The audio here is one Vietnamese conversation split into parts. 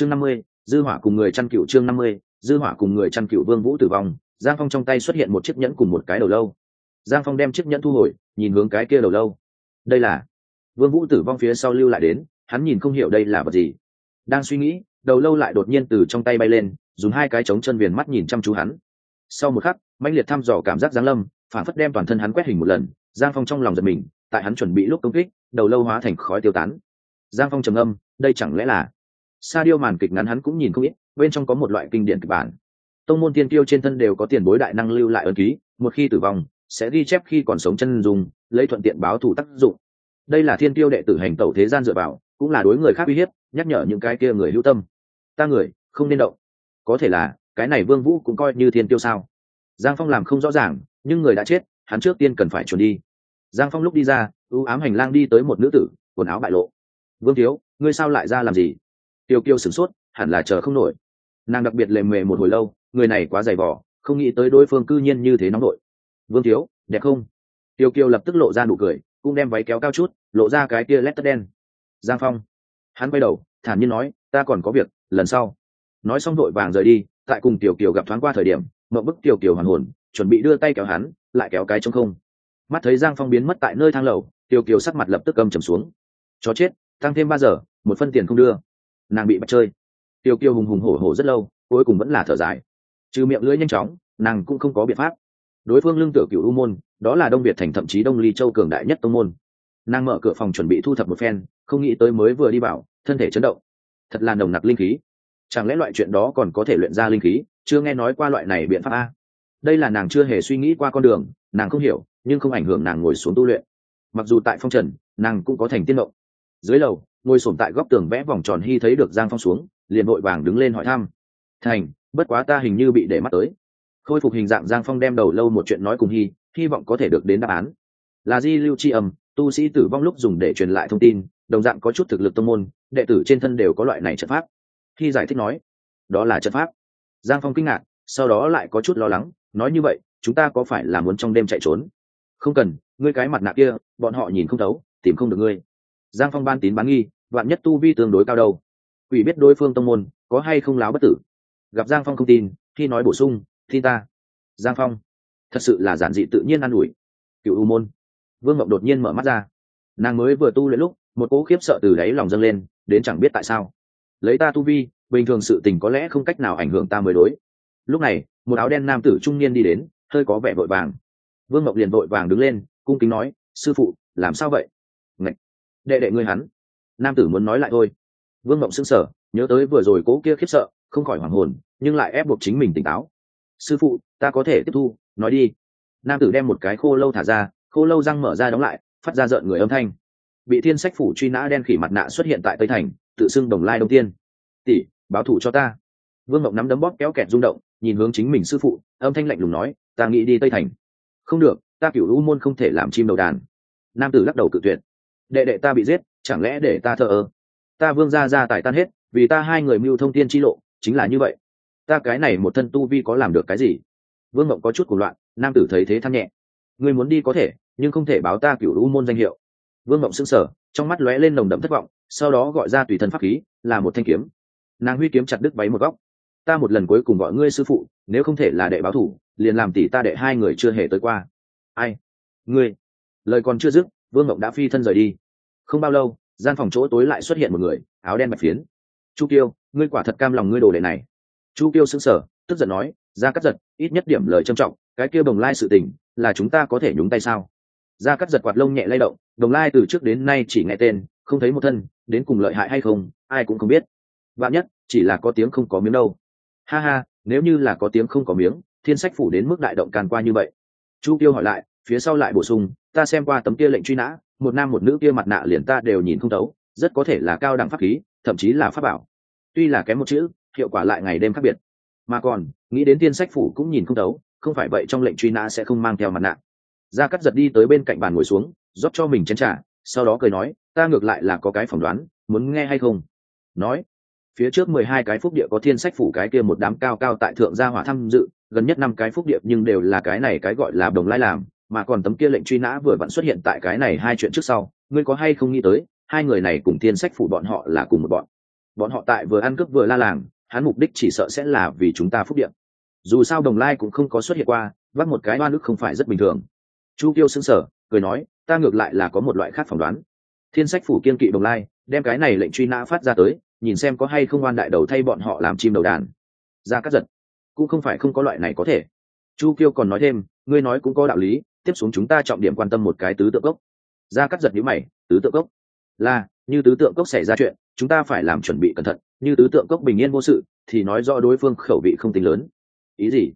chương năm mươi, dư hỏa cùng người chăn cựu chương năm mươi, dư hỏa cùng người chăn cựu vương vũ tử vong, giang phong trong tay xuất hiện một chiếc nhẫn cùng một cái đầu lâu. Giang phong đem chiếc nhẫn thu hồi, nhìn hướng cái kia đầu lâu. Đây là vương vũ tử vong phía sau lưu lại đến, hắn nhìn không hiểu đây là vật gì. Đang suy nghĩ, đầu lâu lại đột nhiên từ trong tay bay lên, dùng hai cái trống chân viền mắt nhìn chăm chú hắn. Sau một khắc, mãnh liệt thăm dò cảm giác giáng lâm, phản phất đem toàn thân hắn quét hình một lần, giang phong trong lòng giật mình, tại hắn chuẩn bị lúc công kích, đầu lâu hóa thành khói tiêu tán. Giang phong trầm âm đây chẳng lẽ là sa điêu màn kịch ngắn hắn cũng nhìn không ít, bên trong có một loại kinh điển kịch bản. Tông môn tiên tiêu trên thân đều có tiền bối đại năng lưu lại ấn ký, một khi tử vong, sẽ ghi chép khi còn sống chân dùng lấy thuận tiện báo thù tác dụng. Đây là thiên tiêu đệ tử hành tẩu thế gian dựa vào, cũng là đối người khác uy hiếp, nhắc nhở những cái kia người hữu tâm. Ta người, không nên động. Có thể là, cái này vương vũ cũng coi như thiên tiêu sao? Giang phong làm không rõ ràng, nhưng người đã chết, hắn trước tiên cần phải chuẩn đi. Giang phong lúc đi ra u ám hành lang đi tới một nữ tử, quần áo bại lộ. Vương thiếu, ngươi sao lại ra làm gì? Tiêu kiêu sửng sốt, hẳn là chờ không nổi. Nàng đặc biệt lề mề một hồi lâu, người này quá dày vỏ không nghĩ tới đối phương cư nhiên như thế nóng nổi. Vương thiếu, đẹp không? Tiêu kiêu lập tức lộ ra nụ cười, cũng đem váy kéo cao chút, lộ ra cái kia lét tất đen. Giang phong. Hắn quay đầu, thản nhiên nói, ta còn có việc, lần sau. Nói xong đội vàng rời đi, tại cùng tiểu kiều gặp thoáng qua thời điểm mậu bức tiểu kiều hoàn hồn, chuẩn bị đưa tay kéo hắn, lại kéo cái trong không. Mắt thấy giang phong biến mất tại nơi thang lầu tiểu kiều sắc mặt lập tức âm trầm xuống. Chó chết, tăng thêm ba giờ, một phân tiền không đưa nàng bị bắt chơi. Tiêu kiêu hùng hùng hổ hổ rất lâu, cuối cùng vẫn là thở dài. Trừ miệng lưỡi nhanh chóng, nàng cũng không có biện pháp. Đối phương lương tử cựu u môn, đó là đông việt thành thậm chí đông ly châu cường đại nhất tông môn. Nàng mở cửa phòng chuẩn bị thu thập một phen, không nghĩ tới mới vừa đi vào, thân thể chấn động. Thật là nồng nặc linh khí. Chẳng lẽ loại chuyện đó còn có thể luyện ra linh khí? Chưa nghe nói qua loại này biện pháp a. Đây là nàng chưa hề suy nghĩ qua con đường, nàng không hiểu, nhưng không ảnh hưởng nàng ngồi xuống tu luyện. Mặc dù tại phong trần, nàng cũng có thành tiên mộng. Dưới lầu ngồi sổm tại góc tường vẽ vòng tròn hy thấy được giang phong xuống, liền vội vàng đứng lên hỏi thăm. Thành, bất quá ta hình như bị để mắt tới. Khôi phục hình dạng giang phong đem đầu lâu một chuyện nói cùng hy hy vọng có thể được đến đáp án. Là di lưu tri âm, tu sĩ tử vong lúc dùng để truyền lại thông tin, đồng dạng có chút thực lực tông môn, đệ tử trên thân đều có loại này trận pháp. Khi giải thích nói, đó là trận pháp. Giang phong kinh ngạc, sau đó lại có chút lo lắng, nói như vậy, chúng ta có phải là muốn trong đêm chạy trốn? Không cần, ngươi cái mặt nạ kia, bọn họ nhìn không thấu, tìm không được ngươi. Giang phong ban tín bán nghi vạn nhất tu vi tương đối cao đâu. Quỷ biết đối phương tông môn có hay không láo bất tử. Gặp giang phong không tin, khi nói bổ sung tin ta, giang phong, thật sự là giản dị tự nhiên an ủi. Cựu u môn. Vương ngọc đột nhiên mở mắt ra. Nàng mới vừa tu luyện lúc, một cỗ khiếp sợ từ đáy lòng dâng lên, đến chẳng biết tại sao. Lấy ta tu vi, bình thường sự tình có lẽ không cách nào ảnh hưởng ta mới đối. Lúc này, một áo đen nam tử trung niên đi đến, hơi có vẻ vội vàng. Vương ngọc liền vội vàng đứng lên, cung kính nói, sư phụ, làm sao vậy? Ngạch! đệ đệ ngươi hắn nam tử muốn nói lại thôi. Vương Mộng sững sờ, nhớ tới vừa rồi cố kia khiếp sợ, không khỏi hoảng hồn, nhưng lại ép buộc chính mình tỉnh táo. Sư phụ, ta có thể tiếp thu, nói đi. Nam tử đem một cái khô lâu thả ra, khô lâu răng mở ra đóng lại, phát ra rợn người âm thanh. Bị thiên sách phủ truy nã đen khỉ mặt nạ xuất hiện tại tây thành, tự xưng đồng lai đông tiên. Tỷ, báo thủ cho ta. Vương Mộng nắm đấm bóp kéo kẹt rung động, nhìn hướng chính mình sư phụ, âm thanh lạnh lùng nói, ta nghĩ đi tây thành. Không được, ta cửu lũ môn không thể làm chim đầu đàn. Nam tử lắc đầu cự tuyệt. Đệ đệ ta bị giết chẳng lẽ để ta thờ ơ? Ta vương ra ra tài tan hết, vì ta hai người mưu thông tiên chi lộ, chính là như vậy. Ta cái này một thân tu vi có làm được cái gì? Vương Mộng có chút cuộc loạn, nam tử thấy thế than nhẹ. Người muốn đi có thể, nhưng không thể báo ta cửu u môn danh hiệu. Vương Mộng sững sờ, trong mắt lóe lên nồng đậm thất vọng, sau đó gọi ra tùy thân pháp khí, là một thanh kiếm. Nàng huy kiếm chặt đứt váy một góc. Ta một lần cuối cùng gọi ngươi sư phụ, nếu không thể là đệ báo thủ, liền làm tỷ ta đệ hai người chưa hề tới qua. Ai? Ngươi. Lời còn chưa dứt, vương Mộng đã phi thân rời đi không bao lâu, gian phòng chỗ tối lại xuất hiện một người, áo đen bạch phiến. Chu kiêu, ngươi quả thật cam lòng ngươi đồ đệ này. Chu kiêu sững sờ, tức giận nói, ra cắt giật, ít nhất điểm lời trầm trọng, cái kia Đồng lai sự tình, là chúng ta có thể nhúng tay sao? Ra cắt giật quạt lông nhẹ lay động, đồng lai từ trước đến nay chỉ nghe tên, không thấy một thân, đến cùng lợi hại hay không, ai cũng không biết. Vạn nhất, chỉ là có tiếng không có miếng đâu. Ha ha, nếu như là có tiếng không có miếng, thiên sách phủ đến mức đại động càn qua như vậy. Chu tiêu hỏi lại, phía sau lại bổ sung, ta xem qua tấm kia lệnh truy nã một nam một nữ kia mặt nạ liền ta đều nhìn không tấu rất có thể là cao đẳng pháp khí, thậm chí là pháp bảo. Tuy là kém một chữ, hiệu quả lại ngày đêm khác biệt. Mà còn, nghĩ đến tiên sách phủ cũng nhìn không tấu không phải vậy trong lệnh truy nã sẽ không mang theo mặt nạ. Gia cắt giật đi tới bên cạnh bàn ngồi xuống, rót cho mình chén t r à sau đó cười nói, ta ngược lại là có cái phỏng đoán, muốn nghe hay không? Nói, phía trước mười hai cái phúc địa có thiên sách phủ cái kia một đám cao cao tại thượng gia hỏa tham dự, gần nhất năm cái phúc địa nhưng đều là cái này cái gọi là đồng lai làm mà còn tấm kia lệnh truy nã vừa vặn xuất hiện tại cái này hai chuyện trước sau. Ngươi có hay không nghĩ tới, hai người này cùng thiên sách phủ bọn họ là cùng một bọn. Bọn họ tại vừa ăn cướp vừa la làng, hắn mục đích chỉ sợ sẽ là vì chúng ta phúc điện. Dù sao đồng lai cũng không có xuất hiện qua vắt một cái oan ức không phải rất bình thường. Chu kiêu xứng sở cười nói, ta ngược lại là có một loại khác phỏng đoán. Thiên sách phủ kiên kỵ đồng lai, đem cái này lệnh truy nã phát ra tới, nhìn xem có hay không oan đại đầu thay bọn họ làm chim đầu đàn. Ra cắt giật. Cũng không phải không có loại này có thể. Chu kiêu còn nói thêm, ngươi nói cũng có đạo lý tiếp xuống chúng ta trọng điểm quan tâm một cái tứ tượng cốc. Ra cắt giật nhíu mày, tứ tượng cốc. Là, như tứ tượng cốc xảy ra chuyện, chúng ta phải làm chuẩn bị cẩn thận, như tứ tượng cốc bình yên vô sự, thì nói rõ đối phương khẩu vị không tính lớn. Ý gì?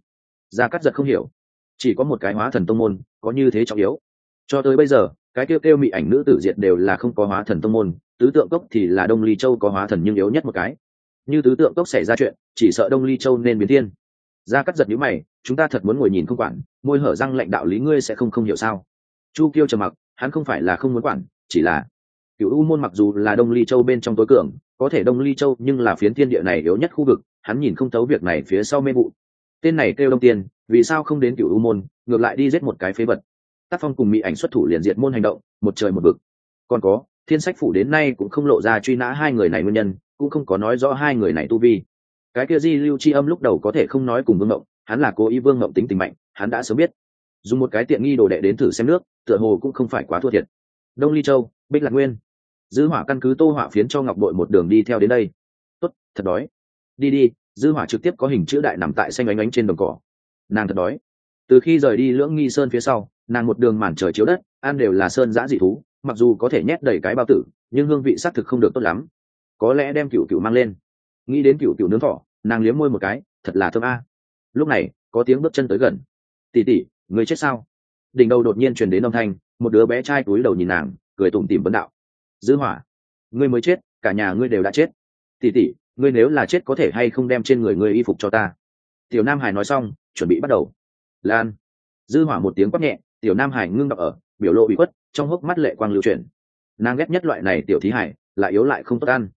Gia cắt giật không hiểu. Chỉ có một cái hóa thần tông môn, có như thế trọng yếu. Cho tới bây giờ, cái kêu kêu mị ảnh nữ tử diệt đều là không có hóa thần tông môn, tứ tượng cốc thì là đông ly châu có hóa thần nhưng yếu nhất một cái. Như tứ tượng cốc xảy ra chuyện, chỉ sợ đông ly châu nên biến thiên gia cắt giật nhíu mày, chúng ta thật muốn ngồi nhìn không quản, môi hở răng lệnh đạo lý ngươi sẽ không không hiểu sao? Chu kiêu trầm mặc, hắn không phải là không muốn quản, chỉ là cựu u môn mặc dù là đông ly châu bên trong tối cường, có thể đông ly châu nhưng là phiến thiên địa này yếu nhất khu vực, hắn nhìn không thấu việc này phía sau mê vụ. Tên này kêu đông tiên, vì sao không đến cựu u môn, ngược lại đi giết một cái phế vật. Tác phong cùng mỹ ảnh xuất thủ liền diệt môn hành động, một trời một vực. Còn có, thiên sách phủ đến nay cũng không lộ ra truy nã hai người này nguyên nhân, cũng không có nói rõ hai người này tu vi cái kia di lưu chi âm lúc đầu có thể không nói cùng vương ngộng hắn là cố ý vương ngộng tính tình mạnh, hắn đã sớm biết. Dùng một cái tiện nghi đồ đệ đến thử xem nước, tựa hồ cũng không phải quá thua thiệt. Đông ly châu, bích lạc nguyên. Dư hỏa căn cứ tô hỏa phiến cho ngọc bội một đường đi theo đến đây. Tốt, thật đói. Đi đi, dư hỏa trực tiếp có hình chữ đại nằm tại xanh ánh ánh trên đồng cỏ. Nàng thật đói. Từ khi rời đi lưỡng nghi sơn phía sau, nàng một đường màn trời chiếu đất, ăn đều là sơn giã dị thú, mặc dù có thể nhét đầy cái bao tử, nhưng hương vị xác thực không được tốt lắm. Có lẽ đem cựu cựu mang lên nghĩ đến cựu cựu nướng thỏ, nàng liếm môi một cái, thật là thơm a. Lúc này, có tiếng bước chân tới gần. Tỉ tỉ người chết sao? Đỉnh đầu đột nhiên truyền đến âm thanh, một đứa bé trai túi đầu nhìn nàng, cười tủm tỉm vấn đạo. Dư hỏa, ngươi mới chết, cả nhà ngươi đều đã chết. Tỉ tỉ ngươi nếu là chết có thể hay không đem trên người ngươi y phục cho ta? Tiểu nam hải nói xong, chuẩn bị bắt đầu. Lan. Dư hỏa một tiếng quát nhẹ, tiểu nam hải ngưng đọc ở, biểu lộ bị khuất, trong hốc mắt lệ quang lưu chuyển. Nàng ghét nhất loại này tiểu thí hải, lại yếu lại không tốt ăn.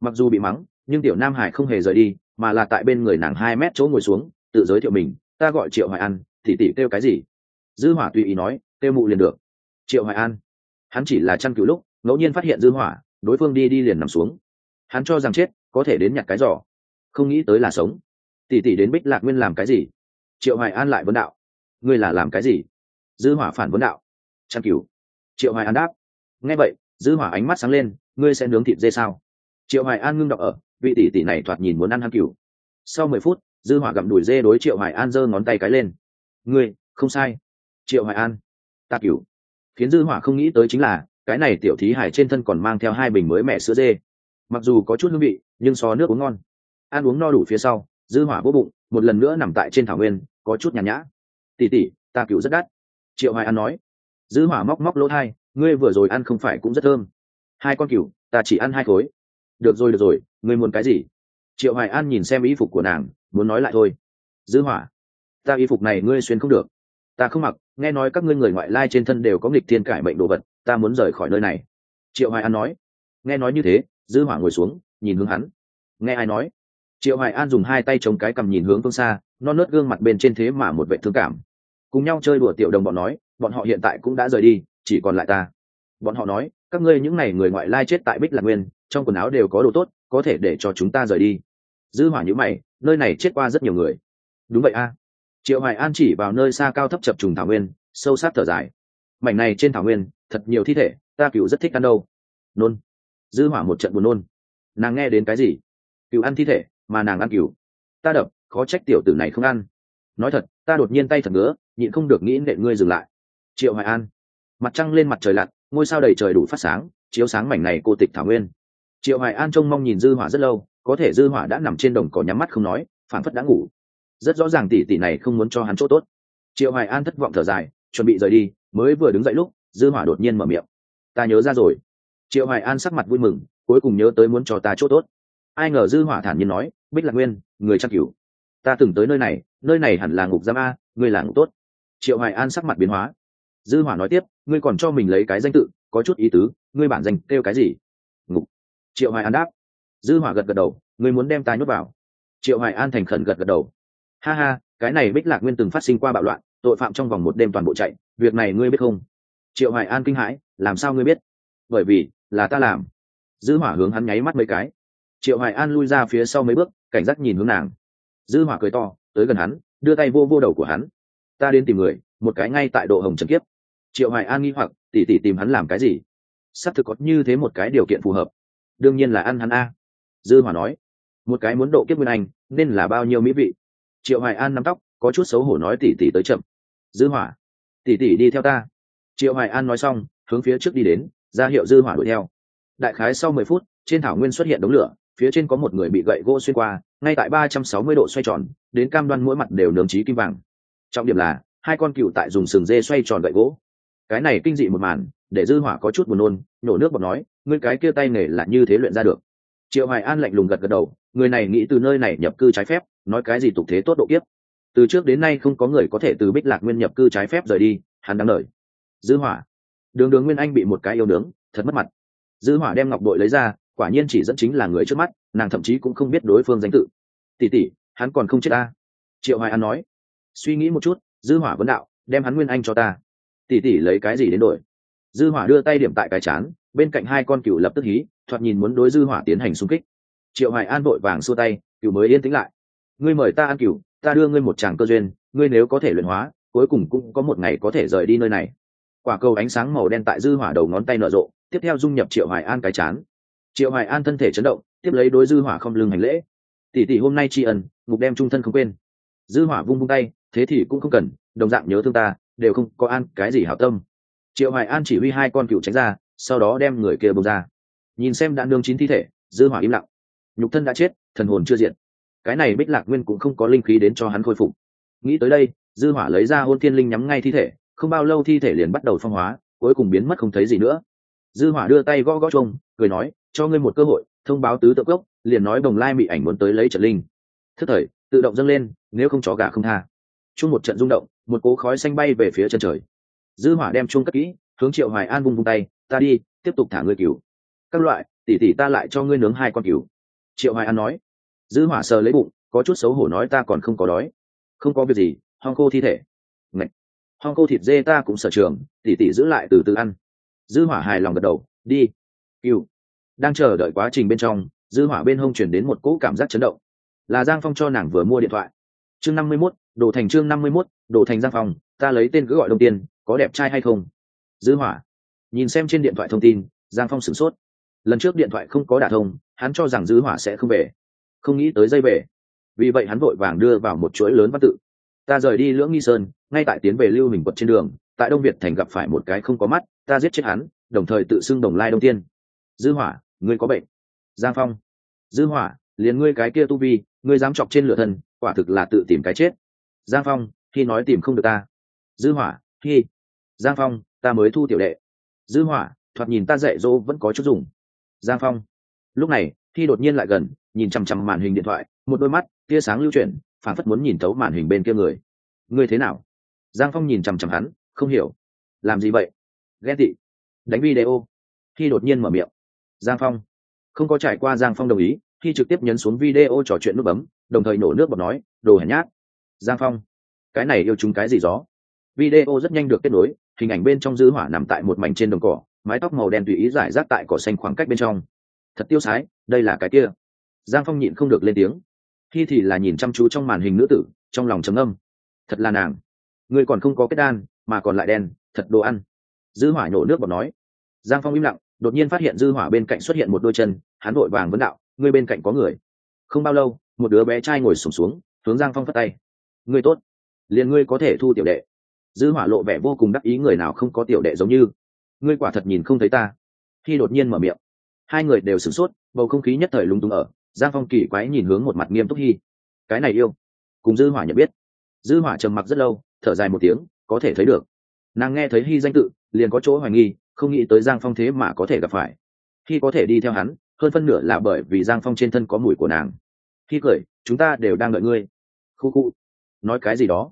Mặc dù bị mắng nhưng tiểu nam hải không hề rời đi, mà là tại bên người nàng hai mét chỗ ngồi xuống, tự giới thiệu mình, ta gọi triệu hoài an thì tỷ kêu cái gì? Dư hỏa tùy ý nói, kêu mụ liền được. Triệu hoài an, hắn chỉ là chăn cứu lúc, ngẫu nhiên phát hiện dư hỏa, đối phương đi đi liền nằm xuống. Hắn cho rằng chết, có thể đến nhặt cái giỏ. Không nghĩ tới là sống. Tỷ tỷ đến bích lạc nguyên làm cái gì? Triệu hoài an lại vấn đạo, ngươi là làm cái gì? Dư hỏa phản vấn đạo, chăn cứu. triệu hoài an đáp, nghe vậy, dư hỏa ánh mắt sáng lên, ngươi sẽ nướng thịt dê sao? Triệu hoài an ngưng đọc ở vị tỷ tỷ này thoạt nhìn muốn ăn hăng cửu sau mười phút, dư hỏa gặm đùi dê đối triệu hoài an giơ ngón tay cái lên. Ngươi, không sai. Triệu hoài an, ta cửu khiến dư hỏa không nghĩ tới chính là, cái này tiểu thí hải trên thân còn mang theo hai bình mới mẹ sữa dê. Mặc dù có chút hương vị, nhưng so nước uống ngon. Ăn uống no đủ phía sau, dư hỏa vô bụng, một lần nữa nằm tại trên thảo nguyên, có chút nhàn nhã. Tỷ tỷ, ta cửu rất đắt. Triệu hoài an nói. Dư hỏa móc móc lỗ thai. Ngươi vừa rồi ăn không phải cũng rất thơm. Hai con cửu ta chỉ ăn hai khối được rồi được rồi, ngươi muốn cái gì? Triệu hoài an nhìn xem y phục của nàng, muốn nói lại thôi. Dư hỏa, ta y phục này ngươi xuyên không được. Ta không mặc, nghe nói các ngươi người ngoại lai trên thân đều có nghịch thiên cải bệnh đồ vật, ta muốn rời khỏi nơi này. Triệu hoài an nói. Nghe nói như thế, dư hỏa ngồi xuống, nhìn hướng hắn. Nghe ai nói? Triệu hoài an dùng hai tay chống cái cầm nhìn hướng phương xa, non nớt gương mặt bên trên thế mà một vệ thương cảm. Cùng nhau chơi đùa tiểu đồng bọn nói, bọn họ hiện tại cũng đã rời đi, chỉ còn lại ta. Bọn họ nói, các ngươi những này người ngoại lai chết tại bích lạc nguyên trong quần áo đều có đồ tốt, có thể để cho chúng ta rời đi. Dư hỏa nhữ mày, nơi này chết qua rất nhiều người. Đúng vậy a. Triệu hoài an chỉ vào nơi xa cao thấp chập trùng thảo nguyên, sâu sát thở dài. Mảnh này trên thảo nguyên, thật nhiều thi thể, ta cựu rất thích ăn đâu. Nôn. Dư hỏa một trận buồn nôn. Nàng nghe đến cái gì? Cựu ăn thi thể, mà nàng ăn cựu. Ta đập, khó trách tiểu tử này không ăn. Nói thật, ta đột nhiên tay thật ngứa, nhịn không được nghĩ nện ngươi dừng lại. Triệu hoài an. Mặt trăng lên mặt trời lặn, ngôi sao đầy trời đủ phát sáng, chiếu sáng mảnh này cô tịch thảo nguyên triệu hoài an trông mong nhìn dư hỏa rất lâu, có thể dư hỏa đã nằm trên đồng cỏ nhắm mắt không nói phản phất đã ngủ. Rất rõ ràng tỷ tỷ này không muốn cho hắn chỗ tốt. Triệu hoài an thất vọng thở dài, chuẩn bị rời đi, mới vừa đứng dậy lúc, dư hỏa đột nhiên mở miệng. Ta nhớ ra rồi. Triệu hoài an sắc mặt vui mừng, cuối cùng nhớ tới muốn cho ta chỗ tốt. Ai ngờ dư hỏa thản nhiên nói, bích lạc nguyên, người chắc cửu ta từng tới nơi này nơi này hẳn là ngục giam a ngươi là ngục tốt. Triệu hoài an sắc mặt biến hóa. Dư hỏa nói tiếp, ngươi còn cho mình lấy cái danh tự, có chút ý tứ, ngươi bản danh kêu cái gì? Triệu hoài an đáp. Dư hỏa gật gật đầu, ngươi muốn đem ta nhốt vào? Triệu hoài an thành khẩn gật gật đầu. Ha ha, cái này bích lạc nguyên từng phát sinh qua bạo loạn, tội phạm trong vòng một đêm toàn bộ chạy, việc này ngươi biết không? Triệu hoài an kinh hãi, làm sao ngươi biết? Bởi vì, là ta làm. Dư hỏa hướng hắn nháy mắt mấy cái. Triệu hoài an lui ra phía sau mấy bước, cảnh giác nhìn hướng nàng. Dư hỏa cười to, tới gần hắn, đưa tay vô vô đầu của hắn. Ta đến tìm người, một cái ngay tại độ hồng trần kiếp. Triệu hoài an nghi hoặc, tỉ tỉ tìm hắn làm cái gì? Xác thực có như thế một cái điều kiện phù hợp đương nhiên là ăn hắn a. Dư hỏa nói, một cái muốn độ kiếp nguyên anh, nên là bao nhiêu mỹ vị? Triệu hoài an nắm tóc, có chút xấu hổ nói tỉ tỉ tới chậm. Dư hỏa, tỉ tỉ đi theo ta. Triệu hoài an nói xong, hướng phía trước đi đến, ra hiệu dư hỏa đuổi theo. Đại khái sau mười phút, trên thảo nguyên xuất hiện đống lửa, phía trên có một người bị gậy gỗ xuyên qua, ngay tại ba trăm sáu mươi độ xoay tròn, đến cam đoan mỗi mặt đều nướng trí kim vàng. Trọng điểm là, hai con cựu tại dùng sừng dê xoay tròn gậy gỗ. Cái này kinh dị một màn, để dư hỏa có chút buồn nôn nổ nước bọt nói ngươi cái kia tay nghề là như thế luyện ra được. Triệu hoài an lạnh lùng gật gật đầu, người này nghĩ từ nơi này nhập cư trái phép, nói cái gì tục thế tốt độ kiếp. Từ trước đến nay không có người có thể từ bích lạc nguyên nhập cư trái phép rời đi, hắn đáng lời. Dư hỏa. Đường đường nguyên anh bị một cái yêu nướng, thật mất mặt. Dư hỏa đem ngọc bội lấy ra, quả nhiên chỉ dẫn chính là người trước mắt, nàng thậm chí cũng không biết đối phương danh tự. Tỷ tỷ, hắn còn không chết ta. Triệu hoài an nói. Suy nghĩ một chút, dư hỏa vấn đạo, đem hắn nguyên anh cho ta. Tỷ tỷ lấy cái gì đến đổi? Dư hỏa đưa tay điểm tại cái chán bên cạnh hai con cừu lập tức hí, thoạt nhìn muốn đối dư hỏa tiến hành xung kích. Triệu hoài an vội vàng xua tay, cừu mới yên tĩnh lại. Ngươi mời ta ăn cừu, ta đưa ngươi một tràng cơ duyên, ngươi nếu có thể luyện hóa, cuối cùng cũng có một ngày có thể rời đi nơi này. Quả cầu ánh sáng màu đen tại dư hỏa đầu ngón tay nở rộ, tiếp theo dung nhập triệu hoài an cái chán. Triệu hoài an thân thể chấn động, tiếp lấy đối dư hỏa không lưng hành lễ. Tỷ tỷ hôm nay tri ân, ngục đem trung thân không quên. Dư hỏa vung vung tay, thế thì cũng không cần, đồng dạng nhớ thương ta, đều không có an cái gì hảo tâm. Triệu hoài an chỉ huy hai con cựu tránh ra sau đó đem người kia bông ra. Nhìn xem đã nương chín thi thể, dư hỏa im lặng. Nhục thân đã chết, thần hồn chưa diệt. Cái này bích lạc nguyên cũng không có linh khí đến cho hắn khôi phục. Nghĩ tới đây, dư hỏa lấy ra hôn thiên linh nhắm ngay thi thể, không bao lâu thi thể liền bắt đầu phong hóa, cuối cùng biến mất không thấy gì nữa. Dư hỏa đưa tay gõ gõ trông cười nói, cho ngươi một cơ hội, thông báo tứ tự cốc, liền nói đồng lai bị ảnh muốn tới lấy trận linh. Thức thời, tự động dâng lên, nếu không chó gà không tha. Chung một trận rung động, một cố khói xanh bay về phía chân trời. Dư hỏa đem chung cất kỹ, hướng triệu hoài an vung vung tay ta đi tiếp tục thả ngươi cừu. Các loại tỷ tỷ ta lại cho ngươi nướng hai con cừu. Triệu hoài an nói. Dư hỏa sờ lấy bụng có chút xấu hổ nói ta còn không có đói. Không có việc gì hong khô thi thể. Ngậy. hong khô thịt dê ta cũng sở trường tỷ tỷ giữ lại từ từ ăn. Dư hỏa hài lòng gật đầu đi. Cừu. Đang chờ đợi quá trình bên trong dư hỏa bên hông chuyển đến một cỗ cảm giác chấn động. Là giang phong cho nàng vừa mua điện thoại. Chương năm mươi 51, đồ thành chương năm mươi 51, đồ thành giang phong ta lấy tên cứ gọi đông tiên có đẹp trai hay không? Dư hỏa nhìn xem trên điện thoại thông tin, giang phong sửng sốt. Lần trước điện thoại không có đả thông, hắn cho rằng dư hỏa sẽ không về. Không nghĩ tới dây về. Vì vậy hắn vội vàng đưa vào một chuỗi lớn văn tự. Ta rời đi lưỡng nghi sơn, ngay tại tiến về lưu hình quật trên đường, tại đông việt thành gặp phải một cái không có mắt, ta giết chết hắn, đồng thời tự xưng đồng lai đông tiên. Dư hỏa, ngươi có bệnh. Giang phong. Dư hỏa, liền ngươi cái kia tu vi, ngươi dám chọc trên lửa thân, quả thực là tự tìm cái chết. Giang phong, khi nói tìm không được ta. Dư hỏa, khi. Giang phong, ta mới thu tiểu đệ dư hỏa, thoạt nhìn ta dạy dỗ vẫn có chút dùng. Giang phong. Lúc này Thi đột nhiên lại gần, nhìn chằm chằm màn hình điện thoại, một đôi mắt tia sáng lưu chuyển phản phất muốn nhìn thấu màn hình bên kia người. Ngươi thế nào? Giang phong nhìn chằm chằm hắn, không hiểu. Làm gì vậy? Ghen tị. Đánh video. Khi đột nhiên mở miệng. Giang phong. Không có trải qua giang phong đồng ý, khi trực tiếp nhấn xuống video trò chuyện nút bấm, đồng thời nổ nước bọt nói, đồ hèn nhát. Giang phong. Cái này yêu chúng cái gì gió? Video rất nhanh được kết nối hình ảnh bên trong dư hỏa nằm tại một mảnh trên đồng cỏ mái tóc màu đen tùy ý giải rác tại cỏ xanh khoảng cách bên trong. Thật tiêu sái đây là cái kia. Giang phong nhịn không được lên tiếng. Khi thì là nhìn chăm chú trong màn hình nữ tử trong lòng trầm âm thật là nàng. Người còn không có kết đan mà còn lại đen thật đồ ăn. Dư hỏa nhổ nước bọt nói. Giang phong im lặng đột nhiên phát hiện dư hỏa bên cạnh xuất hiện một đôi chân hắn vội vàng vấn đạo ngươi bên cạnh có người? Không bao lâu một đứa bé trai ngồi sụp xuống, xuống hướng giang phong phất tay. Ngươi tốt. Liền ngươi có thể thu tiểu đệ dư hỏa lộ vẻ vô cùng đắc ý người nào không có tiểu đệ giống như. Ngươi quả thật nhìn không thấy ta. Khi đột nhiên mở miệng, hai người đều sửng sốt, bầu không khí nhất thời lúng túng ở, giang phong kỳ quái nhìn hướng một mặt nghiêm túc hy cái này yêu, cùng dư hỏa nhận biết. Dư hỏa trầm mặc rất lâu, thở dài một tiếng, có thể thấy được. Nàng nghe thấy hy danh tự, liền có chỗ hoài nghi, không nghĩ tới giang phong thế mà có thể gặp phải. Khi có thể đi theo hắn, hơn phân nửa là bởi vì giang phong trên thân có mùi của nàng. Khi cười, chúng ta đều đang đợi ngươi. Khu khu. Nói cái gì đó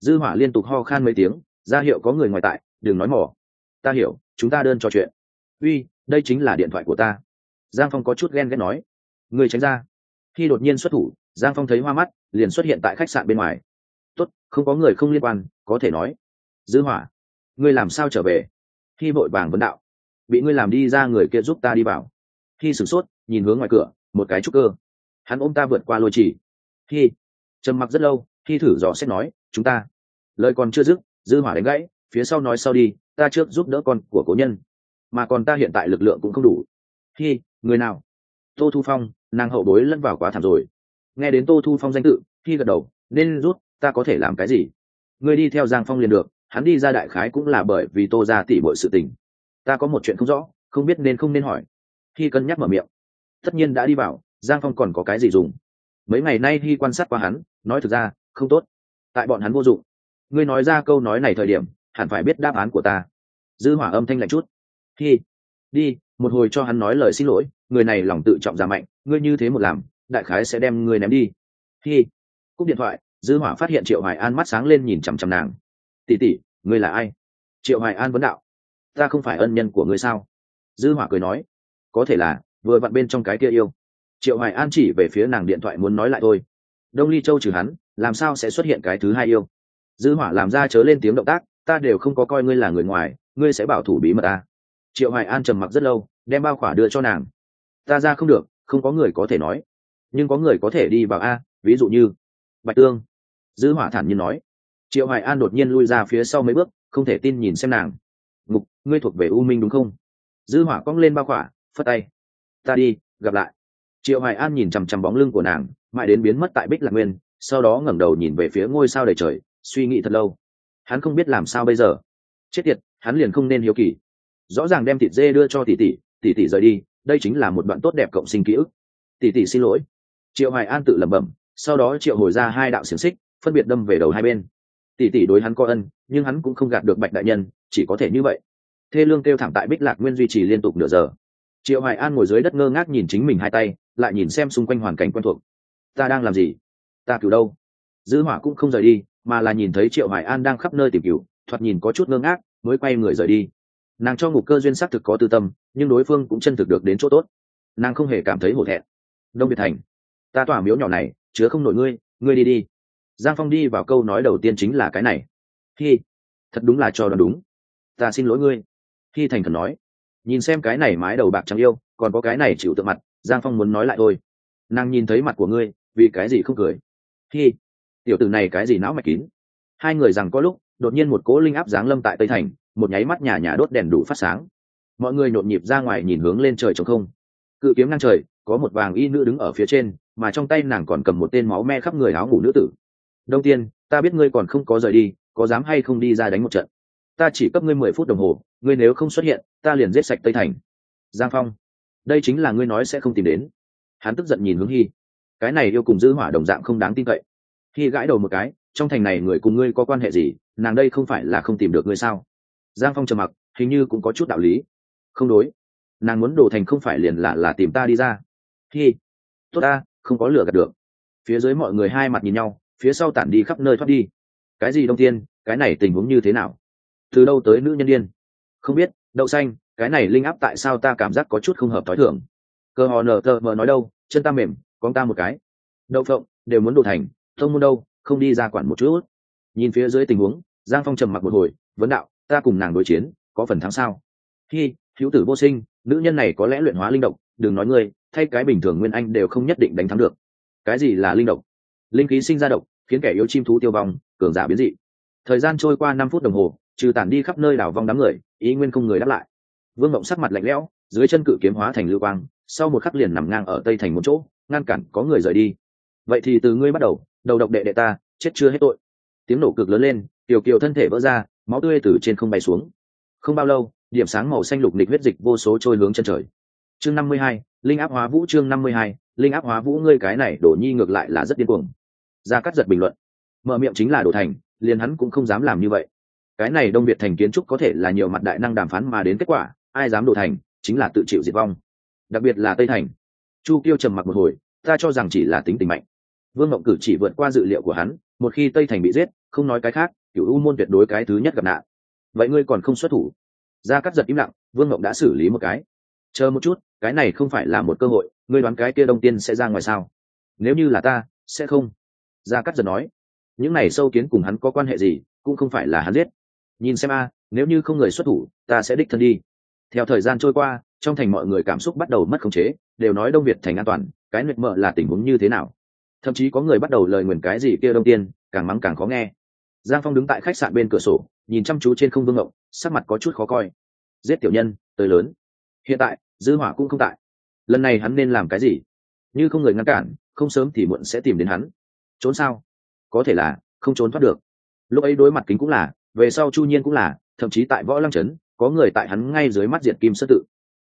dư hỏa liên tục ho khan mấy tiếng, ra hiệu có người ngoài tại, đừng nói mỏ ta hiểu, chúng ta đơn trò chuyện. Uy, đây chính là điện thoại của ta. Giang phong có chút ghen ghét nói. Người tránh ra. Khi đột nhiên xuất thủ, giang phong thấy hoa mắt, liền xuất hiện tại khách sạn bên ngoài. Tốt, không có người không liên quan, có thể nói. Dư hỏa, ngươi làm sao trở về? Khi vội vàng vấn đạo. Bị ngươi làm đi ra người kia giúp ta đi vào. Khi sửng sốt, nhìn hướng ngoài cửa, một cái trúc cơ. Hắn ôm ta vượt qua lôi chỉ khi, trầm mặc rất lâu, khi thử dò xét nói chúng ta. Lời còn chưa dứt, dư hỏa đánh gãy, phía sau nói sau đi, ta trước giúp đỡ con của cố nhân. Mà còn ta hiện tại lực lượng cũng không đủ. Khi người nào? Tô thu phong, nàng hậu bối lẫn vào quá thảm rồi. Nghe đến tô thu phong danh tự khi gật đầu, nên rút, ta có thể làm cái gì? Ngươi đi theo giang phong liền được, hắn đi ra đại khái cũng là bởi vì tô ra tỉ bội sự tình. Ta có một chuyện không rõ, không biết nên không nên hỏi. Khi cân nhắc mở miệng. Tất nhiên đã đi vào, giang phong còn có cái gì dùng? Mấy ngày nay khi quan sát qua hắn, nói thực ra, không tốt tại bọn hắn vô dụng. Ngươi nói ra câu nói này thời điểm, hẳn phải biết đáp án của ta. Dư hỏa âm thanh lạnh chút. Khi đi, một hồi cho hắn nói lời xin lỗi, người này lòng tự trọng ra mạnh, ngươi như thế một làm, đại khái sẽ đem ngươi ném đi. Khi cúp điện thoại, dư hỏa phát hiện triệu hoài an mắt sáng lên nhìn chằm chằm nàng. Tỷ tỷ, ngươi là ai? Triệu hoài an vấn đạo. Ta không phải ân nhân của ngươi sao? Dư hỏa cười nói. Có thể là, vừa vặn bên trong cái kia yêu. Triệu hoài an chỉ về phía nàng điện thoại muốn nói lại thôi đông ly châu trừ hắn, làm sao sẽ xuất hiện cái thứ hai yêu? Dư hỏa làm ra chớ lên tiếng động tác, ta đều không có coi ngươi là người ngoài, ngươi sẽ bảo thủ bí mật ta. Triệu hoài an trầm mặc rất lâu, đem bao khỏa đưa cho nàng. Ta ra không được, không có người có thể nói. Nhưng có người có thể đi vào a, ví dụ như bạch tương. Dư hỏa thản nhiên nói. Triệu hoài an đột nhiên lui ra phía sau mấy bước, không thể tin nhìn xem nàng. Ngục, ngươi thuộc về u minh đúng không? Dư hỏa cong lên bao khỏa, phất tay. Ta đi, gặp lại. Triệu hoài an nhìn chằm chằm bóng lưng của nàng mãi đến biến mất tại bích lạc nguyên, sau đó ngẩng đầu nhìn về phía ngôi sao đầy trời, suy nghĩ thật lâu. Hắn không biết làm sao bây giờ. Chết tiệt, hắn liền không nên hiếu kỳ. Rõ ràng đem thịt dê đưa cho tỷ tỷ tỷ tỷ rời đi, đây chính là một đoạn tốt đẹp cộng sinh ký ức. Tỷ tỷ xin lỗi. Triệu hoài an tự lẩm bẩm, sau đó triệu hồi ra hai đạo xiềng xích, phân biệt đâm về đầu hai bên. Tỷ tỷ đối hắn có ân, nhưng hắn cũng không gạt được bạch đại nhân, chỉ có thể như vậy. Thê lương kêu thảm tại bích lạc nguyên duy trì liên tục nửa giờ. Triệu hoài an ngồi dưới đất ngơ ngác nhìn chính mình hai tay, lại nhìn xem xung quanh hoàn cảnh quen thuộc ta đang làm gì? Ta cứu đâu? Dư hỏa cũng không rời đi, mà là nhìn thấy triệu hoài an đang khắp nơi tìm cứu, thoạt nhìn có chút ngơ ngác, mới quay người rời đi. Nàng cho ngục cơ duyên xác thực có tư tâm, nhưng đối phương cũng chân thực được đến chỗ tốt. Nàng không hề cảm thấy hổ thẹn. Đông biệt thành, ta tỏa miếu nhỏ này, chứa không nổi ngươi ngươi đi đi. Giang phong đi vào câu nói đầu tiên chính là cái này. Khi thật đúng là cho đoán đúng. Ta xin lỗi ngươi. Khi thành khẩn nói. Nhìn xem cái này mái đầu bạc trắng yêu, còn có cái này chịu tự mặt, giang phong muốn nói lại thôi. Nàng nhìn thấy mặt của ngươi vì cái gì không cười? Khi tiểu tử này cái gì não mạch kín? Hai người rằng có lúc, đột nhiên một cố linh áp giáng lâm tại tây thành, một nháy mắt nhà nhà đốt đèn đủ phát sáng. Mọi người nhộn nhịp ra ngoài nhìn hướng lên trời trống không. Cự kiếm ngang trời, có một vàng y nữ đứng ở phía trên, mà trong tay nàng còn cầm một tên máu me khắp người áo ngủ nữ tử. Đông tiên, ta biết ngươi còn không có rời đi, có dám hay không đi ra đánh một trận? Ta chỉ cấp ngươi mười phút đồng hồ, ngươi nếu không xuất hiện, ta liền giết sạch tây thành. Giang phong, đây chính là ngươi nói sẽ không tìm đến. Hắn tức giận nhìn hướng hy cái này yêu cùng giữ hỏa đồng dạng không đáng tin cậy. Khi gãi đầu một cái, trong thành này người cùng ngươi có quan hệ gì, nàng đây không phải là không tìm được ngươi sao? Giang phong trầm mặc, hình như cũng có chút đạo lý. Không đối. Nàng muốn đổ thành không phải liền là là tìm ta đi ra. Khi tốt ta, không có lửa gạt được. Phía dưới mọi người hai mặt nhìn nhau, phía sau tản đi khắp nơi thoát đi. Cái gì đông tiên, cái này tình huống như thế nào? Từ đâu tới nữ nhân đ i ê n không biết, đậu xanh, cái này linh áp tại sao ta cảm giác có chút không hợp t h ó i thưởng cơ họ nở tờ mờ nói đâu, chân ta mềm con ta một cái. Đậu phộng, đều muốn đổ thành, thông môn đâu, không đi ra quản một chút. Nhìn phía dưới tình huống, giang phong trầm mặc một hồi, vấn đạo, ta cùng nàng đối chiến, có phần thắng sao? Khi hữu tử vô sinh, nữ nhân này có lẽ luyện hóa linh động đừng nói ngươi, thay cái bình thường nguyên anh đều không nhất định đánh thắng được. Cái gì là linh động linh khí sinh ra độc, khiến kẻ yếu chim thú tiêu vong, cường giả biến dị. Thời gian trôi qua năm phút đồng hồ, trừ tản đi khắp nơi đảo vong đám người, ý nguyên không người đáp lại. Vương mộng sắc mặt lạnh lẽo, dưới chân cự kiếm hóa thành lưu quang, sau một khắc liền nằm ngang ở tây thành một chỗ ngăn cản có người rời đi. Vậy thì từ ngươi bắt đầu đầu độc đệ đệ ta, chết chưa hết tội. Tiếng nổ cực lớn lên, tiểu kiều thân thể vỡ ra, máu tươi từ trên không bay xuống. Không bao lâu, điểm sáng màu xanh lục nịch huyết dịch vô số trôi hướng chân trời. Chương năm mươi hai, linh áp hóa vũ chương năm mươi hai, linh áp hóa vũ ngươi cái này đổ nhi ngược lại là rất điên cuồng. Ra cắt giật bình luận. Mở miệng chính là đổ thành, liền hắn cũng không dám làm như vậy. Cái này đông việt thành kiến trúc có thể là nhiều mặt đại năng đàm phán mà đến kết quả, ai dám đổ thành, chính là tự chịu diệt vong. Đặc biệt là tây thành chu tiêu trầm mặc một hồi, ta cho rằng chỉ là tính tình mạnh. Vương Mộng cử chỉ vượt qua dự liệu của hắn, một khi tây thành bị giết, không nói cái khác cựu u môn tuyệt đối cái thứ nhất gặp nạn. Vậy ngươi còn không xuất thủ? Ra cắt giật im lặng, vương Mộng đã xử lý một cái. Chờ một chút, cái này không phải là một cơ hội, ngươi đoán cái kia đông tiên sẽ ra ngoài sao? Nếu như là ta, sẽ không. Gia cắt giật nói. Những này sâu kiến cùng hắn có quan hệ gì, cũng không phải là hắn giết. Nhìn xem a, nếu như không người xuất thủ, ta sẽ đích thân đi. Theo thời gian trôi qua trong thành mọi người cảm xúc bắt đầu mất khống chế, đều nói đông việt thành an toàn, cái nguyệt mợ là tình huống như thế nào? Thậm chí có người bắt đầu lời nguyền cái gì kia đông tiên, càng mắng càng khó nghe. Giang phong đứng tại khách sạn bên cửa sổ, nhìn chăm chú trên không vương ngộng sắc mặt có chút khó coi. Giết tiểu nhân, tới lớn. Hiện tại, dư hỏa cũng không tại. Lần này hắn nên làm cái gì? Như không người ngăn cản, không sớm thì muộn sẽ tìm đến hắn. Trốn sao? Có thể là, không trốn thoát được. Lúc ấy đối mặt kính cũng là, về sau chu nhiên cũng là, thậm chí tại võ lăng trấn có người tại hắn ngay dưới mắt diệt kim sơ tự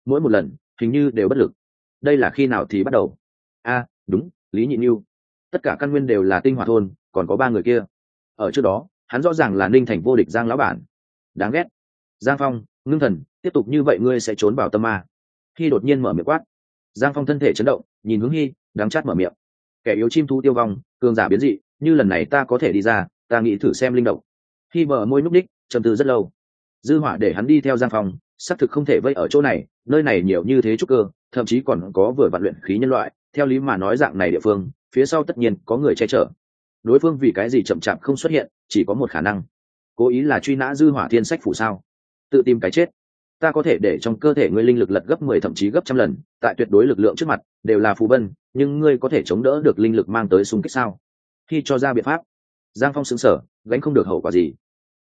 mỗi một lần, hình như đều bất lực. Đây là khi nào thì bắt đầu? A, đúng, lý nhị như tất cả căn nguyên đều là tinh hoa thôn, còn có ba người kia. Ở trước đó, hắn rõ ràng là ninh thành vô địch giang lão bản. Đáng ghét. Giang phong, ngưng thần, tiếp tục như vậy ngươi sẽ trốn vào tâm ma. Khi đột nhiên mở miệng quát. Giang phong thân thể chấn động, nhìn hướng hy đáng chát mở miệng. Kẻ yếu chim thu tiêu vong, cường giả biến dị, như lần này ta có thể đi ra, ta nghĩ thử xem linh động. Khi mở môi núp đích trầm tư rất lâu. Dư hỏa để hắn đi theo giang phong xác thực không thể vây ở chỗ này, nơi này nhiều như thế trúc cơ, thậm chí còn có vừa vạn luyện khí nhân loại, theo lý mà nói dạng này địa phương, phía sau tất nhiên có người che chở. Đối phương vì cái gì chậm chạp không xuất hiện, chỉ có một khả năng. Cố ý là truy nã dư hỏa thiên sách phủ sao? Tự tìm cái chết. Ta có thể để trong cơ thể ngươi linh lực lật gấp mười thậm chí gấp trăm lần, tại tuyệt đối lực lượng trước mặt, đều là phù vân, nhưng ngươi có thể chống đỡ được linh lực mang tới xung kích sao? Khi cho ra biện pháp. Giang phong xứng sở gánh không được hậu quả gì.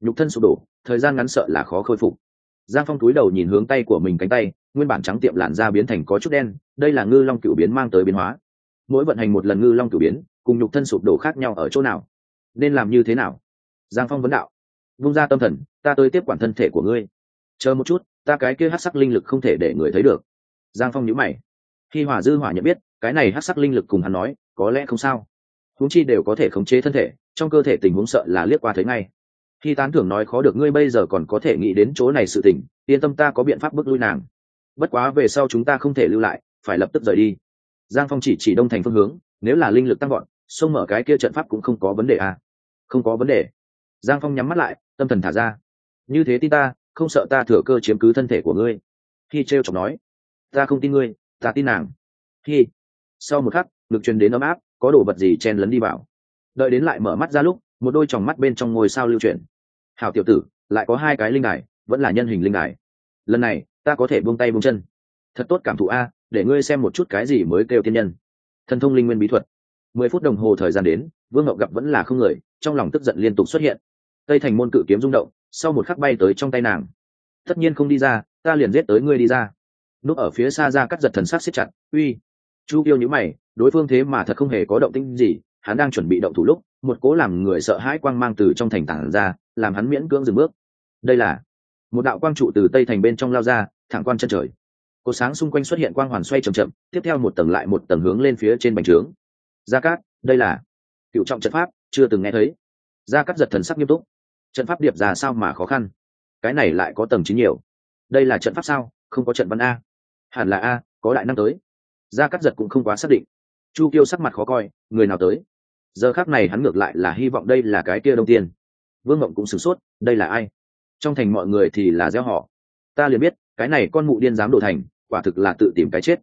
Nhục thân sụp đổ, thời gian ngắn sợ là khó khôi phục giang phong túi đầu nhìn hướng tay của mình cánh tay, nguyên bản trắng tiệm làn da biến thành có chút đen, đây là ngư long cựu biến mang tới biến hóa. Mỗi vận hành một lần ngư long cựu biến, cùng nhục thân sụp đổ khác nhau ở chỗ nào? Nên làm như thế nào? Giang phong vấn đạo. Vung ra tâm thần, ta tới tiếp quản thân thể của ngươi. Chờ một chút, ta cái kia hát sắc linh lực không thể để người thấy được. Giang phong nhữ mày. Khi hỏa dư hỏa nhận biết, cái này hát sắc linh lực cùng hắn nói, có lẽ không sao. Huống chi đều có thể khống chế thân thể, trong cơ thể tình huống sợ là liếc qua thấy ngay khi tán thưởng nói khó được ngươi bây giờ còn có thể nghĩ đến chỗ này sự tình, yên tâm ta có biện pháp bước lui nàng. Bất quá về sau chúng ta không thể lưu lại, phải lập tức rời đi. Giang phong chỉ chỉ đông thành phương hướng, nếu là linh lực tăng gọn xông mở cái kia trận pháp cũng không có vấn đề à. không có vấn đề. Giang phong nhắm mắt lại, tâm thần thả ra. Như thế tin ta, không sợ ta thừa cơ chiếm cứ thân thể của ngươi. Khi t r e o chọc nói, ta không tin ngươi, ta tin nàng. Khi, sau một khắc, ngực truyền đến ấm áp, có đồ vật gì chen lấn đi vào. Đợi đến lại mở mắt ra lúc một đôi tròng mắt bên trong ngôi sao lưu chuyển. Hảo tiểu tử, lại có hai cái linh đài, vẫn là nhân hình linh đài. Lần này, ta có thể buông tay buông chân. Thật tốt cảm thụ a, để ngươi xem một chút cái gì mới kêu tiên nhân. Thần thông linh nguyên bí thuật. Mười phút đồng hồ thời gian đến, vương ngậu gặp vẫn là không người, trong lòng tức giận liên tục xuất hiện. Tây thành môn cự kiếm rung động, sau một khắc bay tới trong tay nàng. Tất nhiên không đi ra, ta liền giết tới ngươi đi ra. Núp ở phía xa ra cắt giật thần sắc siết chặt, uy. Chu yêu nhữ mày, đối phương thế mà thật không hề có động tinh gì, hắn đang chuẩn bị động thủ lúc một cố làm người sợ hãi quang mang từ trong thành tảng ra, làm hắn miễn cưỡng dừng bước. Đây là một đạo quang trụ từ tây thành bên trong lao ra, thẳng quan chân trời. Cố sáng xung quanh xuất hiện quang hoàn xoay chậm chậm, tiếp theo một tầng lại một tầng hướng lên phía trên bành trướng. Gia cát, đây là cựu trọng trận pháp, chưa từng nghe thấy. Gia cát giật thần sắc nghiêm túc. Trận pháp điệp ra sao mà khó khăn? Cái này lại có tầng chín nhiều. Đây là trận pháp sao? Không có trận văn a. Hẳn là a, có đại năng tới. Gia cát giật cũng không quá xác định. Chu kiêu sắc mặt khó coi, người nào tới? Giờ khác này hắn ngược lại là hy vọng đây là cái kia đông tiên. Vương mộng cũng sửng sốt, đây là ai? Trong thành mọi người thì là gieo họ. Ta liền biết, cái này con mụ điên dám đổ thành, quả thực là tự tìm cái chết.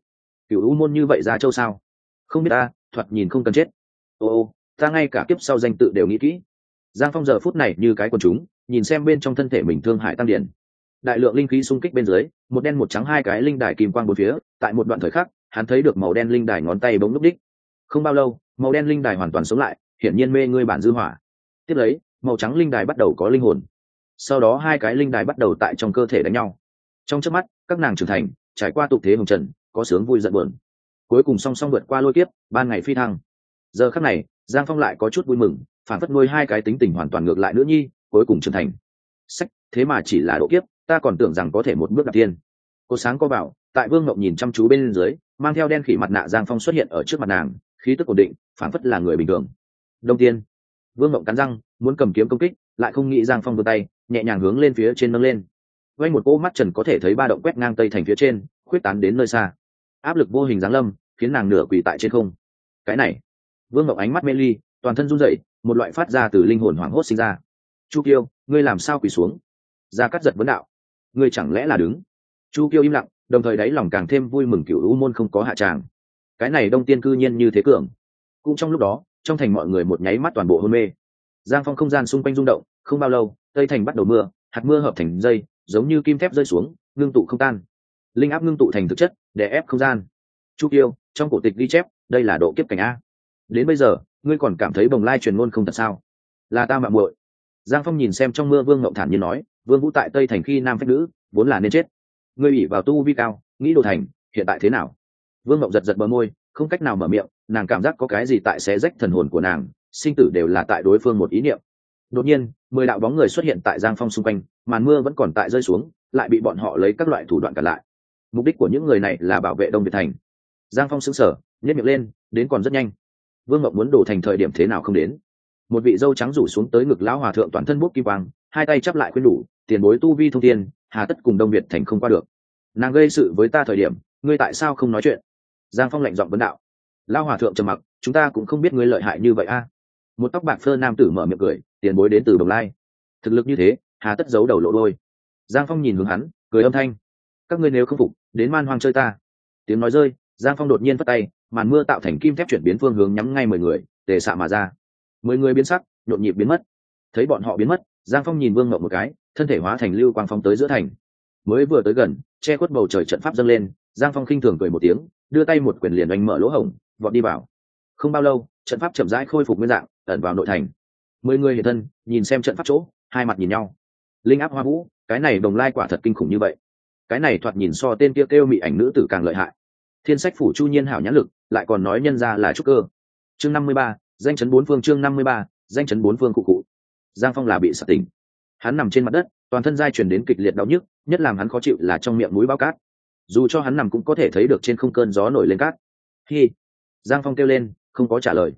Cựu u môn như vậy ra châu sao? Không biết ta, thoạt nhìn không cần chết. Ô ô, ta ngay cả kiếp sau danh tự đều nghĩ kỹ. Giang phong giờ phút này như cái quần chúng, nhìn xem bên trong thân thể mình thương hại tăng điển. Đại lượng linh khí xung kích bên dưới, một đen một trắng hai cái linh đài kim quang bốn phía, tại một đoạn thời khắc, hắn thấy được màu đen linh đài ngón tay bỗng núp đích. Không bao lâu màu đen linh đài hoàn toàn sống lại, hiển nhiên mê ngươi bản dư hỏa. Tiếp lấy, màu trắng linh đài bắt đầu có linh hồn. Sau đó hai cái linh đài bắt đầu tại trong cơ thể đánh nhau. Trong trước mắt, các nàng trưởng thành, trải qua tục thế hồng trần, có sướng vui giận buồn. Cuối cùng song song vượt qua lôi kiếp, ban ngày phi thăng. Giờ khắc này, giang phong lại có chút vui mừng, phản phất nuôi hai cái tính tình hoàn toàn ngược lại nữ nhi, cuối cùng trưởng thành. Sách, thế mà chỉ là độ kiếp, ta còn tưởng rằng có thể một bước đặt tiên cô sáng có bảo, tại vương ngọc nhìn chăm chú bên dưới, mang theo đen khỉ mặt nạ giang phong xuất hiện ở trước mặt nàng khí tức ổn định phản phất là người bình thường. Đông tiên. Vương Mộng cắn răng, muốn cầm kiếm công kích, lại không nghĩ giang phong vươn tay, nhẹ nhàng hướng lên phía trên nâng lên. Quay một cỗ mắt trần có thể thấy ba động quét ngang tây thành phía trên, khuyết tán đến nơi xa. Áp lực vô hình giáng lâm, khiến nàng nửa quỳ tại trên không. Cái này. Vương ngọc ánh mắt mê ly, toàn thân run rẩy, một loại phát ra từ linh hồn hoảng hốt sinh ra. Chu kiêu, ngươi làm sao quỳ xuống? Ra cắt giật vấn đạo. Ngươi chẳng lẽ là đứng? Chu kiêu im lặng, đồng thời đáy lòng càng thêm vui mừng cựu u môn không có hạ tràng cái này đông tiên cư nhiên như thế cường. Cũng trong lúc đó, trong thành mọi người một nháy mắt toàn bộ hôn mê. Giang phong không gian xung quanh rung động, không bao lâu, tây thành bắt đầu mưa, hạt mưa hợp thành dây, giống như kim thép rơi xuống, ngưng tụ không tan. Linh áp ngưng tụ thành thực chất để ép không gian. Chu kiêu, trong cổ tịch ghi chép, đây là độ kiếp cảnh a. Đến bây giờ, ngươi còn cảm thấy bồng lai truyền ngôn không thật sao? Là ta mạng muội. Giang phong nhìn xem trong mưa vương ngậu thản nhiên nói, vương vũ tại tây thành khi nam phách nữ, vốn là nên chết. Ngươi ủy vào tu vi cao, nghĩ đồ thành, hiện tại thế nào? Vương Mộng giật giật bờ môi, không cách nào mở miệng, nàng cảm giác có cái gì tại xé rách thần hồn của nàng, sinh tử đều là tại đối phương một ý niệm. Đột nhiên, mười đạo bóng người xuất hiện tại giang phong xung quanh, màn mưa vẫn còn tại rơi xuống, lại bị bọn họ lấy các loại thủ đoạn cản lại. Mục đích của những người này là bảo vệ đông việt thành. Giang phong xứng sở nhét miệng lên, đến còn rất nhanh. Vương Mộng muốn đổ thành thời điểm thế nào không đến. Một vị dâu trắng rủ xuống tới ngực lão hòa thượng toàn thân bút kim quang, hai tay chắp lại khuyên đủ, tiền bối tu vi thông tiên hà tất cùng đông việt thành không qua được. Nàng gây sự với ta thời điểm, ngươi tại sao không nói chuyện? Giang phong lạnh giọng vấn đạo. Lao hòa thượng trầm mặc, chúng ta cũng không biết ngươi lợi hại như vậy a. Một tóc bạc phơ nam tử mở miệng cười, tiền bối đến từ đồng lai. Thực lực như thế, hà tất giấu đầu lộ đôi. Giang phong nhìn hướng hắn, cười âm thanh. Các ngươi nếu không phục, đến man hoang chơi ta. Tiếng nói rơi, giang phong đột nhiên vất tay, màn mưa tạo thành kim thép chuyển biến phương hướng nhắm ngay mười người, tề xạ mà ra. Mười người biến sắc, nhộn nhịp biến mất. Thấy bọn họ biến mất, giang phong nhìn vương ngậu một cái, thân thể hóa thành lưu quang phong tới giữa thành. Mới vừa tới gần, che khuất bầu trời trận pháp dâng lên, giang phong khinh thường cười một tiếng đưa tay một quyền liền đánh mở lỗ hổng vọt đi vào. Không bao lâu trận pháp chậm rãi khôi phục nguyên dạng ẩn vào nội thành. Mười người hiện thân nhìn xem trận pháp chỗ hai mặt nhìn nhau. Linh áp hoa vũ cái này đồng lai quả thật kinh khủng như vậy. Cái này thoạt nhìn so tên kia kêu, kêu mị ảnh nữ tử càng lợi hại. Thiên sách phủ chu nhiên hảo nhãn lực lại còn nói nhân ra là trúc cơ. Chương năm mươi ba danh chấn bốn phương chương năm mươi ba danh chấn bốn phương cụ cụ. Giang phong là bị sạt tỉnh. Hắn nằm trên mặt đất toàn thân dai chuyển đến kịch liệt đau nhức nhất làm hắn khó chịu là trong miệng mũi bao cát dù cho hắn nằm cũng có thể thấy được trên không cơn gió nổi lên cát. Hi. Giang phong kêu lên, không có trả lời.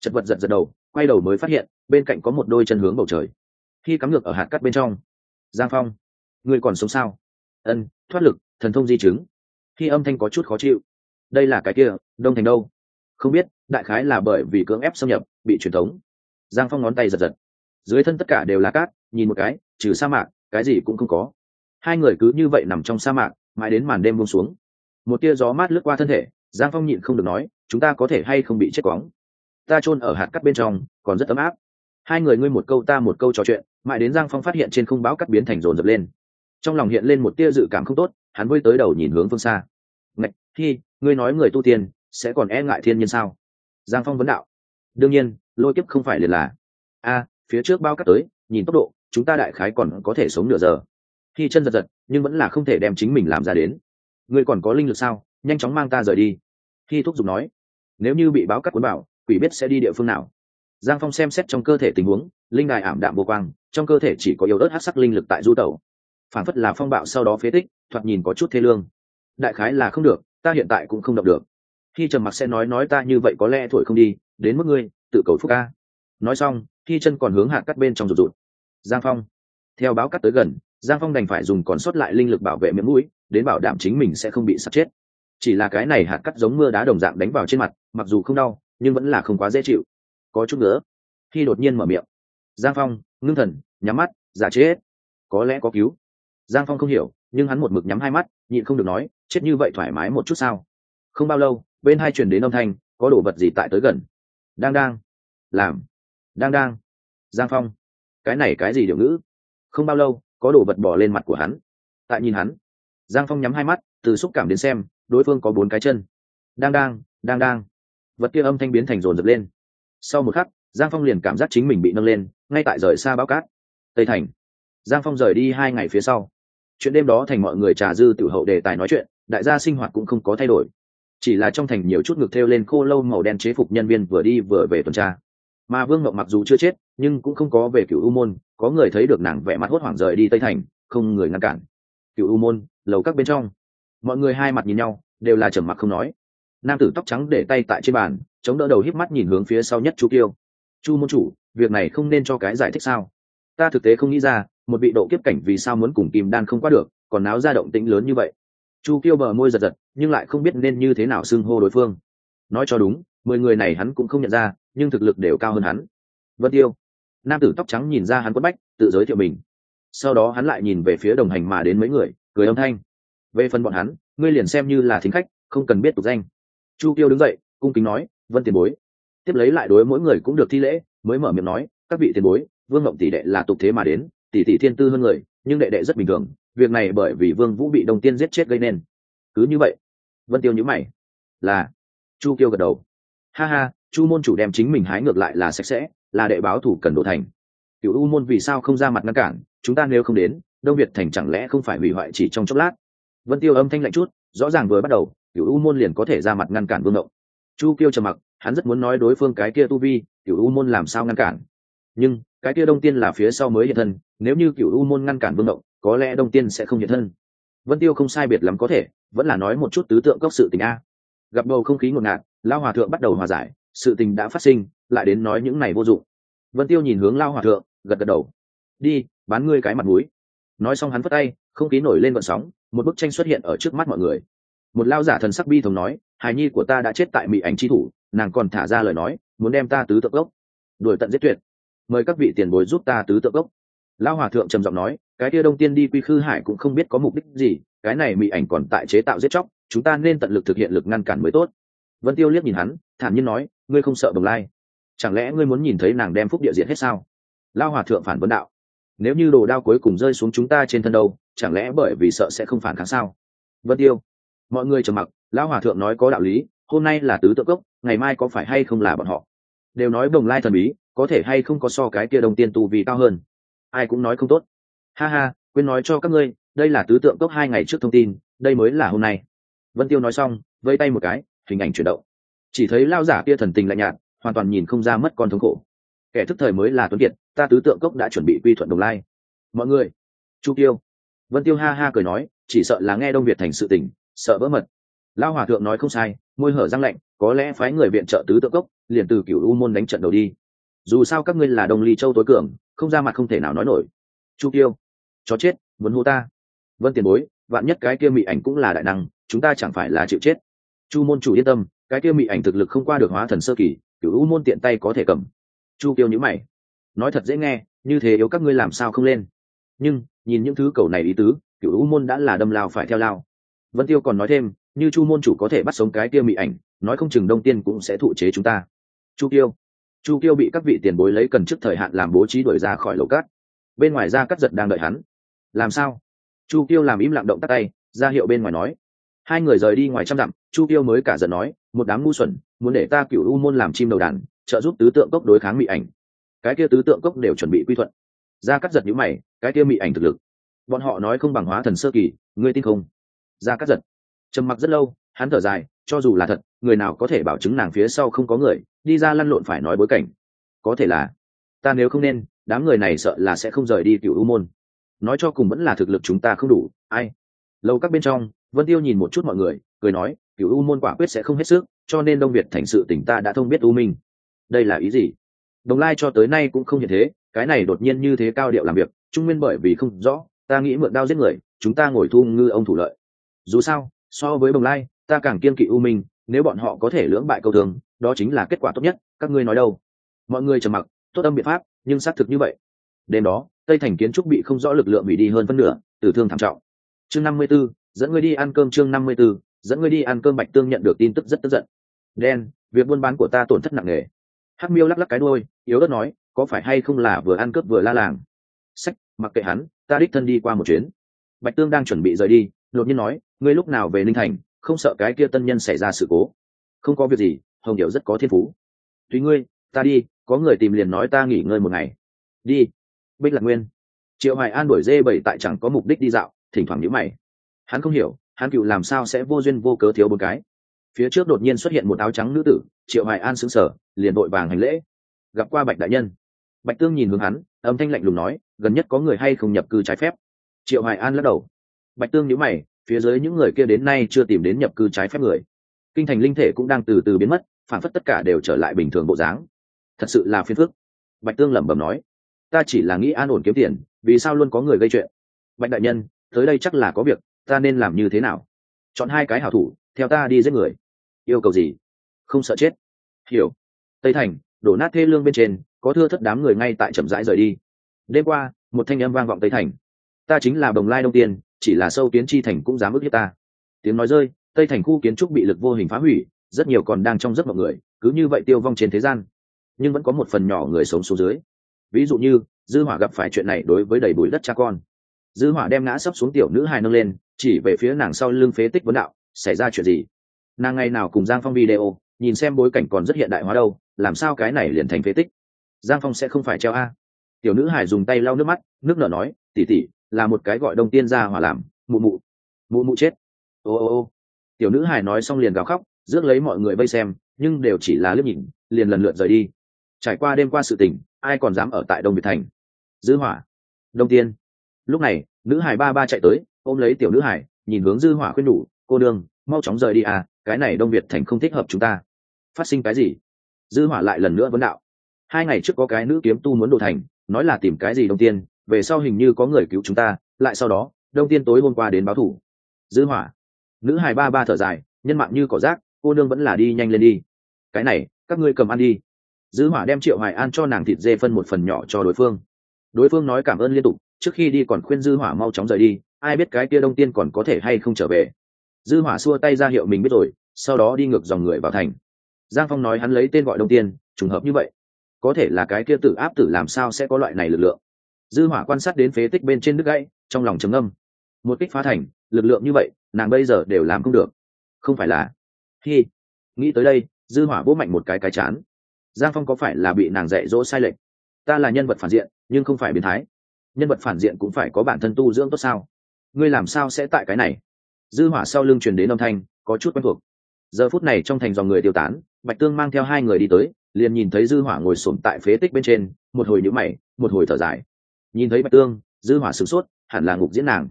Chật vật giật giật đầu, quay đầu mới phát hiện, bên cạnh có một đôi chân hướng bầu trời. Khi cắm ngược ở hạt cắt bên trong. Giang phong người còn sống sao? Ân, thoát lực, thần thông di chứng. Khi âm thanh có chút khó chịu. Đây là cái kia, đông thành đâu? Không biết, đại khái là bởi vì cưỡng ép xâm nhập, bị truyền thống. Giang phong ngón tay giật giật. Dưới thân tất cả đều là cát, nhìn một cái, trừ sa mạc, cái gì cũng không có. Hai người cứ như vậy nằm trong sa mạc mãi đến màn đêm buông xuống. Một tia gió mát lướt qua thân thể, giang phong nhịn không được nói, chúng ta có thể hay không bị chết quóng? Ta chôn ở hạt cắt bên trong, còn rất ấm áp. Hai người ngươi một câu ta một câu trò chuyện, mãi đến giang phong phát hiện trên không báo cắt biến thành rồn dập lên. Trong lòng hiện lên một tia dự cảm không tốt, hắn vơi tới đầu nhìn hướng phương xa. Ngạch khi ngươi nói người tu tiên, sẽ còn e ngại thiên nhiên sao? Giang phong vấn đạo. Đương nhiên, lôi kiếp không phải liền là. A, phía trước bao cắt tới, nhìn tốc độ, chúng ta đại khái còn có thể sống nửa giờ khi chân giật giật, nhưng vẫn là không thể đem chính mình làm ra đến. Ngươi còn có linh lực sao? Nhanh chóng mang ta rời đi. Khi thúc giục nói, nếu như bị báo cắt cuốn bảo, quỷ biết sẽ đi địa phương nào. Giang phong xem xét trong cơ thể tình huống, linh đài ảm đạm vô quang, trong cơ thể chỉ có yếu ớt hát sắc linh lực tại du tẩu. Phản phất là phong bạo sau đó phế tích, thoạt nhìn có chút thê lương. Đại khái là không được, ta hiện tại cũng không động được. Khi trầm mặc sẽ nói nói ta như vậy có lẽ thổi không đi, đến mức ngươi, tự cầu phúc ca. Nói xong, khi chân còn hướng hạt cắt bên trong rụt rụt. Giang phong, theo báo cắt tới gần giang phong đành phải dùng còn sót lại linh lực bảo vệ miệng mũi, đến bảo đảm chính mình sẽ không bị sạt chết. Chỉ là cái này hạt cắt giống mưa đá đồng dạng đánh vào trên mặt, mặc dù không đau, nhưng vẫn là không quá dễ chịu. Có chút nữa khi đột nhiên mở miệng, giang phong, ngưng thần, nhắm mắt, giả chết. Có lẽ có cứu. Giang phong không hiểu, nhưng hắn một mực nhắm hai mắt, nhịn không được nói, chết như vậy thoải mái một chút sao? Không bao lâu, bên hai chuyển đến âm thanh, có đồ vật gì tại tới gần? Đang đang. Làm. Đang đang. Giang phong. Cái này cái gì điều ngữ? Không bao lâu có đồ vật bỏ lên mặt của hắn. Tại nhìn hắn, giang phong nhắm hai mắt, từ xúc cảm đến xem, đối phương có bốn cái chân. Đang đang đang đang. Vật kia âm thanh biến thành rồn rập lên. Sau một khắc, giang phong liền cảm giác chính mình bị nâng lên, ngay tại rời xa bao cát. Tây thành. Giang phong rời đi hai ngày phía sau. Chuyện đêm đó thành mọi người trà dư tiểu hậu đề tài nói chuyện, đại gia sinh hoạt cũng không có thay đổi. Chỉ là trong thành nhiều chút ngực thêu lên khô lâu màu đen chế phục nhân viên vừa đi vừa về tuần tra mà vương ngọc mặc dù chưa chết, nhưng cũng không có về cựu u môn, có người thấy được nàng vẻ mặt hốt hoảng rời đi tây thành, không người ngăn cản. Cựu u môn, lầu các bên trong. Mọi người hai mặt nhìn nhau, đều là trầm mặc không nói. Nam tử tóc trắng để tay tại trên bàn, chống đỡ đầu híp mắt nhìn hướng phía sau nhất chu kiêu. Chu môn chủ, việc này không nên cho cái giải thích sao? Ta thực tế không nghĩ ra, một vị độ kiếp cảnh vì sao muốn cùng kim đan không qua được, còn náo ra động tĩnh lớn như vậy. Chu kiêu bờ môi giật giật, nhưng lại không biết nên như thế nào xưng hô đối phương. Nói cho đúng, mười người này hắn cũng không nhận ra nhưng thực lực đều cao hơn hắn. Vân tiêu, nam tử tóc trắng nhìn ra hắn quất bách, tự giới thiệu mình. Sau đó hắn lại nhìn về phía đồng hành mà đến mấy người, cười âm thanh. Về phần bọn hắn, ngươi liền xem như là thính khách, không cần biết tục danh. Chu tiêu đứng dậy, cung kính nói, vân tiền bối. Tiếp lấy lại đối mỗi người cũng được thi lễ, mới mở miệng nói, các vị tiền bối, vương mộng tỷ đệ là tục thế mà đến, tỷ tỷ thiên tư hơn người, nhưng đệ đệ rất bình thường, việc này bởi vì vương vũ bị đồng tiên giết chết gây nên. Cứ như vậy, vân tiêu nhữ mày, là chu kiêu gật đầu. Ha ha chu môn chủ đem chính mình hái ngược lại là sạch sẽ là đệ báo thủ cần đổ thành. Cựu u môn vì sao không ra mặt ngăn cản chúng ta nếu không đến đông việt thành chẳng lẽ không phải hủy hoại chỉ trong chốc lát? Vân tiêu âm thanh lạnh chút rõ ràng vừa bắt đầu cựu u môn liền có thể ra mặt ngăn cản vương động. chu kiêu trầm mặc hắn rất muốn nói đối phương cái kia tu vi cựu u môn làm sao ngăn cản? Nhưng cái kia đông tiên là phía sau mới hiện thân nếu như cựu u môn ngăn cản vương động, có lẽ đông tiên sẽ không hiện thân. Vân tiêu không sai biệt lắm có thể vẫn là nói một chút tứ tượng cốc sự tình a. Gặp bầu không khí ngột ngạt lao hòa thượng bắt đầu hòa giải sự tình đã phát sinh, lại đến nói những này vô dụng. Vân tiêu nhìn hướng lao hòa thượng, gật gật đầu. Đi, bán ngươi cái mặt mũi. Nói xong hắn phất tay, không khí nổi lên vận sóng, một bức tranh xuất hiện ở trước mắt mọi người. Một lao giả thần sắc bi thống nói, hài nhi của ta đã chết tại mỹ ảnh chi thủ, nàng còn thả ra lời nói, muốn đem ta tứ tượng gốc, đuổi tận giết tuyệt. Mời các vị tiền bối giúp ta tứ tượng gốc. Lao hòa thượng trầm giọng nói, cái kia đông tiên đi quy khư hải cũng không biết có mục đích gì, cái này mỹ ảnh còn tại chế tạo giết chóc, chúng ta nên tận lực thực hiện lực ngăn cản mới tốt. Vân tiêu liếc nhìn hắn, thản nhiên nói ngươi không sợ bồng lai? Chẳng lẽ ngươi muốn nhìn thấy nàng đem phúc địa diện hết sao? Lao hòa thượng phản vấn đạo. Nếu như đồ đao cuối cùng rơi xuống chúng ta trên thân đâu, chẳng lẽ bởi vì sợ sẽ không phản kháng sao? Vân tiêu. Mọi người trầm mặc lão hòa thượng nói có đạo lý, hôm nay là tứ tự cốc, ngày mai có phải hay không là bọn họ? Đều nói bồng lai thần bí, có thể hay không có so cái kia đồng tiên tù vì cao hơn? Ai cũng nói không tốt. Ha ha, quên nói cho các ngươi, đây là tứ tượng cốc hai ngày trước thông tin, đây mới là hôm nay. Vân tiêu nói xong vây tay một cái, hình ảnh chuyển động chỉ thấy lao giả kia thần tình lạnh nhạt, hoàn toàn nhìn không ra mất con thống khổ. Kẻ thức thời mới là tuấn kiệt, ta tứ tượng cốc đã chuẩn bị quy thuận đồng lai. Mọi người, chu tiêu. Vân tiêu ha ha cười nói, chỉ sợ là nghe đông việt thành sự tình, sợ vỡ mật. Lao hòa thượng nói không sai, môi hở răng lạnh, có lẽ phái người viện trợ tứ tượng cốc, liền từ cửu u môn đánh trận đầu đi. Dù sao các ngươi là đông ly châu tối cường, không ra mặt không thể nào nói nổi. Chu tiêu. Chó chết, muốn hô ta. Vân tiền bối, vạn nhất cái kia mị ảnh cũng là đại năng, chúng ta chẳng phải là chịu chết. Chu môn chủ yên tâm cái kia mị ảnh thực lực không qua được hóa thần sơ kỳ cựu u môn tiện tay có thể cầm. Chu tiêu nhữ mày. Nói thật dễ nghe, như thế yếu các ngươi làm sao không lên? Nhưng, nhìn những thứ cầu này ý tứ cựu u môn đã là đâm lao phải theo lao. Vân tiêu còn nói thêm, như chu môn chủ có thể bắt sống cái kia mị ảnh, nói không chừng đông tiên cũng sẽ thụ chế chúng ta. Chu tiêu chu tiêu bị các vị tiền bối lấy cần trước thời hạn làm bố trí đuổi ra khỏi lầu cát. Bên ngoài ra cắt giật đang đợi hắn. Làm sao? Chu tiêu làm im lặng động tắt tay, ra hiệu bên ngoài nói. Hai người rời đi ngoài trăm dặm, chu tiêu mới cả giận nói một đám ngu xuẩn, muốn để ta cựu u môn làm chim đầu đàn, trợ giúp tứ tượng cốc đối kháng mỹ ảnh. Cái kia tứ tượng cốc đều chuẩn bị quy thuận. Ra cắt giật nhữ mày, cái kia mỹ ảnh thực lực. Bọn họ nói không bằng hóa thần sơ kỳ, ngươi tin không? Ra cắt giật trầm mặc rất lâu, hắn thở dài, cho dù là thật, người nào có thể bảo chứng nàng phía sau không có người, đi ra lăn lộn phải nói bối cảnh. Có thể là, ta nếu không nên, đám người này sợ là sẽ không rời đi cựu u môn. Nói cho cùng vẫn là thực lực chúng ta không đủ, ai? Lâu các bên trong, vân tiêu nhìn một chút mọi người, cười nói cựu u môn quả quyết sẽ không hết sức cho nên đông việt thành sự tỉnh ta đã thông biết u minh. Đây là ý gì? Đồng lai cho tới nay cũng không như thế cái này đột nhiên như thế cao điệu làm việc trung nguyên bởi vì không rõ ta nghĩ mượn đao giết người chúng ta ngồi thu ngư ông thủ lợi. Dù sao so với đồng lai ta càng kiên kỵ u minh nếu bọn họ có thể lưỡng bại câu thường đó chính là kết quả tốt nhất các ngươi nói đâu? Mọi người trầm mặc tốt âm biện pháp nhưng xác thực như vậy. Đêm đó tây thành kiến trúc bị không rõ lực lượng bị đi hơn phân nửa tử thương thảm trọng. Chương năm mươi 54, dẫn ngươi đi ăn cơm chương năm mươi 54, dẫn ngươi đi ăn cơm bạch tương nhận được tin tức rất tức giận. Đen, việc buôn bán của ta tổn thất nặng nề. Hắc miêu lắc lắc cái đôi yếu đất nói, có phải hay không là vừa ăn cướp vừa la làng? Sách, mặc kệ hắn, ta đích thân đi qua một chuyến. Bạch tương đang chuẩn bị rời đi, đột nhiên nói, ngươi lúc nào về ninh thành, không sợ cái kia tân nhân xảy ra sự cố? Không có việc gì, hồng điệu rất có thiên phú. Tùy ngươi, ta đi, có người tìm liền nói ta nghỉ ngơi một ngày. Đi. Bích lạc nguyên. Triệu hoài an đổi dê bảy tại chẳng có mục đích đi dạo, thỉnh thoảng nhíu mày. Hắn không hiểu hắn cựu làm sao sẽ vô duyên vô cớ thiếu bốn cái? Phía trước đột nhiên xuất hiện một áo trắng nữ tử, triệu hoài an xứng sở liền vội vàng hành lễ. Gặp qua bạch đại nhân. Bạch tương nhìn hướng hắn, âm thanh lạnh lùng nói, gần nhất có người hay không nhập cư trái phép? Triệu hoài an lắc đầu. Bạch tương nhíu mày, phía dưới những người kia đến nay chưa tìm đến nhập cư trái phép người. Kinh thành linh thể cũng đang từ từ biến mất, phản phất tất cả đều trở lại bình thường bộ dáng. Thật sự là phiền phức. Bạch tương lẩm bẩm nói, ta chỉ là nghĩ an ổn kiếm tiền, vì sao luôn có người gây chuyện? Bạch đại nhân, tới đây chắc là có việc ta nên làm như thế nào? Chọn hai cái hảo thủ, theo ta đi giết người. Yêu cầu gì? Không sợ chết. Hiểu. Tây thành, đổ nát thê lương bên trên, có thưa thất đám người ngay tại chậm rãi rời đi. Đêm qua, một thanh âm vang vọng tây thành. Ta chính là bồng lai đông tiên, chỉ là sâu kiến chi thành cũng dám ức hiếp ta. Tiếng nói rơi, tây thành khu kiến trúc bị lực vô hình phá hủy, rất nhiều còn đang trong giấc mọi người, cứ như vậy tiêu vong trên thế gian. Nhưng vẫn có một phần nhỏ người sống xuống dưới. Ví dụ như, dư hỏa gặp phải chuyện này đối với đầy bụi đất cha con. Dư hỏa đem ngã sấp xuống tiểu nữ hài nâng lên chỉ về phía nàng sau lưng phế tích vấn đạo, xảy ra chuyện gì? Nàng ngày nào cùng giang phong video, nhìn xem bối cảnh còn rất hiện đại hóa đâu, làm sao cái này liền thành phế tích? Giang phong sẽ không phải treo a. Tiểu nữ hải dùng tay lau nước mắt, nước nở nói tỉ tỉ là một cái gọi đông tiên ra hỏa làm, mụ mụ mụ mụ chết. Ô ô ô. Tiểu nữ hải nói xong liền gào khóc, rước lấy mọi người vây xem, nhưng đều chỉ là liếc nhìn, liền lần lượt rời đi. Trải qua đêm qua sự tình, ai còn dám ở tại đông việt thành? Dư hỏa. Đông tiên. Lúc này, nữ hải ba ba chạy tới ôm lấy tiểu nữ hải, nhìn hướng dư hỏa khuyên đủ, cô đương mau chóng rời đi à cái này đông việt thành không thích hợp chúng ta. Phát sinh cái gì? Dư hỏa lại lần nữa vấn đạo. Hai ngày trước có cái nữ kiếm tu muốn đổ thành, nói là tìm cái gì đông tiên, về sau hình như có người cứu chúng ta, lại sau đó, đông tiên tối hôm qua đến báo thủ. Dư hỏa. Nữ hài ba ba thở dài, nhân mạng như cỏ rác, cô nương vẫn là đi nhanh lên đi. Cái này, các ngươi cầm ăn đi. Dư hỏa đem triệu hoài an cho nàng thịt dê phân một phần nhỏ cho đối phương. Đối phương nói cảm ơn liên tục, trước khi đi còn khuyên dư hỏa mau chóng rời đi ai biết cái kia đông tiên còn có thể hay không trở về. Dư hỏa xua tay ra hiệu mình biết rồi, sau đó đi ngược dòng người vào thành. Giang phong nói hắn lấy tên gọi đông tiên, trùng hợp như vậy. Có thể là cái kia tự áp tử làm sao sẽ có loại này lực lượng? Dư hỏa quan sát đến phế tích bên trên nước gãy, trong lòng trầm ngâm. Một kích phá thành, lực lượng như vậy, nàng bây giờ đều làm không được. Không phải là. Khi nghĩ tới đây, dư hỏa vỗ mạnh một cái cái chán. Giang phong có phải là bị nàng dạy dỗ sai lệch? Ta là nhân vật phản diện, nhưng không phải biến thái. Nhân vật phản diện cũng phải có bản thân tu dưỡng tốt sao? Ngươi làm sao sẽ tại cái này? Dư hỏa sau lưng truyền đến âm thanh, có chút quen thuộc. Giờ phút này trong thành dòng người tiêu tán, bạch tương mang theo hai người đi tới, liền nhìn thấy dư hỏa ngồi sụp tại phế tích bên trên, một hồi nhíu mày, một hồi thở dài. Nhìn thấy bạch tương, dư hỏa sửng sốt, hẳn là ngục diễn nàng.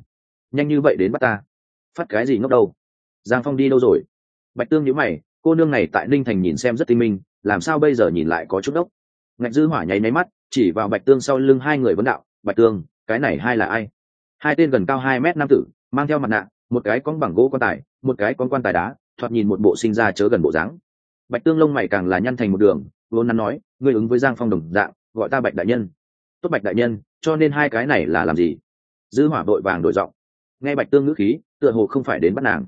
Nhanh như vậy đến bắt ta? Phát cái gì ngốc đâu? Giang phong đi đâu rồi? Bạch tương nhíu mày, cô nương này tại ninh thành nhìn xem rất tinh minh, làm sao bây giờ nhìn lại có chút đốc? Ngạch dư hỏa nháy nháy mắt, chỉ vào bạch tương sau lưng hai người vấn đạo, bạch tương, cái này hai là ai? Hai tên gần cao hai mét nam tử, mang theo mặt nạ, một cái con bằng gỗ quan tài, một cái con quan tài đá, thoạt nhìn một bộ sinh ra chớ gần bộ dáng. Bạch tương lông mày càng là nhăn thành một đường, vốn nắn nói, ngươi ứng với giang phong đồng dạng, gọi ta bạch đại nhân. Tốt bạch đại nhân, cho nên hai cái này là làm gì? Dư hỏa đội vàng đổi giọng. Nghe bạch tương ngữ khí, tựa hồ không phải đến bắt nàng.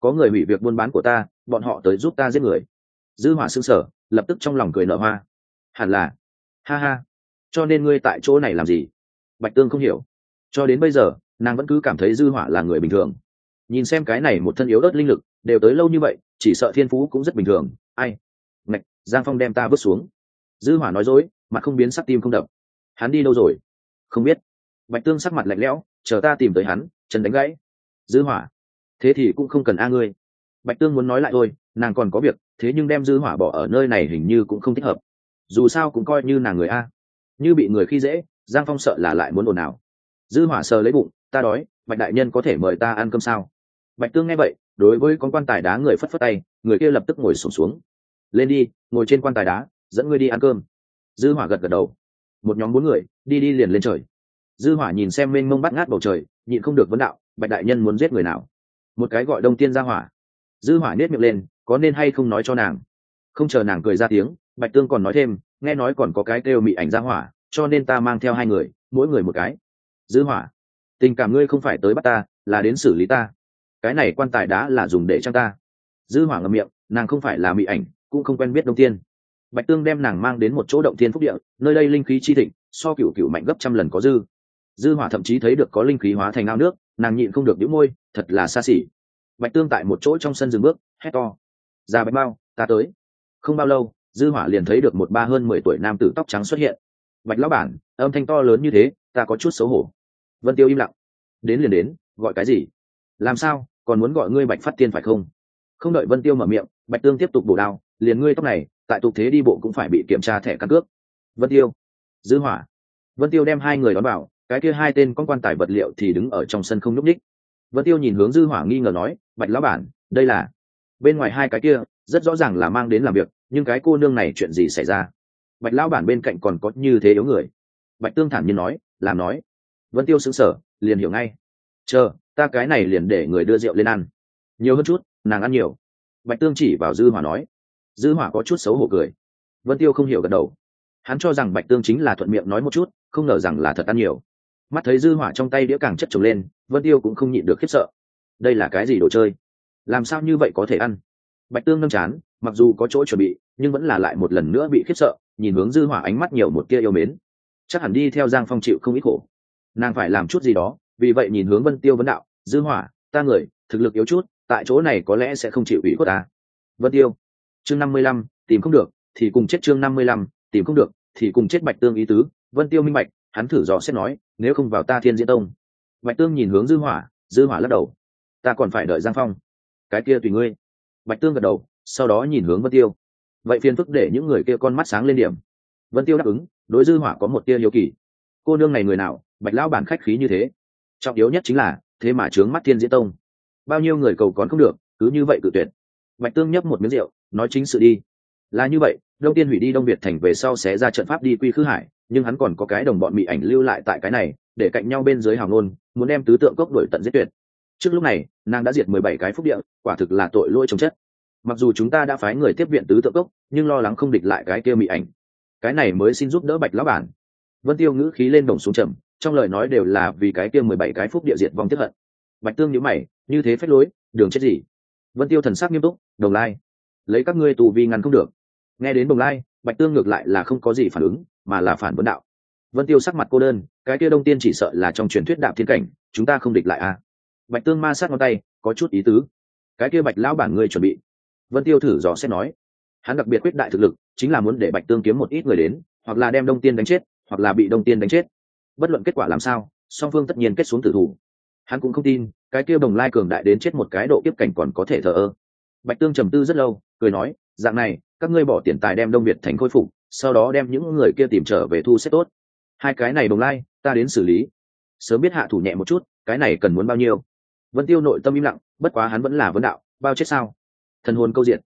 Có người hủy việc buôn bán của ta, bọn họ tới giúp ta giết người. Dư hỏa sững sở lập tức trong lòng cười nở hoa. Hẳn là. Ha ha, cho nên ngươi tại chỗ này làm gì? Bạch tương không hiểu cho đến bây giờ, nàng vẫn cứ cảm thấy dư hỏa là người bình thường. Nhìn xem cái này một thân yếu ớt linh lực, đều tới lâu như vậy, chỉ sợ thiên phú cũng rất bình thường. Ai? Ngạch, giang phong đem ta vứt xuống. Dư hỏa nói dối mặt không biến sắc tim không đập. Hắn đi đâu rồi? Không biết. Bạch tương sắc mặt lạnh lẽo, chờ ta tìm tới hắn, chân đánh gãy. Dư hỏa, thế thì cũng không cần a ngươi. Bạch tương muốn nói lại thôi, nàng còn có việc, thế nhưng đem dư hỏa bỏ ở nơi này hình như cũng không thích hợp. Dù sao cũng coi như nàng người a. Như bị người khi dễ, giang phong sợ là lại muốn ồn nào dư hỏa sờ lấy bụng ta đói bạch đại nhân có thể mời ta ăn cơm sao? Bạch tương nghe vậy đối với con quan tài đá người phất phất tay người kia lập tức ngồi sụp xuống, xuống lên đi ngồi trên quan tài đá dẫn ngươi đi ăn cơm. Dư hỏa gật gật đầu. Một nhóm bốn người đi đi liền lên trời. Dư hỏa nhìn xem mênh mông bắt ngát bầu trời nhịn không được vấn đạo bạch đại nhân muốn giết người nào? Một cái gọi đông tiên ra hỏa. Dư hỏa nết miệng lên có nên hay không nói cho nàng? Không chờ nàng cười ra tiếng bạch tương còn nói thêm nghe nói còn có cái kêu mị ảnh ra hỏa cho nên ta mang theo hai người mỗi người một cái dư hỏa. Tình cảm ngươi không phải tới bắt ta, là đến xử lý ta. Cái này quan tài đá là dùng để trang ta. Dư hỏa ngậm miệng, nàng không phải là mỹ ảnh, cũng không quen biết đông tiên bạch tương đem nàng mang đến một chỗ động thiên phúc địa, nơi đây linh khí chi thịnh, so cựu cựu mạnh gấp trăm lần có dư. Dư hỏa thậm chí thấy được có linh khí hóa thành ao nước, nàng nhịn không được đĩu môi, thật là xa xỉ. Bạch tương tại một chỗ trong sân dừng bước, hét to. Ra bạch bao ta tới. Không bao lâu, dư hỏa liền thấy được một ba hơn mười tuổi nam tử tóc trắng xuất hiện. Bạch lão bản, âm thanh to lớn như thế, ta có chút xấu hổ vân tiêu im lặng. Đến liền đến, gọi cái gì? Làm sao? Còn muốn gọi ngươi bạch phát tiên phải không? Không đợi vân tiêu mở miệng, bạch tương tiếp tục bổ đao, liền ngươi tóc này, tại tục thế đi bộ cũng phải bị kiểm tra thẻ căn cước. Vân tiêu dư hỏa. Vân tiêu đem hai người đón vào, cái kia hai tên con quan tài vật liệu thì đứng ở trong sân không nhúc ních vân tiêu nhìn hướng dư hỏa nghi ngờ nói, bạch lão bản, đây là bên ngoài hai cái kia, rất rõ ràng là mang đến làm việc, nhưng cái cô nương này chuyện gì xảy ra? Bạch lão bản bên cạnh còn có như thế yếu người. Bạch tương thản nhiên nói, làm nói vân tiêu sững sờ, liền hiểu ngay. Chờ, ta cái này liền để người đưa rượu lên ăn. Nhiều hơn chút, nàng ăn nhiều. Bạch tương chỉ vào dư hỏa nói. Dư hỏa có chút xấu hổ cười. Vân tiêu không hiểu gật đầu. Hắn cho rằng bạch tương chính là thuận miệng nói một chút, không ngờ rằng là thật ăn nhiều. Mắt thấy dư hỏa trong tay đĩa càng chất trồng lên, vân tiêu cũng không nhịn được khiếp sợ. Đây là cái gì đồ chơi? Làm sao như vậy có thể ăn? Bạch tương nâng chán, mặc dù có chỗ chuẩn bị, nhưng vẫn là lại một lần nữa bị khiếp sợ, nhìn hướng dư hỏa ánh mắt nhiều một kia yêu mến. Chắc hẳn đi theo giang phong chịu không ít khổ nàng phải làm chút gì đó, vì vậy nhìn hướng vân tiêu vấn đạo, dư hỏa, ta người, thực lực yếu chút, tại chỗ này có lẽ sẽ không chịu ủy của ta. Vân tiêu, chương năm mươi lăm, tìm không được, thì cùng chết chương năm mươi lăm, tìm không được, thì cùng chết bạch tương ý tứ. Vân tiêu minh bạch, hắn thử dò xét nói, nếu không vào ta thiên diễn tông. Bạch tương nhìn hướng dư hỏa dư hỏa lắc đầu, ta còn phải đợi giang phong. Cái kia tùy ngươi. Bạch tương gật đầu, sau đó nhìn hướng vân tiêu. Vậy phiền phức để những người kia con mắt sáng lên điểm. Vân tiêu đáp ứng, đối dư hỏa có một tia hiếu kỳ. Cô nương này người nào bạch lão bản khách khí như thế. Trọng yếu nhất chính là, thế mà trướng mắt thiên diễn tông. Bao nhiêu người cầu còn không được, cứ như vậy cự tuyệt. Bạch tương nhấp một miếng rượu, nói chính sự đi. Là như vậy, đông tiên hủy đi đông việt thành về sau sẽ ra trận pháp đi quy khư hải, nhưng hắn còn có cái đồng bọn bị ảnh lưu lại tại cái này, để cạnh nhau bên dưới hào ngôn, muốn đem tứ tượng cốc đuổi tận giết tuyệt. Trước lúc này, nàng đã diệt mười bảy cái phúc địa, quả thực là tội lỗi trồng chất. Mặc dù chúng ta đã phái người tiếp viện tứ tượng cốc, nhưng lo lắng không địch lại cái kia bị ảnh. Cái này mới xin giúp đỡ bạch lão bản. Vân tiêu ngữ khí lên đồng xuống trầm trong lời nói đều là vì cái kia mười bảy cái phúc địa diệt vong tiếp hận. Bạch tương nhữ mày, như thế phép lối, đường chết gì? Vân tiêu thần sắc nghiêm túc, đồng lai, lấy các ngươi tù vi ngăn không được. Nghe đến đồng lai, bạch tương ngược lại là không có gì phản ứng, mà là phản vấn đạo. Vân tiêu sắc mặt cô đơn, cái kia đông tiên chỉ sợ là trong truyền thuyết đạm thiên cảnh, chúng ta không địch lại à? Bạch tương ma sát ngón tay, có chút ý tứ. Cái kia bạch lão bản ngươi chuẩn bị. Vân tiêu thử dò xét nói, hắn đặc biệt quyết đại thực lực, chính là muốn để bạch tương kiếm một ít người đến, hoặc là đem đông tiên đánh chết, hoặc là bị đông tiên đánh chết bất luận kết quả làm sao, song phương tất nhiên kết xuống tử thủ. Hắn cũng không tin, cái kia đồng lai cường đại đến chết một cái độ tiếp cảnh còn có thể thờ ơ. Bạch tương trầm tư rất lâu, cười nói, dạng này, các ngươi bỏ tiền tài đem đông việt thành khôi phục, sau đó đem những người kia tìm trở về thu xếp tốt. Hai cái này đồng lai, ta đến xử lý. Sớm biết hạ thủ nhẹ một chút, cái này cần muốn bao nhiêu? Vân tiêu nội tâm im lặng, bất quá hắn vẫn là vấn đạo, bao chết sao? Thần hồn câu diện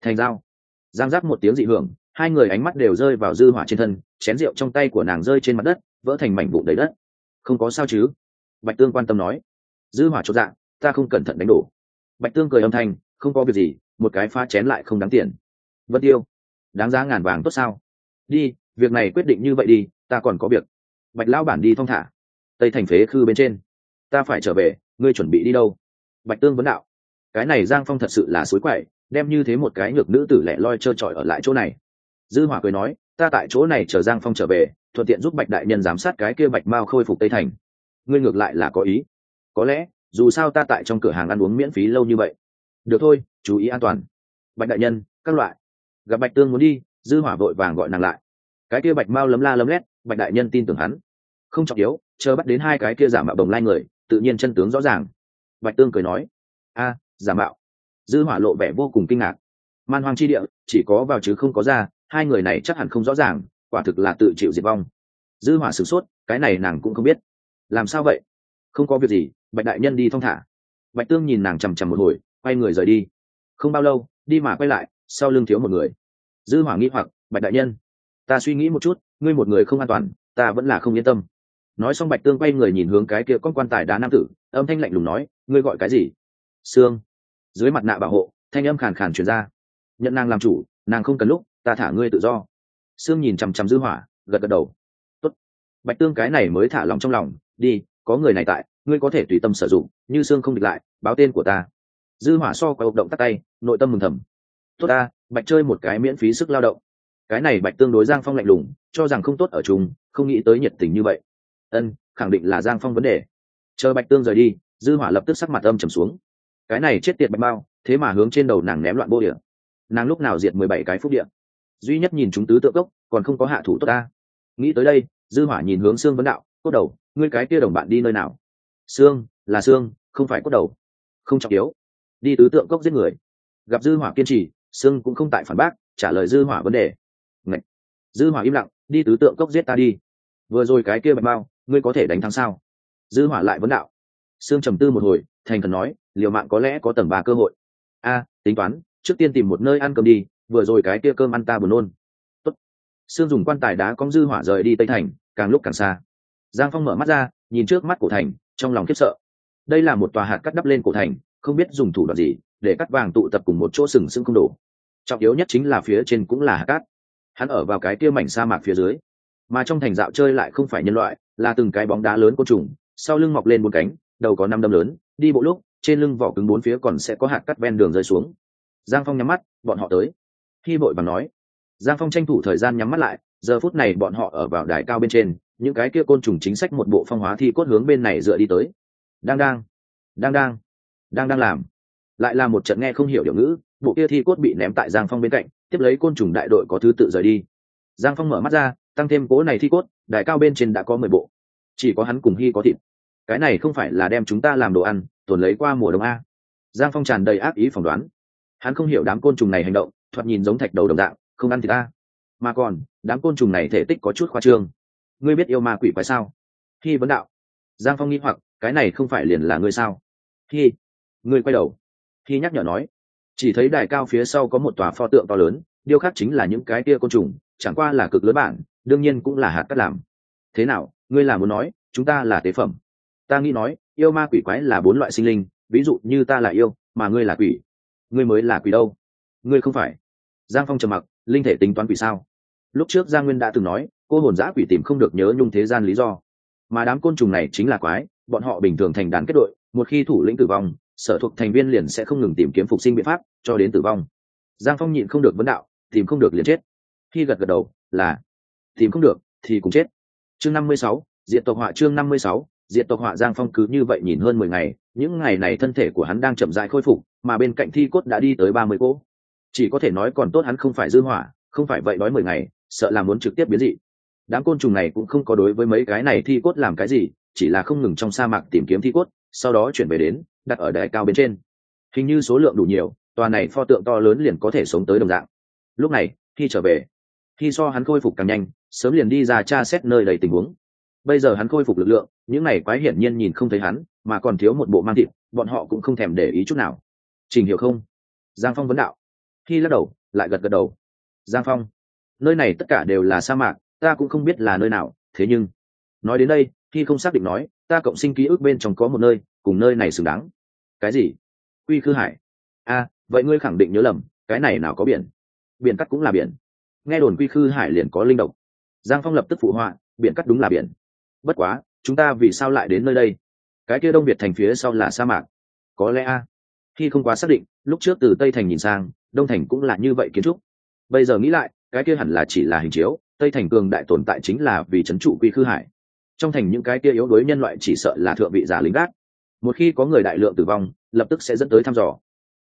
thành dao giang giác một tiếng dị hưởng, hai người ánh mắt đều rơi vào dư hỏa trên thân, chén rượu trong tay của nàng rơi trên mặt đất vỡ thành mảnh vụn đầy đất. Không có sao chứ? Bạch tương quan tâm nói. Dư hỏa chốt dạng ta không cẩn thận đánh đổ. Bạch tương cười âm thanh, không có việc gì, một cái pha chén lại không đáng tiền. Vân tiêu, đáng giá ngàn vàng tốt sao? Đi, việc này quyết định như vậy đi, ta còn có việc. Bạch lão bản đi thong thả. Tây thành phế khư bên trên. Ta phải trở về, ngươi chuẩn bị đi đâu? Bạch tương vấn đạo. Cái này giang phong thật sự là suối quậy, đem như thế một cái nhược nữ tử lẻ loi trơ trọi ở lại chỗ này. Dư hỏa cười nói ta tại chỗ này chờ giang phong trở về, thuận tiện giúp bạch đại nhân giám sát cái kia bạch mao khôi phục tây thành. Ngươi ngược lại là có ý. Có lẽ, dù sao ta tại trong cửa hàng ăn uống miễn phí lâu như vậy. Được thôi, chú ý an toàn. Bạch đại nhân, các loại. Gặp bạch tương muốn đi, dư hỏa vội vàng gọi nàng lại. Cái kia bạch mao lấm la lấm lét, bạch đại nhân tin tưởng hắn. Không trọng yếu, chờ bắt đến hai cái kia giả mạo bồng lai người, tự nhiên chân tướng rõ ràng. Bạch tương cười nói. A, giả mạo. Dư hỏa lộ vẻ vô cùng kinh ngạc. Man hoang chi địa, chỉ có vào chứ không có ra hai người này chắc hẳn không rõ ràng, quả thực là tự chịu diệt vong. Dư hỏa sửng sốt, cái này nàng cũng không biết. Làm sao vậy? Không có việc gì, bạch đại nhân đi thong thả. Bạch tương nhìn nàng chằm chằm một hồi, quay người rời đi. Không bao lâu, đi mà quay lại, sau lưng thiếu một người. Dư hỏa nghĩ hoặc, bạch đại nhân, ta suy nghĩ một chút, ngươi một người không an toàn, ta vẫn là không yên tâm. Nói xong bạch tương quay người nhìn hướng cái kia con quan tài đá nam tử, âm thanh lạnh lùng nói, ngươi gọi cái gì? Sương. Dưới mặt nạ bảo hộ, thanh âm khàn khàn truyền ra. Nhận nàng làm chủ, nàng không cần lúc ta thả ngươi tự do. Sương nhìn chằm chằm dư hỏa, gật gật đầu. Tốt. bạch tương cái này mới thả lòng trong lòng, đi, có người này tại, ngươi có thể tùy tâm sử dụng, như sương không địch lại, báo tên của ta. Dư hỏa so qua động tắt tay, nội tâm mừng thầm. Tốt ta, bạch chơi một cái miễn phí sức lao động. Cái này bạch tương đối giang phong lạnh lùng, cho rằng không tốt ở chung, không nghĩ tới nhiệt tình như vậy. Ân, khẳng định là giang phong vấn đề. Chờ bạch tương rời đi, dư hỏa lập tức sắc mặt âm trầm xuống. Cái này chết tiệt bạch bao thế mà hướng trên đầu nàng ném loạn bô địa. Nàng lúc nào diệt mười bảy cái phúc địa duy nhất nhìn chúng tứ tượng cốc, còn không có hạ thủ tốt ta. Nghĩ tới đây, dư hỏa nhìn hướng xương vấn đạo, cốt đầu, ngươi cái kia đồng bạn đi nơi nào? Xương là xương không phải cốt đầu. Không trọng yếu. Đi tứ tượng cốc giết người. Gặp dư hỏa kiên trì xương cũng không tại phản bác, trả lời dư hỏa vấn đề. Ngậy. dư hỏa im lặng, đi tứ tượng cốc giết ta đi. Vừa rồi cái kia bạch bao ngươi có thể đánh thắng sao? Dư hỏa lại vấn đạo. Xương trầm tư một hồi, thành thần nói, liều mạng có lẽ có tầng ba cơ hội. A, tính toán, trước tiên tìm một nơi ăn cơm đi vừa rồi cái kia cơm ăn ta buồn nôn. Tốt. sương dùng quan tài đá cong dư hỏa rời đi tây thành, càng lúc càng xa. Giang phong mở mắt ra, nhìn trước mắt cổ thành, trong lòng khiếp sợ. Đây là một tòa hạt cắt đắp lên cổ thành, không biết dùng thủ đoạn gì, để cắt vàng tụ tập cùng một chỗ sừng sững không đổ. Trọng yếu nhất chính là phía trên cũng là hạt cát hắn ở vào cái kia mảnh sa mạc phía dưới. Mà trong thành dạo chơi lại không phải nhân loại, là từng cái bóng đá lớn côn trùng, sau lưng mọc lên bốn cánh, đầu có năm đâm lớn, đi bộ lúc, trên lưng vỏ cứng bốn phía còn sẽ có hạt cắt ven đường rơi xuống. Giang phong nhắm mắt, bọn họ tới khi vội bằng nói, giang phong tranh thủ thời gian nhắm mắt lại, giờ phút này bọn họ ở vào đài cao bên trên, những cái kia côn trùng chính sách một bộ phong hóa thi cốt hướng bên này dựa đi tới. Đang đang đang đang đang đang làm. Lại là một trận nghe không hiểu điều ngữ, bộ kia thi cốt bị ném tại giang phong bên cạnh, tiếp lấy côn trùng đại đội có thứ tự rời đi. Giang phong mở mắt ra, tăng thêm cố này thi cốt đại cao bên trên đã có mười bộ. Chỉ có hắn cùng hy có thịt. Cái này không phải là đem chúng ta làm đồ ăn tồn lấy qua mùa đông a. Giang phong tràn đầy ác ý phỏng đoán. Hắn không hiểu đám côn trùng này hành động thoạt nhìn giống thạch đầu đồng dạng, không ăn thì ta. Mà còn, đám côn trùng này thể tích có chút khoa trương. Ngươi biết yêu ma quỷ quái sao? Khi vấn đạo. Giang phong nghĩ hoặc, cái này không phải liền là ngươi sao? Khi ngươi quay đầu. Khi nhắc nhở nói. Chỉ thấy đài cao phía sau có một tòa pho tượng to lớn, điêu khắc chính là những cái tia côn trùng, chẳng qua là cực lớn bản, đương nhiên cũng là hạt cắt làm. Thế nào, ngươi là muốn nói, chúng ta là tế phẩm. Ta nghĩ nói, yêu ma quỷ quái là bốn loại sinh linh, ví dụ như ta là yêu, mà ngươi là quỷ. Ngươi mới là quỷ đâu? Ngươi không phải giang phong trầm mặc, linh thể tính toán quỷ sao? Lúc trước giang nguyên đã từng nói, cô hồn giã quỷ tìm không được nhớ nhung thế gian lý do. Mà đám côn trùng này chính là quái, bọn họ bình thường thành đàn kết đội, một khi thủ lĩnh tử vong, sở thuộc thành viên liền sẽ không ngừng tìm kiếm phục sinh biện pháp, cho đến tử vong. Giang phong nhịn không được vấn đạo, tìm không được liền chết. Khi gật gật đầu, là, tìm không được, thì cũng chết. Chương năm mươi sáu diện tộc họa chương năm mươi sáu diện tộc họa giang phong cứ như vậy nhìn hơn mười ngày, những ngày này thân thể của hắn đang chậm dại khôi phục, mà bên cạnh thi cốt đã đi tới ba mươi cỗ chỉ có thể nói còn tốt hắn không phải dư hỏa, không phải vậy nói mười ngày, sợ là muốn trực tiếp biến dị. Đám côn trùng này cũng không có đối với mấy cái này thi cốt làm cái gì, chỉ là không ngừng trong sa mạc tìm kiếm thi cốt, sau đó chuyển về đến, đặt ở đài cao bên trên. Hình như số lượng đủ nhiều, tòa này pho tượng to lớn liền có thể sống tới đồng dạng. Lúc này, khi trở về, khi so hắn khôi phục càng nhanh, sớm liền đi ra tra xét nơi đầy tình huống. Bây giờ hắn khôi phục lực lượng, những này quái hiển nhiên nhìn không thấy hắn, mà còn thiếu một bộ mang thịt, bọn họ cũng không thèm để ý chút nào. Trình hiểu không? Giang phong vấn đạo khi lắc đầu, lại gật gật đầu. Giang phong, nơi này tất cả đều là sa mạc, ta cũng không biết là nơi nào, thế nhưng, nói đến đây, khi không xác định nói, ta cộng sinh ký ức bên trong có một nơi, cùng nơi này xứng đáng. Cái gì? Quy khư hải. A vậy ngươi khẳng định nhớ lầm, cái này nào có biển? Biển cắt cũng là biển. Nghe đồn quy khư hải liền có linh độc. Giang phong lập tức phụ họa, biển cắt đúng là biển. Bất quá, chúng ta vì sao lại đến nơi đây? Cái kia đông việt thành phía sau là sa mạc. Có lẽ a, khi không quá xác định, lúc trước từ tây thành nhìn sang đông thành cũng là như vậy kiến trúc. Bây giờ nghĩ lại, cái kia hẳn là chỉ là hình chiếu, tây thành cường đại tồn tại chính là vì c h ấ n trụ quy khư hải. Trong thành những cái kia yếu đuối nhân loại chỉ sợ là thượng vị giả lính gác. Một khi có người đại lượng tử vong, lập tức sẽ dẫn tới thăm dò.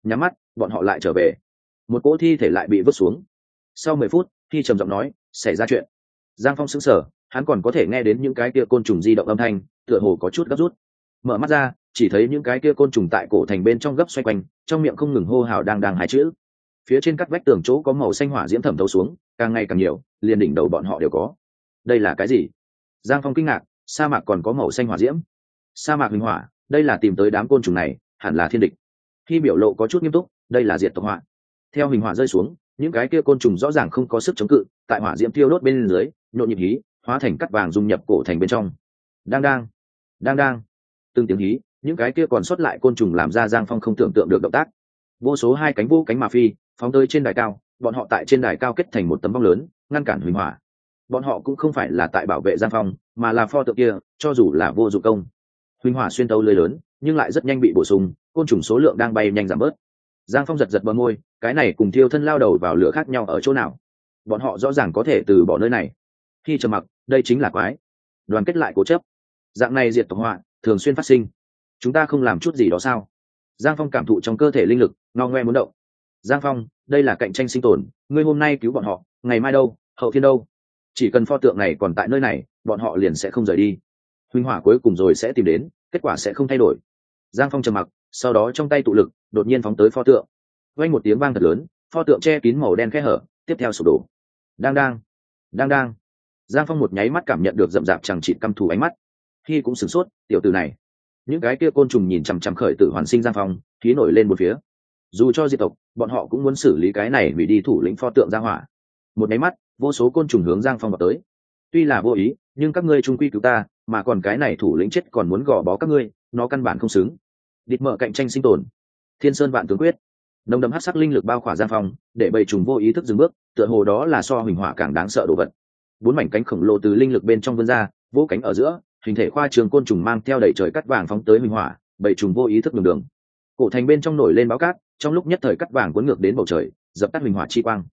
Nhắm mắt, bọn họ lại trở về. Một cỗ thi thể lại bị vứt xuống. Sau mười phút, Thi trầm giọng nói, xảy ra chuyện. Giang phong sững sở hắn còn có thể nghe đến những cái kia côn trùng di động âm thanh, tựa hồ có chút gấp rút. Mở mắt ra, chỉ thấy những cái kia côn trùng tại cổ thành bên trong gấp xoay quanh, trong miệng không ngừng hô hào đang đang hai chữ phía trên các vách tường chỗ có màu xanh hỏa diễm thẩm thấu xuống, càng ngày càng nhiều, liền đỉnh đầu bọn họ đều có. Đây là cái gì? Giang phong kinh ngạc, sa mạc còn có màu xanh hỏa diễm. Sa mạc huỳnh hỏa, đây là tìm tới đám côn trùng này, hẳn là thiên địch. Khi biểu lộ có chút nghiêm túc, đây là diệt tộc hỏa. Theo hình hỏa rơi xuống, những cái kia côn trùng rõ ràng không có sức chống cự, tại hỏa diễm tiêu đốt bên dưới, nhộn nhịp hí, hóa thành cắt vàng dung nhập cổ thành bên trong. Đang đang đang đang. Từng tiếng hí, những cái kia còn sót lại côn trùng làm ra giang phong không tưởng tượng được động tác vô số hai cánh vô cánh mà phi, phóng tới trên đài cao, bọn họ tại trên đài cao kết thành một tấm vong lớn, ngăn cản huỳnh hỏa. Bọn họ cũng không phải là tại bảo vệ giang phong, mà là pho tượng kia, cho dù là vô dụng công. Huỳnh hỏa xuyên tấu lưới lớn, nhưng lại rất nhanh bị bổ sung, côn trùng số lượng đang bay nhanh giảm bớt. Giang phong giật giật bờ môi, cái này cùng thiêu thân lao đầu vào lửa khác nhau ở chỗ nào? Bọn họ rõ ràng có thể từ bỏ nơi này. Khi trầm mặc, đây chính là quái. Đoàn kết lại cố chấp. Dạng này diệt tộc họa, thường xuyên phát sinh. Chúng ta không làm chút gì đó sao? Giang phong cảm thụ trong cơ thể linh lực ngao ngoe muốn động. Giang phong, đây là cạnh tranh sinh tồn, ngươi hôm nay cứu bọn họ, ngày mai đâu, hậu thiên đâu? Chỉ cần pho tượng này còn tại nơi này, bọn họ liền sẽ không rời đi. Huynh hỏa cuối cùng rồi sẽ tìm đến, kết quả sẽ không thay đổi. Giang phong trầm mặc, sau đó trong tay tụ lực, đột nhiên phóng tới pho tượng. Vang một tiếng vang thật lớn, pho tượng che kín màu đen khe hở, tiếp theo sụp đổ. Đang đang đang đang. Giang phong một nháy mắt cảm nhận được rậm rạp chẳng chịt căm thù ánh mắt. Khi cũng sửng sốt, tiểu từ này. Những cái kia côn trùng nhìn chằm chằm khởi tử hoàn sinh giang phong, khí nổi lên một phía dù cho diệt tộc, bọn họ cũng muốn xử lý cái này vì đi thủ lĩnh pho tượng ra hỏa. Một máy mắt, vô số côn trùng hướng giang phong vào tới. Tuy là vô ý, nhưng các ngươi trung quy cứu ta, mà còn cái này thủ lĩnh chết còn muốn gò bó các ngươi, nó căn bản không xứng. Địch mở cạnh tranh sinh tồn. Thiên sơn vạn tướng quyết. Nồng đậm hát sắc linh lực bao khỏa giang phong, để bầy trùng vô ý thức dừng bước, tựa hồ đó là so huỳnh hỏa càng đáng sợ đồ vật. Bốn mảnh cánh khổng lồ từ linh lực bên trong vươn ra, vỗ cánh ở giữa, hình thể khoa trường côn trùng mang theo đẩy trời cắt vàng phóng tới huỳnh hỏa, bầy trùng vô ý thức đường đường cổ thành bên trong nổi lên báo cát, trong lúc nhất thời cắt vàng cuốn ngược đến bầu trời, dập tắt huỳnh hỏa chi quang.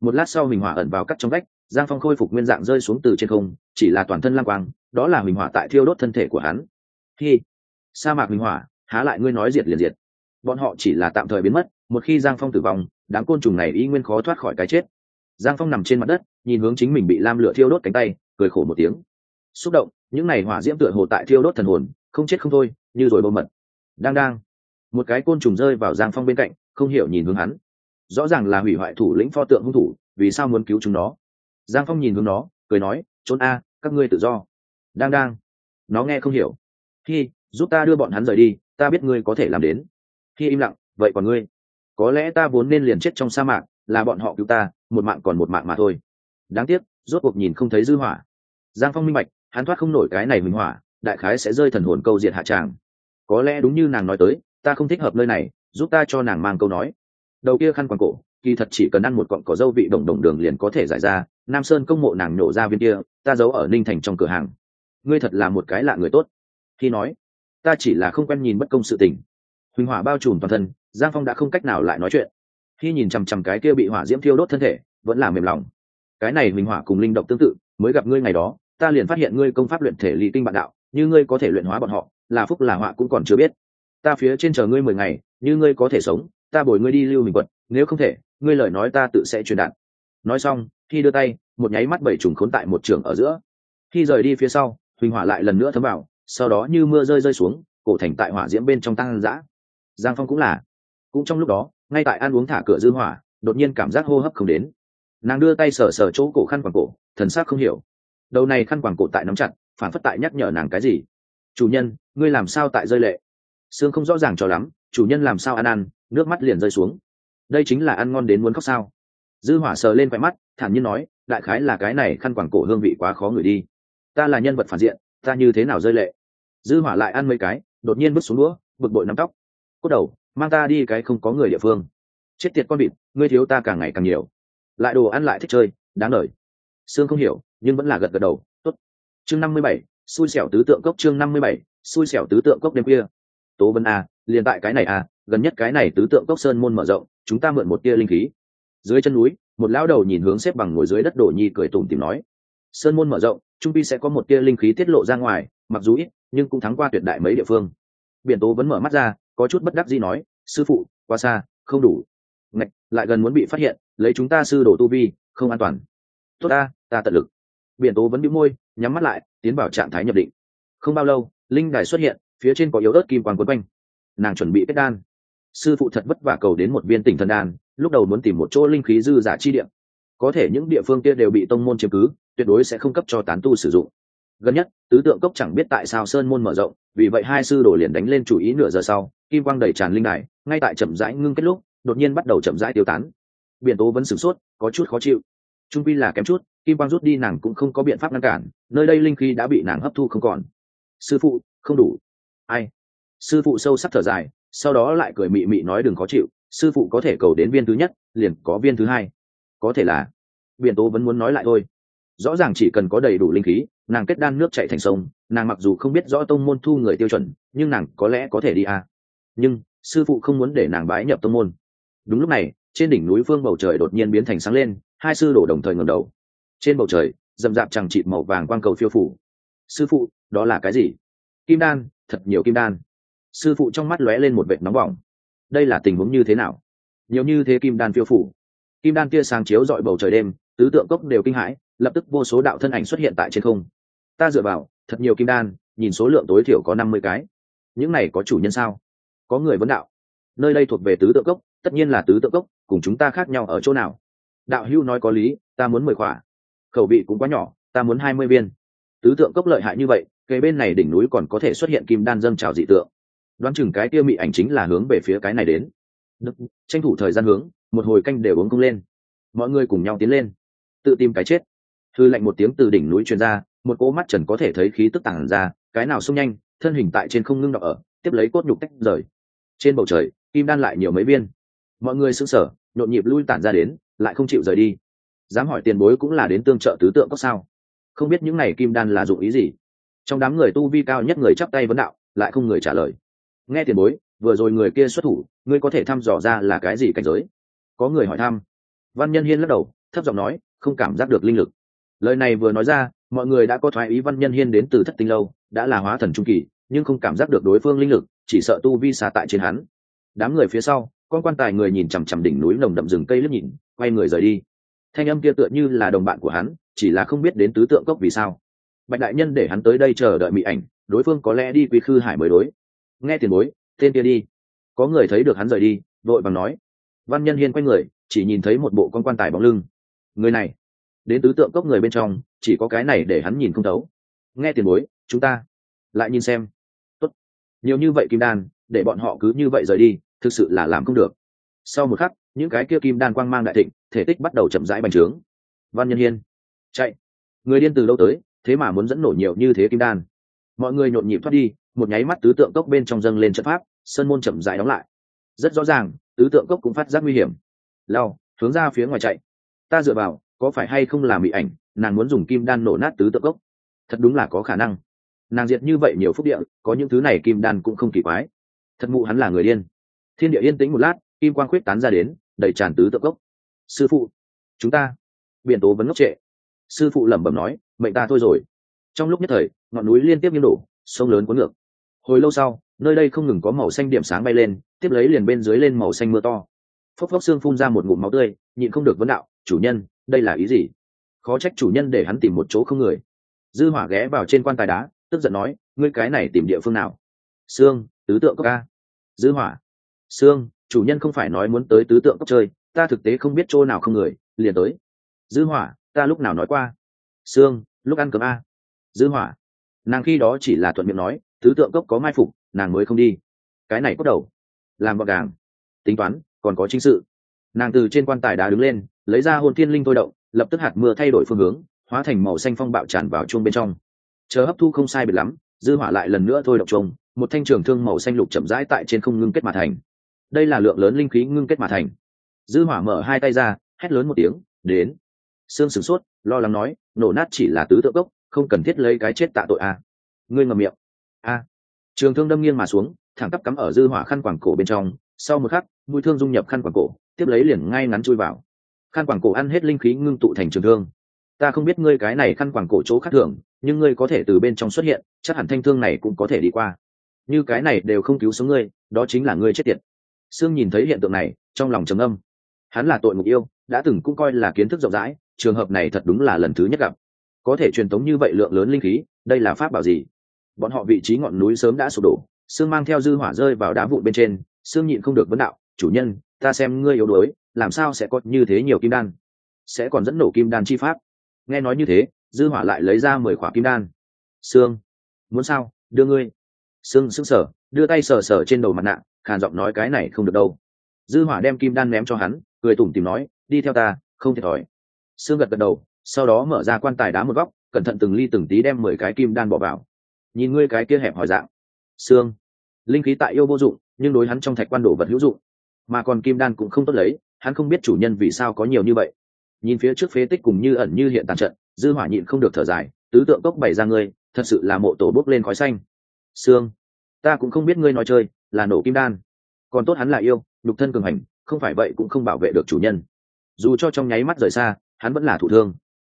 Một lát sau huỳnh hỏa ẩn vào cắt trong vách, giang phong khôi phục nguyên dạng rơi xuống từ trên không, chỉ là toàn thân lang quang, đó là huỳnh hỏa tại thiêu đốt thân thể của hắn. Khi sa mạc huỳnh hỏa, há lại ngươi nói diệt liền diệt. Bọn họ chỉ là tạm thời biến mất, một khi giang phong tử vong, đám côn trùng này y nguyên khó thoát khỏi cái chết. Giang phong nằm trên mặt đất, nhìn hướng chính mình bị lam lửa thiêu đốt cánh tay, cười khổ một tiếng. Xúc động, những n à y hỏa diễm tựa hồ tại thiêu đốt thần hồn, không chết không thôi, như rồi bơm mật. Đang đang một cái côn trùng rơi vào giang phong bên cạnh, không hiểu nhìn hướng hắn. Rõ ràng là hủy hoại thủ lĩnh pho tượng hung thủ, vì sao muốn cứu chúng nó? Giang phong nhìn hướng nó, cười nói, trốn a, các ngươi tự do. Đang đang. Nó nghe không hiểu. Khi giúp ta đưa bọn hắn rời đi, ta biết ngươi có thể làm đến. Khi im lặng, vậy còn ngươi? Có lẽ ta vốn nên liền chết trong sa mạc, là bọn họ cứu ta, một mạng còn một mạng mà thôi. Đáng tiếc, rốt cuộc nhìn không thấy dư hỏa. Giang phong minh bạch, hắn thoát không nổi cái này minh hỏa đại khái sẽ rơi thần hồn câu diệt hạ tràng. Có lẽ đúng như nàng nói tới ta không thích hợp nơi này, giúp ta cho nàng mang câu nói. Đầu kia khăn quàng cổ, kỳ thật chỉ cần ăn một cọng cỏ dâu vị đồng đồng đường liền có thể giải ra, nam sơn công mộ nàng nhổ ra viên kia, ta giấu ở ninh thành trong cửa hàng. Ngươi thật là một cái lạ người tốt. Khi nói, ta chỉ là không quen nhìn bất công sự tình. Huỳnh hỏa bao trùm toàn thân, giang phong đã không cách nào lại nói chuyện. Khi nhìn chằm chằm cái kia bị hỏa diễm thiêu đốt thân thể, vẫn là mềm lòng. Cái này huỳnh hỏa cùng linh động tương tự, mới gặp ngươi ngày đó, ta liền phát hiện ngươi công pháp luyện thể lý tinh bạn đạo, như ngươi có thể luyện hóa bọn họ, là phúc là họa cũng còn chưa biết ta phía trên chờ ngươi mười ngày, như ngươi có thể sống, ta bồi ngươi đi lưu mình quật nếu không thể, ngươi lời nói ta tự sẽ truyền đạt. Nói xong, khi đưa tay, một nháy mắt bảy trùng khốn tại một trường ở giữa. Khi rời đi phía sau, huỳnh hỏa lại lần nữa thấm vào, sau đó như mưa rơi rơi xuống, cổ thành tại hỏa diễm bên trong tăng giã giang phong cũng là. Cũng trong lúc đó, ngay tại ăn uống thả cửa dư hỏa, đột nhiên cảm giác hô hấp không đến. Nàng đưa tay sờ sờ chỗ cổ khăn quàng cổ, thần sắc không hiểu. Đầu này khăn quàng cổ tại nắm chặt, phản phất tại nhắc nhở nàng cái gì. Chủ nhân, ngươi làm sao tại rơi lệ? Xương không rõ ràng cho lắm, chủ nhân làm sao ăn ăn, nước mắt liền rơi xuống. Đây chính là ăn ngon đến muốn khóc sao? Dư hỏa sờ lên khỏe mắt, thản nhiên nói, đại khái là cái này khăn quàng cổ hương vị quá khó ngửi đi. Ta là nhân vật phản diện, ta như thế nào rơi lệ? Dư hỏa lại ăn mấy cái, đột nhiên bước xuống đũa, bực bội nắm tóc. Cốt đầu, mang ta đi cái không có người địa phương. Chết tiệt con vịt, ngươi thiếu ta càng ngày càng nhiều. Lại đồ ăn lại thích chơi, đáng lời. Sương không hiểu, nhưng vẫn là gật gật đầu. Tốt. Chương năm mươi bảy, xui xẻo tứ tượng cốc chương năm mươi bảy, xui xẻo tứ tượng cốc đêm kia tố vân a liền tại cái này a gần nhất cái này tứ tượng cốc sơn môn mở rộng chúng ta mượn một tia linh khí. Dưới chân núi một lão đầu nhìn hướng xếp bằng ngồi dưới đất đổ nhi cười tủm tìm nói sơn môn mở rộng trung pi sẽ có một tia linh khí tiết lộ ra ngoài mặc dù ít nhưng cũng thắng qua tuyệt đại mấy địa phương. Biển tố vẫn mở mắt ra có chút bất đắc gì nói sư phụ qua xa không đủ. Ngạch, lại gần muốn bị phát hiện lấy chúng ta sư đồ tu vi không an toàn. Tốt ta ta tận lực. Biển tố vẫn bị môi nhắm mắt lại tiến vào trạng thái nhập định. Không bao lâu linh đài xuất hiện phía trên có yếu ớt kim quang quấn quanh. Nàng chuẩn bị kết đan. Sư phụ thật vất vả cầu đến một viên tỉnh thần đan, lúc đầu muốn tìm một chỗ linh khí dư giả chi điểm có thể những địa phương kia đều bị tông môn chiếm cứ, tuyệt đối sẽ không cấp cho tán tu sử dụng. Gần nhất, tứ tượng cốc chẳng biết tại sao sơn môn mở rộng, vì vậy hai sư đổ liền đánh lên chủ ý nửa giờ sau, kim quang đầy tràn linh đài, ngay tại chậm rãi ngưng kết lúc, đột nhiên bắt đầu chậm rãi tiêu tán. Biển tố vẫn sửng sốt, có chút khó chịu. Trung pi là kém chút, kim quang rút đi nàng cũng không có biện pháp ngăn cản, nơi đây linh khí đã bị nàng hấp thu không còn. Sư phụ, không đủ ai? Sư phụ sâu sắc thở dài, sau đó lại cười mị mị nói đừng khó chịu, sư phụ có thể cầu đến viên thứ nhất, liền có viên thứ hai. Có thể là biện tố vẫn muốn nói lại thôi. Rõ ràng chỉ cần có đầy đủ linh khí, nàng kết đan nước chạy thành sông, nàng mặc dù không biết rõ tông môn thu người tiêu chuẩn, nhưng nàng có lẽ có thể đi à. nhưng, sư phụ không muốn để nàng bái nhập tông môn. Đúng lúc này, trên đỉnh núi phương bầu trời đột nhiên biến thành sáng lên, hai sư đổ đồng thời ngầm đầu. Trên bầu trời dầm dạp chẳng chịt màu vàng quang cầu phiêu phủ. Sư phụ, đó là cái gì? Kim đan thật nhiều kim đan. Sư phụ trong mắt lóe lên một vệt nóng bỏng. Đây là tình huống như thế nào? Nhiều như thế kim đan phiêu phủ. Kim đan kia sáng chiếu dọi bầu trời đêm, tứ tượng cốc đều kinh hãi, lập tức vô số đạo thân ảnh xuất hiện tại trên không. Ta dựa vào, thật nhiều kim đan, nhìn số lượng tối thiểu có năm mươi cái. Những này có chủ nhân sao? Có người vấn đạo. Nơi đây thuộc về tứ tượng cốc, tất nhiên là tứ tượng cốc, cùng chúng ta khác nhau ở chỗ nào? Đạo hưu nói có lý, ta muốn mười khỏa. Khẩu vị cũng quá nhỏ, ta muốn hai mươi viên. Tứ tượng cốc lợi hại như vậy cây bên này đỉnh núi còn có thể xuất hiện kim đan dâng trào dị tượng. Đoán chừng cái kia mị ảnh chính là hướng về phía cái này đến. Đức, tranh thủ thời gian hướng một hồi canh đều uống không lên. Mọi người cùng nhau tiến lên tự tìm cái chết. Thư lạnh một tiếng từ đỉnh núi truyền ra một cỗ mắt trần có thể thấy khí tức tản ra cái nào xông nhanh thân hình tại trên không ngưng đọc ở tiếp lấy cốt nhục tách rời. Trên bầu trời kim đan lại nhiều mấy viên. Mọi người sững sờ nhộn nhịp lui tản ra đến lại không chịu rời đi. Dám hỏi tiền bối cũng là đến tương trợ tứ tượng có sao? Không biết những này kim đan là dụng ý gì? Trong đám người tu vi cao nhất người chắp tay vấn đạo, lại không người trả lời. Nghe tiền bối, vừa rồi người kia xuất thủ, ngươi có thể thăm dò ra là cái gì cảnh giới? Có người hỏi thăm. Văn nhân hiên lắc đầu, thấp giọng nói, không cảm giác được linh lực. Lời này vừa nói ra, mọi người đã có thoái ý văn nhân hiên đến từ thất tinh lâu, đã là hóa thần trung kỳ, nhưng không cảm giác được đối phương linh lực, chỉ sợ tu vi xa tại trên hắn. Đám người phía sau, con quan tài người nhìn chằm chằm đỉnh núi nồng đậm rừng cây lướt nhìn, quay người rời đi. Thanh âm kia tựa như là đồng bạn của hắn, chỉ là không biết đến tứ tượng cốc vì sao bạch đại nhân để hắn tới đây chờ đợi mỹ ảnh, đối phương có lẽ đi quy khư hải mới đối. Nghe tiền bối, tên kia đi. Có người thấy được hắn rời đi, vội bằng nói. Văn nhân hiên quay người, chỉ nhìn thấy một bộ con quan tài bóng lưng. Người này, đến tứ tượng cốc người bên trong, chỉ có cái này để hắn nhìn không thấu. Nghe tiền bối, chúng ta lại nhìn xem. Tốt. nhiều như vậy kim đan, để bọn họ cứ như vậy rời đi, thực sự là làm không được. Sau một khắc, những cái kia kim đan quang mang đại thịnh, thể tích bắt đầu chậm rãi bành trướng. Văn nhân hiên, chạy. Người điên từ lâu tới? Thế mà muốn dẫn nổ nhiều như thế kim đan. Mọi người nhộn nhịp thoát đi, một nháy mắt tứ tượng cốc bên trong dâng lên trận pháp, sơn môn chậm rãi đóng lại. Rất rõ ràng, tứ tượng cốc cũng phát giác nguy hiểm. Lao, hướng ra phía ngoài chạy. Ta dựa vào, có phải hay không làm bị ảnh, nàng muốn dùng kim đan nổ nát tứ tượng cốc? Thật đúng là có khả năng. Nàng diệt như vậy nhiều phúc địa, có những thứ này kim đan cũng không kỳ quái. Thật mụ hắn là người điên. Thiên địa yên tĩnh một lát, kim quang khuyết tán ra đến đầy tràn tứ tượng cốc. Sư phụ, chúng ta, biển tố vẫn ngốc trệ. Sư phụ lẩm bẩm nói mệnh ta thôi rồi. Trong lúc nhất thời, ngọn núi liên tiếp nghiêng đổ, sông lớn cuốn ngược. Hồi lâu sau, nơi đây không ngừng có màu xanh điểm sáng bay lên, tiếp lấy liền bên dưới lên màu xanh mưa to. Phốc phốc xương phun ra một ngụm máu tươi, nhịn không được vấn đạo, chủ nhân, đây là ý gì? Khó trách chủ nhân để hắn tìm một chỗ không người. Dư hỏa ghé vào trên quan tài đá, tức giận nói, ngươi cái này tìm địa phương nào? Xương, tứ tượng cốc ca dư hỏa, xương, chủ nhân không phải nói muốn tới tứ tượng cốc chơi, ta thực tế không biết chỗ nào không người, liền tới. Dư hỏa, ta lúc nào nói qua? Xương lúc ăn cơm a. Dư hỏa. Nàng khi đó chỉ là thuận miệng nói, thứ tượng cốc có mai phục, nàng mới không đi. Cái này cốt đầu. Làm gọn gàng. Tính toán, còn có chính sự. Nàng từ trên quan tài đá đứng lên, lấy ra hồn thiên linh thôi động, lập tức hạt mưa thay đổi phương hướng, hóa thành màu xanh phong bạo tràn vào chuông bên trong. Chờ hấp thu không sai biệt lắm, dư hỏa lại lần nữa thôi động chuông, một thanh trường thương màu xanh lục chậm rãi tại trên không ngưng kết mà thành. Đây là lượng lớn linh khí ngưng kết mà thành. Dư hỏa mở hai tay ra, hét lớn một tiếng, đến. Sương sửng sốt, lo lắng nói nổ nát chỉ là tứ tượng gốc, không cần thiết lấy cái chết tạ tội a. À. ngươi ngầm miệng. A. Trường thương đâm nghiêng mà xuống, thẳng tắp cắm ở dư hỏa khăn quàng cổ bên trong, sau một khắc, mũi thương dung nhập khăn quàng cổ, tiếp lấy liền ngay ngắn chui vào. Khăn quàng cổ ăn hết linh khí ngưng tụ thành trường thương. Ta không biết ngươi cái này khăn quàng cổ chỗ khác thường, nhưng ngươi có thể từ bên trong xuất hiện, chắc hẳn thanh thương này cũng có thể đi qua. Như cái này đều không cứu sống ngươi, đó chính là ngươi chết tiệt. Sương nhìn thấy hiện tượng này, trong lòng trầm âm hắn là tội mục yêu, đã từng cũng coi là kiến thức rộng rãi trường hợp này thật đúng là lần thứ nhất gặp. Có thể truyền tống như vậy lượng lớn linh khí, đây là pháp bảo gì? Bọn họ vị trí ngọn núi sớm đã sụp đổ sương mang theo dư hỏa rơi vào đá vụn bên trên sương nhịn không được vấn đạo, chủ nhân, ta xem ngươi yếu đuối, làm sao sẽ có như thế nhiều kim đan? Sẽ còn dẫn nổ kim đan chi pháp. Nghe nói như thế, dư hỏa lại lấy ra mười khỏa kim đan. Sương muốn sao? Đưa ngươi. Sương sững sờ, đưa tay sờ sờ trên đầu mặt nạ, khàn giọng nói, cái này không được đâu. Dư hỏa đem kim đan ném cho hắn, cười tủm tỉm nói, đi theo ta, không thiệt thòi sương gật gật đầu, sau đó mở ra quan tài đá một góc, cẩn thận từng ly từng tí đem mười cái kim đan bỏ vào. Nhìn ngươi cái kia hẹp hỏi dạng. Xương. linh khí tại yêu vô dụng, nhưng đối hắn trong thạch quan đồ vật hữu dụng. Mà còn kim đan cũng không tốt lấy, hắn không biết chủ nhân vì sao có nhiều như vậy. Nhìn phía trước phế tích cùng như ẩn như hiện tàn trận, dư hỏa nhịn không được thở dài, tứ tượng cốc bày ra ngươi, thật sự là mộ tổ bốc lên khói xanh. Xương. ta cũng không biết ngươi nói chơi, là nổ kim đan. Còn tốt hắn là yêu, nhục thân cường hành, không phải vậy cũng không bảo vệ được chủ nhân. Dù cho trong nháy mắt rời xa hắn vẫn là thủ thương.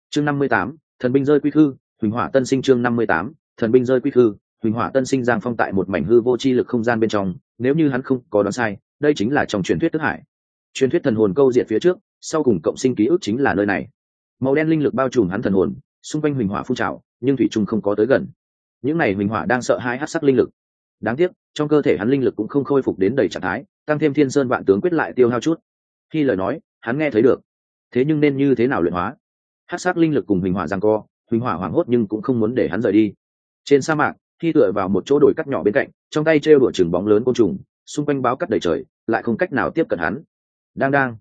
Chương năm mươi tám, thần binh rơi quy khư, huỳnh hỏa tân sinh chương năm mươi tám, thần binh rơi quy khư, huỳnh hỏa tân sinh giang phong tại một mảnh hư vô chi lực không gian bên trong, nếu như hắn không có đoán sai, đây chính là trong truyền thuyết tức hải. Truyền thuyết thần hồn câu diệt phía trước, sau cùng cộng sinh ký ức chính là nơi này. Màu đen linh lực bao trùm hắn thần hồn, xung quanh huỳnh hỏa phun trào, nhưng thủy trung không có tới gần. Những này huỳnh hỏa đang sợ hai hát sắc linh lực. Đáng tiếc, trong cơ thể hắn linh lực cũng không khôi phục đến đầy trạng thái, tăng thêm thiên sơn vạn tướng quyết lại tiêu hao chút. Khi lời nói, hắn nghe thấy được thế nhưng nên như thế nào luyện hóa? Hát sắc linh lực cùng huỳnh hỏa giang co, huỳnh hỏa hoảng hốt nhưng cũng không muốn để hắn rời đi. Trên sa mạc thi tựa vào một chỗ đồi cắt nhỏ bên cạnh, trong tay trêu đụa chừng bóng lớn côn trùng, xung quanh báo cắt đầy trời, lại không cách nào tiếp cận hắn. Đang đang.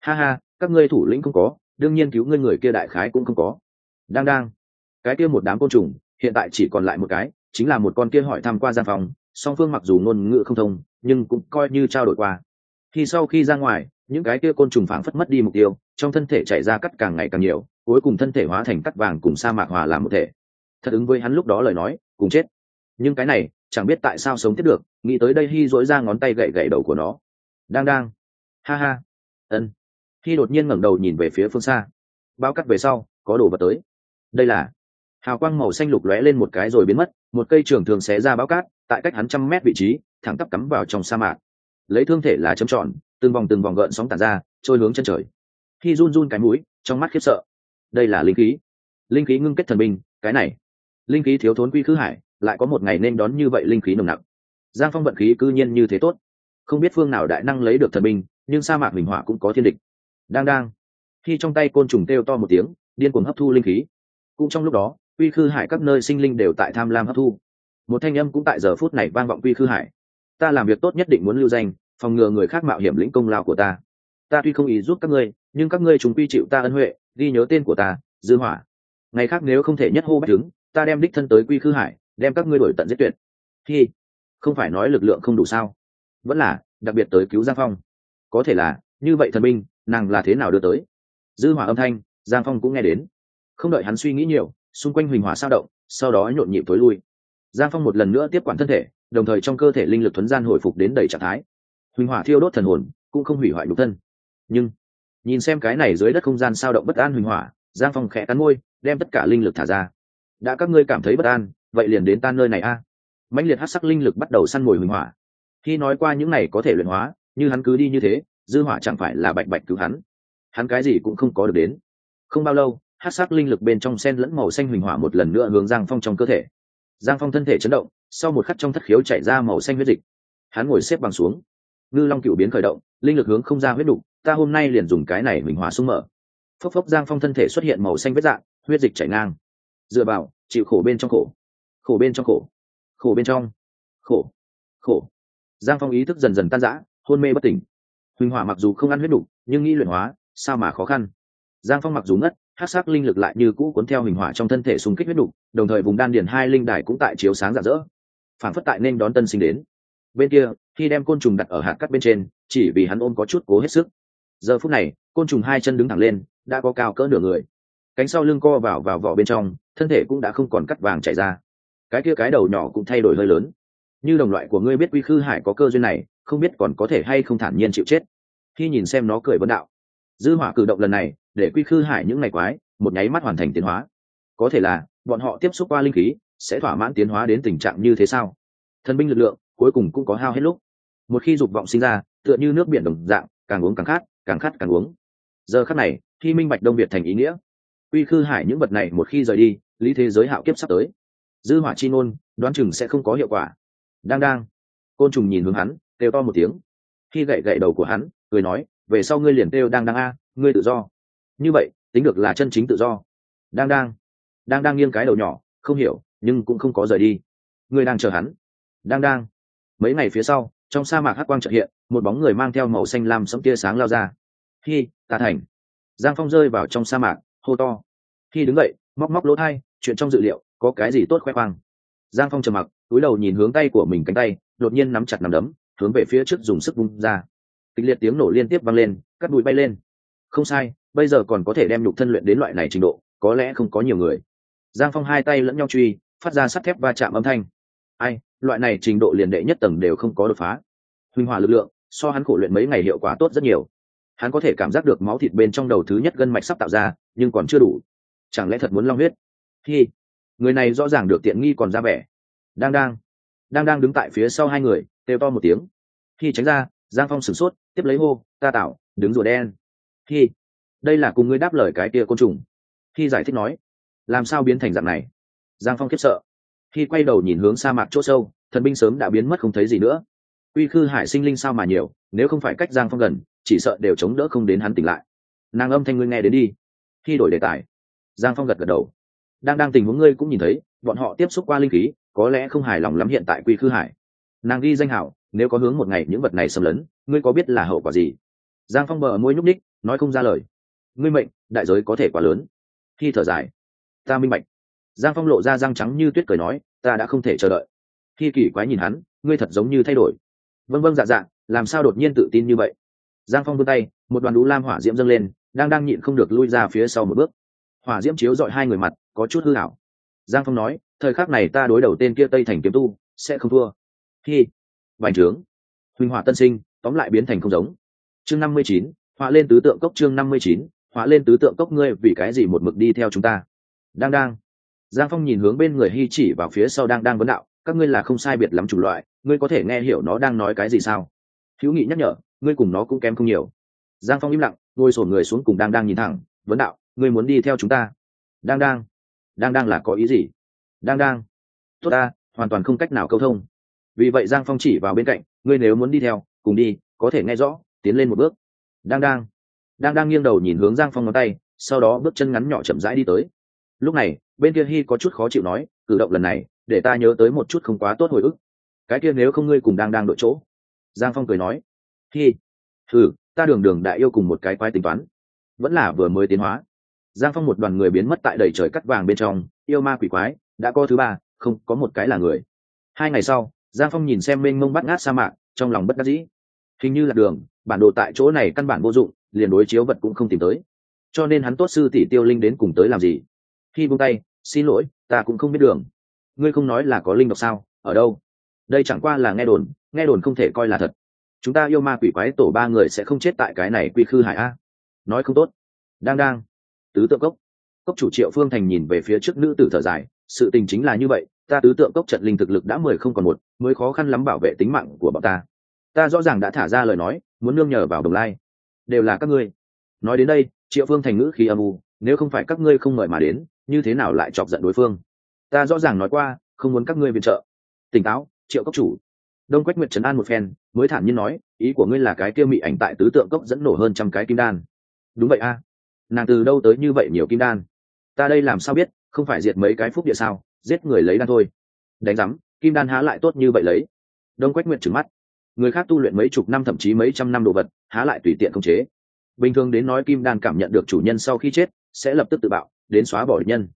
Ha ha, các ngươi thủ lĩnh không có, đương nhiên cứu ngươi người kia đại khái cũng không có. Đang đang. Cái kia một đám côn trùng, hiện tại chỉ còn lại một cái, chính là một con kia hỏi thăm qua gian phòng, song phương mặc dù ngôn ngữ không thông, nhưng cũng coi như trao đổi qua. Khi sau khi ra ngoài, những cái kia côn trùng phảng phất mất đi mục tiêu trong thân thể chảy ra cắt càng ngày càng nhiều, cuối cùng thân thể hóa thành cắt vàng cùng sa mạc hòa làm một thể. Thật ứng với hắn lúc đó lời nói, cùng chết. Nhưng cái này, chẳng biết tại sao sống tiếp được, nghĩ tới đây hy dỗi ra ngón tay gậy gậy đầu của nó. Đang đang. Ha ha. Ân. Khi đột nhiên ngẩng đầu nhìn về phía phương xa. Bao cắt về sau, có đồ vật tới. Đây là hào quang màu xanh lục lóe lên một cái rồi biến mất, một cây trường thường xé ra bao cát, tại cách hắn trăm mét vị trí, thẳng tắp cắm vào trong sa mạc. Lấy thương thể là chấm tròn, từng vòng từng vòng gợn sóng tàn ra, trôi hướng chân trời khi run run cái mũi, trong mắt khiếp sợ. Đây là linh khí. Linh khí ngưng kết thần binh, cái này. Linh khí thiếu thốn quy khứ hải, lại có một ngày nên đón như vậy linh khí nồng nặc. Giang phong vận khí cư nhiên như thế tốt. Không biết phương nào đại năng lấy được thần binh, nhưng sa mạc bình họa cũng có thiên địch. Đang đang. Khi trong tay côn trùng kêu to một tiếng, điên cuồng hấp thu linh khí. Cũng trong lúc đó, quy khư hải các nơi sinh linh đều tại tham lam hấp thu. Một thanh âm cũng tại giờ phút này vang vọng quy khư hải. Ta làm việc tốt nhất định muốn lưu danh, phòng ngừa người khác mạo hiểm lĩnh công lao của ta. Ta tuy không ý giúp các ngươi nhưng các ngươi chúng quy chịu ta ân huệ ghi nhớ tên của ta dư hỏa. Ngày khác nếu không thể nhất hô bách đứng ta đem đích thân tới quy khư hải đem các ngươi đổi tận giết tuyệt. Khi không phải nói lực lượng không đủ sao? Vẫn là đặc biệt tới cứu giang phong. Có thể là như vậy thần minh, nàng là thế nào đưa tới? Dư hỏa âm thanh giang phong cũng nghe đến. Không đợi hắn suy nghĩ nhiều xung quanh huỳnh hỏa sao động sau đó nhộn nhịp tối lui. Giang phong một lần nữa tiếp quản thân thể đồng thời trong cơ thể linh lực thuấn gian hồi phục đến đầy trạng thái. Huỳnh hỏa thiêu đốt thần hồn cũng không hủy hoại đủ thân. Nhưng nhìn xem cái này dưới đất không gian sao động bất an huỳnh hỏa, giang phong khẽ cắn môi, đem tất cả linh lực thả ra. Đã các ngươi cảm thấy bất an, vậy liền đến tan nơi này a. À. mãnh liệt hát sắc linh lực bắt đầu săn mồi huỳnh hỏa. Khi nói qua những này có thể luyện hóa, như hắn cứ đi như thế, dư hỏa chẳng phải là bạch bạch cứu hắn. Hắn cái gì cũng không có được đến. Không bao lâu hát sắc linh lực bên trong sen lẫn màu xanh huỳnh hỏa một lần nữa hướng giang phong trong cơ thể. Giang phong thân thể chấn động, sau một khắc trong thất khiếu chảy ra màu xanh huyết dịch. Hắn ngồi xếp bằng xuống ngư long cựu biến khởi động, linh lực hướng không ra huyết đục, ta hôm nay liền dùng cái này mình hòa sung mở. Phốc phốc giang phong thân thể xuất hiện màu xanh vết dạng, huyết dịch chảy ngang. Dựa vào, chịu khổ bên trong khổ. Khổ bên trong khổ. Khổ bên trong. Khổ. Khổ. Giang phong ý thức dần dần tan rã, hôn mê bất tỉnh. Huỳnh hỏa mặc dù không ăn huyết đủ nhưng nghĩ luyện hóa, sao mà khó khăn? Giang phong mặc dù ngất hát sắc linh lực lại như cũ cuốn theo hình hỏa trong thân thể xung kích huyết đủ đồng thời vùng đan điền hai linh đài cũng tại chiếu sáng rạng rỡ. Phản phất tại nên đón tân sinh đến bên kia, khi đem côn trùng đặt ở hạt cắt bên trên, chỉ vì hắn ôm có chút cố hết sức. Giờ phút này, côn trùng hai chân đứng thẳng lên, đã có cao cỡ nửa người. Cánh sau lưng co vào vào vỏ bên trong, thân thể cũng đã không còn cắt vàng chảy ra. Cái kia cái đầu nhỏ cũng thay đổi hơi lớn. Như đồng loại của ngươi biết quy khư hải có cơ duyên này, không biết còn có thể hay không thản nhiên chịu chết. Khi nhìn xem nó cười vấn đạo. Dư hỏa cử động lần này, để quy khư hải những ngày quái, một nháy mắt hoàn thành tiến hóa. Có thể là, bọn họ tiếp xúc qua linh khí, sẽ thỏa mãn tiến hóa đến tình trạng như thế sao? Thần binh lực lượng cuối cùng cũng có hao hết lúc. Một khi dục vọng sinh ra, tựa như nước biển đồng dạng, càng uống càng khát càng khát càng uống. Giờ khắc này khi minh bạch đông việt thành ý nghĩa. Quy khư hải những vật này một khi rời đi, lý thế giới hạo kiếp sắp tới. Dư hỏa chi ngôn, đoán chừng sẽ không có hiệu quả. Đang đang. Côn trùng nhìn hướng hắn, kêu to một tiếng. Khi gậy gậy đầu của hắn, cười nói, về sau ngươi liền kêu đang đang a, ngươi tự do. Như vậy, tính được là chân chính tự do. Đang đang. Đang đang nghiêng cái đầu nhỏ, không hiểu, nhưng cũng không có rời đi. Ngươi đang chờ hắn. Đang đang mấy ngày phía sau, trong sa mạc hắc quang trợ hiện, một bóng người mang theo màu xanh lam sẫm tia sáng lao ra. Khi ta thành. Giang phong rơi vào trong sa mạc, hô to. Khi đứng dậy, móc móc lỗ thai, chuyện trong dự liệu, có cái gì tốt khoe khoang? Giang phong trầm mặc, túi đầu nhìn hướng tay của mình cánh tay, đột nhiên nắm chặt nắm đấm, hướng về phía trước dùng sức vung ra. Kịch liệt tiếng nổ liên tiếp vang lên, cắt bụi bay lên. Không sai, bây giờ còn có thể đem nhục thân luyện đến loại này trình độ, có lẽ không có nhiều người. Giang phong hai tay lẫn nhau truy, phát ra sắt thép va chạm âm thanh ai, loại này trình độ liền đệ nhất tầng đều không có đột phá. Huỳnh hòa lực lượng, so hắn khổ luyện mấy ngày hiệu quả tốt rất nhiều. Hắn có thể cảm giác được máu thịt bên trong đầu thứ nhất gân mạch sắp tạo ra, nhưng còn chưa đủ. Chẳng lẽ thật muốn long huyết? Khi người này rõ ràng được tiện nghi còn ra vẻ. Đang đang. Đang đang đứng tại phía sau hai người, kêu to một tiếng. Khi tránh ra, giang phong sửng sốt, tiếp lấy hô, ta tạo, đứng rùa đen. Khi đây là cùng ngươi đáp lời cái tia côn trùng. Khi giải thích nói, làm sao biến thành dạng này? Giang phong khiếp sợ khi quay đầu nhìn hướng sa mạc chỗ sâu, thần binh sớm đã biến mất không thấy gì nữa. Quy khư hải sinh linh sao mà nhiều, nếu không phải cách giang phong gần, chỉ sợ đều chống đỡ không đến hắn tỉnh lại. Nàng âm thanh ngươi nghe đến đi. Khi đổi đề tài, giang phong gật gật đầu. Đang đang tình huống ngươi cũng nhìn thấy, bọn họ tiếp xúc qua linh khí, có lẽ không hài lòng lắm hiện tại quy khư hải. Nàng ghi danh hảo, nếu có hướng một ngày những vật này xâm lấn, ngươi có biết là hậu quả gì? Giang phong bờ môi nhúc ních nói không ra lời. Ngươi mệnh, đại giới có thể quá lớn. Khi thở dài, ta minh mạch giang phong lộ ra răng trắng như tuyết cười nói, ta đã không thể chờ đợi. Khi kỳ quái nhìn hắn, ngươi thật giống như thay đổi. Vân vân dạ dạ làm sao đột nhiên tự tin như vậy? Giang phong vươn tay, một đoàn đũ lam hỏa diễm dâng lên, đang đang nhịn không được lui ra phía sau một bước. Hỏa diễm chiếu dọi hai người mặt, có chút hư hảo giang phong nói, thời khắc này ta đối đầu tên kia tây thành kiếm tu, sẽ không thua. Khi, vành trướng, huỳnh hỏa tân sinh, tóm lại biến thành không giống. Chương năm mươi chín, họa lên tứ tượng cốc chương năm mươi chín, họa lên tứ tượng cốc ngươi vì cái gì một mực đi theo chúng ta? Đang đang giang phong nhìn hướng bên người hy chỉ vào phía sau đang đang vấn đạo, các ngươi là không sai biệt lắm chủng loại, ngươi có thể nghe hiểu nó đang nói cái gì sao? Hữu nghị nhắc nhở, ngươi cùng nó cũng kém không nhiều. Giang phong im lặng, ngồi sổn người xuống cùng đang đang nhìn thẳng, vấn đạo, ngươi muốn đi theo chúng ta? Đang đang. Đang đang là có ý gì? Đang đang. Tốt ta, hoàn toàn không cách nào câu thông. Vì vậy giang phong chỉ vào bên cạnh, ngươi nếu muốn đi theo, cùng đi, có thể nghe rõ, tiến lên một bước. Đang đang. Đang đang nghiêng đầu nhìn hướng giang phong ngón tay, sau đó bước chân ngắn nhỏ chậm rãi đi tới. Lúc này bên kia hy có chút khó chịu nói, cử động lần này, để ta nhớ tới một chút không quá tốt hồi ức. Cái kia nếu không ngươi cùng đang đang đội chỗ. Giang phong cười nói hy ừ ta đường đường đại yêu cùng một cái quái tính toán, vẫn là vừa mới tiến hóa. Giang phong một đoàn người biến mất tại đầy trời cắt vàng bên trong, yêu ma quỷ quái, đã có thứ ba, không, có một cái là người. Hai ngày sau, giang phong nhìn xem mênh mông bắt ngát sa mạc, trong lòng bất đắc dĩ. Hình như là đường, bản đồ tại chỗ này căn bản vô dụng, liền đối chiếu vật cũng không tìm tới. Cho nên hắn tốt sư tỷ tiêu linh đến cùng tới làm gì? Khi buông tay, xin lỗi, ta cũng không biết đường. Ngươi không nói là có linh độc sao? Ở đâu? Đây chẳng qua là nghe đồn nghe đồn không thể coi là thật. Chúng ta yêu ma quỷ quái tổ ba người sẽ không chết tại cái này quy khư hải a. Nói không tốt. Đang đang. Tứ tượng cốc. Cốc chủ triệu phương thành nhìn về phía trước nữ tử thở dài, sự tình chính là như vậy, ta tứ tượng cốc trận linh thực lực đã mười không còn một, mới khó khăn lắm bảo vệ tính mạng của bọn ta. Ta rõ ràng đã thả ra lời nói, muốn nương nhờ vào đồng lai. Đều là các ngươi. Nói đến đây, triệu phương thành ngữ khi âm u, nếu không phải các ngươi không mời mà đến như thế nào lại chọc giận đối phương? Ta rõ ràng nói qua, không muốn các ngươi viện trợ. Tỉnh táo, triệu cốc chủ. Đông quách nguyệt trấn an một phen, mới thản nhiên nói, ý của ngươi là cái kia mị ảnh tại tứ tượng cốc dẫn nổ hơn trăm cái kim đan. Đúng vậy a. Nàng từ đâu tới như vậy nhiều kim đan? Ta đây làm sao biết, không phải diệt mấy cái phúc địa sao, giết người lấy đan thôi. Đánh rắm kim đan há lại tốt như vậy lấy? Đông quách nguyệt trừng mắt. Người khác tu luyện mấy chục năm thậm chí mấy trăm năm đồ vật, há lại tùy tiện không chế. Bình thường đến nói kim đan cảm nhận được chủ nhân sau khi chết sẽ lập tức tự bạo, đến xóa bỏ địch nhân.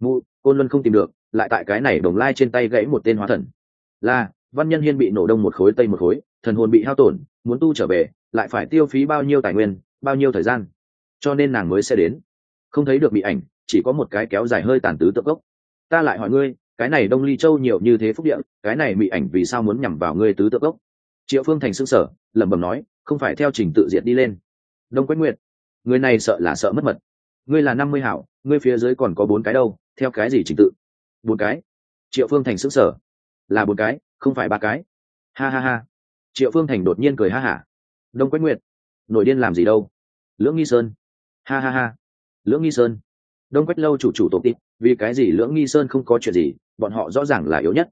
Mụ, côn luân không tìm được, lại tại cái này đồng lai trên tay gãy một tên hóa thần. Là văn nhân hiên bị nổ đông một khối, tây một khối, thần hồn bị hao tổn, muốn tu trở về, lại phải tiêu phí bao nhiêu tài nguyên, bao nhiêu thời gian? Cho nên nàng mới sẽ đến. Không thấy được bị ảnh, chỉ có một cái kéo dài hơi tàn tứ tượng gốc. Ta lại hỏi ngươi, cái này đông ly châu nhiều như thế phúc địa, cái này bị ảnh vì sao muốn nhằm vào ngươi tứ tượng gốc? Triệu phương thành xương sở lẩm bẩm nói, không phải theo trình tự diệt đi lên. Đông quách nguyệt, người này sợ là sợ mất mật ngươi là năm mươi hảo, ngươi phía dưới còn có bốn cái đâu, theo cái gì trình tự? Bốn cái. Triệu phương thành xứng sở là bốn cái, không phải ba cái. Ha ha ha. Triệu phương thành đột nhiên cười ha hả. Đông quách nguyệt, nổi điên làm gì đâu? Lưỡng nghi sơn. Ha ha ha. Lưỡng nghi sơn. Đông quách lâu chủ chủ tổ tịp vì cái gì lưỡng nghi sơn không có chuyện gì, bọn họ rõ ràng là yếu nhất.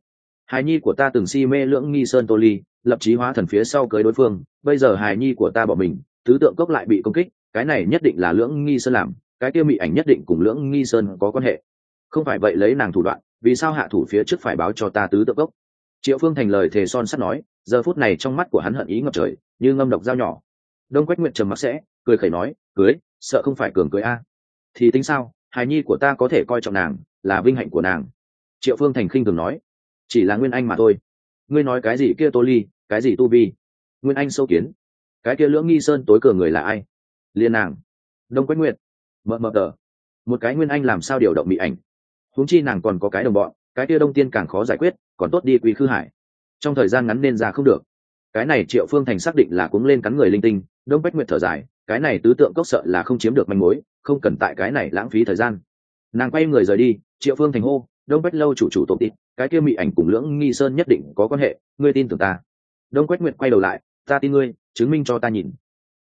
Hài nhi của ta từng si mê lưỡng nghi sơn tô ly, lập trí hóa thần phía sau cưới đối phương, bây giờ hài nhi của ta bỏ mình, tứ tượng cốc lại bị công kích, cái này nhất định là lưỡng nghi sơn làm cái kia mị ảnh nhất định cùng lưỡng nghi sơn có quan hệ. Không phải vậy lấy nàng thủ đoạn, vì sao hạ thủ phía trước phải báo cho ta tứ tự gốc? triệu phương thành lời thề son sắt nói, giờ phút này trong mắt của hắn hận ý ngập trời, như ngâm độc dao nhỏ. Đông quách nguyện trầm mặc sẽ, cười khẩy nói, cưới, sợ không phải cường cưới a. Thì tính sao, hài nhi của ta có thể coi trọng nàng, là vinh hạnh của nàng. Triệu phương thành khinh thường nói, chỉ là nguyên anh mà thôi. Ngươi nói cái gì kia tô ly, cái gì tu vi? Nguyên anh sâu kiến. Cái kia lưỡng nghi sơn tối cường người là ai? Liên nàng. Đông quách nguyệt mờ mờ tờ. Một cái nguyên anh làm sao điều động bị ảnh. Huống chi nàng còn có cái đồng bọn cái kia đông tiên càng khó giải quyết còn tốt đi quý khư hải. Trong thời gian ngắn nên ra không được. Cái này triệu phương thành xác định là cuống lên cắn người linh tinh đông bách nguyệt thở dài cái này tứ tượng cốc sợ là không chiếm được manh mối không cần tại cái này lãng phí thời gian. Nàng quay người rời đi triệu phương thành hô đông bách lâu chủ chủ tổ tịt, cái kia mị ảnh cùng lưỡng nghi sơn nhất định có quan hệ ngươi tin tưởng ta. Đông quách nguyệt quay đầu lại ta tin ngươi chứng minh cho ta nhìn.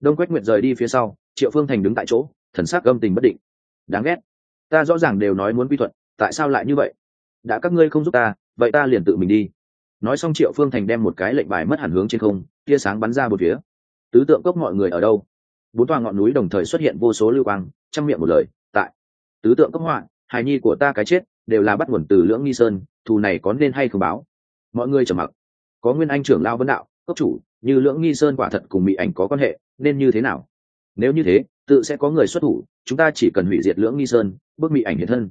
Đông quách nguyệt rời đi phía sau triệu phương thành đứng tại chỗ thần sắc gâm tình bất định. Đáng ghét. Ta rõ ràng đều nói muốn quy thuận, tại sao lại như vậy? Đã các ngươi không giúp ta, vậy ta liền tự mình đi. Nói xong triệu phương thành đem một cái lệnh bài mất hẳn hướng trên không, tia sáng bắn ra một phía. Tứ tượng cốc mọi người ở đâu? Bốn tòa ngọn núi đồng thời xuất hiện vô số lưu quang trong miệng một lời, tại. Tứ tượng cốc họa, hài nhi của ta cái chết, đều là bắt nguồn từ lưỡng nghi sơn, thù này có nên hay không báo? Mọi người trầm mặc. Có nguyên anh trưởng lao vấn đạo, cốc chủ, như lưỡng nghi sơn quả thật cùng mỹ ảnh có quan hệ, nên như thế nào? Nếu như thế tự sẽ có người xuất thủ, chúng ta chỉ cần hủy diệt lưỡng nghi sơn, bước mỹ ảnh hiện thân.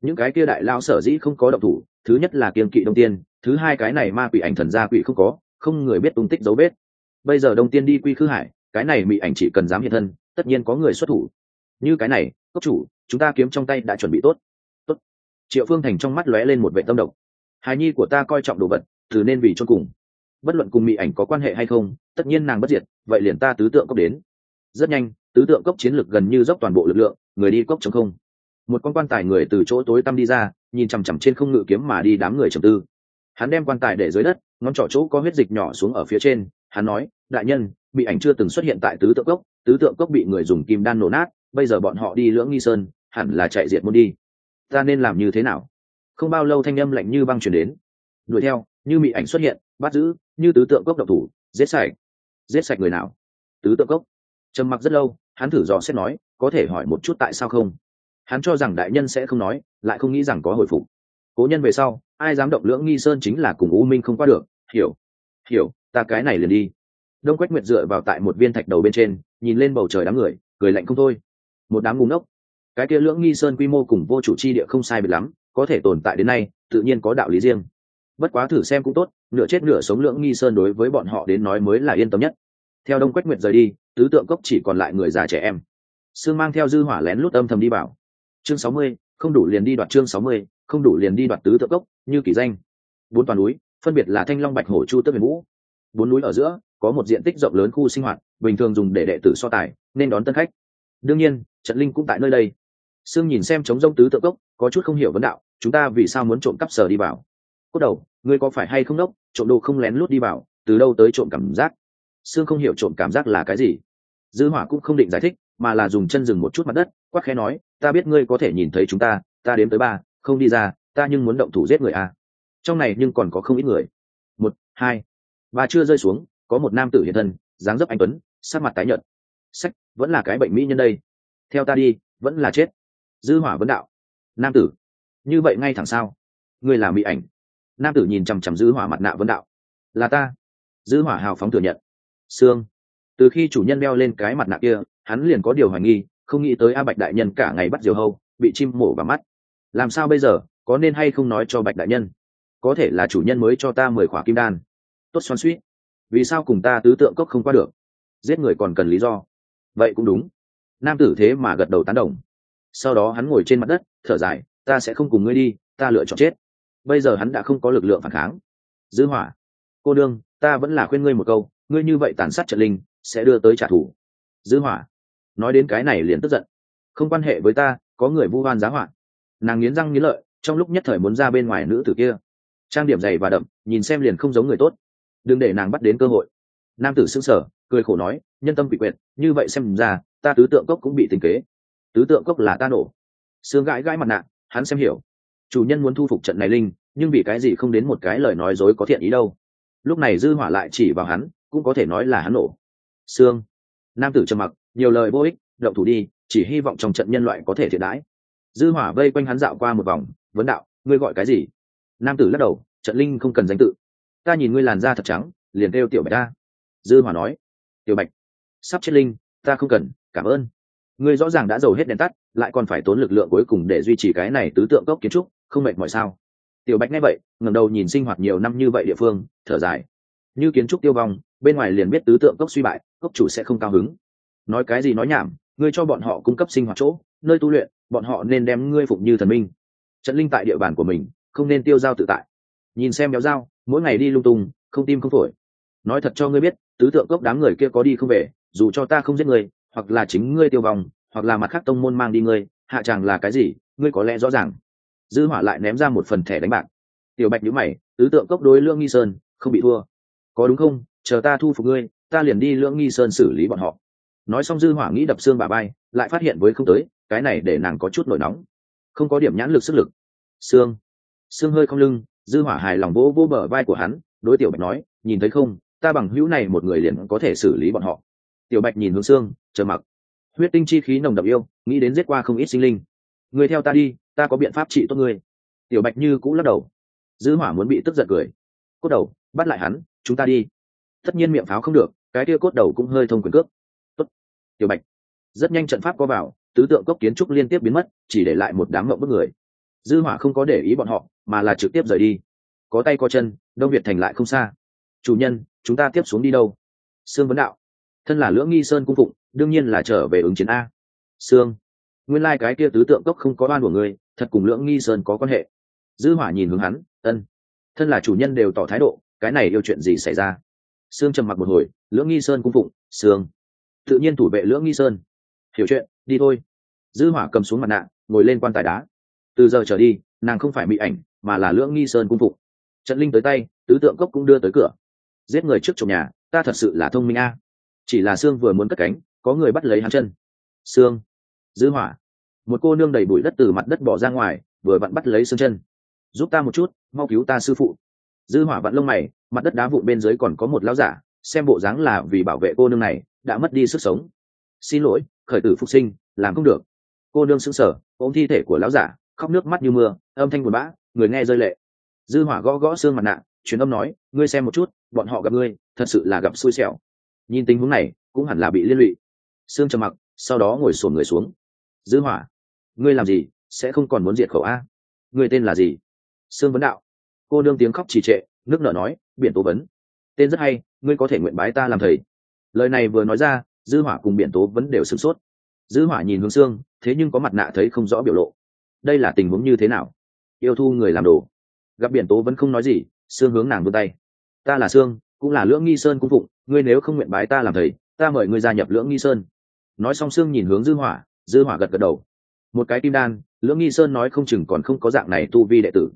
Những cái kia đại lao sở dĩ không có động thủ, thứ nhất là kiên kỵ đông tiên, thứ hai cái này ma quỷ ảnh thần gia quỷ không có, không người biết tung tích dấu vết. Bây giờ đông tiên đi quy khư hải, cái này mỹ ảnh chỉ cần dám hiện thân, tất nhiên có người xuất thủ. Như cái này, cốc chủ, chúng ta kiếm trong tay đã chuẩn bị tốt. Tốt. Triệu phương thành trong mắt lóe lên một vệ tâm độc hài nhi của ta coi trọng đồ vật, từ nên vì cho cùng. Bất luận cùng mỹ ảnh có quan hệ hay không, tất nhiên nàng bất diệt, vậy liền ta tứ tượng cốc đến. Rất nhanh tứ tượng cốc chiến lực gần như dốc toàn bộ lực lượng, người đi cốc chống không. Một con quan tài người từ chỗ tối tăm đi ra, nhìn chằm chằm trên không ngự kiếm mà đi đám người trầm tư. Hắn đem quan tài để dưới đất, ngón trỏ chỗ có huyết dịch nhỏ xuống ở phía trên, hắn nói, đại nhân, bị ảnh chưa từng xuất hiện tại tứ tượng cốc, tứ tượng cốc bị người dùng kim đan nổ nát, bây giờ bọn họ đi lưỡng nghi sơn, hẳn là chạy diệt môn đi. Ta nên làm như thế nào? Không bao lâu thanh âm lạnh như băng chuyển đến. Đuổi theo, như bị ảnh xuất hiện, bắt giữ, như tứ tượng cốc độc thủ, giết sạch. Giết sạch người nào? Tứ tượng cốc. Trầm mặc rất lâu hắn thử dò xét nói, có thể hỏi một chút tại sao không? Hắn cho rằng đại nhân sẽ không nói, lại không nghĩ rằng có hồi phục. Cố nhân về sau, ai dám động lưỡng nghi sơn chính là cùng u minh không qua được, hiểu. Hiểu, ta cái này liền đi. Đông quách nguyệt dựa vào tại một viên thạch đầu bên trên, nhìn lên bầu trời đám người, cười lạnh không thôi. Một đám ngu ngốc. Cái kia lưỡng nghi sơn quy mô cùng vô chủ chi địa không sai biệt lắm, có thể tồn tại đến nay, tự nhiên có đạo lý riêng. Bất quá thử xem cũng tốt, nửa chết nửa sống lưỡng nghi sơn đối với bọn họ đến nói mới là yên tâm nhất. Theo đông quách nguyệt rời đi tứ tượng cốc chỉ còn lại người già trẻ em. Sương mang theo dư hỏa lén lút âm thầm đi bảo chương sáu mươi, không đủ liền đi đoạt chương sáu mươi, không đủ liền đi đoạt tứ tượng cốc, như kỳ danh. Bốn toàn núi, phân biệt là thanh long bạch hổ chu tước huyền vũ. Bốn núi ở giữa, có một diện tích rộng lớn khu sinh hoạt, bình thường dùng để đệ tử so tài, nên đón tân khách. Đương nhiên trận linh cũng tại nơi đây. Sương nhìn xem chống rông tứ tượng cốc, có chút không hiểu vấn đạo, chúng ta vì sao muốn trộm cắp sở đi vào? Cốt đầu, ngươi có phải hay không đốc? Trộm đồ không lén lút đi vào, từ đâu tới trộm cảm giác? Sương không hiểu trộm cảm giác là cái gì. Dư hỏa cũng không định giải thích, mà là dùng chân dừng một chút mặt đất, quắc khẽ nói, ta biết ngươi có thể nhìn thấy chúng ta ta đếm tới ba, không đi ra, ta nhưng muốn động thủ giết người à. trong này nhưng còn có không ít người. Một, hai. Ba chưa rơi xuống, có một nam tử hiện thân, dáng dấp anh tuấn sát mặt tái nhợt. Sách, vẫn là cái bệnh mỹ nhân đây. Theo ta đi, vẫn là chết. Dư hỏa vấn đạo. Nam tử, như vậy ngay thẳng sao? Ngươi là mỹ ảnh. Nam tử nhìn chằm chằm dư hỏa mặt nạ vấn đạo. Là ta. Dư hỏa hào phóng thừa nhận xương. Từ khi chủ nhân đeo lên cái mặt nạ kia, hắn liền có điều hoài nghi, không nghĩ tới a bạch đại nhân cả ngày bắt diều hâu, bị chim mổ vào mắt. Làm sao bây giờ, có nên hay không nói cho bạch đại nhân? Có thể là chủ nhân mới cho ta mười khỏa kim đan. Tốt xoan suýt vì sao cùng ta tứ tượng cốc không qua được? Giết người còn cần lý do. Vậy cũng đúng. Nam tử thế mà gật đầu tán đồng. Sau đó hắn ngồi trên mặt đất, thở dài, ta sẽ không cùng ngươi đi, ta lựa chọn chết. Bây giờ hắn đã không có lực lượng phản kháng. Giữ hỏa, cô đương ta vẫn là khuyên ngươi một câu ngươi như vậy tàn sát trận linh sẽ đưa tới trả thù. Dư hỏa. Nói đến cái này liền tức giận. Không quan hệ với ta có người vu oan giá họa nàng nghiến răng nghiến lợi trong lúc nhất thời muốn ra bên ngoài nữ tử kia. Trang điểm dày và đậm nhìn xem liền không giống người tốt. Đừng để nàng bắt đến cơ hội. Nam tử sững sờ, cười khổ nói nhân tâm bị quyệt như vậy xem ra ta tứ tượng cốc cũng bị tình kế. Tứ tượng cốc là ta nổ. Sương gãi gãi mặt nạ hắn xem hiểu. Chủ nhân muốn thu phục trận này linh nhưng vì cái gì không đến một cái lời nói dối có thiện ý đâu. Lúc này dư hỏa lại chỉ vào hắn cũng có thể nói là hắn nổ. Xương nam tử trầm mặc, nhiều lời vô ích, động thủ đi, chỉ hy vọng trong trận nhân loại có thể thiệt đãi. Dư hỏa vây quanh hắn dạo qua một vòng, vấn đạo, ngươi gọi cái gì? Nam tử lắc đầu, trận linh không cần danh tự. Ta nhìn ngươi làn da thật trắng, liền kêu tiểu bạch ta dư hỏa nói, tiểu bạch, sắp chết linh, ta không cần, cảm ơn. Ngươi rõ ràng đã dầu hết đèn tắt, lại còn phải tốn lực lượng cuối cùng để duy trì cái này tứ tượng cốc kiến trúc, không mệt mỏi sao? Tiểu bạch nghe vậy, ngẩng đầu nhìn sinh hoạt nhiều năm như vậy địa phương, thở dài. Như kiến trúc tiêu vong bên ngoài liền biết tứ tượng cốc suy bại, cốc chủ sẽ không cao hứng. Nói cái gì nói nhảm, ngươi cho bọn họ cung cấp sinh hoạt chỗ, nơi tu luyện, bọn họ nên đem ngươi phục như thần minh. Trận linh tại địa bàn của mình, không nên tiêu giao tự tại. Nhìn xem béo dao, mỗi ngày đi lung tung, không tim không phổi. Nói thật cho ngươi biết, tứ tượng cốc đám người kia có đi không về, dù cho ta không giết ngươi, hoặc là chính ngươi tiêu vong, hoặc là mặt khác tông môn mang đi ngươi, hạ chàng là cái gì, ngươi có lẽ rõ ràng. Dư hỏa lại ném ra một phần thẻ đánh bạc. Tiểu bạch nhíu mày, tứ tượng cốc đối lương nghi sơn, không bị thua. Có đúng không? Chờ ta thu phục ngươi, ta liền đi lưỡng nghi sơn xử lý bọn họ. Nói xong dư hỏa nghĩ đập xương bà bay, lại phát hiện với không tới, cái này để nàng có chút nổi nóng. Không có điểm nhãn lực sức lực. Xương. Xương hơi không lưng, dư hỏa hài lòng vỗ vỗ bờ vai của hắn, đối tiểu bạch nói, nhìn thấy không, ta bằng hữu này một người liền có thể xử lý bọn họ. Tiểu bạch nhìn hướng xương chờ mặc. Huyết tinh chi khí nồng đậm yêu, nghĩ đến giết qua không ít sinh linh. Người theo ta đi, ta có biện pháp trị tốt ngươi. Tiểu bạch như cũng lắc đầu. Dư hỏa muốn bị tức giận cười. Cốt đầu, bắt lại hắn, chúng ta đi tất nhiên miệng pháo không được cái kia cốt đầu cũng hơi thông quyền cước. Tốt. Tiểu bạch. Rất nhanh trận pháp có vào tứ tượng cốc kiến trúc liên tiếp biến mất chỉ để lại một đám mộng bức người. Dư hỏa không có để ý bọn họ mà là trực tiếp rời đi. Có tay có chân đông việt thành lại không xa. Chủ nhân chúng ta tiếp xuống đi đâu? Sương vấn đạo. Thân là lưỡng nghi sơn cung phụng đương nhiên là trở về ứng chiến a. Sương. Nguyên lai like cái kia tứ tượng cốc không có oan của người, thật cùng lưỡng nghi sơn có quan hệ. Dư hỏa nhìn hướng hắn ân. Thân là chủ nhân đều tỏ thái độ cái này yêu chuyện gì xảy ra? Sương trầm mặc một hồi lưỡng nghi sơn cung phụng sương. Tự nhiên thủ vệ lưỡng nghi sơn. Hiểu chuyện đi thôi. Dư hỏa cầm xuống mặt nạ ngồi lên quan tài đá. Từ giờ trở đi nàng không phải mỹ ảnh mà là lưỡng nghi sơn cung phụng. Trận linh tới tay tứ tượng cốc cũng đưa tới cửa. Giết người trước trong nhà ta thật sự là thông minh a. Chỉ là Sương vừa muốn cất cánh có người bắt lấy hắn chân. Sương, dư hỏa. Một cô nương đầy bụi đất từ mặt đất bỏ ra ngoài vừa vặn bắt lấy xương chân. Giúp ta một chút mau cứu ta sư phụ dư hỏa vặn lông mày, mặt đất đá vụn bên dưới còn có một lão giả, xem bộ dáng là vì bảo vệ cô nương này, đã mất đi sức sống. Xin lỗi, khởi tử phục sinh, làm không được. Cô nương sững sờ, ôm thi thể của lão giả, khóc nước mắt như mưa, âm thanh buồn bã, người nghe rơi lệ. Dư hỏa gõ gõ xương mặt nạ, truyền âm nói, ngươi xem một chút, bọn họ gặp ngươi, thật sự là gặp xui xẻo. Nhìn tình huống này, cũng hẳn là bị liên lụy. Xương trầm mặc, sau đó ngồi sổn người xuống. Dư hỏa, ngươi làm gì? Sẽ không còn muốn diệt khẩu a. Ngươi tên là gì? Xương vấn đạo cô nương tiếng khóc trì trệ, nước nở nói, biển tố vấn, tên rất hay, ngươi có thể nguyện bái ta làm thầy. Lời này vừa nói ra, dư hỏa cùng biển tố vấn đều sửng sốt. Dư hỏa nhìn hướng xương thế nhưng có mặt nạ thấy không rõ biểu lộ. Đây là tình huống như thế nào? Yêu thu người làm đồ. Gặp biển tố vẫn không nói gì xương hướng nàng vươn tay. Ta là xương cũng là lưỡng nghi sơn cung phụng, ngươi nếu không nguyện bái ta làm thầy, ta mời ngươi gia nhập lưỡng nghi sơn. Nói xong xương nhìn hướng dư hỏa dư hỏa gật gật đầu. Một cái kim đan, lưỡng nghi sơn nói không chừng còn không có dạng này tu vi đệ tử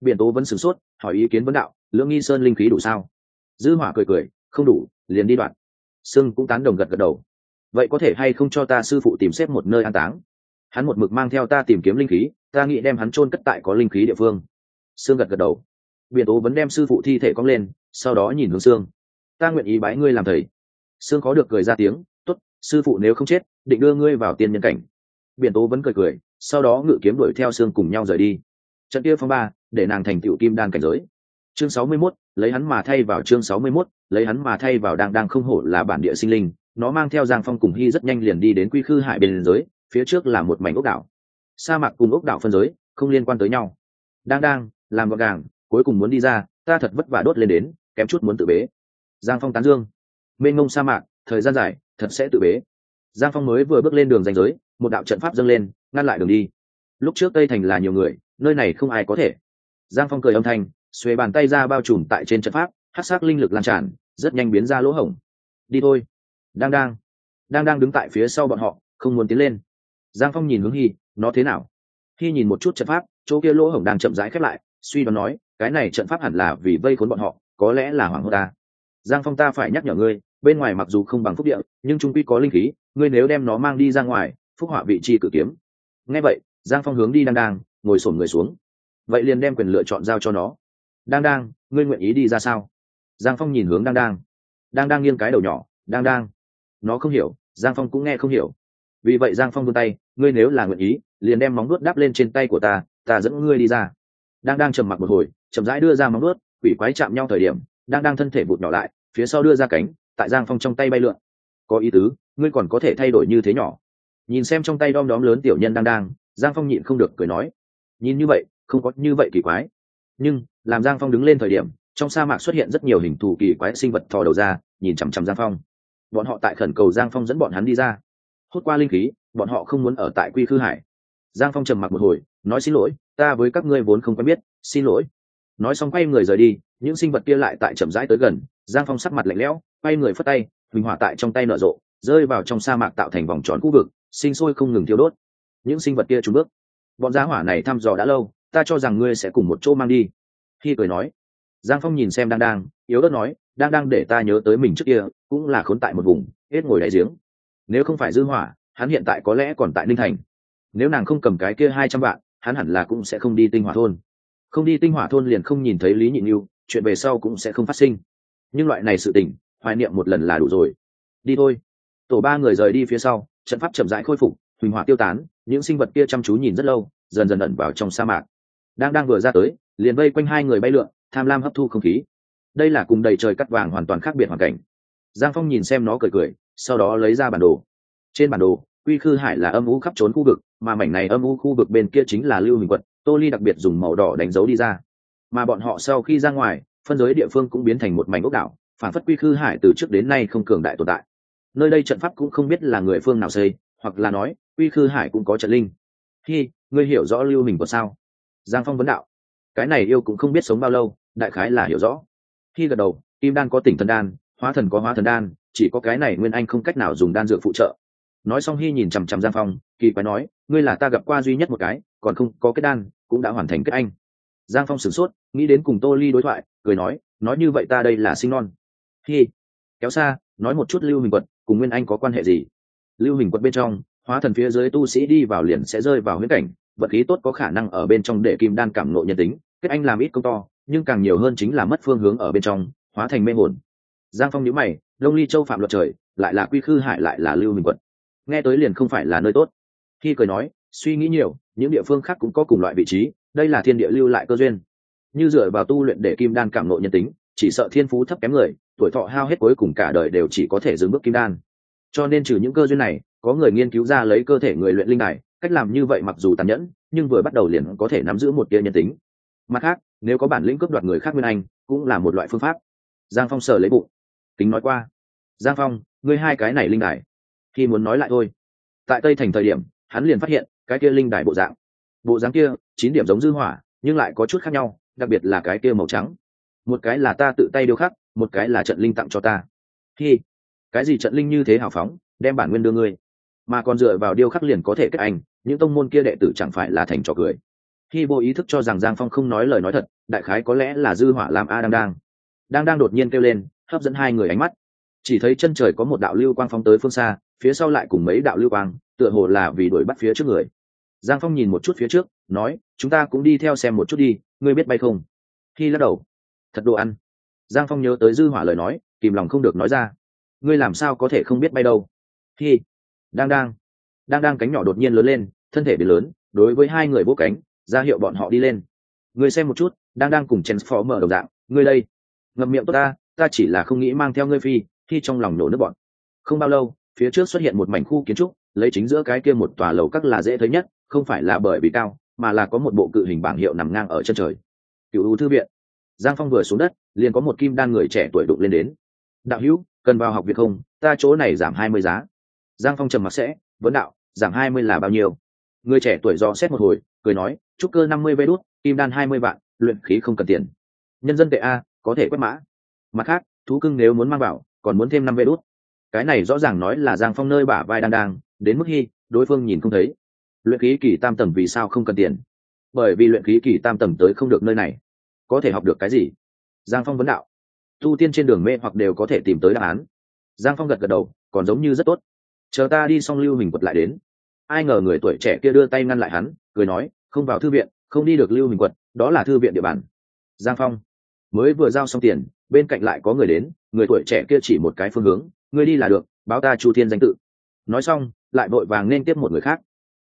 biển tố vẫn sửng sốt, hỏi ý kiến vấn đạo, lưỡng nghi sơn linh khí đủ sao? Dư hỏa cười cười, không đủ, liền đi đoạn. Sưng cũng tán đồng gật gật đầu. Vậy có thể hay không cho ta sư phụ tìm xếp một nơi an táng? Hắn một mực mang theo ta tìm kiếm linh khí, ta nghĩ đem hắn chôn cất tại có linh khí địa phương. Sương gật gật đầu. Biển tố vẫn đem sư phụ thi thể cong lên, sau đó nhìn hướng sương. Ta nguyện ý bái ngươi làm thầy. Sương có được cười ra tiếng, tốt, sư phụ nếu không chết, định đưa ngươi vào tiên nhân cảnh. Biển tố vẫn cười cười, sau đó ngự kiếm đuổi theo sương cùng nhau rời đi. Trận kia phong ba để nàng thành tựu kim đan cảnh giới. Chương sáu mươi 61, lấy hắn mà thay vào chương sáu mươi 61, lấy hắn mà thay vào đang đang không hổ là bản địa sinh linh nó mang theo giang phong cùng hy rất nhanh liền đi đến quy khư hải biên giới phía trước là một mảnh ốc đảo. Sa mạc cùng ốc đảo phân giới không liên quan tới nhau. Đang đang làm gọn gàng cuối cùng muốn đi ra ta thật vất vả đốt lên đến kém chút muốn tự bế. Giang phong tán dương. Mênh ngông sa mạc thời gian dài thật sẽ tự bế. Giang phong mới vừa bước lên đường danh giới một đạo trận pháp dâng lên ngăn lại đường đi. Lúc trước tây thành là nhiều người nơi này không ai có thể giang phong cười âm thanh, xuề bàn tay ra bao trùm tại trên trận pháp hát sắc linh lực lan tràn, rất nhanh biến ra lỗ hổng. Đi thôi. Đang đang. Đang đang đứng tại phía sau bọn họ, không muốn tiến lên. Giang phong nhìn hướng hy, nó thế nào? Hy nhìn một chút trận pháp, chỗ kia lỗ hổng đang chậm rãi khép lại, suy đoán nói, cái này trận pháp hẳn là vì vây khốn bọn họ, có lẽ là hoàng hô ta. Giang phong ta phải nhắc nhở ngươi, bên ngoài mặc dù không bằng phúc địa, nhưng trung quy có linh khí, ngươi nếu đem nó mang đi ra ngoài, phúc họa vị chi cử kiếm. Ngay vậy, giang phong hướng đi đang đang, ngồi sổm người xuống vậy liền đem quyền lựa chọn giao cho nó. Đang đang, ngươi nguyện ý đi ra sao? Giang phong nhìn hướng đang đang. Đang đang nghiêng cái đầu nhỏ, đang đang. Nó không hiểu, giang phong cũng nghe không hiểu. Vì vậy giang phong vươn tay, ngươi nếu là nguyện ý, liền đem móng nuốt đắp lên trên tay của ta ta dẫn ngươi đi ra. Đang đang trầm mặc một hồi, chậm rãi đưa ra móng nuốt quỷ quái chạm nhau thời điểm, đang đang thân thể vụt nhỏ lại, phía sau đưa ra cánh, tại giang phong trong tay bay lượn. Có ý tứ, ngươi còn có thể thay đổi như thế nhỏ. Nhìn xem trong tay đom đóm lớn tiểu nhân đang đang, giang phong nhịn không được cười nói. Nhìn như vậy không có như vậy kỳ quái. Nhưng, làm giang phong đứng lên thời điểm, trong sa mạc xuất hiện rất nhiều hình thù kỳ quái sinh vật thò đầu ra, nhìn chằm chằm giang phong. Bọn họ tại khẩn cầu giang phong dẫn bọn hắn đi ra. Hốt qua linh khí, bọn họ không muốn ở tại quy khư hải. Giang phong trầm mặc một hồi, nói xin lỗi, ta với các ngươi vốn không quen biết, xin lỗi. Nói xong quay người rời đi, những sinh vật kia lại tại chậm rãi tới gần, giang phong sắc mặt lạnh lẽo, quay người phất tay, huỳnh hỏa tại trong tay nở rộ, rơi vào trong sa mạc tạo thành vòng tròn khu vực, sinh sôi không ngừng thiêu đốt. Những sinh vật kia trúng bước. Bọn giá hỏa này thăm dò đã lâu ta cho rằng ngươi sẽ cùng một chỗ mang đi. Khi cười nói. Giang phong nhìn xem đang đang yếu ớt nói đang đang để ta nhớ tới mình trước kia, cũng là khốn tại một vùng, hết ngồi đáy giếng. Nếu không phải dư hỏa, hắn hiện tại có lẽ còn tại ninh thành. Nếu nàng không cầm cái kia hai trăm vạn, hắn hẳn là cũng sẽ không đi tinh hỏa thôn. Không đi tinh hỏa thôn liền không nhìn thấy lý nhị nhu chuyện về sau cũng sẽ không phát sinh. Nhưng loại này sự tình, hoài niệm một lần là đủ rồi. Đi thôi. Tổ ba người rời đi phía sau, trận pháp chậm rãi khôi phục, huỳnh hỏa tiêu tán, những sinh vật kia chăm chú nhìn rất lâu, dần dần ẩn vào trong sa mạc đang đang vừa ra tới, liền vây quanh hai người bay lượn, tham lam hấp thu không khí. Đây là cùng đầy trời cắt vàng hoàn toàn khác biệt hoàn cảnh. Giang phong nhìn xem nó cười cười, sau đó lấy ra bản đồ. Trên bản đồ, quy khư hải là âm u khắp trốn khu vực, mà mảnh này âm u khu vực bên kia chính là lưu hình quật tô ly đặc biệt dùng màu đỏ đánh dấu đi ra. Mà bọn họ sau khi ra ngoài, phân giới địa phương cũng biến thành một mảnh ốc đảo, phản phất quy khư hải từ trước đến nay không cường đại tồn tại. Nơi đây trận pháp cũng không biết là người phương nào xây, hoặc là nói, quy khư hải cũng có trận linh. Khi ngươi hiểu rõ lưu hình quật sao? Giang phong vấn đạo. Cái này yêu cũng không biết sống bao lâu, đại khái là hiểu rõ. Khi gật đầu, kim đan có tỉnh thần đan, hóa thần có hóa thần đan, chỉ có cái này nguyên anh không cách nào dùng đan dược phụ trợ. Nói xong hy nhìn chằm chằm giang phong, kỳ quái nói, ngươi là ta gặp qua duy nhất một cái, còn không có kết đan, cũng đã hoàn thành kết anh. Giang phong sửng sốt, nghĩ đến cùng tô ly đối thoại, cười nói nói như vậy ta đây là sinh non. Hy kéo xa, nói một chút lưu hình quật, cùng nguyên anh có quan hệ gì? Lưu hình quật bên trong, hóa thần phía dưới tu sĩ đi vào liền sẽ rơi vào huyễn cảnh vật khí tốt có khả năng ở bên trong để kim đan cảm nộ nhân tính, kết anh làm ít công to, nhưng càng nhiều hơn chính là mất phương hướng ở bên trong, hóa thành mê hồn. Giang phong nhữ mày, đông ly châu phạm luật trời, lại là quy khư hại lại là lưu mình quận. Nghe tới liền không phải là nơi tốt. Khi cười nói, suy nghĩ nhiều, những địa phương khác cũng có cùng loại vị trí, đây là thiên địa lưu lại cơ duyên. Như dựa vào tu luyện để kim đan cảm nộ nhân tính, chỉ sợ thiên phú thấp kém người, tuổi thọ hao hết cuối cùng cả đời đều chỉ có thể dừng bước kim đan. Cho nên trừ những cơ duyên này, có người nghiên cứu ra lấy cơ thể người luyện linh này cách làm như vậy mặc dù tàn nhẫn, nhưng vừa bắt đầu liền có thể nắm giữ một tia nhân tính. Mặt khác, nếu có bản lĩnh cướp đoạt người khác nguyên anh, cũng là một loại phương pháp. Giang phong sờ lấy bụng. Kính nói qua. Giang phong, ngươi hai cái này linh đài. Khi muốn nói lại thôi. Tại tây thành thời điểm, hắn liền phát hiện, cái kia linh đài bộ dạng. Bộ dáng kia, chín điểm giống dư hỏa, nhưng lại có chút khác nhau, đặc biệt là cái kia màu trắng. Một cái là ta tự tay điêu khắc, một cái là trận linh tặng cho ta. Khi, cái gì trận linh như thế hào phóng, đem bản nguyên đưa ngươi. Mà còn dựa vào điêu khắc liền có thể kết anh những tông môn kia đệ tử chẳng phải là thành trò cười. Khi vô ý thức cho rằng giang phong không nói lời nói thật, đại khái có lẽ là dư hỏa làm a đang đang. Đang đang đột nhiên kêu lên, hấp dẫn hai người ánh mắt. Chỉ thấy chân trời có một đạo lưu quang phóng tới phương xa, phía sau lại cùng mấy đạo lưu quang, tựa hồ là vì đuổi bắt phía trước người. Giang phong nhìn một chút phía trước, nói, chúng ta cũng đi theo xem một chút đi, ngươi biết bay không? Khi lắc đầu, thật đồ ăn. Giang phong nhớ tới dư hỏa lời nói, kìm lòng không được nói ra, ngươi làm sao có thể không biết bay đâu? Khi, đang đang đang đang cánh nhỏ đột nhiên lớn lên, thân thể bị lớn, đối với hai người vô cánh, ra hiệu bọn họ đi lên. Người xem một chút, đang đang cùng chen phó mở đầu dạng, ngươi đây, ngậm miệng tốt ta ta chỉ là không nghĩ mang theo ngươi phi, khi trong lòng nổ nước bọn. Không bao lâu, phía trước xuất hiện một mảnh khu kiến trúc, lấy chính giữa cái kia một tòa lầu các là dễ thấy nhất, không phải là bởi vì cao, mà là có một bộ cự hình bảng hiệu nằm ngang ở chân trời. Cựu ưu thư viện. Giang phong vừa xuống đất, liền có một kim đan người trẻ tuổi đụng lên đến. Đạo hữu, cần vào học việc không? Ta chỗ này giảm hai mươi giá. Giang phong trầm mặc sẽ, vấn đạo giảm hai mươi là bao nhiêu? Người trẻ tuổi do xét một hồi, cười nói, trúc cơ năm mươi vê đốt kim đan hai mươi vạn, luyện khí không cần tiền. Nhân dân tệ a, có thể quét mã. Mặt khác, thú cưng nếu muốn mang vào, còn muốn thêm năm vê đốt cái này rõ ràng nói là giang phong nơi bả vai đang đang, đến mức hy, đối phương nhìn không thấy. Luyện khí kỳ tam tầng vì sao không cần tiền? Bởi vì luyện khí kỳ tam tầng tới không được nơi này. Có thể học được cái gì? Giang phong vấn đạo. Tu tiên trên đường mê hoặc đều có thể tìm tới đáp án. Giang phong gật gật đầu, còn giống như rất tốt. Chờ ta đi xong lưu hình quật lại đến ai ngờ người tuổi trẻ kia đưa tay ngăn lại hắn, cười nói, không vào thư viện, không đi được lưu mình quật, đó là thư viện địa bàn. Giang phong. Mới vừa giao xong tiền, bên cạnh lại có người đến, người tuổi trẻ kia chỉ một cái phương hướng, ngươi đi là được, báo ta chu thiên danh tự. Nói xong, lại vội vàng nên tiếp một người khác.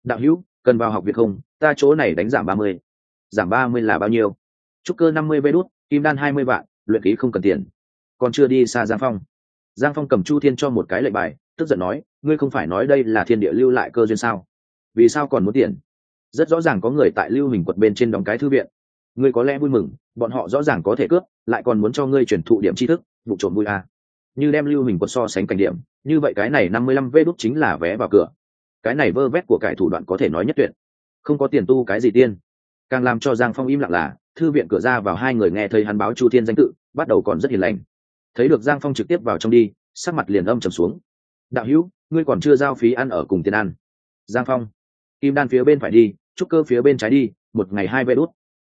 Đạo hữu, cần vào học việc không? Ta chỗ này đánh giảm ba mươi. Giảm ba mươi là bao nhiêu? Trúc cơ năm mươi vê đốt kim đan hai mươi vạn, luyện ký không cần tiền. Còn chưa đi xa giang phong. Giang phong cầm chu thiên cho một cái lệnh bài tức giận nói, ngươi không phải nói đây là thiên địa lưu lại cơ duyên sao? Vì sao còn muốn tiền? Rất rõ ràng có người tại lưu hình quật bên trên đóng cái thư viện. Ngươi có lẽ vui mừng, bọn họ rõ ràng có thể cướp, lại còn muốn cho ngươi truyền thụ điểm tri thức, vụ trộm vui à. như đem lưu hình quật so sánh cảnh điểm, như vậy cái này năm mươi lăm vê đúc chính là vé vào cửa. Cái này vơ vét của cải thủ đoạn có thể nói nhất tuyệt. Không có tiền tu cái gì tiên. Càng làm cho giang phong im lặng là, thư viện cửa ra vào hai người nghe thấy hắn báo chu thiên danh tự, bắt đầu còn rất hiền lành. Thấy được giang phong trực tiếp vào trong đi, sắc mặt liền âm trầm xuống đạo hữu, ngươi còn chưa giao phí ăn ở cùng tiền ăn. Giang phong, kim đan phía bên phải đi, trúc cơ phía bên trái đi, một ngày hai vé đốt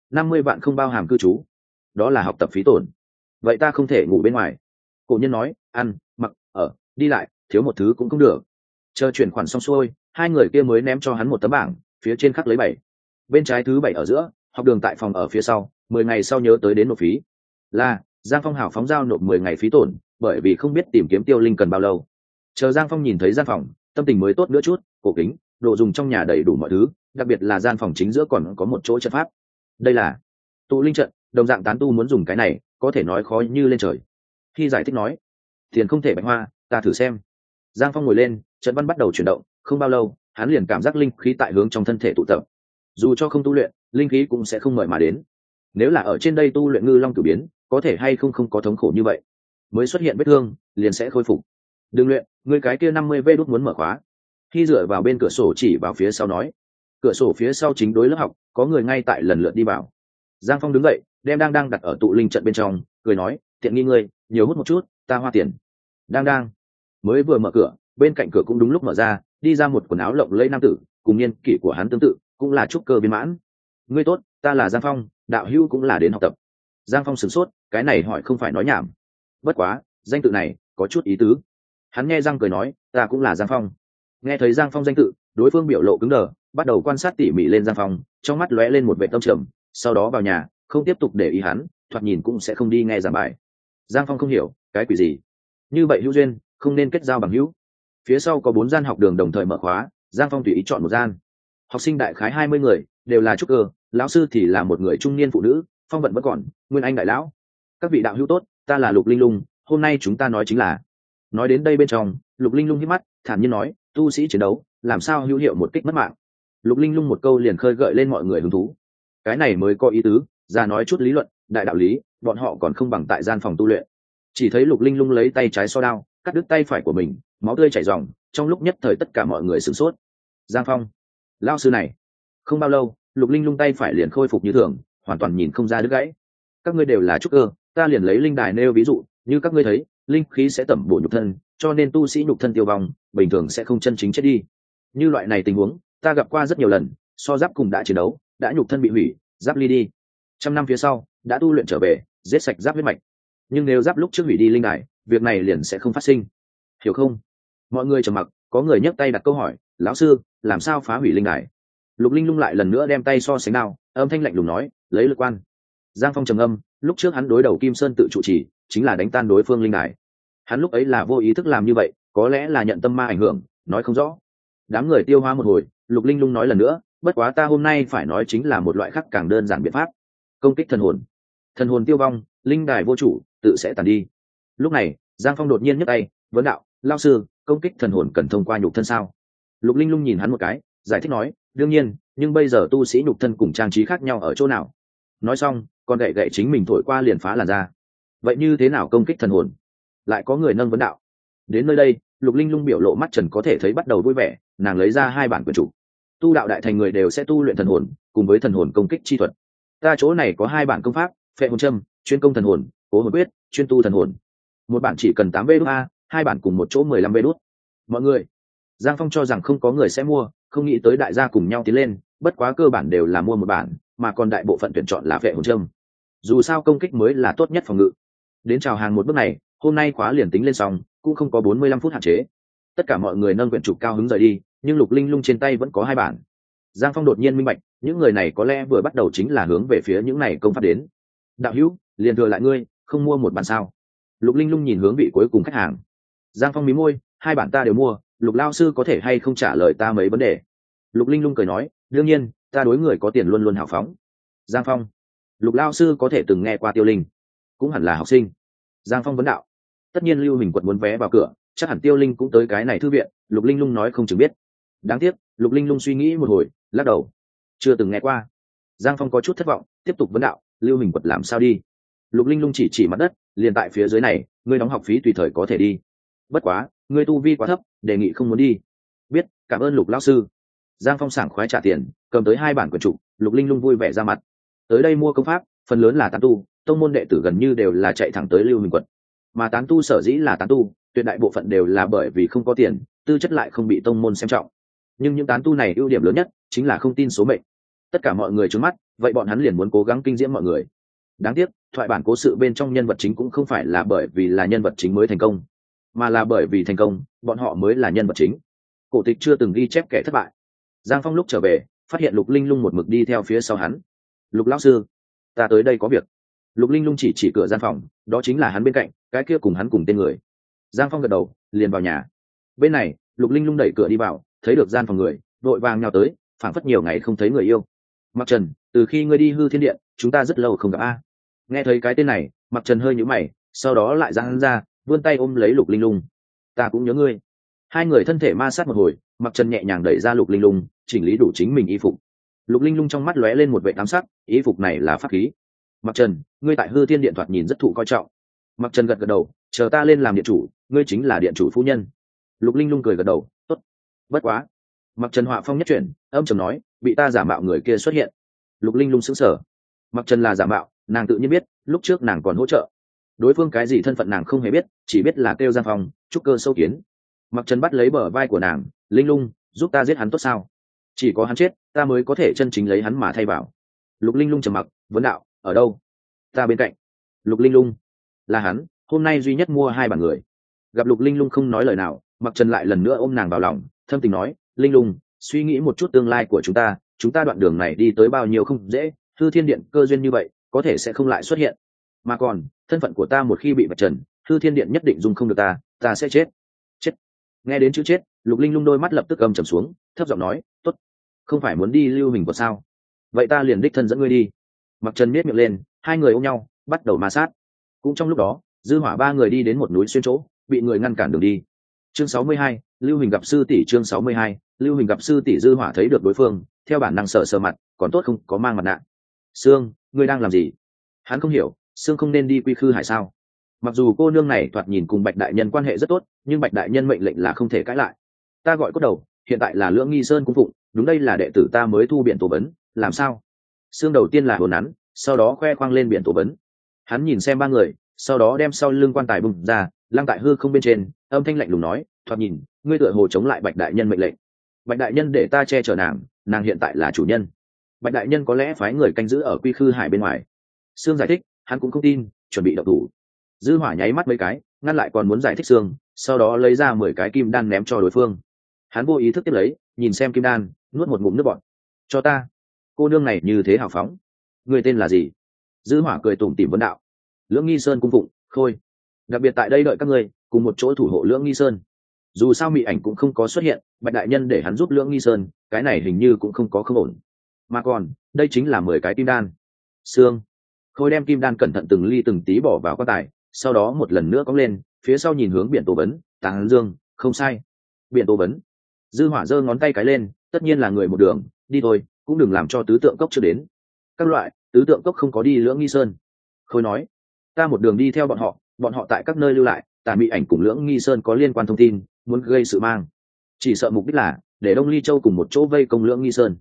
năm mươi vạn không bao hàm cư trú. Đó là học tập phí tổn. Vậy ta không thể ngủ bên ngoài. Cổ nhân nói, ăn, mặc, ở, đi lại, thiếu một thứ cũng không được. Chờ chuyển khoản xong xuôi, hai người kia mới ném cho hắn một tấm bảng, phía trên khắc lấy bảy. Bên trái thứ bảy ở giữa, học đường tại phòng ở phía sau, mười ngày sau nhớ tới đến nộp phí. Là, giang phong hảo phóng giao nộp mười ngày phí tổn, bởi vì không biết tìm kiếm tiêu linh cần bao lâu chờ giang phong nhìn thấy gian phòng, tâm tình mới tốt nữa chút, cổ kính, đồ dùng trong nhà đầy đủ mọi thứ, đặc biệt là gian phòng chính giữa còn có một chỗ trận pháp. Đây là tụ linh trận, đồng dạng tán tu muốn dùng cái này, có thể nói khó như lên trời. Khi giải thích nói, tiền không thể bạch hoa, ta thử xem. Giang phong ngồi lên, trận văn bắt đầu chuyển động, không bao lâu, hắn liền cảm giác linh khí tại hướng trong thân thể tụ tập. Dù cho không tu luyện, linh khí cũng sẽ không mời mà đến. Nếu là ở trên đây tu luyện ngư long cử biến, có thể hay không không có thống khổ như vậy. Mới xuất hiện vết thương, liền sẽ khôi phục đừng luyện người cái kia năm mươi vê đốt muốn mở khóa. Khi dựa vào bên cửa sổ chỉ vào phía sau nói, cửa sổ phía sau chính đối lớp học, có người ngay tại lần lượt đi vào. Giang phong đứng dậy, đem đang đang đặt ở tụ linh trận bên trong, cười nói, tiện nghi ngươi, nhiều hút một chút, ta hoa tiền. Đang đang mới vừa mở cửa, bên cạnh cửa cũng đúng lúc mở ra, đi ra một quần áo lộng lẫy nam tử, cùng niên kỷ của hắn tương tự, cũng là trúc cơ viên mãn. Ngươi tốt, ta là giang phong, đạo hữu cũng là đến học tập. Giang phong sửng sốt, cái này hỏi không phải nói nhảm. Bất quá, danh tự này có chút ý tứ hắn nghe răng cười nói, ta cũng là giang phong. Nghe thấy giang phong danh tự, đối phương biểu lộ cứng đờ, bắt đầu quan sát tỉ mỉ lên giang phong, trong mắt lóe lên một vệ tâm trầm, sau đó vào nhà, không tiếp tục để ý hắn, thoạt nhìn cũng sẽ không đi nghe giảng bài. Giang phong không hiểu, cái quỷ gì? Như vậy hữu duyên, không nên kết giao bằng hữu. Phía sau có bốn gian học đường đồng thời mở khóa, giang phong tùy ý chọn một gian. Học sinh đại khái hai mươi người, đều là trúc cơ, lão sư thì là một người trung niên phụ nữ, phong vận vẫn còn, nguyên anh đại lão. Các vị đạo hữu tốt, ta là lục linh lung, hôm nay chúng ta nói chính là nói đến đây bên trong, lục linh lung hít mắt, thản nhiên nói, tu sĩ chiến đấu, làm sao hữu hiệu một kích mất mạng? Lục linh lung một câu liền khơi gợi lên mọi người hứng thú. Cái này mới có ý tứ, ra nói chút lý luận, đại đạo lý, bọn họ còn không bằng tại gian phòng tu luyện. Chỉ thấy lục linh lung lấy tay trái so đao, cắt đứt tay phải của mình, máu tươi chảy ròng, trong lúc nhất thời tất cả mọi người sửng sốt. Giang phong lao sư này, không bao lâu, lục linh lung tay phải liền khôi phục như thường, hoàn toàn nhìn không ra đứt gãy. Các ngươi đều là trúc cơ, ta liền lấy linh đài nêu ví dụ, như các ngươi thấy linh khí sẽ tẩm bổ nhục thân, cho nên tu sĩ nhục thân tiêu vong, bình thường sẽ không chân chính chết đi. Như loại này tình huống, ta gặp qua rất nhiều lần, so giáp cùng đã chiến đấu, đã nhục thân bị hủy, giáp ly đi. Trăm năm phía sau, đã tu luyện trở về, giết sạch giáp huyết mạch. Nhưng nếu giáp lúc trước hủy đi linh đài, việc này liền sẽ không phát sinh. Hiểu không? Mọi người trầm mặc, có người nhấc tay đặt câu hỏi, lão sư, làm sao phá hủy linh đài? Lục linh lung lại lần nữa đem tay so sánh nào âm thanh lạnh lùng nói, lấy lực quan. Giang phong trầm âm lúc trước hắn đối đầu kim sơn tự trụ trì chính là đánh tan đối phương linh đài. Hắn lúc ấy là vô ý thức làm như vậy, có lẽ là nhận tâm ma ảnh hưởng, nói không rõ. Đám người tiêu hóa một hồi, lục linh lung nói lần nữa, bất quá ta hôm nay phải nói chính là một loại khác càng đơn giản biện pháp. Công kích thần hồn. Thần hồn tiêu vong, linh đài vô chủ, tự sẽ tàn đi. Lúc này, giang phong đột nhiên nhấc tay, vấn đạo, lao sư, công kích thần hồn cần thông qua nhục thân sao? Lục linh lung nhìn hắn một cái, giải thích nói, đương nhiên, nhưng bây giờ tu sĩ nhục thân cùng trang trí khác nhau ở chỗ nào? Nói xong còn gậy gậy chính mình thổi qua liền phá làn ra vậy như thế nào công kích thần hồn? Lại có người nâng vấn đạo. Đến nơi đây, lục linh lung biểu lộ mắt trần có thể thấy bắt đầu vui vẻ, nàng lấy ra hai bản quyền chủ. Tu đạo đại thành người đều sẽ tu luyện thần hồn, cùng với thần hồn công kích chi thuật. Ta chỗ này có hai bản công pháp, phệ hồn trâm chuyên công thần hồn, cố hồn quyết, chuyên tu thần hồn. Một bản chỉ cần tám vê đốt a, hai bản cùng một chỗ mười lăm vê đốt mọi người, giang phong cho rằng không có người sẽ mua, không nghĩ tới đại gia cùng nhau tiến lên, bất quá cơ bản đều là mua một bản, mà còn đại bộ phận tuyển chọn là vệ hồn trâm dù sao công kích mới là tốt nhất phòng ngự đến chào hàng một bước này, hôm nay khóa liền tính lên xong, cũng không có bốn mươi lăm phút hạn chế. Tất cả mọi người nâng quyển trục cao hứng rời đi, nhưng lục linh lung trên tay vẫn có hai bản. Giang phong đột nhiên minh bạch, những người này có lẽ vừa bắt đầu chính là hướng về phía những này công pháp đến. Đạo hữu, liền thừa lại ngươi, không mua một bản sao? Lục linh lung nhìn hướng vị cuối cùng khách hàng. Giang phong mí môi, hai bản ta đều mua, lục lao sư có thể hay không trả lời ta mấy vấn đề? Lục linh lung cười nói, đương nhiên, ta đối người có tiền luôn luôn hào phóng. Giang phong, lục lao sư có thể từng nghe qua tiêu linh cũng hẳn là học sinh. Giang phong vấn đạo. Tất nhiên lưu hình quật muốn vé vào cửa, chắc hẳn tiêu linh cũng tới cái này thư viện, lục linh lung nói không chừng biết. Đáng tiếc, lục linh lung suy nghĩ một hồi, lắc đầu. Chưa từng nghe qua. Giang phong có chút thất vọng, tiếp tục vấn đạo, lưu hình quật làm sao đi? Lục linh lung chỉ chỉ mặt đất, liền tại phía dưới này, ngươi đóng học phí tùy thời có thể đi. Bất quá, ngươi tu vi quá thấp, đề nghị không muốn đi. Biết, cảm ơn lục lao sư. Giang phong sảng khoái trả tiền, cầm tới hai bản quyển trục, lục linh lung vui vẻ ra mặt. Tới đây mua công pháp, phần lớn là tán tu tông môn đệ tử gần như đều là chạy thẳng tới lưu Minh quật mà tán tu sở dĩ là tán tu, tuyệt đại bộ phận đều là bởi vì không có tiền, tư chất lại không bị tông môn xem trọng. Nhưng những tán tu này ưu điểm lớn nhất chính là không tin số mệnh. Tất cả mọi người trước mắt, vậy bọn hắn liền muốn cố gắng kinh diễm mọi người. Đáng tiếc, thoại bản cố sự bên trong nhân vật chính cũng không phải là bởi vì là nhân vật chính mới thành công, mà là bởi vì thành công, bọn họ mới là nhân vật chính. Cổ tịch chưa từng ghi chép kẻ thất bại. Giang phong lúc trở về, phát hiện lục linh lung một mực đi theo phía sau hắn. Lục lão sư, ta tới đây có việc lục linh lung chỉ chỉ cửa gian phòng, đó chính là hắn bên cạnh, cái kia cùng hắn cùng tên người. Giang phong gật đầu, liền vào nhà. Bên này, lục linh lung đẩy cửa đi vào, thấy được gian phòng người, vội vàng nhào tới, phảng phất nhiều ngày không thấy người yêu. Mặc trần, từ khi ngươi đi hư thiên điện, chúng ta rất lâu không gặp a. Nghe thấy cái tên này, mặc trần hơi nhũ mày, sau đó lại ra hắn ra, vươn tay ôm lấy lục linh lung. Ta cũng nhớ ngươi. Hai người thân thể ma sát một hồi, mặc trần nhẹ nhàng đẩy ra lục linh lung, chỉnh lý đủ chính mình y phục. Lục linh lung trong mắt lóe lên một vệ tám sắc, y phục này là pháp khí mặc trần, ngươi tại hư thiên điện thoại nhìn rất thụ coi trọng. Mặc trần gật gật đầu, chờ ta lên làm điện chủ, ngươi chính là điện chủ phu nhân. Lục linh lung cười gật đầu t ố t bất quá. Mặc trần họa phong nhất chuyển, âm trầm nói, bị ta giả mạo người kia xuất hiện. Lục linh lung xứng sở mặc trần là giả mạo, nàng tự nhiên biết, lúc trước nàng còn hỗ trợ. Đối phương cái gì thân phận nàng không hề biết, chỉ biết là kêu giang phong, trúc cơ sâu kiến. Mặc trần bắt lấy bờ vai của nàng, linh lung, giúp ta giết hắn tốt sao? Chỉ có hắn chết, ta mới có thể chân chính lấy hắn mà thay vào. Lục linh lung trầm mặc, vấn đạo ở đâu? Ta bên cạnh. Lục linh lung. Là hắn, hôm nay duy nhất mua hai bản người. Gặp lục linh lung không nói lời nào mặc trần lại lần nữa ôm nàng vào lòng, thâm tình nói, linh lung, suy nghĩ một chút tương lai của chúng ta chúng ta đoạn đường này đi tới bao nhiêu không dễ thư thiên điện cơ duyên như vậy, có thể sẽ không lại xuất hiện. Mà còn, thân phận của ta một khi bị mặc trần thư thiên điện nhất định dùng không được ta ta sẽ chết. Chết. Nghe đến chữ chết, lục linh lung đôi mắt lập tức âm trầm xuống, thấp giọng nói t ố t không phải muốn đi lưu mình còn sao? Vậy ta liền đích thân dẫn ngươi đi mặc trần miết miệng lên hai người ôm nhau bắt đầu ma sát. Cũng trong lúc đó dư hỏa ba người đi đến một núi xuyên chỗ bị người ngăn cản đường đi. Chương 62, lưu hình gặp sư tỷ chương 62, lưu hình gặp sư tỷ dư hỏa thấy được đối phương theo bản năng sợ sờ mặt còn tốt không có mang mặt nạ. Sương ngươi đang làm gì? Hắn không hiểu sương không nên đi quy khư hải sao? Mặc dù cô nương này thoạt nhìn cùng bạch đại nhân quan hệ rất tốt nhưng bạch đại nhân mệnh lệnh là không thể cãi lại. Ta gọi cốt đầu hiện tại là lưỡng nghi sơn cung phụng đúng đây là đệ tử ta mới thu biện tổ vấn làm sao? Xương đầu tiên là hồn nắn, sau đó khoe khoang lên biển tổ vấn. Hắn nhìn xem ba người, sau đó đem sau lưng quan tài bùng ra, lăng tại hư không bên trên, âm thanh lạnh lùng nói, thoạt nhìn, ngươi tựa hồ chống lại bạch đại nhân mệnh lệnh. Bạch đại nhân để ta che chở nàng nàng hiện tại là chủ nhân. Bạch đại nhân có lẽ phái người canh giữ ở quy khư hải bên ngoài. Sương giải thích, hắn cũng không tin, chuẩn bị đậu thủ. Dư hỏa nháy mắt mấy cái, ngăn lại còn muốn giải thích sương sau đó lấy ra mười cái kim đan ném cho đối phương. Hắn vô ý thức tiếp lấy, nhìn xem kim đan, nuốt một ngụm nước bọt. Cho ta cô nương này như thế hào phóng. Người tên là gì? Dư hỏa cười tủm tỉm vấn đạo. Lưỡng nghi sơn cung phụng, khôi. Đặc biệt tại đây đợi các ngươi, cùng một chỗ thủ hộ lưỡng nghi sơn. Dù sao mỹ ảnh cũng không có xuất hiện, bạch đại nhân để hắn giúp lưỡng nghi sơn, cái này hình như cũng không có không ổn. Mà còn, đây chính là mười cái kim đan. Xương khôi đem kim đan cẩn thận từng ly từng tí bỏ vào quan tài, sau đó một lần nữa cong lên, phía sau nhìn hướng biển tổ vấn tàng dương, không sai. Biển tổ vấn. Dư hỏa giơ ngón tay cái lên, tất nhiên là người một đường, đi thôi cũng đừng làm cho tứ tượng cốc chưa đến. Các loại, tứ tượng cốc không có đi lưỡng nghi sơn. Khôi nói, ta một đường đi theo bọn họ bọn họ tại các nơi lưu lại, tà mỹ ảnh cùng lưỡng nghi sơn có liên quan thông tin, muốn gây sự mang. Chỉ sợ mục đích là, để đông ly châu cùng một chỗ vây công lưỡng nghi sơn.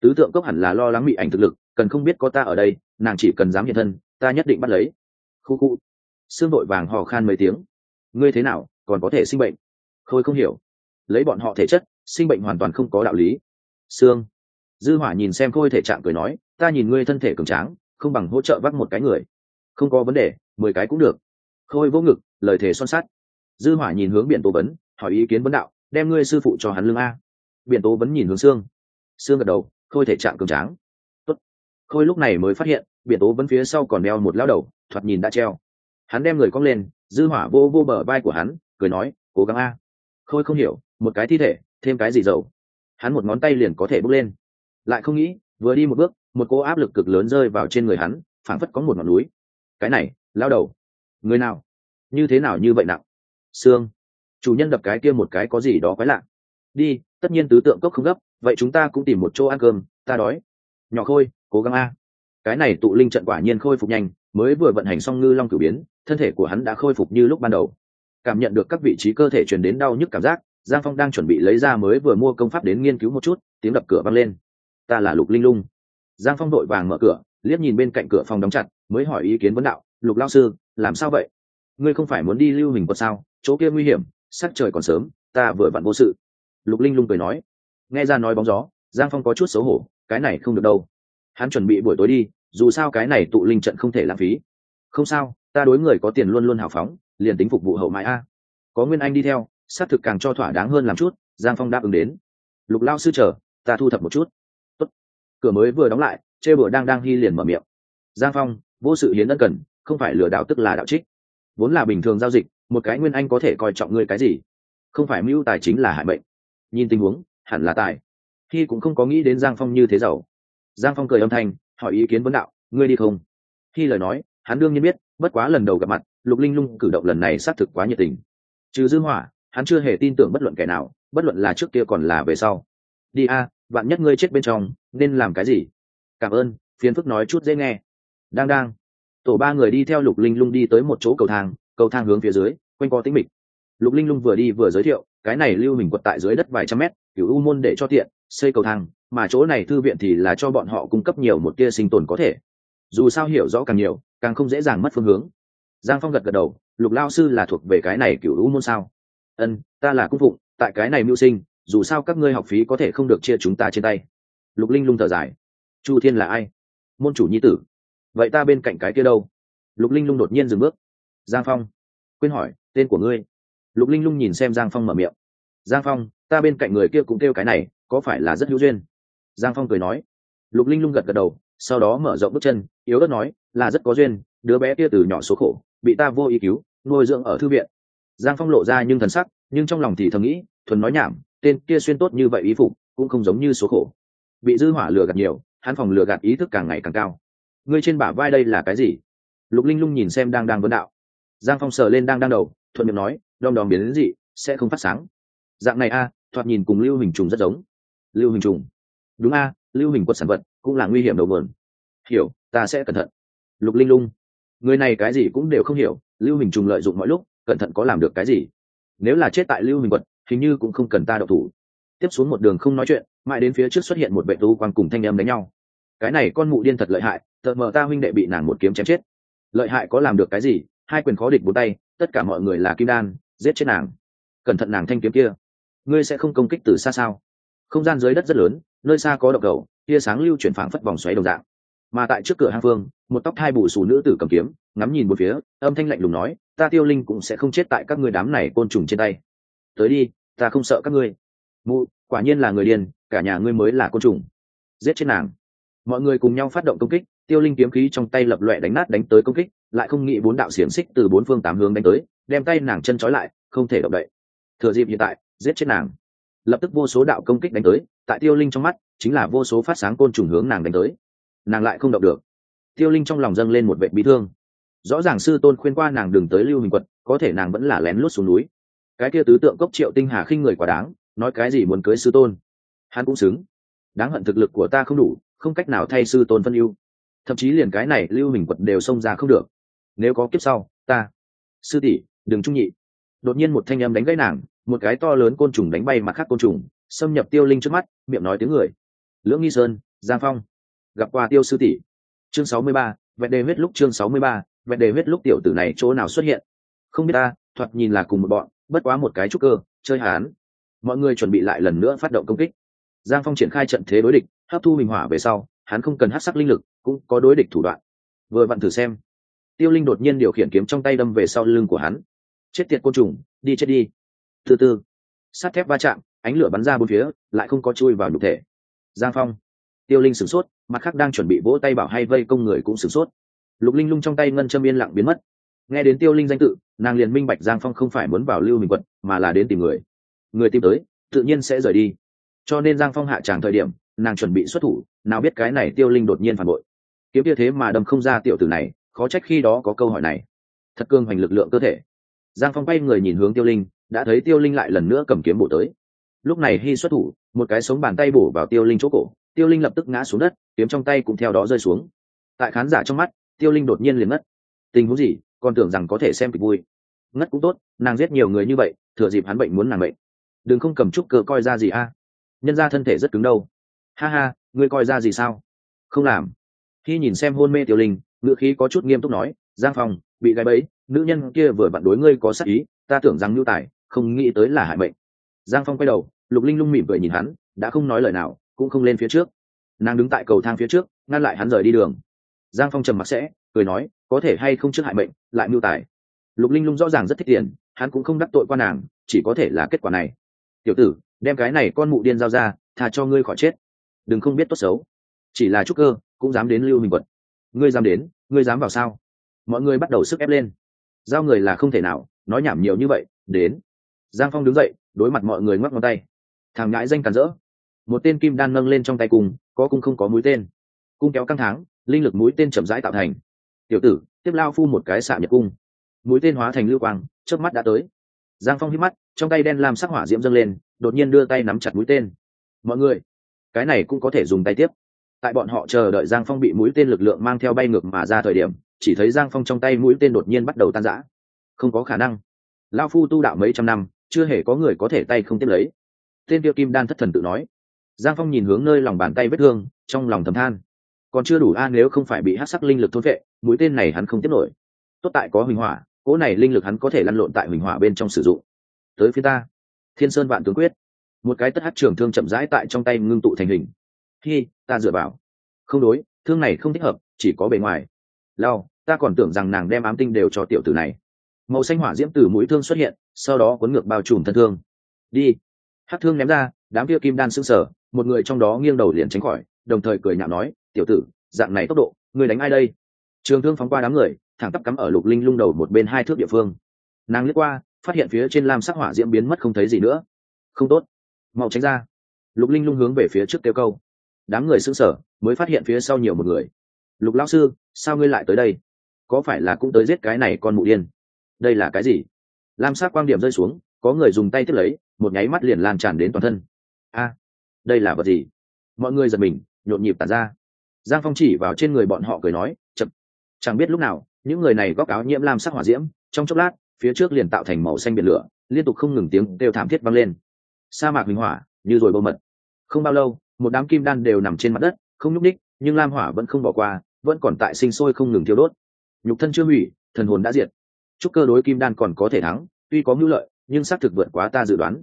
Tứ tượng cốc hẳn là lo lắng mỹ ảnh thực lực, cần không biết có ta ở đây, nàng chỉ cần dám hiện thân, ta nhất định bắt lấy. Khu khu. Xương đội vàng hò khan mấy tiếng. Ngươi thế nào, còn có thể sinh bệnh? Khôi không hiểu. Lấy bọn họ thể chất, sinh bệnh hoàn toàn không có đạo lý. Xương dư hỏa nhìn xem khôi thể trạng cười nói, ta nhìn ngươi thân thể cường tráng, không bằng hỗ trợ vác một cái người. Không có vấn đề, mười cái cũng được. Khôi vô ngực, lời thề son sắt. Dư hỏa nhìn hướng biển tố vấn, hỏi ý kiến vấn đạo, đem ngươi sư phụ cho hắn lương a. Biển tố vấn nhìn hướng xương xương gật đầu, khôi thể trạng cường tráng. Tốt. khôi lúc này mới phát hiện, biển tố vấn phía sau còn đeo một lão đầu, thoạt nhìn đã treo. Hắn đem người cong lên, dư hỏa vô vô bờ vai của hắn, cười nói, cố gắng a. Khôi không hiểu, một cái thi thể, thêm cái gì dầu? Hắn một ngón tay liền có thể bước lên lại không nghĩ, vừa đi một bước, một cô áp lực cực lớn rơi vào trên người hắn, phảng phất có một ngọn núi. Cái này, lao đầu. Người nào? Như thế nào như vậy nặng? Xương chủ nhân đập cái kia một cái có gì đó quái lạ. Đi, tất nhiên tứ tượng cốc không gấp, vậy chúng ta cũng tìm một chỗ ăn cơm, ta đói. Nhỏ khôi, cố gắng a. Cái này tụ linh trận quả nhiên khôi phục nhanh, mới vừa vận hành xong ngư long cử biến, thân thể của hắn đã khôi phục như lúc ban đầu. Cảm nhận được các vị trí cơ thể truyền đến đau nhức cảm giác, giang phong đang chuẩn bị lấy ra mới vừa mua công pháp đến nghiên cứu một chút, tiếng đập cửa vang lên ta là lục linh lung. Giang phong đội vàng mở cửa, liếc nhìn bên cạnh cửa phòng đóng chặt, mới hỏi ý kiến vấn đạo, lục lao sư, làm sao vậy? Ngươi không phải muốn đi lưu hình quật sao? Chỗ kia nguy hiểm, sắc trời còn sớm, ta vừa vặn vô sự. Lục linh lung cười nói. Nghe ra nói bóng gió, giang phong có chút xấu hổ, cái này không được đâu. Hắn chuẩn bị buổi tối đi, dù sao cái này tụ linh trận không thể lãng phí. Không sao, ta đối người có tiền luôn luôn hào phóng, liền tính phục vụ hậu mãi a. Có nguyên anh đi theo, xác thực càng cho thỏa đáng hơn làm chút, giang phong đáp ứng đến. Lục lao sư chờ, ta thu thập một chút cửa mới vừa đóng lại, chê bữa đang đang hy liền mở miệng. Giang phong, vô sự hiến ân cần, không phải lừa đảo tức là đạo trích. Vốn là bình thường giao dịch, một cái nguyên anh có thể coi trọng ngươi cái gì? Không phải mưu tài chính là hại bệnh. Nhìn tình huống, hẳn là tài. Khi cũng không có nghĩ đến giang phong như thế giàu. Giang phong cười âm thanh, hỏi ý kiến vấn đạo, ngươi đi không? Khi lời nói, hắn đương nhiên biết, bất quá lần đầu gặp mặt, lục linh lung cử động lần này xác thực quá nhiệt tình. Trừ dư hỏa, hắn chưa hề tin tưởng bất luận kẻ nào, bất luận là trước kia còn là về sau. Đi a bạn nhất ngươi chết bên trong, nên làm cái gì? Cảm ơn, phiền phức nói chút dễ nghe. Đang đang. Tổ ba người đi theo lục linh lung đi tới một chỗ cầu thang cầu thang hướng phía dưới, quanh co tĩnh mịch. Lục linh lung vừa đi vừa giới thiệu, cái này lưu hình quật tại dưới đất vài trăm mét cựu u môn để cho tiện, xây cầu thang, mà chỗ này thư viện thì là cho bọn họ cung cấp nhiều một tia sinh tồn có thể. Dù sao hiểu rõ càng nhiều, càng không dễ dàng mất phương hướng. Giang phong gật gật đầu, lục lao sư là thuộc về cái này cựu u môn sao? Ân, ta là cung phụng, tại cái này mưu sinh dù sao các ngươi học phí có thể không được chia chúng ta trên tay. Lục linh lung thở dài. Chu thiên là ai? Môn chủ nhi tử. Vậy ta bên cạnh cái kia đâu? Lục linh lung đột nhiên dừng bước. Giang phong. Quên hỏi, tên của ngươi? Lục linh lung nhìn xem giang phong mở miệng. Giang phong, ta bên cạnh người kia cũng kêu cái này, có phải là rất hữu duyên? Giang phong cười nói. Lục linh lung gật gật đầu, sau đó mở rộng bước chân, yếu ớt nói, là rất có duyên, đứa bé kia từ nhỏ số khổ, bị ta vô ý cứu, nuôi dưỡng ở thư viện. Giang phong lộ ra nhưng thần sắc, nhưng trong lòng thì thầm nghĩ, thuần nói nhảm tên kia xuyên tốt như vậy ý phục cũng không giống như số khổ. Bị dư hỏa lừa gạt nhiều, hắn phòng lừa gạt ý thức càng ngày càng cao. Ngươi trên bả vai đây là cái gì? Lục linh lung nhìn xem đang đang vấn đạo. Giang phong sờ lên đang đang đầu, thuận miệng nói, đom đóm biến đến gì, sẽ không phát sáng. Dạng này a à, thoạt nhìn cùng lưu hình trùng rất giống. Lưu hình trùng. Đúng a à, lưu hình quật sản vật cũng là nguy hiểm đầu mượn hiểu, ta sẽ cẩn thận. Lục linh lung. Người này cái gì cũng đều không hiểu, lưu hình trùng lợi dụng mọi lúc, cẩn thận có làm được cái gì? Nếu là chết tại lưu hình quật hình như cũng không cần ta đậu thủ. Tiếp xuống một đường không nói chuyện, mãi đến phía trước xuất hiện một vệ tu quang cùng thanh em đánh nhau. Cái này con mụ điên thật lợi hại tợt mờ ta huynh đệ bị nàng một kiếm chém chết. Lợi hại có làm được cái gì? Hai quyền khó địch bốn tay, tất cả mọi người là kim đan, giết chết nàng. Cẩn thận nàng thanh kiếm kia. Ngươi sẽ không công kích từ xa sao? Không gian dưới đất rất lớn, nơi xa có độc cầu, tia sáng lưu chuyển phảng phất vòng xoáy đồng dạng. Mà tại trước cửa hang phương, một tóc hai bù xù nữ tử cầm kiếm, ngắm nhìn một phía, âm thanh lạnh lùng nói, ta tiêu linh cũng sẽ không chết tại các ngươi đám này côn trùng trên tay. Tới đi ta không sợ các ngươi. Mụ, quả nhiên là người điên, cả nhà ngươi mới là côn trùng. Giết chết nàng. Mọi người cùng nhau phát động công kích, tiêu linh kiếm khí trong tay lập loẹ đánh nát đánh tới công kích, lại không nghĩ bốn đạo xiềng xích từ bốn phương tám hướng đánh tới, đem tay nàng chân trói lại, không thể động đậy. Thừa dịp hiện tại, giết chết nàng. Lập tức vô số đạo công kích đánh tới, tại tiêu linh trong mắt, chính là vô số phát sáng côn trùng hướng nàng đánh tới. Nàng lại không động được. Tiêu linh trong lòng dâng lên một vệ bí thương. Rõ ràng sư tôn khuyên qua nàng đừng tới lưu hình quật, có thể nàng vẫn là lén lút xuống núi cái kia tứ tượng cốc triệu tinh hà khinh người quá đáng, nói cái gì muốn cưới sư tôn? Hắn cũng xứng. Đáng hận thực lực của ta không đủ, không cách nào thay sư tôn phân ưu. Thậm chí liền cái này lưu hình quật đều xông ra không được. Nếu có kiếp sau, ta, sư tỷ, đừng trung nhị. Đột nhiên một thanh âm đánh gãy nàng, một cái to lớn côn trùng đánh bay mặt khác côn trùng, xâm nhập tiêu linh trước mắt, miệng nói tiếng người. Lưỡng nghi sơn, giang phong. Gặp qua tiêu sư tỷ. Chương sáu mươi ba, vẹn đề huyết lúc chương sáu mươi ba, vẹn đề huyết lúc tiểu tử này chỗ nào xuất hiện? Không biết ta, thoạt nhìn là cùng một bọn bất quá một cái trúc cơ, chơi hán. Mọi người chuẩn bị lại lần nữa phát động công kích. Giang phong triển khai trận thế đối địch, hấp thu minh hỏa về sau, hắn không cần hát sắc linh lực, cũng có đối địch thủ đoạn. Vừa vặn thử xem. Tiêu linh đột nhiên điều khiển kiếm trong tay đâm về sau lưng của hắn. Chết tiệt côn trùng, đi chết đi. Từ từ. Sắt thép va chạm, ánh lửa bắn ra bốn phía, lại không có chui vào nhục thể. Giang phong. Tiêu linh sửng sốt, mặt khác đang chuẩn bị vỗ tay bảo hay vây công người cũng sửng sốt. Lục linh lung trong tay ngân châm yên lặng biến mất nghe đến tiêu linh danh tự, nàng liền minh bạch giang phong không phải muốn vào lưu mình quật mà là đến tìm người. Người tìm tới, tự nhiên sẽ rời đi. Cho nên giang phong hạ tràng thời điểm, nàng chuẩn bị xuất thủ, nào biết cái này tiêu linh đột nhiên phản bội. Kiếm kia thế mà đâm không ra tiểu tử này, khó trách khi đó có câu hỏi này. Thật cương hoành lực lượng cơ thể. Giang phong bay người nhìn hướng tiêu linh, đã thấy tiêu linh lại lần nữa cầm kiếm bổ tới. Lúc này hy xuất thủ, một cái sống bàn tay bổ vào tiêu linh chỗ cổ, tiêu linh lập tức ngã xuống đất, kiếm trong tay cũng theo đó rơi xuống. Tại khán giả trong mắt, tiêu linh đột nhiên liền mất. Tình huống gì? Còn tưởng rằng có thể xem kịch vui. Ngất cũng tốt, nàng giết nhiều người như vậy, thừa dịp hắn bệnh muốn nàng bệnh đừng không cầm chúc cờ coi ra gì a. Nhân ra thân thể rất cứng đâu. Ha ha, ngươi coi ra gì sao? Không làm. Khi nhìn xem hôn mê tiểu linh ngựa khí có chút nghiêm túc nói, giang phong, bị gái bẫy, nữ nhân kia vừa vặn đối ngươi có sắc ý, ta tưởng rằng nhu tài, không nghĩ tới là hại bệnh giang phong quay đầu, lục linh lung mỉm cười nhìn hắn, đã không nói lời nào, cũng không lên phía trước. Nàng đứng tại cầu thang phía trước, ngăn lại hắn rời đi đường. Giang phong trầm mặc sẽ cười nói, có thể hay không trước hại bệnh lại mưu tài? Lục linh lung rõ ràng rất thích tiền, hắn cũng không đắc tội qua nàng, chỉ có thể là kết quả này. Tiểu tử, đem cái này con mụ điên giao ra thà cho ngươi khỏi chết. Đừng không biết tốt xấu. Chỉ là trúc cơ, cũng dám đến lưu mình quật. Ngươi dám đến, ngươi dám vào sao? Mọi người bắt đầu sức ép lên. Giao người là không thể nào, nói nhảm nhiều như vậy, đến. Giang phong đứng dậy, đối mặt mọi người ngoắc ngón tay. Thằng ngãi danh càn rỡ. Một tên kim đan nâng lên trong tay cùng, có cung không có mũi tên. Cung kéo căng thẳng, linh lực mũi tên chậm rãi tạo thành tiểu tử, tiếp lao phu một cái xạ nhật cung. Mũi tên hóa thành lưu quang trước mắt đã tới. Giang phong hít mắt, trong tay đen làm sắc hỏa diễm dâng lên, đột nhiên đưa tay nắm chặt mũi tên. Mọi người, cái này cũng có thể dùng tay tiếp. Tại bọn họ chờ đợi giang phong bị mũi tên lực lượng mang theo bay ngược mà ra thời điểm, chỉ thấy giang phong trong tay mũi tên đột nhiên bắt đầu tan rã. Không có khả năng. Lao phu tu đạo mấy trăm năm, chưa hề có người có thể tay không tiếp lấy. Tên tiêu kim đan thất thần tự nói. Giang phong nhìn hướng nơi lòng bàn tay vết thương, trong lòng thầm than. Còn chưa đủ a, nếu không phải bị hát sắc linh lực thôn vệ mũi tên này hắn không tiếp nổi. Tốt tại có huỳnh hỏa, cỗ này linh lực hắn có thể lăn lộn tại huỳnh hỏa bên trong sử dụng. Tới phía ta. Thiên sơn vạn tướng quyết. Một cái tất hát trường thương chậm rãi tại trong tay ngưng tụ thành hình. Khi ta dựa vào. Không đối, thương này không thích hợp, chỉ có bề ngoài. Lao, ta còn tưởng rằng nàng đem ám tinh đều cho tiểu tử này. Màu xanh hỏa diễm từ mũi thương xuất hiện, sau đó cuốn ngược bao trùm thân thương. Đi. Hát thương ném ra, đám kia kim đan sững sờ, một người trong đó nghiêng đầu liền tránh khỏi, đồng thời cười nhạo nói, tiểu tử, dạng này tốc độ người đánh ai đây? Trường thương phóng qua đám người, thẳng tắp cắm ở lục linh lung đầu một bên hai thước địa phương. Nàng lướt qua, phát hiện phía trên lam sắc hỏa diễm biến mất không thấy gì nữa. Không tốt. Mau tránh ra. Lục linh lung hướng về phía trước kêu câu. Đám người sững sở mới phát hiện phía sau nhiều một người. Lục lão sư, sao ngươi lại tới đây? Có phải là cũng tới giết cái này con mụ điên? Đây là cái gì? Lam sắc quang điểm rơi xuống, có người dùng tay tiếp lấy, một nháy mắt liền lan tràn đến toàn thân. A, đây là vật gì? Mọi người giật mình, nhộn nhịp tàn ra. Giang phong chỉ vào trên người bọn họ cười nói, chậm chẳng biết lúc nào, những người này góc áo nhiễm lam sắc hỏa diễm, trong chốc lát, phía trước liền tạo thành màu xanh biển lửa, liên tục không ngừng tiếng đều thảm thiết vang lên. Sa mạc minh hỏa, như rồi bơ mật. Không bao lâu, một đám kim đan đều nằm trên mặt đất, không nhúc ních nhưng lam hỏa vẫn không bỏ qua, vẫn còn tại sinh sôi không ngừng thiêu đốt. Nhục thân chưa hủy, thần hồn đã diệt. Chúc cơ đối kim đan còn có thể thắng, tuy có mưu lợi, nhưng xác thực vượt quá ta dự đoán.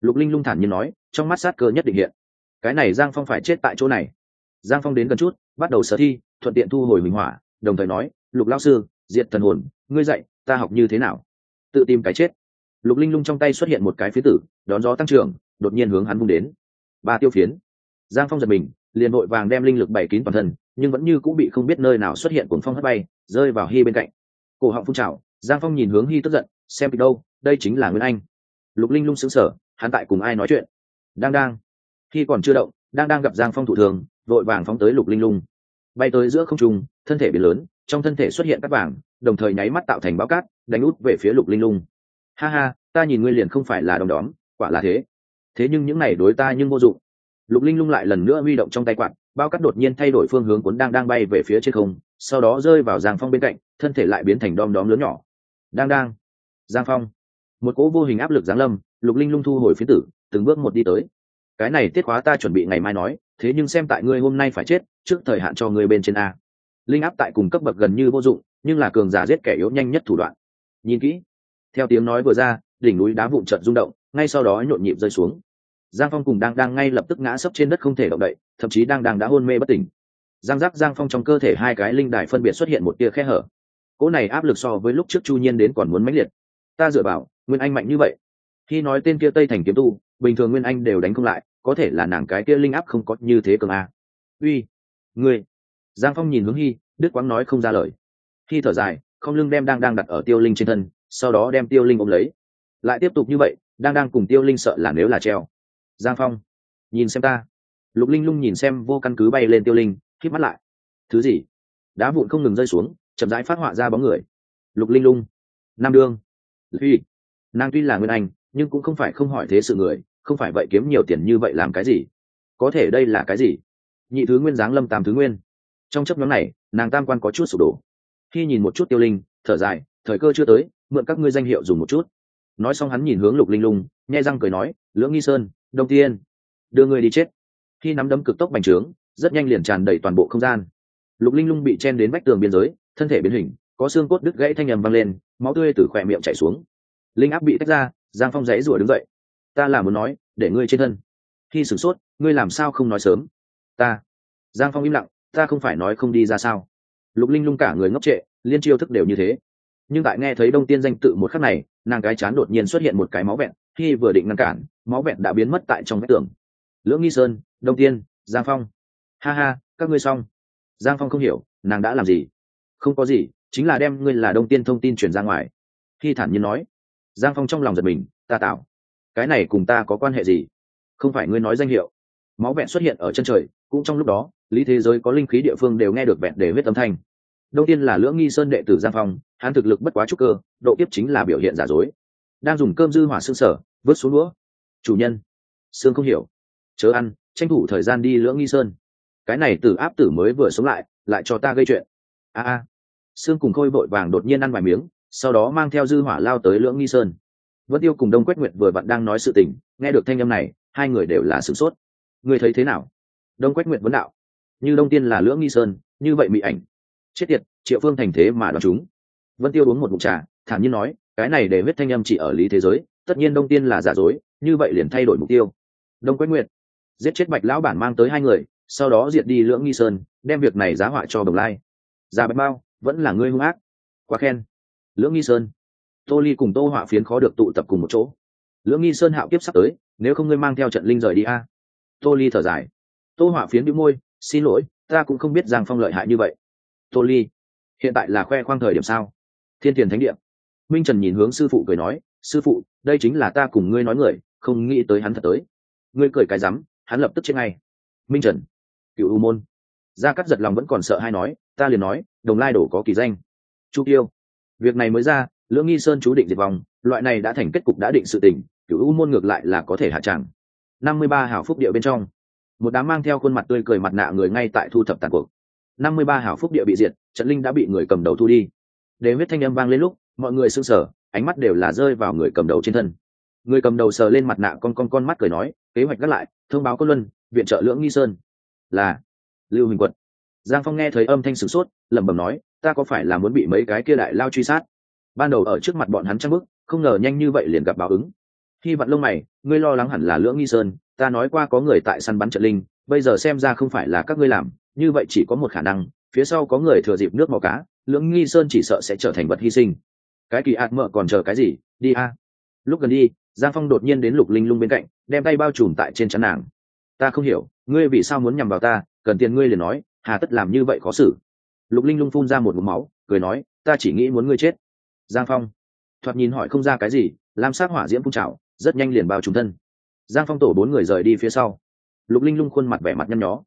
Lục linh lung thản nhiên nói, trong mắt sát cơ nhất định hiện. Cái này giang phong phải chết tại chỗ này. Giang phong đến gần chút, bắt đầu sở thi, thuận tiện thu hồi minh hỏa đồng thời nói, lục lao sư, diệt thần hồn, ngươi dạy, ta học như thế nào? Tự tìm cái chết. Lục linh lung trong tay xuất hiện một cái phía tử, đón gió tăng trưởng, đột nhiên hướng hắn vung đến. Ba tiêu phiến. Giang phong giật mình, liền vội vàng đem linh lực bảy kín toàn thân, nhưng vẫn như cũng bị không biết nơi nào xuất hiện cuồng phong hất bay, rơi vào hy bên cạnh. Cổ họng phun trào, giang phong nhìn hướng hy tức giận, xem kịch đâu, đây chính là nguyên anh. Lục linh lung xứng sở hắn tại cùng ai nói chuyện? Đang đang. Khi còn chưa động, đang đang gặp giang phong thủ thường, vội vàng phóng tới lục linh lung bay tới giữa không trung, thân thể biến lớn, trong thân thể xuất hiện các vàng, đồng thời nháy mắt tạo thành báo cát, đánh út về phía lục linh lung. Ha ha, ta nhìn ngươi liền không phải là đồng đóm, quả là thế. Thế nhưng những này đối ta nhưng vô dụng. Lục linh lung lại lần nữa huy động trong tay quạt bao cát đột nhiên thay đổi phương hướng cuốn đang đang bay về phía trên không, sau đó rơi vào giang phong bên cạnh, thân thể lại biến thành đom đóm lớn nhỏ. Đang đang. Giang phong. Một cỗ vô hình áp lực giáng lâm, lục linh lung thu hồi phía tử, từng bước một đi tới. Cái này tiết khóa ta chuẩn bị ngày mai nói thế nhưng xem tại ngươi hôm nay phải chết, trước thời hạn cho ngươi bên trên a. Linh áp tại cùng cấp bậc gần như vô dụng, nhưng là cường giả giết kẻ yếu nhanh nhất thủ đoạn. Nhìn kỹ. Theo tiếng nói vừa ra, đỉnh núi đá vụn trận rung động, ngay sau đó nhộn nhịp rơi xuống. Giang phong cùng đang đang ngay lập tức ngã sấp trên đất không thể động đậy, thậm chí đang đang đã hôn mê bất tỉnh. Giang giác giang phong trong cơ thể hai cái linh đài phân biệt xuất hiện một tia khe hở. Cỗ này áp lực so với lúc trước chu nhiên đến còn muốn mãnh liệt. Ta dựa vào, nguyên anh mạnh như vậy. Khi nói tên kia tây thành kiếm tu, bình thường nguyên anh đều đánh không lại có thể là nàng cái kia linh áp không có như thế cường a. Uy, ngươi. Giang phong nhìn hướng hy đức quang nói không ra lời. Hy thở dài, không lưng đem đang đang đặt ở tiêu linh trên thân, sau đó đem tiêu linh ôm lấy. Lại tiếp tục như vậy, đang đang cùng tiêu linh sợ là nếu là treo. Giang phong, nhìn xem ta. Lục linh lung nhìn xem vô căn cứ bay lên tiêu linh k mắt lại. Thứ gì? Đá vụn không ngừng rơi xuống, chậm rãi phát họa ra bóng người. Lục linh lung. Nam đương. Huy. Nàng tuy là nguyên anh, nhưng cũng không phải không hỏi thế sự người không phải vậy kiếm nhiều tiền như vậy làm cái gì? Có thể đây là cái gì? Nhị thứ nguyên giáng lâm tam thứ nguyên. Trong chấp nhóm này, nàng tam quan có chút sụp đổ. Khi nhìn một chút tiêu linh, thở dài, thời cơ chưa tới, mượn các ngươi danh hiệu dùng một chút. Nói xong hắn nhìn hướng lục linh lung, nhai răng cười nói, lưỡng nghi sơn, đông tiên, đưa ngươi đi chết. Khi nắm đấm cực tốc bành trướng, rất nhanh liền tràn đầy toàn bộ không gian. Lục linh lung bị chen đến vách tường biên giới, thân thể biến hình, có xương cốt đứt gãy thanh nhầm văng lên, máu tươi từ khỏe miệng chảy xuống. Linh áp bị tách ra, giang phong dãy rủa đứng dậy ta là muốn nói, để ngươi trên thân. Khi sửng sốt, ngươi làm sao không nói sớm? Ta. Giang phong im lặng, ta không phải nói không đi ra sao? Lục linh lung cả người ngốc trệ, liên chiêu thức đều như thế. Nhưng tại nghe thấy đông tiên danh tự một khắc này, nàng cái chán đột nhiên xuất hiện một cái máu vẹn, khi vừa định ngăn cản, máu vẹn đã biến mất tại trong vách tường. Lưỡng nghi sơn, đông tiên, giang phong. Ha ha, các ngươi xong. Giang phong không hiểu, nàng đã làm gì? Không có gì, chính là đem ngươi là đông tiên thông tin truyền ra ngoài. Khi thản nhiên nói, giang phong trong lòng giật mình, ta tạo cái này cùng ta có quan hệ gì? Không phải ngươi nói danh hiệu. Máu vẹn xuất hiện ở chân trời, cũng trong lúc đó, lý thế giới có linh khí địa phương đều nghe được vẹn để huyết âm thanh. Đầu tiên là lưỡng nghi sơn đệ tử giang phong, hắn thực lực bất quá trúc cơ, độ kiếp chính là biểu hiện giả dối. Đang dùng cơm dư hỏa xương sở vớt xuống đũa. Chủ nhân, sương không hiểu. Chớ ăn, tranh thủ thời gian đi lưỡng nghi sơn. Cái này tử áp tử mới vừa sống lại lại cho ta gây chuyện. A a. Sương cùng khôi vội vàng đột nhiên ăn vài miếng, sau đó mang theo dư hỏa lao tới lưỡng nghi sơn vân tiêu cùng đông quách nguyệt vừa vặn đang nói sự tình, nghe được thanh âm này, hai người đều là sửng sốt. Người thấy thế nào? Đông quách nguyệt vấn đạo. Như đông tiên là lưỡng nghi sơn, như vậy mỹ ảnh. Chết tiệt, triệu phương thành thế mà đoán chúng. Vân tiêu uống một mụn trà, thản nhiên nói, cái này để huyết thanh âm chỉ ở lý thế giới, tất nhiên đông tiên là giả dối, như vậy liền thay đổi mục tiêu. Đông quách nguyệt, giết chết bạch lão bản mang tới hai người, sau đó diệt đi lưỡng nghi sơn, đem việc này giá họa cho đồng lai. Già bạch bao vẫn là ngươi hung ác. Quá khen. Lưỡng nghi sơn tô ly cùng tô họa phiến khó được tụ tập cùng một chỗ. Lưỡng nghi sơn hạo kiếp sắp tới, nếu không ngươi mang theo trận linh rời đi a. Tô ly thở dài. Tô họa phiến bị môi, xin lỗi, ta cũng không biết giang phong lợi hại như vậy. Tô ly, hiện tại là khoe khoang thời điểm sao? Thiên tiền thánh địa. Minh trần nhìn hướng sư phụ cười nói, sư phụ, đây chính là ta cùng ngươi nói người, không nghĩ tới hắn thật tới. Ngươi cười cái rắm, hắn lập tức chết ngay. Minh trần cựu u môn. Gia cắt giật lòng vẫn còn sợ hay nói, ta liền nói, đồng lai đổ có kỳ danh. Chu tiêu, việc này mới ra lưỡng nghi sơn chú định diệt vong, loại này đã thành kết cục đã định sự tình cựu u môn ngược lại là có thể hạ tràng. Năm mươi ba hảo phúc địa bên trong, một đám mang theo khuôn mặt tươi cười mặt nạ người ngay tại thu thập tàn cuộc. Năm mươi ba hảo phúc địa bị diệt, trận linh đã bị người cầm đầu thu đi. Để huyết thanh âm vang lên lúc, mọi người sưng sở ánh mắt đều là rơi vào người cầm đầu trên thân. Người cầm đầu sờ lên mặt nạ con con con mắt cười nói, kế hoạch gác lại, thông báo có luân, viện trợ lưỡng nghi sơn. Là, lưu huỳnh quật. Giang phong nghe thấy âm thanh sửng sốt, lẩm bẩm nói, ta có phải là muốn bị mấy cái kia đại lao truy sát? Ban đầu ở trước mặt bọn hắn trăng bức, không ngờ nhanh như vậy liền gặp báo ứng. Khi vặn lông mày, ngươi lo lắng hẳn là lưỡng nghi sơn, ta nói qua có người tại săn bắn trận linh, bây giờ xem ra không phải là các ngươi làm, như vậy chỉ có một khả năng, phía sau có người thừa dịp nước màu cá, lưỡng nghi sơn chỉ sợ sẽ trở thành vật hy sinh. Cái kỳ ạt mợ còn chờ cái gì? Đi a. Lúc gần đi, giang phong đột nhiên đến lục linh lung bên cạnh, đem tay bao trùm tại trên chắn nàng. Ta không hiểu, ngươi vì sao muốn nhằm vào ta, cần tiền ngươi liền nói, hà tất làm như vậy khó xử. Lục linh lung phun ra một mũ máu, cười nói, ta chỉ nghĩ muốn ngươi chết giang phong. Thoạt nhìn hỏi không ra cái gì, lam sát hỏa diễm phun trào, rất nhanh liền bao trùng thân. Giang phong tổ bốn người rời đi phía sau. Lục linh lung khuôn mặt vẻ mặt nhăn nhó.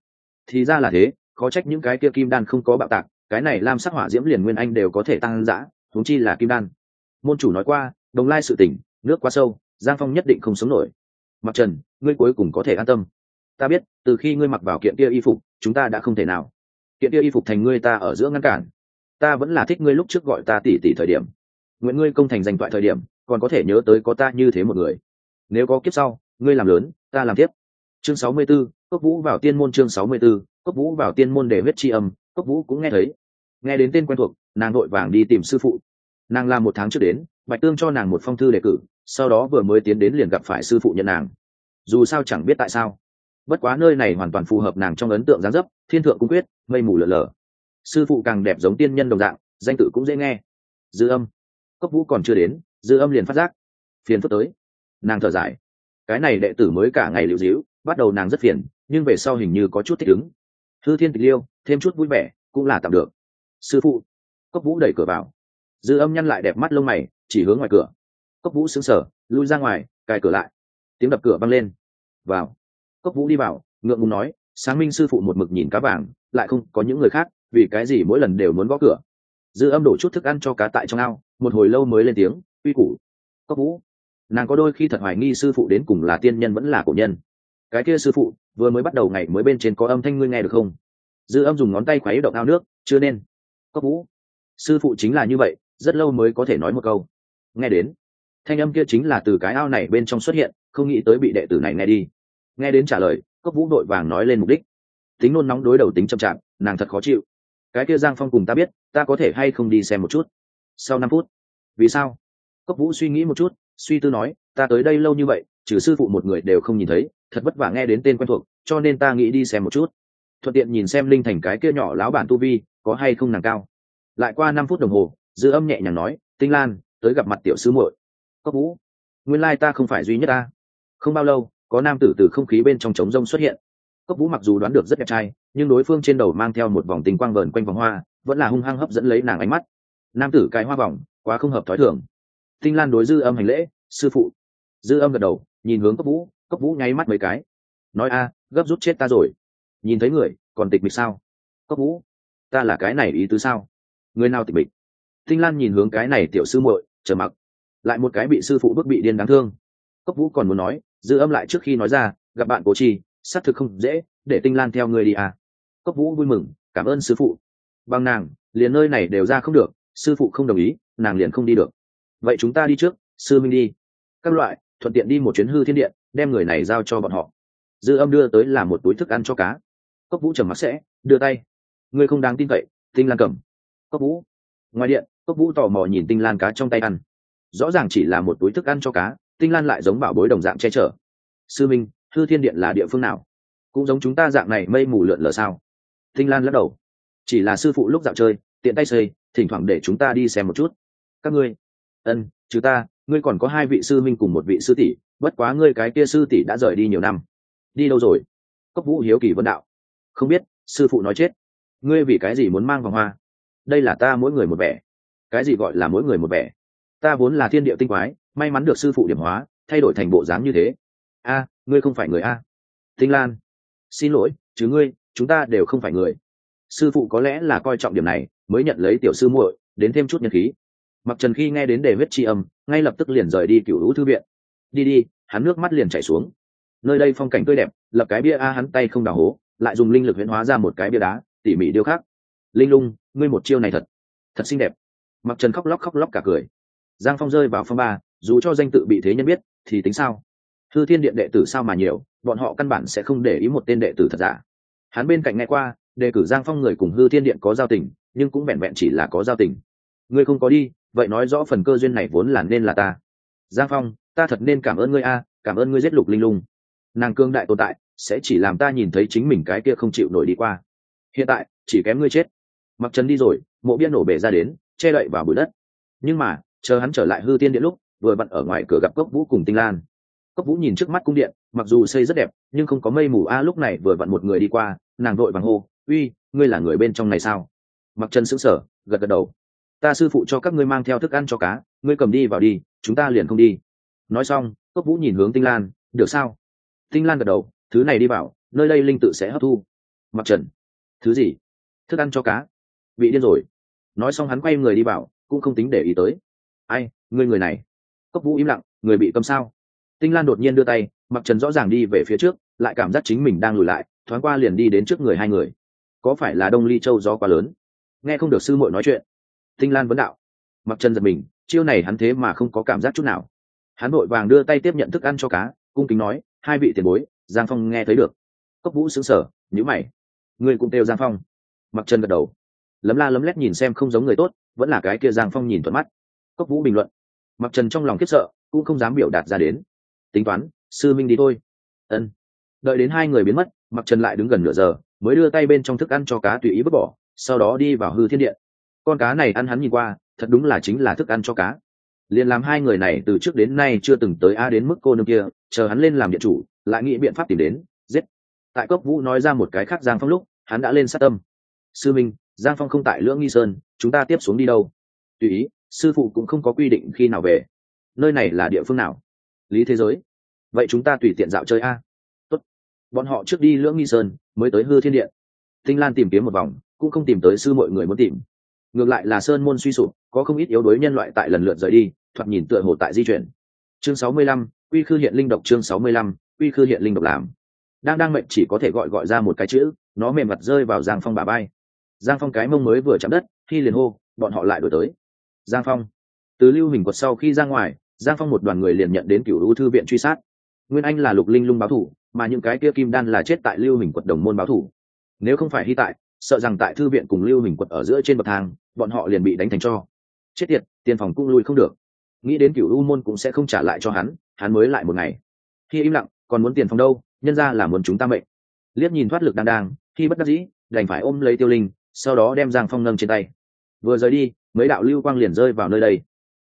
Thì ra là thế, khó trách những cái kia kim đan không có bạo tạc, cái này lam sắc hỏa diễm liền nguyên anh đều có thể tăng giã thúng chi là kim đan. Môn chủ nói qua, đồng lai sự tỉnh nước quá sâu, giang phong nhất định không sống nổi. Mặc trần, ngươi cuối cùng có thể an tâm. Ta biết, từ khi ngươi mặc vào kiện kia y phục, chúng ta đã không thể nào. Kiện kia y phục thành ngươi ta ở giữa ngăn cản. Ta vẫn là thích ngươi lúc trước gọi ta tỉ tỉ thời điểm nguyện ngươi công thành danh toại thời điểm còn có thể nhớ tới có ta như thế một người. Nếu có kiếp sau ngươi làm lớn ta làm tiếp. Chương sáu mươi 64, cốc vũ vào tiên môn chương sáu mươi 64, cốc vũ vào tiên môn để huyết tri âm cốc vũ cũng nghe thấy. Nghe đến tên quen thuộc nàng đội vàng đi tìm sư phụ. Nàng làm một tháng trước đến bạch tương cho nàng một phong thư đề cử sau đó vừa mới tiến đến liền gặp phải sư phụ nhận nàng. Dù sao chẳng biết tại sao. Bất quá nơi này hoàn toàn phù hợp nàng trong ấn tượng gián dấp thiên thượng cung quyết mây mù lở lở. Sư phụ càng đẹp giống tiên nhân đồng dạng danh tự cũng dễ nghe. Dư âm cốc vũ còn chưa đến, dư âm liền phát giác. Phiền phức tới. Nàng thở dài. Cái này đệ tử mới cả ngày liệu dĩu bắt đầu nàng rất phiền, nhưng về sau hình như có chút thích ứng. Thư thiên tịch liêu, thêm chút vui vẻ, cũng là tạm được. Sư phụ. Cốc vũ đẩy cửa vào. Dư âm nhăn lại đẹp mắt lông mày, chỉ hướng ngoài cửa. Cốc vũ xứng sở lui ra ngoài, cài cửa lại. Tiếng đập cửa văng lên. Vào. Cốc vũ đi vào, ngượng ngùng nói, sáng minh sư phụ một mực nhìn cá vàng, lại không có những người khác, vì cái gì mỗi lần đều muốn gõ cửa? Dư âm đổ chút thức ăn cho cá tại trong ao một hồi lâu mới lên tiếng, uy củ, cốc vũ. Nàng có đôi khi thật hoài nghi sư phụ đến cùng là tiên nhân vẫn là cổ nhân. Cái kia sư phụ, vừa mới bắt đầu ngày mới bên trên có âm thanh ngươi nghe được không? Dư âm dùng ngón tay khuấy động ao nước, chưa nên. Cốc vũ, sư phụ chính là như vậy, rất lâu mới có thể nói một câu. Nghe đến. Thanh âm kia chính là từ cái ao này bên trong xuất hiện, không nghĩ tới bị đệ tử này nghe đi. Nghe đến trả lời, cốc vũ đội vàng nói lên mục đích. Tính nôn nóng đối đầu tính chậm chạp, nàng thật khó chịu. Cái kia giang phong cùng ta biết, ta có thể hay không đi xem một chút? Sau năm phút. Vì sao? Cốc vũ suy nghĩ một chút, suy tư nói, ta tới đây lâu như vậy, trừ sư phụ một người đều không nhìn thấy, thật vất vả nghe đến tên quen thuộc, cho nên ta nghĩ đi xem một chút. Thuận tiện nhìn xem linh thành cái kia nhỏ láo bản tu vi, có hay không nàng cao. Lại qua năm phút đồng hồ, dư âm nhẹ nhàng nói, tinh lan, tới gặp mặt tiểu sư muội. Cốc vũ, nguyên lai ta không phải duy nhất ta. Không bao lâu, có nam tử từ không khí bên trong trống rông xuất hiện. Cốc vũ mặc dù đoán được rất đẹp trai, nhưng đối phương trên đầu mang theo một vòng tình quang vờn quanh vòng hoa, vẫn là hung hăng hấp dẫn lấy nàng ánh mắt nam tử cài hoa vòng, quá không hợp thói thường. Tinh lan đối dư âm hành lễ, sư phụ. Dư âm gật đầu, nhìn hướng cốc vũ cốc vũ nháy mắt mấy cái. Nói, a, gấp rút chết ta rồi. Nhìn thấy người, còn tịch mịch sao? Cốc vũ, ta là cái này ý tứ sao? Người nào tịch mịch? Tinh lan nhìn hướng cái này tiểu sư muội chờ mặc. Lại một cái bị sư phụ bức bị điên đáng thương. Cốc vũ còn muốn nói, dư âm lại trước khi nói ra, gặp bạn cố chi, xác thực không dễ, để tinh lan theo người đi à. Cốc vũ vui mừng, cảm ơn sư phụ. Bằng nàng, liền nơi này đều ra không được sư phụ không đồng ý, nàng liền không đi được. Vậy chúng ta đi trước, sư minh đi. Các loại, thuận tiện đi một chuyến hư thiên điện, đem người này giao cho bọn họ. Dư âm đưa tới là một túi thức ăn cho cá. Cốc vũ trầm mắt sẽ, đưa tay. Ngươi không đáng tin cậy, tinh lan cầm. Cốc vũ. Ngoài điện, cốc vũ tò mò nhìn tinh lan cá trong tay ăn. Rõ ràng chỉ là một túi thức ăn cho cá, tinh lan lại giống bảo bối đồng dạng che chở. Sư minh, hư thiên điện là địa phương nào? Cũng giống chúng ta dạng này mây mù lượn lờ sao? Tinh lan lắc đầu. Chỉ là sư phụ lúc dạo chơi tiện tay xây, thỉnh thoảng để chúng ta đi xem một chút. Các ngươi, ân chứ ta, ngươi còn có hai vị sư minh cùng một vị sư tỷ, bất quá ngươi cái kia sư tỷ đã rời đi nhiều năm. Đi đâu rồi? Cốc vũ hiếu kỳ vân đạo. Không biết, sư phụ nói chết. Ngươi vì cái gì muốn mang vòng hoa? Đây là ta mỗi người một vẻ. Cái gì gọi là mỗi người một vẻ? Ta vốn là thiên địa tinh quái, may mắn được sư phụ điểm hóa, thay đổi thành bộ dáng như thế. A, ngươi không phải người a. Tinh lan, xin lỗi, chứ ngươi, chúng ta đều không phải người sư phụ có lẽ là coi trọng điểm này, mới nhận lấy tiểu sư muội, đến thêm chút nhân khí. Mặc trần khi nghe đến đề huyết tri âm, ngay lập tức liền rời đi cựu hữu thư viện. Đi đi, hắn nước mắt liền chảy xuống. Nơi đây phong cảnh tươi đẹp, lập cái bia a hắn tay không đào hố, lại dùng linh lực huyễn hóa ra một cái bia đá, tỉ mỉ điêu khắc. Linh lung, ngươi một chiêu này thật thật xinh đẹp. Mặc trần khóc lóc khóc lóc cả cười. Giang phong rơi vào phong ba, dù cho danh tự bị thế nhân biết, thì tính sao? Thư thiên điện đệ tử sao mà nhiều, bọn họ căn bản sẽ không để ý một tên đệ tử thật giả. Hắn bên cạnh nghe qua đề cử giang phong người cùng hư thiên điện có giao tình, nhưng cũng vẹn vẹn chỉ là có giao tình. Ngươi không có đi, vậy nói rõ phần cơ duyên này vốn là nên là ta. Giang phong, ta thật nên cảm ơn ngươi a, cảm ơn ngươi giết lục linh lung. Nàng cương đại tồn tại, sẽ chỉ làm ta nhìn thấy chính mình cái kia không chịu nổi đi qua. Hiện tại, chỉ kém ngươi chết. Mặc trần đi rồi, mộ biên nổ bể ra đến, che đậy vào bụi đất. Nhưng mà, chờ hắn trở lại hư tiên điện lúc, vừa vặn ở ngoài cửa gặp cốc vũ cùng tinh lan. Cốc vũ nhìn trước mắt cung điện, mặc dù xây rất đẹp, nhưng không có mây mù a, lúc này vừa vặn một người đi qua, nàng vội vàng hô uy, ngươi là người bên trong này sao? Mặc trần sững sờ, gật gật đầu. Ta sư phụ cho các ngươi mang theo thức ăn cho cá, ngươi cầm đi vào đi, chúng ta liền không đi. Nói xong, cốc vũ nhìn hướng tinh lan, được sao? Tinh lan gật đầu, thứ này đi vào, nơi đây linh tự sẽ hấp thu. Mặc trần, thứ gì? Thức ăn cho cá. Bị điên rồi. Nói xong hắn quay người đi vào, cũng không tính để ý tới. Ai, ngươi người này? Cốc vũ im lặng, người bị cầm sao? Tinh lan đột nhiên đưa tay, mặc trần rõ ràng đi về phía trước, lại cảm giác chính mình đang lùi lại, thoáng qua liền đi đến trước người hai người có phải là đông ly châu gió quá lớn? Nghe không được sư muội nói chuyện. Tinh lan vấn đạo. Mặc trần giật mình, chiêu này hắn thế mà không có cảm giác chút nào. Hắn vội vàng đưa tay tiếp nhận thức ăn cho cá, cung kính nói, hai vị tiền bối, giang phong nghe thấy được. Cốc vũ xứng sở nhữ mày. Ngươi cũng kêu giang phong? Mặc trần gật đầu. Lấm la lấm lét nhìn xem không giống người tốt, vẫn là cái kia giang phong nhìn thuận mắt. Cốc vũ bình luận. Mặc trần trong lòng khiếp sợ, cũng không dám biểu đạt ra đến. Tính toán, sư minh đi thôi. Ân. Đợi đến hai người biến mất, mặc trần lại đứng gần nửa giờ mới đưa tay bên trong thức ăn cho cá tùy ý vứt bỏ, sau đó đi vào hư thiên điện. Con cá này ăn hắn nhìn qua, thật đúng là chính là thức ăn cho cá. Liền làm hai người này từ trước đến nay chưa từng tới a đến mức cô nương kia, chờ hắn lên làm điện chủ, lại nghĩ biện pháp tìm đến, giết. Tại cốc vũ nói ra một cái khác giang phong lúc, hắn đã lên sát tâm. Sư minh, giang phong không tại lưỡng nghi sơn, chúng ta tiếp xuống đi đâu? Tùy ý, sư phụ cũng không có quy định khi nào về. Nơi này là địa phương nào? Lý thế giới. Vậy chúng ta tùy tiện dạo chơi a. Tốt. bọn họ trước đi lưỡng nghi sơn mới tới hư thiên điện. Tinh lan tìm kiếm một vòng, cũng không tìm tới sư mọi người muốn tìm. Ngược lại là sơn môn suy sụp, có không ít yếu đuối nhân loại tại lần lượt rời đi, thoạt nhìn tựa hồ tại di chuyển. Chương sáu mươi lăm, quy khư hiện linh độc chương sáu mươi lăm, quy khư hiện linh độc làm. Đang đang mệnh chỉ có thể gọi gọi ra một cái chữ, nó mềm mặt rơi vào giang phong bà bay giang phong cái mông mới vừa chạm đất, khi liền hô, bọn họ lại đổi tới. Giang phong. Từ lưu hình quật sau khi ra ngoài, giang phong một đoàn người liền nhận đến cựu ưu thư viện truy sát. Nguyên anh là lục linh lung báo thủ mà những cái kia kim đan là chết tại lưu hình quật đồng môn báo thủ. Nếu không phải hy tại, sợ rằng tại thư viện cùng lưu hình quật ở giữa trên bậc thang, bọn họ liền bị đánh thành cho. Chết tiệt, tiền phòng cũng lui không được. Nghĩ đến cựu u môn cũng sẽ không trả lại cho hắn hắn mới lại một ngày. Khi im lặng, còn muốn tiền phòng đâu, nhân ra là muốn chúng ta mệnh. Liếc nhìn thoát lực đang đang, khi bất đắc dĩ, đành phải ôm lấy tiêu linh, sau đó đem giang phong nâng trên tay. Vừa rời đi, mấy đạo lưu quang liền rơi vào nơi đây.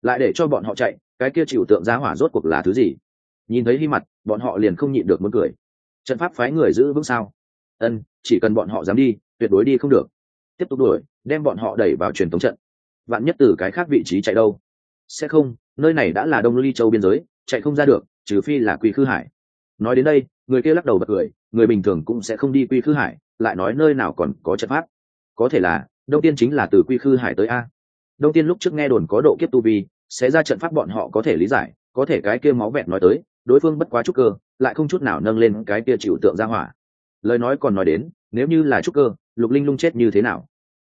Lại để cho bọn họ chạy, cái kia chịu tượng giá hỏa rốt cuộc là thứ gì? Nhìn thấy hy mặt, bọn họ liền không nhịn được muốn cười. Trận pháp phái người giữ vững sao? Ân, chỉ cần bọn họ dám đi, tuyệt đối đi không được. Tiếp tục đuổi, đem bọn họ đẩy vào truyền thống trận. Vạn nhất từ cái khác vị trí chạy đâu? Sẽ không, nơi này đã là đông ly châu biên giới, chạy không ra được, trừ phi là quy khư hải. Nói đến đây, người kia lắc đầu bật cười, người bình thường cũng sẽ không đi quy khư hải, lại nói nơi nào còn có trận pháp. Có thể là, đông tiên chính là từ quy khư hải tới a. Đông tiên lúc trước nghe đồn có độ kiếp tu vi, sẽ ra trận pháp bọn họ có thể lý giải, có thể cái kia máu vẹn nói tới đối phương bất quá trúc cơ, lại không chút nào nâng lên cái kia chịu tượng ra hỏa. Lời nói còn nói đến, nếu như là trúc cơ, lục linh lung chết như thế nào?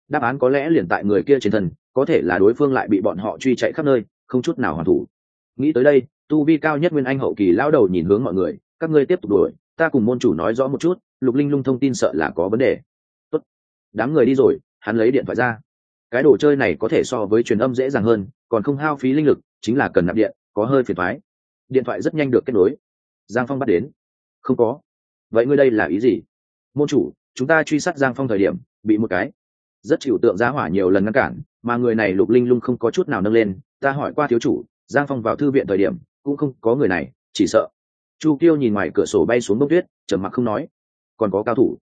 Đáp án có lẽ liền tại người kia trên thân, có thể là đối phương lại bị bọn họ truy chạy khắp nơi, không chút nào hoàn thủ. Nghĩ tới đây, tu vi cao nhất nguyên anh hậu kỳ lao đầu nhìn hướng mọi người, các ngươi tiếp tục đuổi, ta cùng môn chủ nói rõ một chút, lục linh lung thông tin sợ là có vấn đề. Tốt. đám người đi rồi, hắn lấy điện thoại ra. Cái đồ chơi này có thể so với truyền âm dễ dàng hơn, còn không hao phí linh lực, chính là cần nạp điện, có hơi phiền thoái điện thoại rất nhanh được kết nối. Giang phong bắt đến. Không có. Vậy ngươi đây là ý gì? Môn chủ, chúng ta truy sát giang phong thời điểm, bị một cái. Rất chịu tượng giá hỏa nhiều lần ngăn cản, mà người này lục linh lung không có chút nào nâng lên. Ta hỏi qua thiếu chủ, giang phong vào thư viện thời điểm, cũng không có người này, chỉ sợ. Chu kiêu nhìn ngoài cửa sổ bay xuống bông tuyết, trầm mặc không nói. Còn có cao thủ.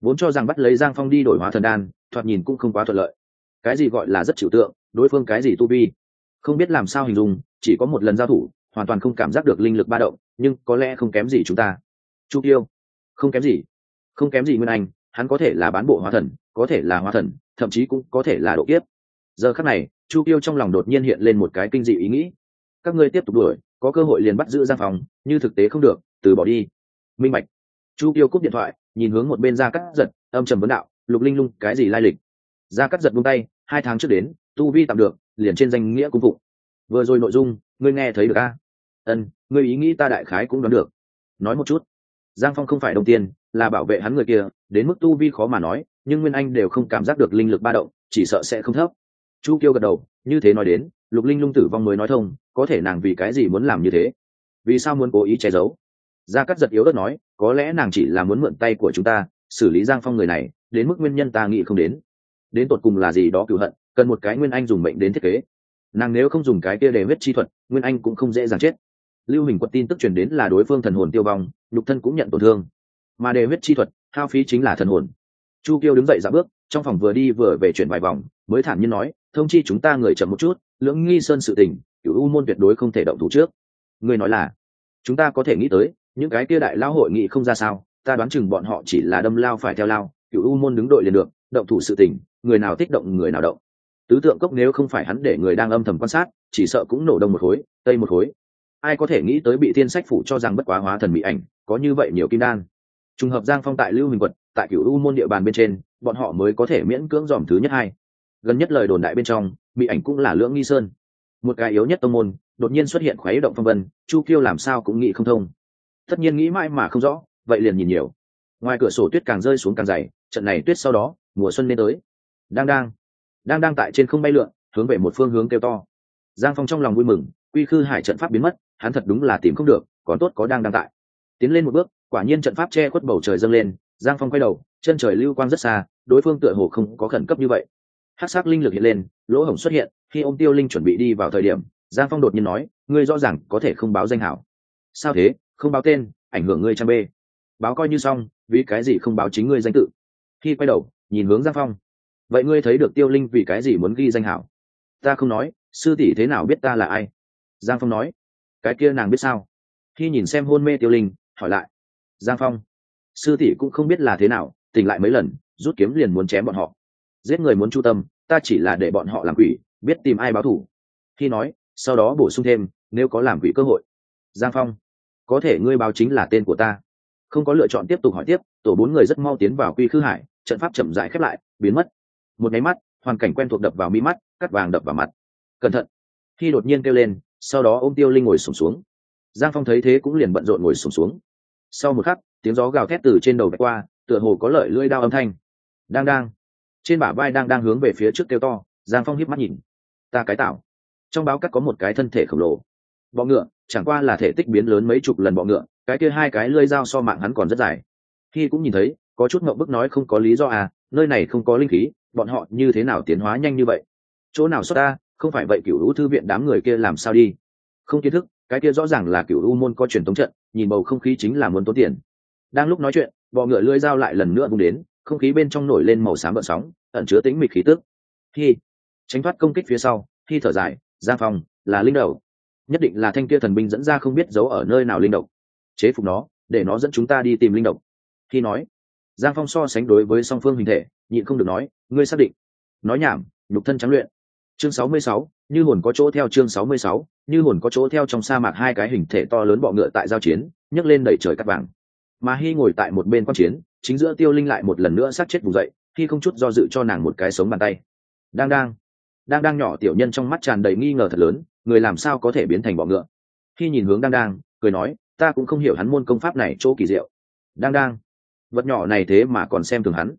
Vốn cho rằng bắt lấy giang phong đi đổi hóa thần đan, thoạt nhìn cũng không quá thuận lợi. Cái gì gọi là rất chịu tượng, đối phương cái gì tu vi? Không biết làm sao hình dung, chỉ có một lần giao thủ hoàn toàn không cảm giác được linh lực ba động nhưng có lẽ không kém gì chúng ta. Chu Tiêu, không kém gì. Không kém gì nguyên anh hắn có thể là bán bộ hóa thần có thể là hóa thần thậm chí cũng có thể là độ kiếp. Giờ khắc này chu Tiêu trong lòng đột nhiên hiện lên một cái kinh dị ý nghĩ. Các ngươi tiếp tục đuổi có cơ hội liền bắt giữ giang phòng như thực tế không được từ bỏ đi. Minh bạch. Chu Tiêu cúp điện thoại nhìn hướng một bên ra cắt giật âm trầm vấn đạo lục linh lung cái gì lai lịch? Ra cắt giật buông tay hai tháng trước đến tu vi tạm được liền trên danh nghĩa cung phụng. Vừa rồi nội dung ngươi nghe thấy được a? Ân, ngươi ý nghĩ ta đại khái cũng đoán được. Nói một chút. Giang phong không phải đồng tiên là bảo vệ hắn người kia, đến mức tu vi khó mà nói, nhưng nguyên anh đều không cảm giác được linh lực ba động, chỉ sợ sẽ không thấp. Chu kiêu gật đầu, như thế nói đến, lục linh lung tử vong mới nói thông, có thể nàng vì cái gì muốn làm như thế? Vì sao muốn cố ý che giấu? Gia cắt giật yếu đất nói, có lẽ nàng chỉ là muốn mượn tay của chúng ta, xử lý giang phong người này, đến mức nguyên nhân ta nghĩ không đến. Đến tột cùng là gì đó cựu hận, cần một cái nguyên anh dùng mệnh đến thiết kế. Nàng nếu không dùng cái kia để huyết chi thuật, nguyên anh cũng không dễ dàng chết lưu hình quật tin tức truyền đến là đối phương thần hồn tiêu vong, nhục thân cũng nhận tổn thương. Mà đề huyết chi thuật, hao phí chính là thần hồn. Chu kiêu đứng dậy ra bước, trong phòng vừa đi vừa về chuyển vài vòng, mới thản nhiên nói, thông chi chúng ta người chậm một chút, lưỡng nghi sơn sự tình cựu u môn tuyệt đối không thể động thủ trước. Người nói là, chúng ta có thể nghĩ tới, những cái kia đại lao hội nghị không ra sao, ta đoán chừng bọn họ chỉ là đâm lao phải theo lao cựu u môn đứng đội liền được, động thủ sự tình, người nào thích động người nào động. Tứ tượng cốc nếu không phải hắn để người đang âm thầm quan sát, chỉ sợ cũng nổ đông một khối, tây một khối ai có thể nghĩ tới bị thiên sách phủ cho rằng bất quá hóa thần bị ảnh, có như vậy nhiều kim đan. Trùng hợp giang phong tại lưu hình quật tại cựu u môn địa bàn bên trên, bọn họ mới có thể miễn cưỡng dòm thứ nhất hai. Gần nhất lời đồn đại bên trong bị ảnh cũng là lưỡng nghi sơn. Một cái yếu nhất tông môn, đột nhiên xuất hiện khuấy động phong vân, chu kiêu làm sao cũng nghĩ không thông. Tất nhiên nghĩ mãi mà không rõ, vậy liền nhìn nhiều. Ngoài cửa sổ tuyết càng rơi xuống càng dày, trận này tuyết sau đó, mùa xuân nên tới. Đang đang đang đang tại trên không bay lượn, hướng về một phương hướng kêu to. Giang phong trong lòng vui mừng, quy khư hải trận pháp biến mất hắn thật đúng là tìm không được, còn tốt có đang đang tại. Tiến lên một bước, quả nhiên trận pháp che khuất bầu trời dâng lên, giang phong quay đầu, chân trời lưu quang rất xa, đối phương tựa hồ không có khẩn cấp như vậy. Hát sắc linh lực hiện lên, lỗ hổng xuất hiện, khi ông tiêu linh chuẩn bị đi vào thời điểm, giang phong đột nhiên nói, ngươi rõ ràng có thể không báo danh hảo. Sao thế? Không báo tên, ảnh hưởng ngươi trang bê. Báo coi như xong, vì cái gì không báo chính ngươi danh tự? Khi quay đầu, nhìn hướng giang phong. Vậy ngươi thấy được tiêu linh vì cái gì muốn ghi danh hảo? Ta không nói, sư tỷ thế nào biết ta là ai? Giang phong nói cái kia nàng biết sao? Khi nhìn xem hôn mê tiêu linh, hỏi lại. Giang phong. Sư tỷ cũng không biết là thế nào, tỉnh lại mấy lần, rút kiếm liền muốn chém bọn họ. Giết người muốn chu tâm, ta chỉ là để bọn họ làm quỷ, biết tìm ai báo thủ. Khi nói, sau đó bổ sung thêm, nếu có làm quỷ cơ hội. Giang phong. Có thể ngươi báo chính là tên của ta. Không có lựa chọn tiếp tục hỏi tiếp, tổ bốn người rất mau tiến vào quy khư hải, trận pháp chậm rãi khép lại, biến mất. Một nháy mắt, hoàn cảnh quen thuộc đập vào mi mắt, cắt vàng đập vào mặt. Cẩn thận. Khi đột nhiên kêu lên sau đó ôm tiêu linh ngồi sùng xuống, xuống giang phong thấy thế cũng liền bận rộn ngồi sùng xuống, xuống sau một khắc tiếng gió gào thét từ trên đầu vạch qua tựa hồ có lợi lưỡi đao âm thanh. Đang đang. Trên bả vai đang đang hướng về phía trước kêu to giang phong hiếp mắt nhìn. Ta cái tạo trong báo cắt có một cái thân thể khổng lồ. Bọ ngựa chẳng qua là thể tích biến lớn mấy chục lần bọ ngựa cái kia hai cái lưỡi dao so mạng hắn còn rất dài. Khi cũng nhìn thấy có chút ngậm bức nói không có lý do à nơi này không có linh khí bọn họ như thế nào tiến hóa nhanh như vậy? Chỗ nào xuất ta không phải vậy cựu lũ thư viện đám người kia làm sao đi? Không kiến thức, cái kia rõ ràng là cựu u môn có truyền thống trận, nhìn bầu không khí chính là muốn tốn tiền. Đang lúc nói chuyện, bọ ngựa lưỡi dao lại lần nữa bung đến, không khí bên trong nổi lên màu xám vợ sóng, ẩn chứa tính mịch khí tức. Khi tránh thoát công kích phía sau khi thở dài, giang phong, là linh đầu. Nhất định là thanh kia thần binh dẫn ra không biết giấu ở nơi nào linh độc. Chế phục nó, để nó dẫn chúng ta đi tìm linh độc. Khi nói. Giang phong so sánh đối với song phương hình thể, nhịn không được nói, ngươi xác định. Nói nhảm, nhục thân trắng luyện chương 66, như hồn có chỗ theo chương 66, như hồn có chỗ theo trong sa mạc hai cái hình thể to lớn bọ ngựa tại giao chiến nhấc lên đẩy trời cắt vàng. Mà hy ngồi tại một bên quan chiến chính giữa tiêu linh lại một lần nữa sát chết vùng dậy khi không chút do dự cho nàng một cái sống bàn tay. Đang đang đang đang nhỏ tiểu nhân trong mắt tràn đầy nghi ngờ thật lớn người làm sao có thể biến thành bọ ngựa? Khi nhìn hướng đang đang cười nói ta cũng không hiểu hắn môn công pháp này chỗ kỳ diệu. Đang đang vật nhỏ này thế mà còn xem thường hắn.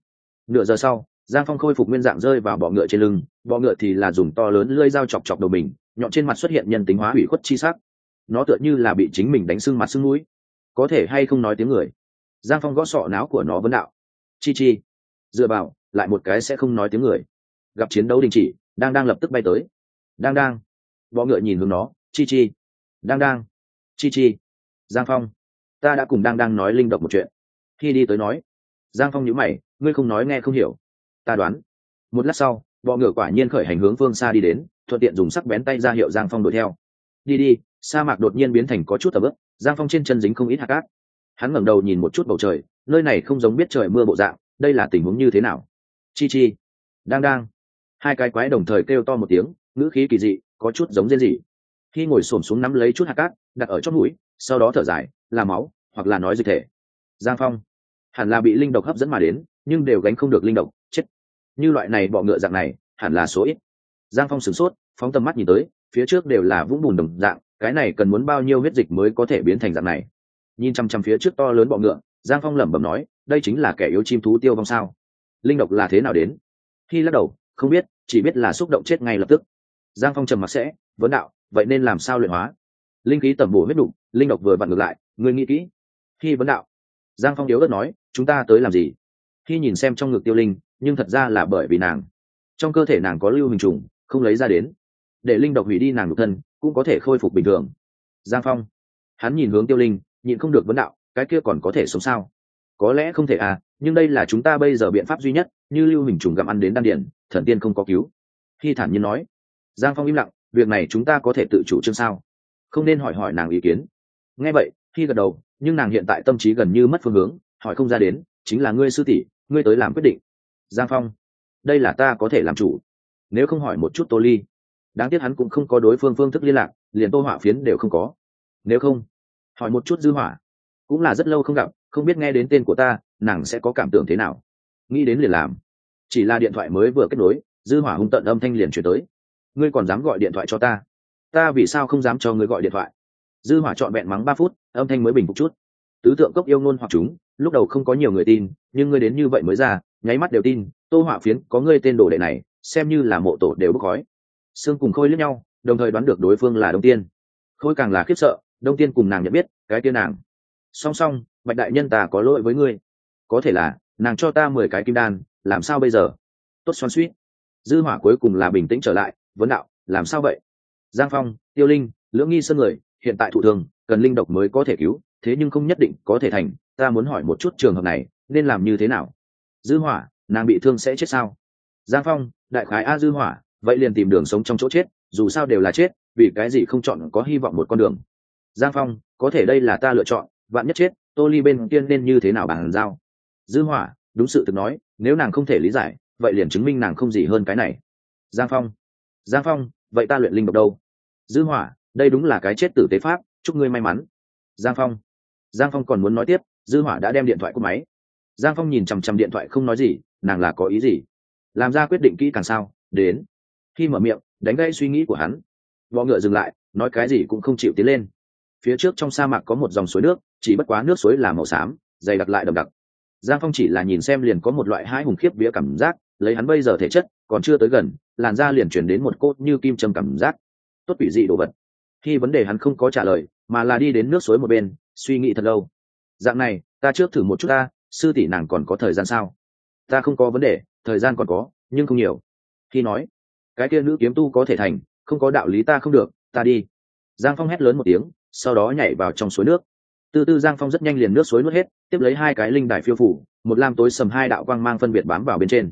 Nửa giờ sau giang phong khôi phục nguyên dạng rơi vào bọ ngựa trên lưng, bọ ngựa thì là dùng to lớn lơi dao chọc chọc đầu mình, nhọn trên mặt xuất hiện nhân tính hóa hủy khuất chi sắc. Nó tựa như là bị chính mình đánh sưng mặt sưng mũi. Có thể hay không nói tiếng người? Giang phong gõ sọ não của nó vấn đạo. Chi chi. Dựa vào, lại một cái sẽ không nói tiếng người. Gặp chiến đấu đình chỉ, đang đang lập tức bay tới. Đang đang. Bọ ngựa nhìn hướng nó. Chi chi. Đang đang. Chi chi. Giang phong. Ta đã cùng đang đang nói linh độc một chuyện. Khi đi tới nói. Giang phong nhíu mày, ngươi không nói nghe không hiểu ta đoán. Một lát sau, bọ ngựa quả nhiên khởi hành hướng phương xa đi đến, thuận tiện dùng sắc bén tay ra hiệu giang phong đuổi theo. Đi đi, sa mạc đột nhiên biến thành có chút tầm ướp giang phong trên chân dính không ít hạt cát. Hắn ngẩng đầu nhìn một chút bầu trời, nơi này không giống biết trời mưa bộ dạng, đây là tình huống như thế nào? Chi chi. Đang đang. Hai cái quái đồng thời kêu to một tiếng, ngữ khí kỳ dị, có chút giống riêng gì khi ngồi xổm xuống nắm lấy chút hạt cát, đặt ở chót mũi, sau đó thở dài, là máu, hoặc là nói dịch thể. Giang phong. Hẳn là bị linh độc hấp dẫn mà đến, nhưng đều gánh không được linh độc như loại này bọ ngựa dạng này, hẳn là số ít. Giang phong sửng sốt, phóng tầm mắt nhìn tới, phía trước đều là vũng bùn đồng dạng, cái này cần muốn bao nhiêu huyết dịch mới có thể biến thành dạng này? Nhìn chăm chăm phía trước to lớn bọ ngựa, giang phong lẩm bẩm nói, đây chính là kẻ yếu chim thú tiêu vong sao? Linh độc là thế nào đến? Khi lắc đầu, không biết, chỉ biết là xúc động chết ngay lập tức. Giang phong trầm mặc sẽ, vấn đạo, vậy nên làm sao luyện hóa? Linh khí tẩm bổ huyết đục, linh độc vừa vặn ngược lại người nghĩ kỹ. Khi vấn đạo, giang phong yếu đất nói, chúng ta tới làm gì? Khi nhìn xem trong ngực tiêu linh nhưng thật ra là bởi vì nàng. Trong cơ thể nàng có lưu hình trùng, không lấy ra đến. Để linh độc hủy đi nàng độc thân, cũng có thể khôi phục bình thường. Giang phong. Hắn nhìn hướng tiêu linh, nhịn không được vấn đạo, cái kia còn có thể sống sao? Có lẽ không thể à nhưng đây là chúng ta bây giờ biện pháp duy nhất, như lưu hình trùng gặm ăn đến đan điện thần tiên không có cứu. Khi thản nhiên nói, giang phong im lặng, việc này chúng ta có thể tự chủ trương sao? Không nên hỏi hỏi nàng ý kiến. Nghe vậy, khi gật đầu, nhưng nàng hiện tại tâm trí gần như mất phương hướng, hỏi không ra đến, chính là ngươi sư tỷ, ngươi tới làm quyết định giang phong, đây là ta có thể làm chủ. Nếu không hỏi một chút tô ly, đáng tiếc hắn cũng không có đối phương phương thức liên lạc, liền tô hỏa phiến đều không có. Nếu không, hỏi một chút dư hỏa, cũng là rất lâu không gặp, không biết nghe đến tên của ta, nàng sẽ có cảm tưởng thế nào? Nghĩ đến liền làm. Chỉ là điện thoại mới vừa kết nối, dư hỏa hung tận âm thanh liền chuyển tới. Ngươi còn dám gọi điện thoại cho ta? Ta vì sao không dám cho ngươi gọi điện thoại? Dư hỏa trọn vẹn mắng ba phút, âm thanh mới bình phục chút. Tứ tượng cốc yêu ngôn hoặc chúng lúc đầu không có nhiều người tin, nhưng ngươi đến như vậy mới ra, nháy mắt đều tin, tô hỏa phiến, có ngươi tên đồ đệ này, xem như là mộ tổ đều bốc khói. Sương cùng khôi lướt nhau, đồng thời đoán được đối phương là đông tiên. Khôi càng là khiếp sợ, đông tiên cùng nàng nhận biết, cái tiên nàng. Song song, bạch đại nhân ta có lỗi với ngươi. Có thể là, nàng cho ta mười cái kim đan, làm sao bây giờ? Tốt xoan suýt dư hỏa cuối cùng là bình tĩnh trở lại, vấn đạo, làm sao vậy? Giang phong, tiêu linh, lưỡng nghi sơn người, hiện tại thủ thường, cần linh độc mới có thể cứu thế nhưng không nhất định có thể thành, ta muốn hỏi một chút trường hợp này, nên làm như thế nào? Dư hỏa, nàng bị thương sẽ chết sao? Giang phong, đại khái a dư hỏa, vậy liền tìm đường sống trong chỗ chết, dù sao đều là chết, vì cái gì không chọn có hy vọng một con đường? Giang phong, có thể đây là ta lựa chọn, vạn nhất chết, tô ly bên tiên nên như thế nào bàn giao? Dư hỏa, đúng sự thực nói, nếu nàng không thể lý giải, vậy liền chứng minh nàng không gì hơn cái này. Giang phong giang phong, vậy ta luyện linh độc đâu? Dư hỏa, đây đúng là cái chết tử tế pháp, chúc ngươi may mắn. Giang phong giang phong còn muốn nói tiếp, dư hỏa đã đem điện thoại của máy. Giang phong nhìn chằm chằm điện thoại không nói gì, nàng là có ý gì? Làm ra quyết định kỹ càng sao? Đến. Khi mở miệng, đánh gây suy nghĩ của hắn. Võ ngựa dừng lại, nói cái gì cũng không chịu tiến lên. Phía trước trong sa mạc có một dòng suối nước, chỉ bất quá nước suối là màu xám, dày đặc lại đậm đặc. Giang phong chỉ là nhìn xem liền có một loại hai hùng khiếp vía cảm giác, lấy hắn bây giờ thể chất, còn chưa tới gần, làn da liền chuyển đến một cốt như kim châm cảm giác. Tốt bị dị đồ vật. Khi vấn đề hắn không có trả lời, mà là đi đến nước suối một bên suy nghĩ thật lâu. Dạng này, ta trước thử một chút ta, sư tỷ nàng còn có thời gian sao? Ta không có vấn đề, thời gian còn có, nhưng không nhiều. Khi nói, cái kia nữ kiếm tu có thể thành, không có đạo lý ta không được, ta đi. Giang phong hét lớn một tiếng, sau đó nhảy vào trong suối nước. Từ từ giang phong rất nhanh liền nước suối nuốt hết, tiếp lấy hai cái linh đài phiêu phủ, một lam tối sầm hai đạo quang mang phân biệt bám vào bên trên.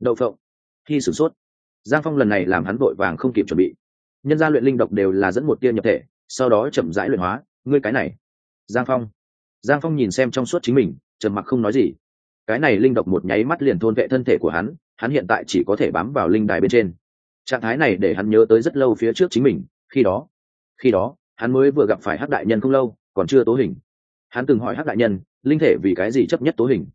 Đậu phộng, khi sửng sốt. Giang phong lần này làm hắn vội vàng không kịp chuẩn bị. Nhân gia luyện linh độc đều là dẫn một tia nhập thể, sau đó chậm rãi luyện hóa. Ngươi cái này giang phong. Giang phong nhìn xem trong suốt chính mình, trầm mặc không nói gì. Cái này linh độc một nháy mắt liền thôn vệ thân thể của hắn hắn hiện tại chỉ có thể bám vào linh đài bên trên. Trạng thái này để hắn nhớ tới rất lâu phía trước chính mình, khi đó khi đó, hắn mới vừa gặp phải hắc đại nhân không lâu, còn chưa tố hình. Hắn từng hỏi hắc đại nhân, linh thể vì cái gì chấp nhất tố hình?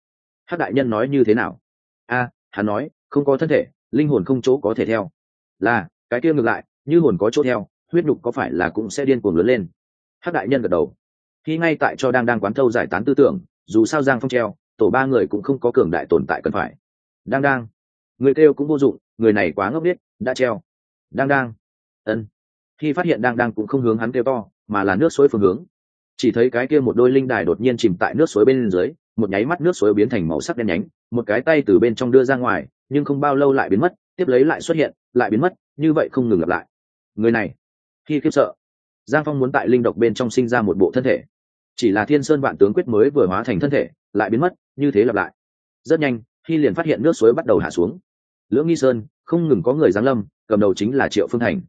Hắc đại nhân nói như thế nào? A, hắn nói, không có thân thể, linh hồn không chỗ có thể theo. Là, cái kia ngược lại, như hồn có chỗ theo, huyết nhục có phải là cũng sẽ điên cuồng lớn lên? Hắc đại nhân gật đầu khi ngay tại cho đang đang quán thâu giải tán tư tưởng, dù sao giang phong treo, tổ ba người cũng không có cường đại tồn tại cần phải. Đang đang, người kêu cũng vô dụng, người này quá ngốc biết đã treo. Đang đang, ân. Khi phát hiện đang đang cũng không hướng hắn kêu to, mà là nước suối phương hướng. Chỉ thấy cái kia một đôi linh đài đột nhiên chìm tại nước suối bên dưới, một nháy mắt nước suối biến thành màu sắc đen nhánh, một cái tay từ bên trong đưa ra ngoài, nhưng không bao lâu lại biến mất, tiếp lấy lại xuất hiện, lại biến mất, như vậy không ngừng lặp lại. Người này, khi khiếp sợ, giang phong muốn tại linh độc bên trong sinh ra một bộ thân thể chỉ là thiên sơn vạn tướng quyết mới vừa hóa thành thân thể, lại biến mất, như thế lặp lại. Rất nhanh, khi liền phát hiện nước suối bắt đầu hạ xuống. Lưỡng nghi sơn, không ngừng có người giáng lâm, cầm đầu chính là triệu phương thành.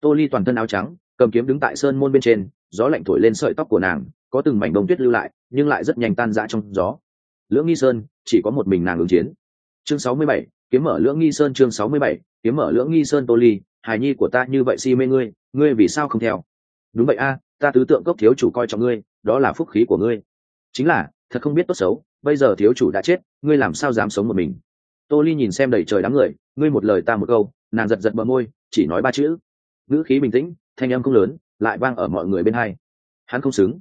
Tô ly toàn thân áo trắng, cầm kiếm đứng tại sơn môn bên trên, gió lạnh thổi lên sợi tóc của nàng, có từng mảnh bông tuyết lưu lại, nhưng lại rất nhanh tan rã trong gió. Lưỡng nghi sơn, chỉ có một mình nàng ứng chiến. Chương sáu mươi bảy, kiếm mở lưỡng nghi sơn chương sáu mươi bảy, kiếm mở lưỡng nghi sơn tô ly, hài nhi của ta như vậy si mê ngươi ngươi vì sao không theo? Đúng vậy a, ta tứ tượng cốc thiếu chủ coi trọng ngươi đó là phúc khí của ngươi. Chính là, thật không biết tốt xấu, bây giờ thiếu chủ đã chết, ngươi làm sao dám sống một mình? Tô ly nhìn xem đầy trời đám người, ngươi một lời ta một câu, nàng giật giật bờ môi, chỉ nói ba chữ. Ngữ khí bình tĩnh, thanh âm không lớn, lại vang ở mọi người bên hai. Hắn không xứng.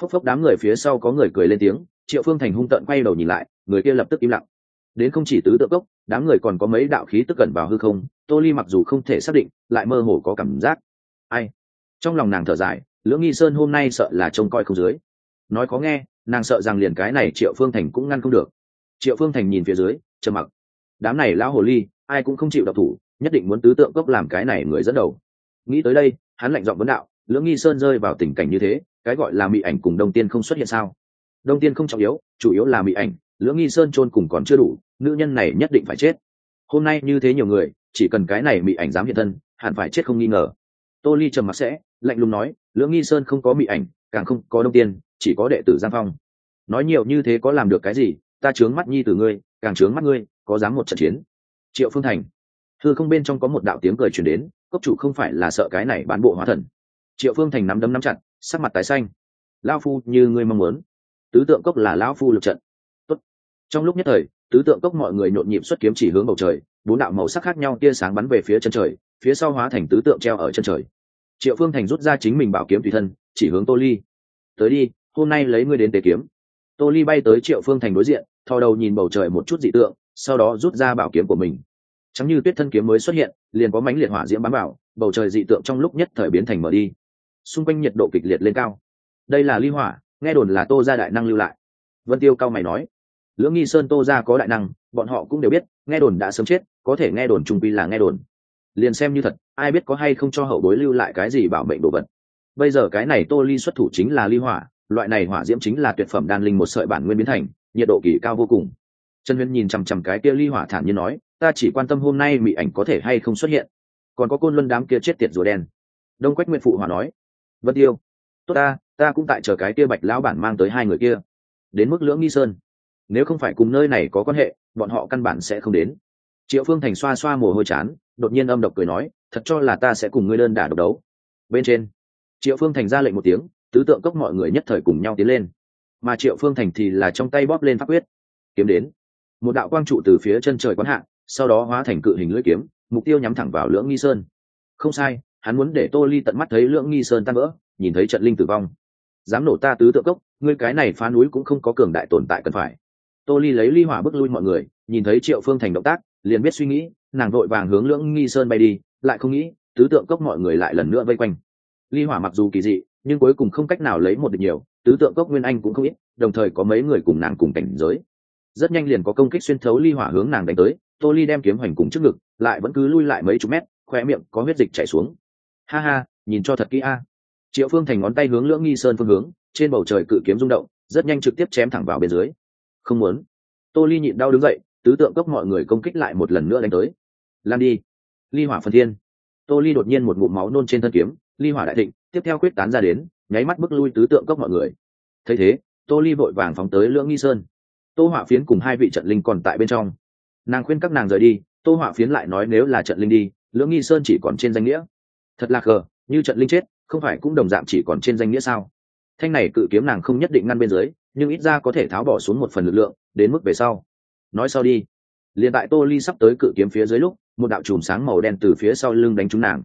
Phốc phốc đám người phía sau có người cười lên tiếng, triệu phương thành hung tợn quay đầu nhìn lại, người kia lập tức im lặng. Đến không chỉ tứ tự cốc, đám người còn có mấy đạo khí tức gần vào hư không, tô ly mặc dù không thể xác định, lại mơ hồ có cảm giác. Ai? Trong lòng nàng thở dài lưỡng nghi sơn hôm nay sợ là trông coi không dưới. Nói có nghe, nàng sợ rằng liền cái này triệu phương thành cũng ngăn không được. Triệu phương thành nhìn phía dưới, trầm mặc. Đám này lão hồ ly, ai cũng không chịu độc thủ, nhất định muốn tứ tượng cốc làm cái này người dẫn đầu. Nghĩ tới đây, hắn lạnh giọng vấn đạo, lưỡng nghi sơn rơi vào tình cảnh như thế, cái gọi là mỹ ảnh cùng đông tiên không xuất hiện sao? Đông tiên không trọng yếu, chủ yếu là mỹ ảnh, lưỡng nghi sơn chôn cùng còn chưa đủ, nữ nhân này nhất định phải chết. Hôm nay như thế nhiều người, chỉ cần cái này mỹ ảnh dám hiện thân, hẳn phải chết không nghi ngờ. Tô ly trầm mặc sẽ, lạnh lùng nói lưỡng nghi sơn không có mỹ ảnh, càng không có đông tiên, chỉ có đệ tử giang phong. Nói nhiều như thế có làm được cái gì, ta chướng mắt nhi từ ngươi, càng chướng mắt ngươi, có dám một trận chiến. Triệu phương thành. Thư không bên trong có một đạo tiếng cười chuyển đến, cốc chủ không phải là sợ cái này bán bộ hóa thần. Triệu phương thành nắm đấm nắm chặt, sắc mặt tái xanh. Lao phu như ngươi mong muốn. Tứ tượng cốc là lão phu lực trận. Tốt. trong lúc nhất thời, tứ tượng cốc mọi người nhộn nhịp xuất kiếm chỉ hướng bầu trời, bốn đạo màu sắc khác nhau tia sáng bắn về phía chân trời, phía sau hóa thành tứ tượng treo ở chân trời triệu phương thành rút ra chính mình bảo kiếm tùy thân, chỉ hướng tô ly. Tới đi, hôm nay lấy ngươi đến tế kiếm. Tô ly bay tới triệu phương thành đối diện, thò đầu nhìn bầu trời một chút dị tượng, sau đó rút ra bảo kiếm của mình. Chẳng như tuyết thân kiếm mới xuất hiện, liền có mánh liệt hỏa diễm bám vào, bầu trời dị tượng trong lúc nhất thời biến thành mở đi. Xung quanh nhiệt độ kịch liệt lên cao. Đây là ly hỏa, nghe đồn là tô gia đại năng lưu lại. Vân tiêu cao mày nói. Lưỡng nghi sơn tô gia có đại năng, bọn họ cũng đều biết, nghe đồn đã sớm chết, có thể nghe đồn trung quy là nghe đồn liền xem như thật, ai biết có hay không cho hậu bối lưu lại cái gì bảo mệnh đồ vật. Bây giờ cái này tô ly xuất thủ chính là ly hỏa, loại này hỏa diễm chính là tuyệt phẩm đan linh một sợi bản nguyên biến thành, nhiệt độ kỳ cao vô cùng. Trần huyên nhìn chằm chằm cái kia ly hỏa thản nhiên nói, ta chỉ quan tâm hôm nay mỹ ảnh có thể hay không xuất hiện. Còn có côn luân đám kia chết tiệt rùa đen. Đông quách nguyện phụ hòa nói, vân tiêu, tốt ta ta cũng tại chờ cái kia bạch lão bản mang tới hai người kia. Đến mức lưỡng nghi sơn. Nếu không phải cùng nơi này có quan hệ, bọn họ căn bản sẽ không đến triệu phương thành xoa xoa mồ hôi chán, đột nhiên âm độc cười nói, thật cho là ta sẽ cùng ngươi đơn đả độc đấu. Bên trên, triệu phương thành ra lệnh một tiếng, tứ tượng cốc mọi người nhất thời cùng nhau tiến lên. Mà triệu phương thành thì là trong tay bóp lên pháp quyết. Kiếm đến, một đạo quang trụ từ phía chân trời quán hạ, sau đó hóa thành cự hình lưỡi kiếm, mục tiêu nhắm thẳng vào lưỡng nghi sơn. Không sai, hắn muốn để tô ly tận mắt thấy lưỡng nghi sơn tan vỡ, nhìn thấy trận linh tử vong. Dám nổ ta tứ tượng cốc, ngươi cái này phá núi cũng không có cường đại tồn tại cần phải. Tô ly lấy ly hỏa bước lui mọi người, nhìn thấy triệu phương thành động tác liền biết suy nghĩ, nàng vội vàng hướng lưỡng nghi sơn bay đi, lại không nghĩ, tứ tượng cốc mọi người lại lần nữa vây quanh. Ly hỏa mặc dù kỳ dị, nhưng cuối cùng không cách nào lấy một được nhiều, tứ tượng cốc nguyên anh cũng không ít, đồng thời có mấy người cùng nàng cùng cảnh giới. Rất nhanh liền có công kích xuyên thấu ly hỏa hướng nàng đánh tới, tô ly đem kiếm hoành cùng trước ngực, lại vẫn cứ lui lại mấy chục mét khoe miệng có huyết dịch chảy xuống. Ha ha, nhìn cho thật kỹ a. Triệu phương thành ngón tay hướng lưỡng nghi sơn phương hướng, trên bầu trời cự kiếm rung động, rất nhanh trực tiếp chém thẳng vào bên dưới. Không muốn. Tô ly nhịn đau đứng dậy tứ tượng cốc mọi người công kích lại một lần nữa đánh tới. Lan đi. Ly hỏa phần thiên. Tô ly đột nhiên một ngụm máu nôn trên thân kiếm, ly hỏa đại thịnh, tiếp theo quyết tán ra đến, nháy mắt bước lui tứ tượng cốc mọi người. Thấy thế, tô ly vội vàng phóng tới lưỡng nghi sơn. Tô hỏa phiến cùng hai vị trận linh còn tại bên trong. Nàng khuyên các nàng rời đi, tô hỏa phiến lại nói nếu là trận linh đi, lưỡng nghi sơn chỉ còn trên danh nghĩa. Thật là khờ, như trận linh chết, không phải cũng đồng dạng chỉ còn trên danh nghĩa sao? Thanh này cự kiếm nàng không nhất định ngăn bên dưới, nhưng ít ra có thể tháo bỏ xuống một phần lực lượng, đến mức về sau nói sau đi. Liền tại tô ly sắp tới cự kiếm phía dưới lúc, một đạo chùm sáng màu đen từ phía sau lưng đánh trúng nàng.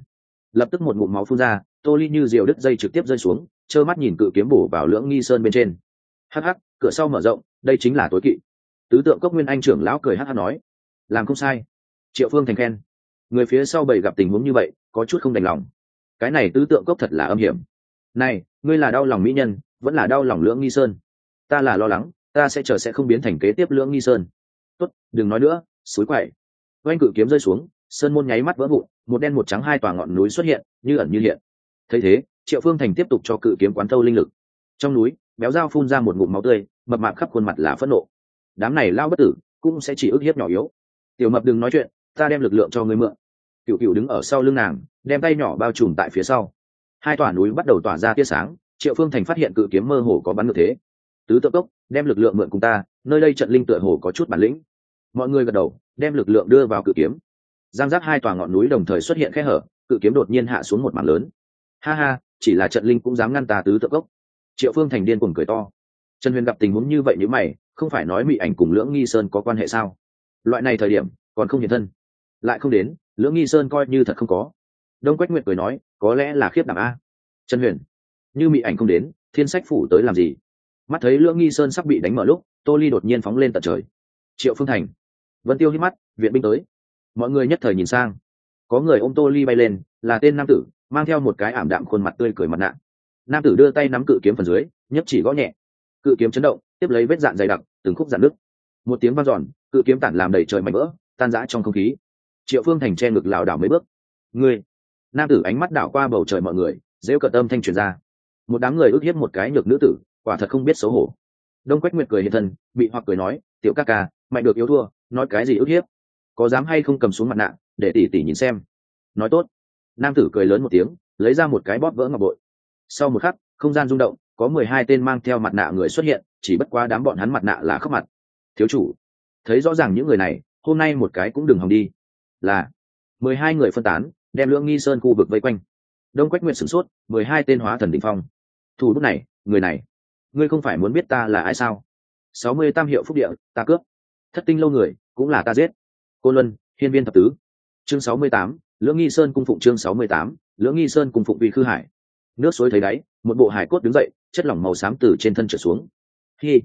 Lập tức một ngụm máu phun ra, tô ly như diều đứt dây trực tiếp rơi xuống, trơ mắt nhìn cự kiếm bổ vào lưỡng nghi sơn bên trên. Hh cửa sau mở rộng, đây chính là tối kỵ. Tứ tượng cốc nguyên anh trưởng lão cười hh nói, làm không sai. Triệu phương thành khen. Người phía sau bầy gặp tình huống như vậy, có chút không đành lòng. Cái này tứ tượng cốc thật là âm hiểm. Này, ngươi là đau lòng mỹ nhân, vẫn là đau lòng lưỡng nghi sơn. Ta là lo lắng, ta sẽ chờ sẽ không biến thành kế tiếp lưỡng nghi sơn tốt, đừng nói nữa, suối quậy. Oanh cự kiếm rơi xuống, sơn môn nháy mắt vỡ vụn, một đen một trắng hai tòa ngọn núi xuất hiện, như ẩn như hiện. Thấy thế, triệu phương thành tiếp tục cho cự kiếm quán thâu linh lực. Trong núi, béo dao phun ra một ngụm máu tươi, mập mạp khắp khuôn mặt là phẫn nộ. Đám này lao bất tử cũng sẽ chỉ ức hiếp nhỏ yếu. Tiểu mập đừng nói chuyện, ta đem lực lượng cho ngươi mượn. Cựu cựu đứng ở sau lưng nàng, đem tay nhỏ bao trùm tại phía sau. Hai tòa núi bắt đầu tỏa ra tia sáng, triệu phương thành phát hiện cự kiếm mơ hồ có bắn ngược thế. Tứ tự cốc đem lực lượng mượn cùng ta, nơi đây trận linh tựa hồ có chút bản lĩnh mọi người gật đầu, đem lực lượng đưa vào cự kiếm. Giang giác hai tòa ngọn núi đồng thời xuất hiện khe hở, cự kiếm đột nhiên hạ xuống một mảng lớn. Ha ha, chỉ là trận linh cũng dám ngăn ta tứ tự cốc. Triệu phương thành điên cuồng cười to. Trần huyền gặp tình huống như vậy nếu mày, không phải nói mỹ ảnh cùng lưỡng nghi sơn có quan hệ sao? Loại này thời điểm, còn không hiện thân. Lại không đến, lưỡng nghi sơn coi như thật không có. Đông quách nguyệt cười nói, có lẽ là khiếp đảm a. Trần huyền, như mỹ ảnh không đến, thiên sách phủ tới làm gì? Mắt thấy lưỡng nghi sơn sắp bị đánh mở lúc, tô ly đột nhiên phóng lên tận trời. Triệu phương thành vẫn tiêu hít mắt viện binh tới. Mọi người nhất thời nhìn sang. Có người ôm tô ly bay lên là tên nam tử mang theo một cái ảm đạm khuôn mặt tươi cười mặt nạ. Nam tử đưa tay nắm cự kiếm phần dưới nhấp chỉ gõ nhẹ. Cự kiếm chấn động tiếp lấy vết dạn dày đặc từng khúc dạn nứt. Một tiếng vang giòn cự kiếm tản làm đầy trời mạnh vỡ tan rã trong không khí. Triệu phương thành che ngực lảo đảo mấy bước. Người, nam tử ánh mắt đảo qua bầu trời mọi người dễ cợt âm thanh truyền ra. Một đám người ước hiếp một cái nhược nữ tử quả thật không biết xấu hổ. Đông quách nguyệt cười hiện thân bị hoặc cười nói tiểu ca ca mạnh được yếu thua nói cái gì ức hiếp? Có dám hay không cầm xuống mặt nạ, để tỉ tỉ nhìn xem? Nói tốt. Nam tử cười lớn một tiếng, lấy ra một cái bóp vỡ ngọc bội. Sau một khắc, không gian rung động, có mười hai tên mang theo mặt nạ người xuất hiện, chỉ bất quá đám bọn hắn mặt nạ là khóc mặt. Thiếu chủ, thấy rõ ràng những người này, hôm nay một cái cũng đừng hòng đi. Là, mười hai người phân tán, đem lưỡng nghi sơn khu vực vây quanh. Đông quách nguyện sửng sốt, mười hai tên hóa thần đ ỉ n h phong. Thủ bút này, người này, ngươi không phải muốn biết ta là ai sao? Sáu mươi tam hiệu phúc địa, ta cướp. Thất tinh lâu người cũng là ta giết. Cô luân, hiên viên thập tứ. Chương sáu mươi tám, lưỡng nghi sơn cung phụng chương sáu mươi tám, lưỡng nghi sơn cung phụng uy khư hải. Nước suối thấy đáy, một bộ hải cốt đứng dậy, chất lỏng màu xám từ trên thân trở xuống. Hi,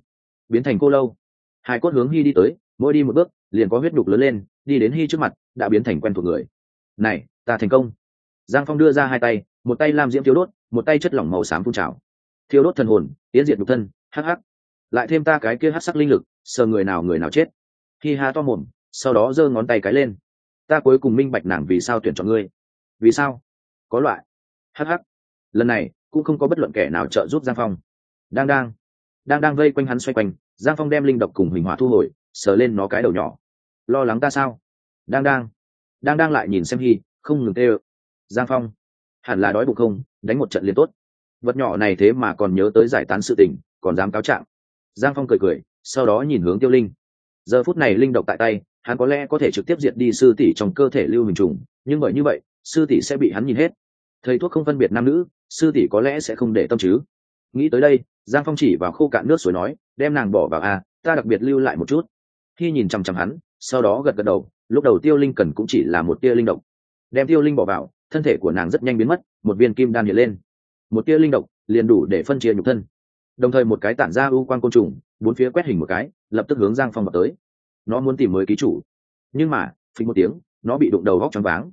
biến thành cô lâu. Hải cốt hướng hi đi tới, mỗi đi một bước, liền có huyết đục lớn lên, đi đến hi trước mặt, đã biến thành quen thuộc người. Này, ta thành công. Giang phong đưa ra hai tay, một tay làm diễm thiếu đốt, một tay chất lỏng màu xám phun trào. Thiếu đốt thần hồn, tiến diệt nhục thân, hắc hắc. Lại thêm ta cái kia hắc sắc linh lực, sờ người nào người nào chết hi ha to mồm, sau đó giơ ngón tay cái lên. Ta cuối cùng minh bạch nàng vì sao tuyển chọn ngươi. Vì sao? Có loại. Hh lần này, cũng không có bất luận kẻ nào trợ giúp giang phong. Đang đang. Đang đang vây quanh hắn xoay quanh, giang phong đem linh độc cùng hình hỏa thu hồi, sờ lên nó cái đầu nhỏ. Lo lắng ta sao? Đang đang. Đang đang lại nhìn xem hy không ngừng tê ơ giang phong. Hẳn là đói bụng không? Đánh một trận liền tốt. Vật nhỏ này thế mà còn nhớ tới giải tán sự tình, còn dám cáo trạng. Giang phong cười cười, sau đó nhìn hướng tiêu linh giờ phút này linh độc tại tay hắn có lẽ có thể trực tiếp diệt đi sư tỷ trong cơ thể lưu hình trùng nhưng bởi như vậy sư tỷ sẽ bị hắn nhìn hết. Thầy thuốc không phân biệt nam nữ sư tỷ có lẽ sẽ không để tâm chứ. Nghĩ tới đây giang phong chỉ vào khô cạn nước suối nói đem nàng bỏ vào a à, ta đặc biệt lưu lại một chút. Khi nhìn chằm chằm hắn sau đó gật gật đầu lúc đầu tiêu linh cần cũng chỉ là một tia linh độc. Đem tiêu linh bỏ vào thân thể của nàng rất nhanh biến mất một viên kim đan hiện lên. Một tia linh độc liền đủ để phân chia nhục thân đồng thời một cái tản ra ưu quan côn trùng, bốn phía quét hình một cái, lập tức hướng giang phong vào tới. Nó muốn tìm mới ký chủ. Nhưng mà phí một tiếng, nó bị đụng đầu góc choáng váng.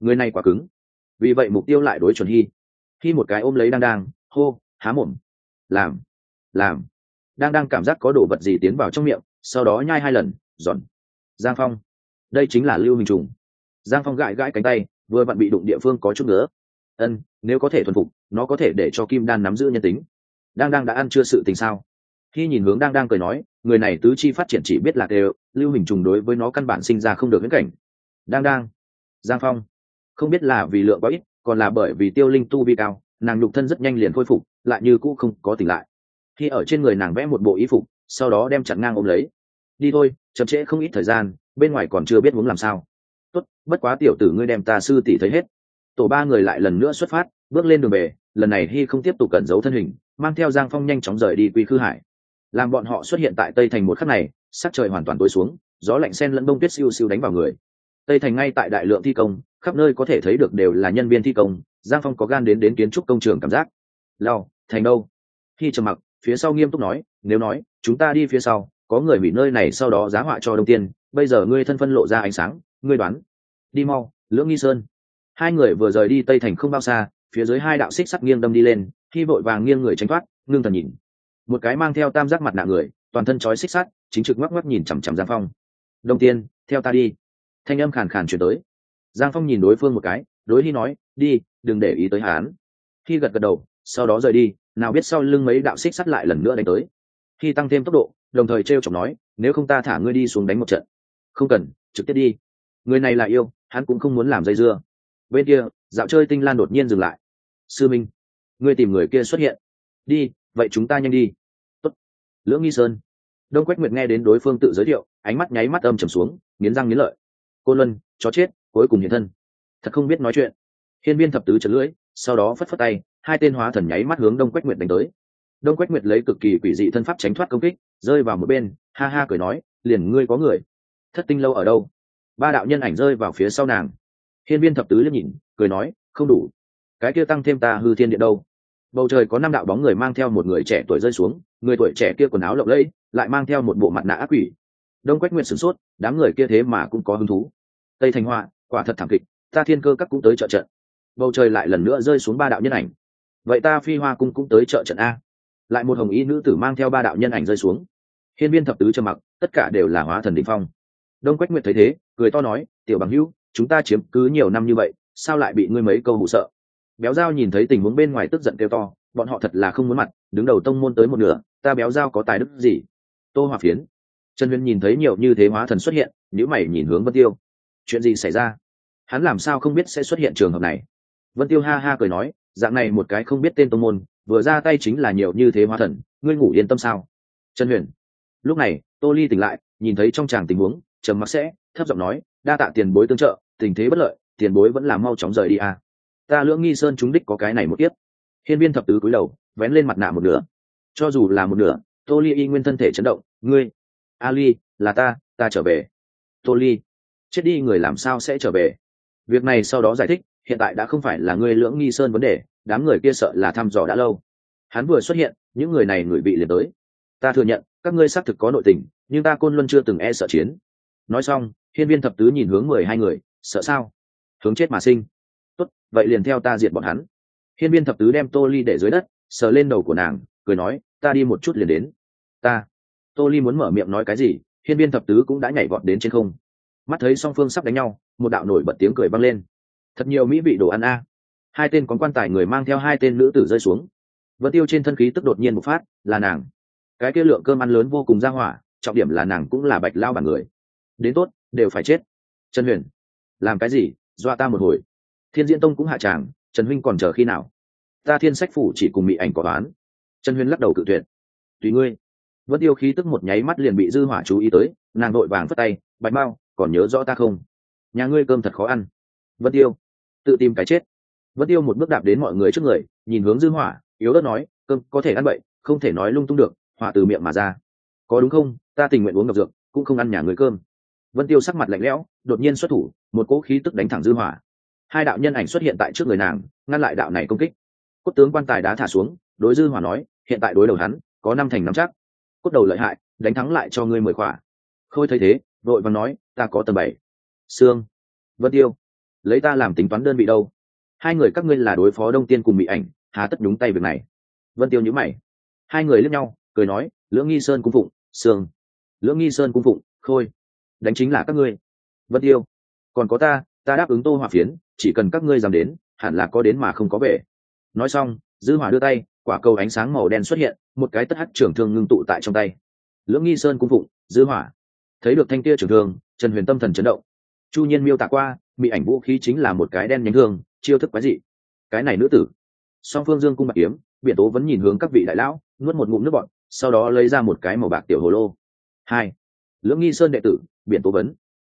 Người này quá cứng. Vì vậy mục tiêu lại đối chuẩn hy. Khi một cái ôm lấy đang đang, hô, há mồm. Làm làm. Đang đang cảm giác có đồ vật gì tiến vào trong miệng, sau đó nhai hai lần, giòn. Giang phong, đây chính là lưu hình trùng. Giang phong gãi gãi cánh tay, vừa vặn bị đụng địa phương có chút nữa ân, nếu có thể thuần phục, nó có thể để cho kim đan nắm giữ nhân tính đang đang đã ăn chưa sự tình sao? Khi nhìn hướng đang đang cười nói, người này tứ chi phát triển chỉ biết là đều lưu hình trùng đối với nó căn bản sinh ra không được viễn cảnh. Đang đang. Giang phong. Không biết là vì lượng quá ít, còn là bởi vì tiêu linh tu vi cao, nàng nhục thân rất nhanh liền khôi phục, lại như cũ không có tỉnh lại. Khi ở trên người nàng vẽ một bộ y phục, sau đó đem chặn ngang ôm lấy. Đi thôi, chậm trễ không ít thời gian, bên ngoài còn chưa biết muốn làm sao. Tốt, bất quá tiểu tử ngươi đem ta sư tỷ thấy hết. Tổ ba người lại lần nữa xuất phát, bước lên đường về, lần này hy không tiếp tục cẩn giấu thân hình mang theo giang phong nhanh chóng rời đi quy khư hải. Làm bọn họ xuất hiện tại tây thành một khắc này, sắc trời hoàn toàn tối xuống, gió lạnh sen lẫn bông tuyết siêu siêu đánh vào người. Tây thành ngay tại đại lượng thi công, khắp nơi có thể thấy được đều là nhân viên thi công, giang phong có gan đến đến kiến trúc công trường cảm giác. Lao thành đâu? Khi trầm mặc, phía sau nghiêm túc nói, nếu nói, chúng ta đi phía sau, có người hủy nơi này sau đó giá họa cho đông tiên, bây giờ ngươi thân phân lộ ra ánh sáng, ngươi đoán, đi mau, lưỡng nghi sơn. Hai người vừa rời đi tây thành không bao xa, phía dưới hai đạo xích sắt nghiêng đâm đi lên khi vội vàng nghiêng người tránh thoát, ngưng thần nhìn. Một cái mang theo tam giác mặt nạ người, toàn thân trói xích sắt, chính trực ngoắc ngoắc nhìn chằm chằm giang phong. Đông tiên, theo ta đi. Thanh âm khàn khàn chuyển tới. Giang phong nhìn đối phương một cái, đối hy nói, đi, đừng để ý tới hán khi gật gật đầu, sau đó rời đi, nào biết sau lưng mấy đạo xích sắt lại lần nữa đánh tới. Khi tăng thêm tốc độ, đồng thời t r e o chọc nói, nếu không ta thả ngươi đi xuống đánh một trận. Không cần, trực tiếp đi. Người này là yêu, hắn cũng không muốn làm dây dưa. Bên kia, dạo chơi tinh lan đột nhiên dừng lại. Sư minh ngươi tìm người kia xuất hiện. Đi, vậy chúng ta nhanh đi. Tốt. lưỡng nghi sơn. Đông quách nguyệt nghe đến đối phương tự giới thiệu, ánh mắt nháy mắt âm trầm xuống, nghiến răng nghiến lợi. Cô luân, chó chết, cuối cùng hiện thân. Thật không biết nói chuyện. Hiên viên thập tứ chật lưỡi, sau đó phất phất tay, hai tên hóa thần nháy mắt hướng đông quách nguyệt đánh tới. Đông quách nguyệt lấy cực kỳ quỷ dị thân pháp tránh thoát công kích, rơi vào một bên, ha ha cười nói, liền ngươi có người. Thất tinh lâu ở đâu? Ba đạo nhân ảnh rơi vào phía sau nàng. Hiên viên thập tứ liếc nhìn, cười nói, không đủ cái kia tăng thêm ta hư thiên điện đâu? Bầu trời có năm đạo bóng người mang theo một người trẻ tuổi rơi xuống, người tuổi trẻ kia quần áo lộng lẫy, lại mang theo một bộ mặt nạ ác quỷ. Đông quách nguyệt sửng sốt, đám người kia thế mà cũng có hứng thú. Tây thành hoa, quả thật thảm kịch, ta thiên cơ các cũng tới trợ trận. Bầu trời lại lần nữa rơi xuống ba đạo nhân ảnh. Vậy ta phi hoa cung cũng tới trợ trận a. Lại một hồng y nữ tử mang theo ba đạo nhân ảnh rơi xuống. Hiên viên thập tứ trầm mặc, tất cả đều là hóa thần đ phong. Đông quách nguyệt thấy thế, cười to nói, tiểu bằng hữu, chúng ta chiếm cứ nhiều năm như vậy, sao lại bị ngươi mấy câu hụ sợ? Béo dao nhìn thấy tình huống bên ngoài tức giận kêu to, bọn họ thật là không muốn mặt, đứng đầu tông môn tới một nửa, ta béo dao có tài đức gì? Tô hòa phiến. Trần huyền nhìn thấy nhiều như thế hóa thần xuất hiện nếu mày nhìn hướng vân tiêu. Chuyện gì xảy ra? Hắn làm sao không biết sẽ xuất hiện trường hợp này? Vân tiêu ha ha cười nói, dạng này một cái không biết tên tông môn, vừa ra tay chính là nhiều như thế hóa thần, ngươi ngủ yên tâm sao? Trần huyền. Lúc này, tô ly tỉnh lại, nhìn thấy trong tràng tình huống, trầm mặc sẽ, thấp giọng nói, đa tạ tiền bối tương trợ, tình thế bất lợi, tiền bối vẫn là mau chóng rời đi à ta lưỡng nghi sơn chúng đích có cái này một tiếp hiên viên thập tứ cúi đầu, vén lên mặt nạ một nửa. Cho dù là một nửa, tô ly y nguyên thân thể chấn động. Ngươi, ali, là ta ta trở về. Tô ly, chết đi, người làm sao sẽ trở về? Việc này sau đó giải thích, hiện tại đã không phải là ngươi lưỡng nghi sơn vấn đề, đám người kia sợ là thăm dò đã lâu. Hắn vừa xuất hiện, những người này người bị liền tới. Ta thừa nhận, các ngươi xác thực có nội tình, nhưng ta côn luân chưa từng e sợ chiến. Nói xong, hiên viên thập tứ nhìn hướng mười hai người, sợ sao? Hướng chết mà sinh vậy liền theo ta diệt bọn hắn. Hiên viên thập tứ đem tô ly để dưới đất, sờ lên đầu của nàng, cười nói, ta đi một chút liền đến. Ta? Tô ly muốn mở miệng nói cái gì, hiên viên thập tứ cũng đã nhảy vọt đến trên không. Mắt thấy song phương sắp đánh nhau, một đạo nổi bật tiếng cười vang lên. Thật nhiều mỹ vị đồ ăn a. Hai tên quán quan tài người mang theo hai tên nữ tử rơi xuống. Vật tiêu trên thân khí tức đột nhiên một phát, là nàng. Cái kia lượng cơm ăn lớn vô cùng ra hỏa, trọng điểm là nàng cũng là bạch lao bản người. Đến tốt, đều phải chết. Trần huyền, làm cái gì? Dọa ta một hồi thiên diễn tông cũng hạ tràng trần huynh còn chờ khi nào? Ta thiên sách phủ chỉ cùng mỹ ảnh có toán trần Huyên lắc đầu cự tuyệt. Tùy ngươi. Vẫn tiêu khí tức một nháy mắt liền bị dư hỏa chú ý tới nàng nội vàng phất tay bạch Mao, còn nhớ rõ ta không? Nhà ngươi cơm thật khó ăn. Vẫn tiêu tự tìm cái chết. Vẫn tiêu một bước đạp đến mọi người trước người nhìn hướng dư hỏa yếu ớt nói cơm có thể ăn bậy không thể nói lung tung được hỏa từ miệng mà ra. Có đúng không? Ta tình nguyện uống ngọc dược cũng không ăn nhà người cơm. Vân tiêu sắc mặt lạnh lẽo đột nhiên xuất thủ một cỗ khí tức đánh thẳng dư hỏa hai đạo nhân ảnh xuất hiện tại trước người nàng, ngăn lại đạo này công kích. Cốt tướng quan tài đá thả xuống, đối dư hòa nói, hiện tại đối đầu hắn, có năm thành năm chắc. Cốt đầu lợi hại, đánh thắng lại cho ngươi mười khỏa. Khôi thấy thế, đội và nói, ta có tầm bảy. Sương. Vân tiêu. Lấy ta làm tính toán đơn vị đâu? Hai người các ngươi là đối phó đông tiên cùng bị ảnh, hà tất nhúng tay việc này. Vân tiêu nhíu mày. Hai người lướt nhau, cười nói, lưỡng nghi sơn cung phụng, sương. Lưỡng nghi sơn cung phụng, khôi. Đánh chính là các ngươi. Vân tiêu. Còn có ta ta đáp ứng tô hỏa phiến chỉ cần các ngươi dám đến hẳn là có đến mà không có về. Nói xong dư hỏa đưa tay quả cầu ánh sáng màu đen xuất hiện một cái tất hắc trưởng thương ngưng tụ tại trong tay. Lưỡng nghi sơn cung phụng dư hỏa. Thấy được thanh kia trưởng thương trần huyền tâm thần chấn động. Chu nhiên miêu tả qua bị ảnh vũ khí chính là một cái đen nhánh thương chiêu thức quái dị. Cái này nữ tử. Song phương dương cung bạc kiếm biện tố vẫn nhìn hướng các vị đại lão nuốt một ngụm nước bọt, sau đó lấy ra một cái màu bạc tiểu hồ lô. Hai. Lưỡng nghi sơn đệ tử biện tố vấn.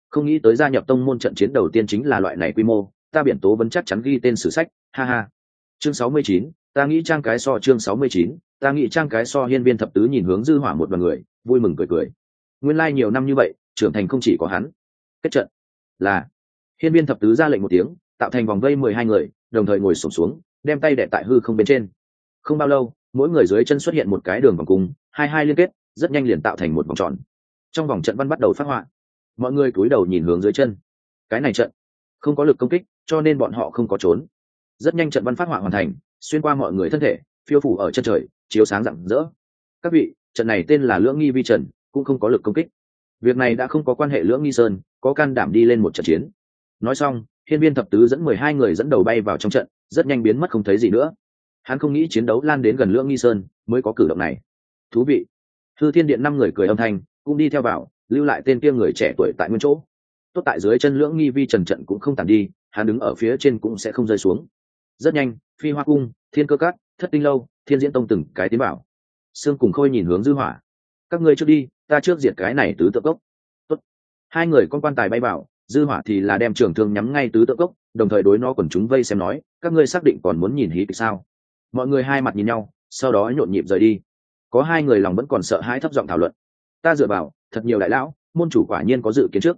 Không nghĩ tới gia nhập tông môn trận chiến đầu tiên chính là loại này quy mô ta biện tố vẫn chắc chắn ghi tên sử sách, ha ha. Chương sáu mươi chín, ta nghĩ trang cái so chương sáu mươi chín, ta nghĩ trang cái so hiên viên thập tứ nhìn hướng dư hỏa một đoàn người, vui mừng cười cười. Nguyên lai nhiều năm như vậy, trưởng thành không chỉ có hắn. Kết trận là, hiên viên thập tứ ra lệnh một tiếng, tạo thành vòng vây mười hai người, đồng thời ngồi sổm xuống, đem tay đệ tại hư không bên trên. Không bao lâu, mỗi người dưới chân xuất hiện một cái đường vòng cung, hai hai liên kết, rất nhanh liền tạo thành một vòng tròn. Trong vòng trận văn bắt đầu phát họa. Mọi người cúi đầu nhìn hướng dưới chân. Cái này trận không có lực công kích cho nên bọn họ không có trốn. Rất nhanh trận văn phát họa hoàn thành, xuyên qua mọi người thân thể, phiêu phủ ở chân trời, chiếu sáng rạng rỡ. Các vị, trận này tên là lưỡng nghi vi trần cũng không có lực công kích. Việc này đã không có quan hệ lưỡng nghi sơn, có can đảm đi lên một trận chiến. Nói xong, hiên viên thập tứ dẫn mười hai người dẫn đầu bay vào trong trận, rất nhanh biến mất không thấy gì nữa. Hắn không nghĩ chiến đấu lan đến gần lưỡng nghi sơn mới có cử động này. Thú vị. Thư thiên điện năm người cười âm thanh, cũng đi theo vào, lưu lại tên kia người trẻ tuổi tại nguyên chỗ. Tốt tại dưới chân lưỡng nghi vi trần trận cũng không tàn đi hắn đứng ở phía trên cũng sẽ không rơi xuống. Rất nhanh, phi hoa cung, thiên cơ cát thất tinh lâu, thiên diễn tông từng cái tiến bảo sương cùng khôi nhìn hướng dư hỏa. Các ngươi trước đi, ta trước diệt cái này tứ tự cốc. Tốt. hai người con quan tài bay vào, dư hỏa thì là đem trường thương nhắm ngay tứ tự cốc, đồng thời đối nó quần chúng vây xem nói, các ngươi xác định còn muốn nhìn hí kịch sao? Mọi người hai mặt nhìn nhau, sau đó nhộn nhịp rời đi. Có hai người lòng vẫn còn sợ hãi thấp giọng thảo luận. Ta dựa vào, thật nhiều đại lão, môn chủ quả nhiên có dự kiến trước.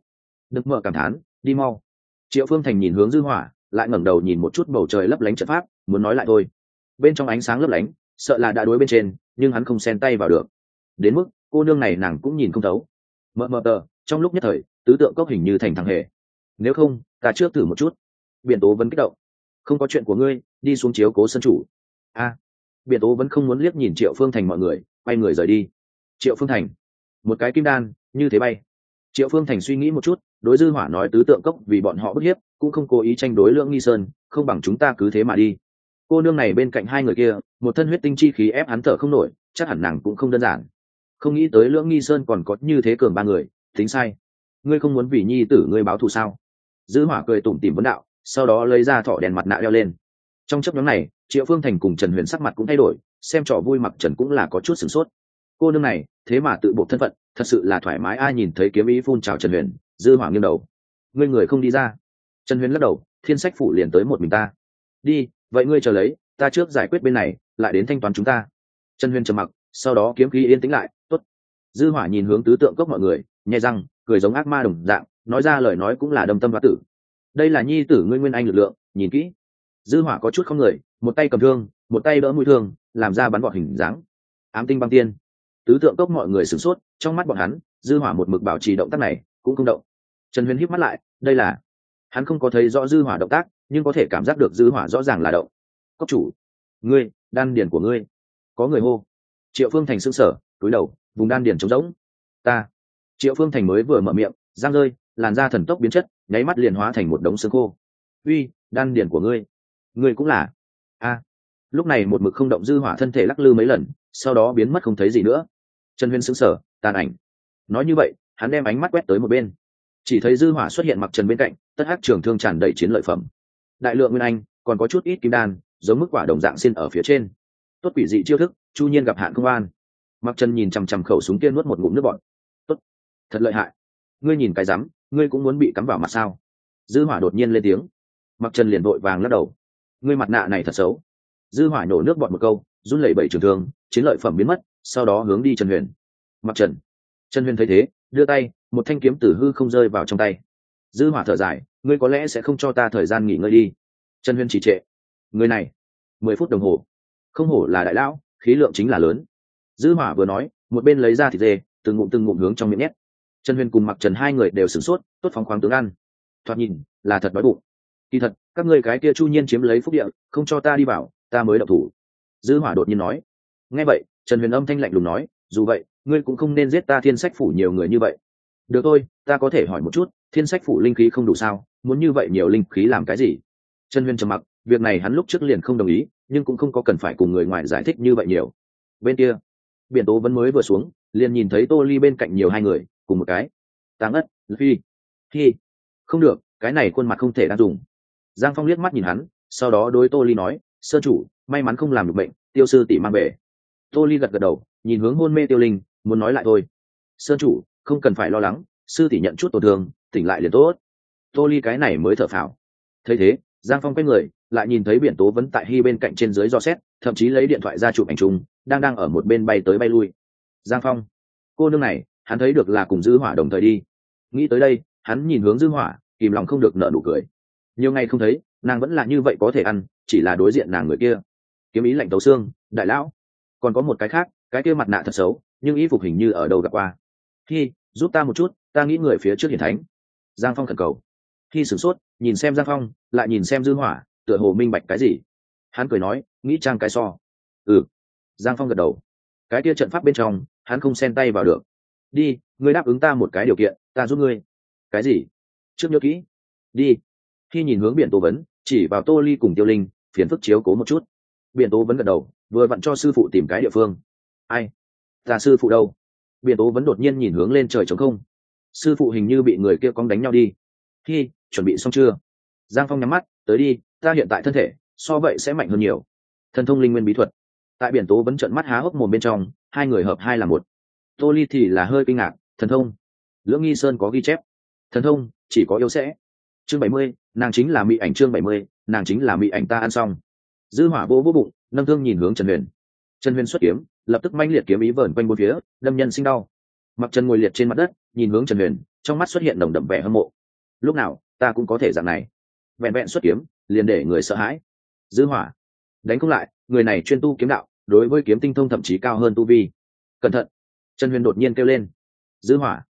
Đức mở cảm thán, đi mau triệu phương thành nhìn hướng dư hỏa lại ngẩng đầu nhìn một chút bầu trời lấp lánh trận pháp muốn nói lại thôi. Bên trong ánh sáng lấp lánh sợ là đã đối bên trên nhưng hắn không xen tay vào được. Đến mức cô nương này nàng cũng nhìn không thấu. Mờ mờ tờ trong lúc nhất thời tứ tượng cốc hình như thành thằng hề. Nếu không ta trước thử một chút. Biện tố vẫn kích động. Không có chuyện của ngươi đi xuống chiếu cố sân chủ. A. À, biện tố vẫn không muốn liếc nhìn triệu phương thành mọi người quay người rời đi. Triệu phương thành. Một cái kim đan như thế bay. Triệu phương thành suy nghĩ một chút đối dư hỏa nói tứ tượng cốc vì bọn họ bức hiếp, cũng không cố ý tranh đối lượng nghi sơn, không bằng chúng ta cứ thế mà đi. Cô nương này bên cạnh hai người kia, một thân huyết tinh chi khí ép hắn thở không nổi, chắc hẳn nàng cũng không đơn giản. Không nghĩ tới lưỡng nghi sơn còn có như thế cường ba người, tính sai. Ngươi không muốn vì nhi tử ngươi báo thù sao? Dư hỏa cười tủm tỉm vấn đạo, sau đó lấy ra thọ đèn mặt nạ đeo lên. Trong chấp nhóm này, triệu phương thành cùng trần huyền sắc mặt cũng thay đổi, xem trò vui mặc trần cũng là có chút sửng sốt. Cô nương này, thế mà tự bộ thân phận, thật sự là thoải mái ai nhìn thấy kiếm ý phun trào trần huyền dư hỏa nghiêng đầu. Ngươi người không đi ra. Trần huyền lắc đầu, thiên sách phủ liền tới một mình ta. Đi, vậy ngươi chờ lấy, ta trước giải quyết bên này, lại đến thanh toán chúng ta. Trần huyền trầm mặc, sau đó kiếm khí yên tĩnh lại, tốt. Dư hỏa nhìn hướng tứ tượng cốc mọi người, nhẹ răng, cười giống ác ma đồng dạng, nói ra lời nói cũng là đâm tâm và tử. Đây là nhi tử ngươi nguyên anh lực lượng, nhìn kỹ. Dư hỏa có chút không người, một tay cầm thương, một tay đỡ mũi thương, làm ra bắn vọt hình dáng. Ám tinh băng tiên. Tứ tượng cốc mọi người sửng sốt, trong mắt bọn hắn, dư hỏa một mực bảo trì động tác này cũng không động. Trần huyền híp mắt lại, đây là, hắn không có thấy rõ dư hỏa động tác, nhưng có thể cảm giác được dư hỏa rõ ràng là động. Cốc chủ, ngươi, đan điền của ngươi. Có người hô. Triệu phương thành sững sở túi đầu, vùng đan điền trống rỗng. Ta. Triệu phương thành mới vừa mở miệng giang rơi, làn da thần tốc biến chất, nháy mắt liền hóa thành một đống xương khô. Uy, đan điền của ngươi. Ngươi cũng là. A. Lúc này một mực không động dư hỏa thân thể lắc lư mấy lần, sau đó biến mất không thấy gì nữa. Trần huyên sững sờ, tàn ảnh. Nói như vậy hắn đem ánh mắt quét tới một bên. Chỉ thấy dư hỏa xuất hiện mặc trần bên cạnh, tất hắc trường thương tràn đầy chiến lợi phẩm. Đại lượng nguyên anh, còn có chút ít kim đan, giống mức quả đồng dạng xin ở phía trên. Tốt quỷ dị chiêu thức, chu nhiên gặp hạn công an. Mặc trần nhìn chằm chằm khẩu súng kia nuốt một ngụm nước bọt. Tốt. Thật lợi hại. Ngươi nhìn cái rắm, ngươi cũng muốn bị cắm vào mặt sao? Dư hỏa đột nhiên lên tiếng. Mặc trần liền vội vàng lắc đầu. Ngươi mặt nạ này thật xấu. Dư hỏa nổ nước bọt một câu, run lẩy bẩy trường thương, chiến lợi phẩm biến mất, sau đó hướng đi trần huyền. Mặc trần trần huyền thấy thế, đưa tay, một thanh kiếm tử hư không rơi vào trong tay. Dư hỏa thở dài, ngươi có lẽ sẽ không cho ta thời gian nghỉ ngơi đi. Trần huyền chỉ trệ. Người này, mười phút đồng hồ. Không hổ là đại lão, khí lượng chính là lớn. Dư hỏa vừa nói, một bên lấy ra thịt dê, từng ngụm từng ngụm hướng trong miệng nhét. Trần huyền cùng mặc trần hai người đều sửng sốt, tốt phóng khoáng tướng ăn. Thoạt nhìn, là thật đói bụng. Kỳ thật, các ngươi cái kia chu nhiên chiếm lấy phúc địa, không cho ta đi vào, ta mới đậu thủ. Dư hỏa đột nhiên nói. Nghe vậy, trần huyền âm thanh lạnh lùng nói, dù vậy ngươi cũng không nên giết ta thiên sách phủ nhiều người như vậy. Được thôi, ta có thể hỏi một chút, thiên sách phủ linh khí không đủ sao? Muốn như vậy nhiều linh khí làm cái gì? Trần Huyên trầm mặc, việc này hắn lúc trước liền không đồng ý, nhưng cũng không có cần phải cùng người ngoài giải thích như vậy nhiều. Bên kia, biển tố vẫn mới vừa xuống, liền nhìn thấy tô ly bên cạnh nhiều hai người, cùng một cái. Tàng ất, phi. Hi không được, cái này khuôn mặt không thể đang dùng. Giang phong liếc mắt nhìn hắn, sau đó đối tô ly nói, sơ chủ, may mắn không làm được bệnh, tiêu sư tỷ mang về. Tô ly gật gật đầu, nhìn hướng hôn mê tiêu linh muốn nói lại thôi. Sơn chủ, không cần phải lo lắng, sư tỷ nhận chút tổn thương, tỉnh lại liền tốt. Tô ly cái này mới thở phào. Thấy thế, giang phong quay người, lại nhìn thấy biển tố vẫn tại hy bên cạnh trên dưới do xét, thậm chí lấy điện thoại ra chụp ảnh chung, đang đang ở một bên bay tới bay lui. Giang phong, cô nương này, hắn thấy được là cùng dư hỏa đồng thời đi. Nghĩ tới đây, hắn nhìn hướng dư hỏa, kìm lòng không được nở nụ cười. Nhiều ngày không thấy, nàng vẫn là như vậy có thể ăn, chỉ là đối diện nàng người kia. Kiếm ý lạnh tấu xương, đại lão. Còn có một cái khác, cái kia mặt nạ thật xấu nhưng y phục hình như ở đâu gặp qua. Khi giúp ta một chút, ta nghĩ người phía trước hiển thánh. Giang phong khẩn cầu. Khi sửng sốt, nhìn xem giang phong, lại nhìn xem dư hỏa, tựa hồ minh bạch cái gì. Hắn cười nói, nghĩ trang cái so. Ừ. Giang phong gật đầu. Cái kia trận pháp bên trong, hắn không xen tay vào được. Đi, ngươi đáp ứng ta một cái điều kiện, ta giúp ngươi. Cái gì? Trước nhớ kỹ. Đi. Khi nhìn hướng biển tố vấn, chỉ vào tô ly cùng tiêu linh, phiền phức chiếu cố một chút. Biển tố vấn gật đầu, vừa vặn cho sư phụ tìm cái địa phương. Ai? Ta sư phụ đâu? Biển tố vẫn đột nhiên nhìn hướng lên trời trống không. Sư phụ hình như bị người kia cong đánh nhau đi. Khi chuẩn bị xong chưa? Giang phong nhắm mắt, tới đi, ta hiện tại thân thể, so vậy sẽ mạnh hơn nhiều. Thần thông linh nguyên bí thuật. Tại biển tố vẫn trận mắt há hốc mồm bên trong, hai người hợp hai là một. Tô ly thì là hơi kinh ngạc, thần thông. Lưỡng nghi sơn có ghi chép. Thần thông, chỉ có yếu sẽ. Chương bảy mươi, nàng chính là mỹ ảnh chương bảy mươi, nàng chính là mỹ ảnh ta ăn xong. Dư hỏa vô vô bụng, nâng thương nhìn hướng trần huyền trần huyền xuất kiếm, lập tức manh liệt kiếm ý vờn quanh bốn phía, đâm nhân sinh đau. Mặc trần ngồi liệt trên mặt đất, nhìn hướng trần huyền, trong mắt xuất hiện đồng đậm vẻ hâm mộ. Lúc nào, ta cũng có thể dạng này. Vẹn vẹn xuất kiếm, liền để người sợ hãi. Dư hỏa. Đánh không lại, người này chuyên tu kiếm đạo, đối với kiếm tinh thông thậm chí cao hơn tu vi. Cẩn thận. Trần huyền đột nhiên kêu lên. Dư hỏa.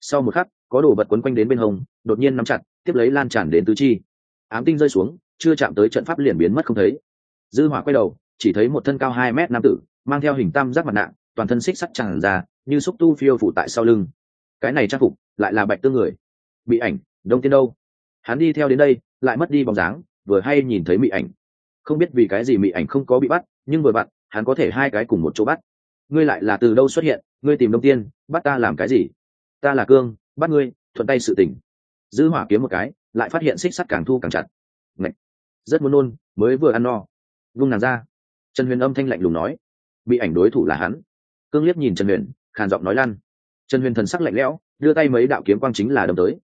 Sau một khắc, có đồ vật quấn quanh đến bên hông, đột nhiên nắm chặt, tiếp lấy lan tràn đến tứ chi. Ám tinh rơi xuống, chưa chạm tới trận pháp liền biến mất không thấy. Dư hỏa quay đầu chỉ thấy một thân cao hai mét nam tử, mang theo hình tam giác mặt nạ, toàn thân xích sắt tràn ra, như xúc tu phiêu phụ tại sau lưng. Cái này trang phục lại là bạch tương người. Bị ảnh, đông tiên đâu? Hắn đi theo đến đây, lại mất đi bóng dáng, vừa hay nhìn thấy mị ảnh. Không biết vì cái gì mị ảnh không có bị bắt, nhưng vừa bạn, hắn có thể hai cái cùng một chỗ bắt. Ngươi lại là từ đâu xuất hiện? Ngươi tìm đông tiên, bắt ta làm cái gì? Ta là cương, bắt ngươi, thuận tay sự tình. Giữ hỏa kiếm một cái, lại phát hiện xích sắt càng thu càng chặt. Ngậy! rất muốn nôn, mới vừa ăn no. Vung nàng ra trần huyền âm thanh lạnh lùng nói. Bị ảnh đối thủ là hắn. Cương liếc nhìn trần huyền, khàn giọng nói lăn trần huyền thần sắc lạnh lẽo, đưa tay mấy đạo kiếm quang chính là đâm tới.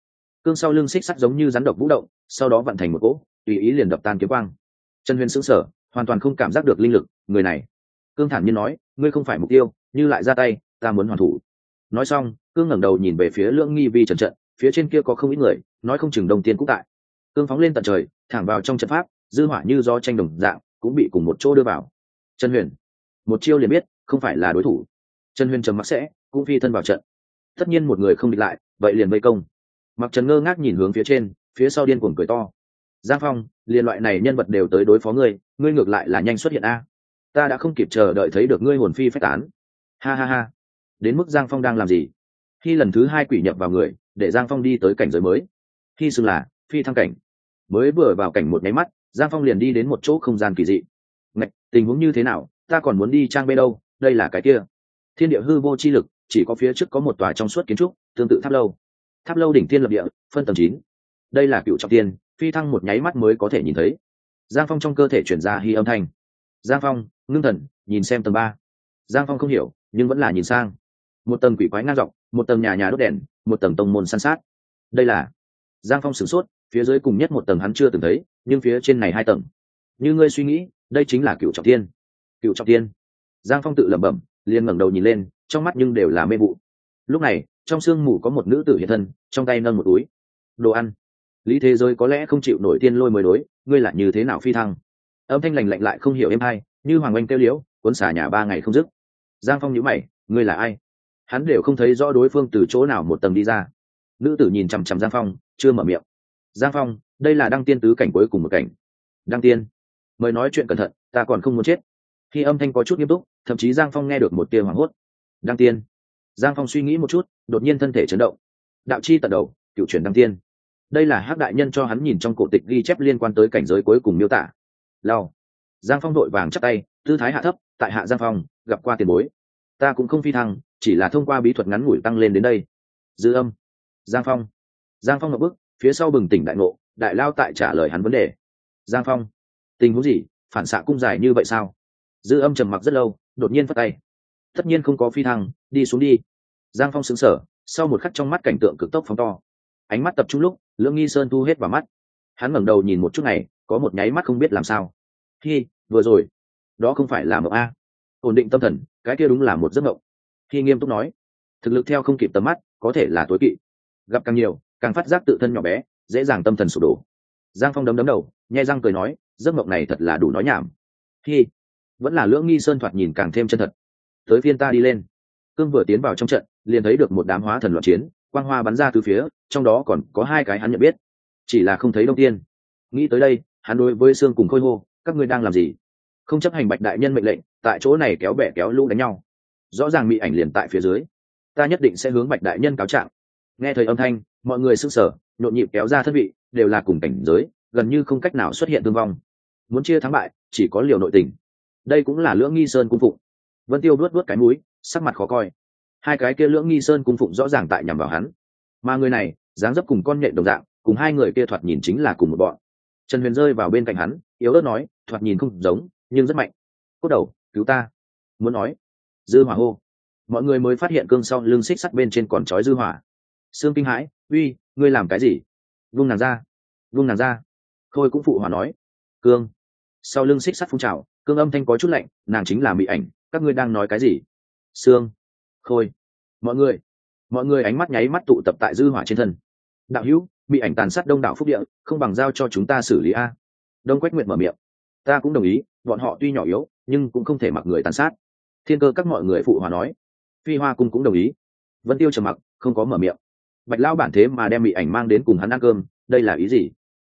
Cương sau lưng xích sắt giống như rắn độc vũ động, sau đó vận thành một cỗ, tùy ý liền đập tan kiếm quang. Trần huyền sững sờ, hoàn toàn không cảm giác được linh lực, người này. Cương thản nhiên nói, ngươi không phải mục tiêu, như lại ra tay, ta muốn hoàn thủ. Nói xong, cương ngẩng đầu nhìn về phía lưỡng nghi vi trần trận, phía trên kia có không ít người, nói không chừng đồng tiên cũng tại. Cương phóng lên tận trời, thẳng vào trong trận pháp, dư hỏa như do tranh đồng dạng, cũng bị cùng một chỗ đưa vào trần huyền. Một chiêu liền biết, không phải là đối thủ. Trần huyền trầm mặc sẽ, cũng phi thân vào trận. Tất nhiên một người không địch lại, vậy liền vây công. Mặc trần ngơ ngác nhìn hướng phía trên, phía sau điên cuồng cười to. Giang phong, liên loại này nhân vật đều tới đối phó ngươi ngươi ngược lại là nhanh xuất hiện a. Ta đã không kịp chờ đợi thấy được ngươi hồn phi phách tán. Ha ha ha. Đến mức giang phong đang làm gì? Khi lần thứ hai quỷ nhập vào người, để giang phong đi tới cảnh giới mới. Khi xưng là phi thăng cảnh. Mới vừa vào cảnh một nháy mắt, giang phong liền đi đến một chỗ không gian kỳ dị tình huống như thế nào, ta còn muốn đi trang bê đâu, đây là cái kia. Thiên địa hư vô chi lực, chỉ có phía trước có một tòa trong suốt kiến trúc, tương tự tháp lâu. Tháp lâu đỉnh thiên lập địa, phân tầng chín. Đây là cựu trọng tiên, phi thăng một nháy mắt mới có thể nhìn thấy. Giang phong trong cơ thể chuyển ra hy âm thanh. Giang phong, ngưng thần, nhìn xem tầng ba. Giang phong không hiểu, nhưng vẫn là nhìn sang. Một tầng quỷ quái ngang dọc, một tầng nhà nhà đốt đèn, một tầng tông môn san sát. Đây là giang phong sửng sốt, phía dưới cùng nhất một tầng hắn chưa từng thấy, nhưng phía trên này hai tầng. Như ngươi suy nghĩ đây chính là cựu trọng tiên cựu trọng tiên giang phong tự lẩm bẩm, liền ngẩng đầu nhìn lên, trong mắt nhưng đều là mê vụ. Lúc này, trong sương mù có một nữ tử hiện thân, trong tay nâng một túi. Đồ ăn. Lý thế giới có lẽ không chịu nổi tiên lôi mới đối, ngươi là như thế nào phi thăng? Âm thanh lành lạnh lại không hiểu em hay, như hoàng oanh kêu liễu, cuốn xả nhà ba ngày không dứt. Giang phong nhữ mày, ngươi là ai? Hắn đều không thấy rõ đối phương từ chỗ nào một tầng đi ra. Nữ tử nhìn chằm chằm giang phong, chưa mở miệng. Giang phong, đây là đăng tiên tứ cảnh cuối cùng một cảnh. Đăng tiên mời nói chuyện cẩn thận, ta còn không muốn chết. Khi âm thanh có chút nghiêm túc, thậm chí giang phong nghe được một tia hoảng hốt. Đăng tiên. Giang phong suy nghĩ một chút, đột nhiên thân thể chấn động. Đạo chi tận đầu, cựu chuyển đăng tiên. Đây là hắc đại nhân cho hắn nhìn trong cổ tịch ghi chép liên quan tới cảnh giới cuối cùng miêu tả. Lao. Giang phong đội vàng chắc tay, tư thái hạ thấp, tại hạ giang phong, gặp qua tiền bối. Ta cũng không phi thăng, chỉ là thông qua bí thuật ngắn ngủi tăng lên đến đây. Dư âm. Giang phong. Giang phong ngập bức phía sau bừng tỉnh đại ngộ, đại lao tại trả lời hắn vấn đề. Giang phong tình huống gì? Phản xạ cung dài như vậy sao? Dư âm trầm mặc rất lâu, đột nhiên phất tay. Tất nhiên không có phi thăng, đi xuống đi. Giang phong xứng sở sau một khắc trong mắt cảnh tượng cực tốc phóng to. Ánh mắt tập trung lúc lưỡng nghi sơn thu hết vào mắt. Hắn ngẩng đầu nhìn một chút này, có một nháy mắt không biết làm sao. Khi vừa rồi. Đó không phải là mộng a. Ổn định tâm thần, cái kia đúng là một giấc mộng. Khi nghiêm túc nói. Thực lực theo không kịp tầm mắt, có thể là tối kỵ. Gặp càng nhiều, càng phát giác tự thân nhỏ bé, dễ dàng tâm thần sụp đổ. Giang phong đấm đấm đầu, nhai răng cười nói giấc mộng này thật là đủ nói nhảm. Khi vẫn là lưỡng nghi sơn thoạt nhìn càng thêm chân thật. Tới phiên ta đi lên. Cương vừa tiến vào trong trận, liền thấy được một đám hóa thần loạn chiến, quang hoa bắn ra từ phía, trong đó còn có hai cái hắn nhận biết. Chỉ là không thấy đông tiên. Nghĩ tới đây, hắn đối với sương cùng khôi hô, các ngươi đang làm gì? Không chấp hành bạch đại nhân mệnh lệnh, tại chỗ này kéo bẻ kéo lũ đánh nhau. Rõ ràng bị ảnh liền tại phía dưới. Ta nhất định sẽ hướng bạch đại nhân cáo trạng. Nghe thời âm thanh, mọi người sững sờ, nhộn nhịp kéo ra thân vị, đều là cùng cảnh giới, gần như không cách nào xuất hiện thương vong muốn chia thắng bại, chỉ có liều nội tình. Đây cũng là lưỡng nghi sơn cung phụng. Vân tiêu vớt vớt cái mũi, sắc mặt khó coi. Hai cái kia lưỡng nghi sơn cung phụng rõ ràng tại nhằm vào hắn. Mà người này, dáng dấp cùng con nhện đồng dạng, cùng hai người kia thoạt nhìn chính là cùng một bọn. Trần huyền rơi vào bên cạnh hắn, yếu ớt nói, thoạt nhìn không giống, nhưng rất mạnh. Cốt đầu, cứu ta. Muốn nói, dư hỏa hô. Mọi người mới phát hiện cương sau lưng xích sắt bên trên còn trói dư hỏa. Sương kinh hãi, uy, ngươi làm cái gì? Vung nàng ra. Vung nàng ra. Khôi cũng phụ hỏa nói, cương sau lưng xích sắt phun trào, cương âm thanh có chút lạnh, nàng chính là mỹ ảnh, các ngươi đang nói cái gì? Sương, khôi, mọi người mọi người ánh mắt nháy mắt tụ tập tại dư hỏa trên thân. Đạo hữu bị ảnh tàn sát đông đảo phúc địa, không bằng giao cho chúng ta xử lý a. Đông quách nguyện mở miệng. Ta cũng đồng ý, bọn họ tuy nhỏ yếu, nhưng cũng không thể mặc người tàn sát. Thiên cơ các mọi người phụ hòa nói. Phi hoa cung cũng đồng ý. Vân tiêu trầm mặc, không có mở miệng. Bạch lão bản thế mà đem bị ảnh mang đến cùng hắn ăn cơm, đây là ý gì?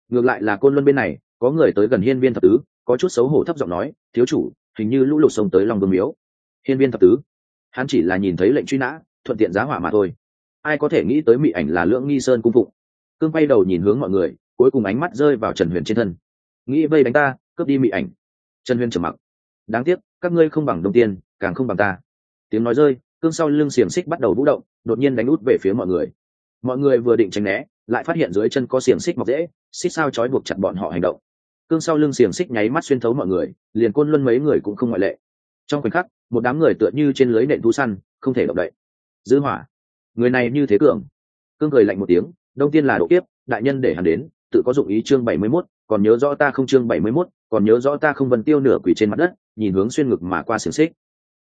Ngược lại là côn luân bên này, có người tới gần hiên viên thập tứ có chút xấu hổ thấp giọng nói, thiếu chủ, hình như lũ lụt sông tới lòng vương miếu. Hiên viên thập tứ, hắn chỉ là nhìn thấy lệnh truy nã, thuận tiện giá hỏa mà thôi. Ai có thể nghĩ tới mỹ ảnh là lưỡng nghi sơn cung phụng? Cương quay đầu nhìn hướng mọi người, cuối cùng ánh mắt rơi vào trần huyền trên thân. Nghĩ vây đánh ta, cướp đi mỹ ảnh. Trần huyền trầm mặc. Đáng tiếc, các ngươi không bằng đông tiên càng không bằng ta. Tiếng nói rơi, cương sau lưng xiềng xích bắt đầu vũ động, đột nhiên đánh út về phía mọi người. Mọi người vừa định tránh né, lại phát hiện dưới chân có xiềng xích mọc dễ xích sao trói buộc chặt bọn họ hành động cương sau lưng xiềng xích nháy mắt xuyên thấu mọi người liền côn luân mấy người cũng không ngoại lệ. Trong khoảnh khắc một đám người tựa như trên lưới nện thú săn không thể động đậy. Dư hỏa. Người này như thế cường. Cương cười lạnh một tiếng đông tiên là độ kiếp đại nhân để hắn đến tự có dụng ý chương 71, còn nhớ rõ ta không chương 71, còn nhớ rõ ta không vần tiêu nửa quỷ trên mặt đất nhìn hướng xuyên ngực mà qua xiềng xích.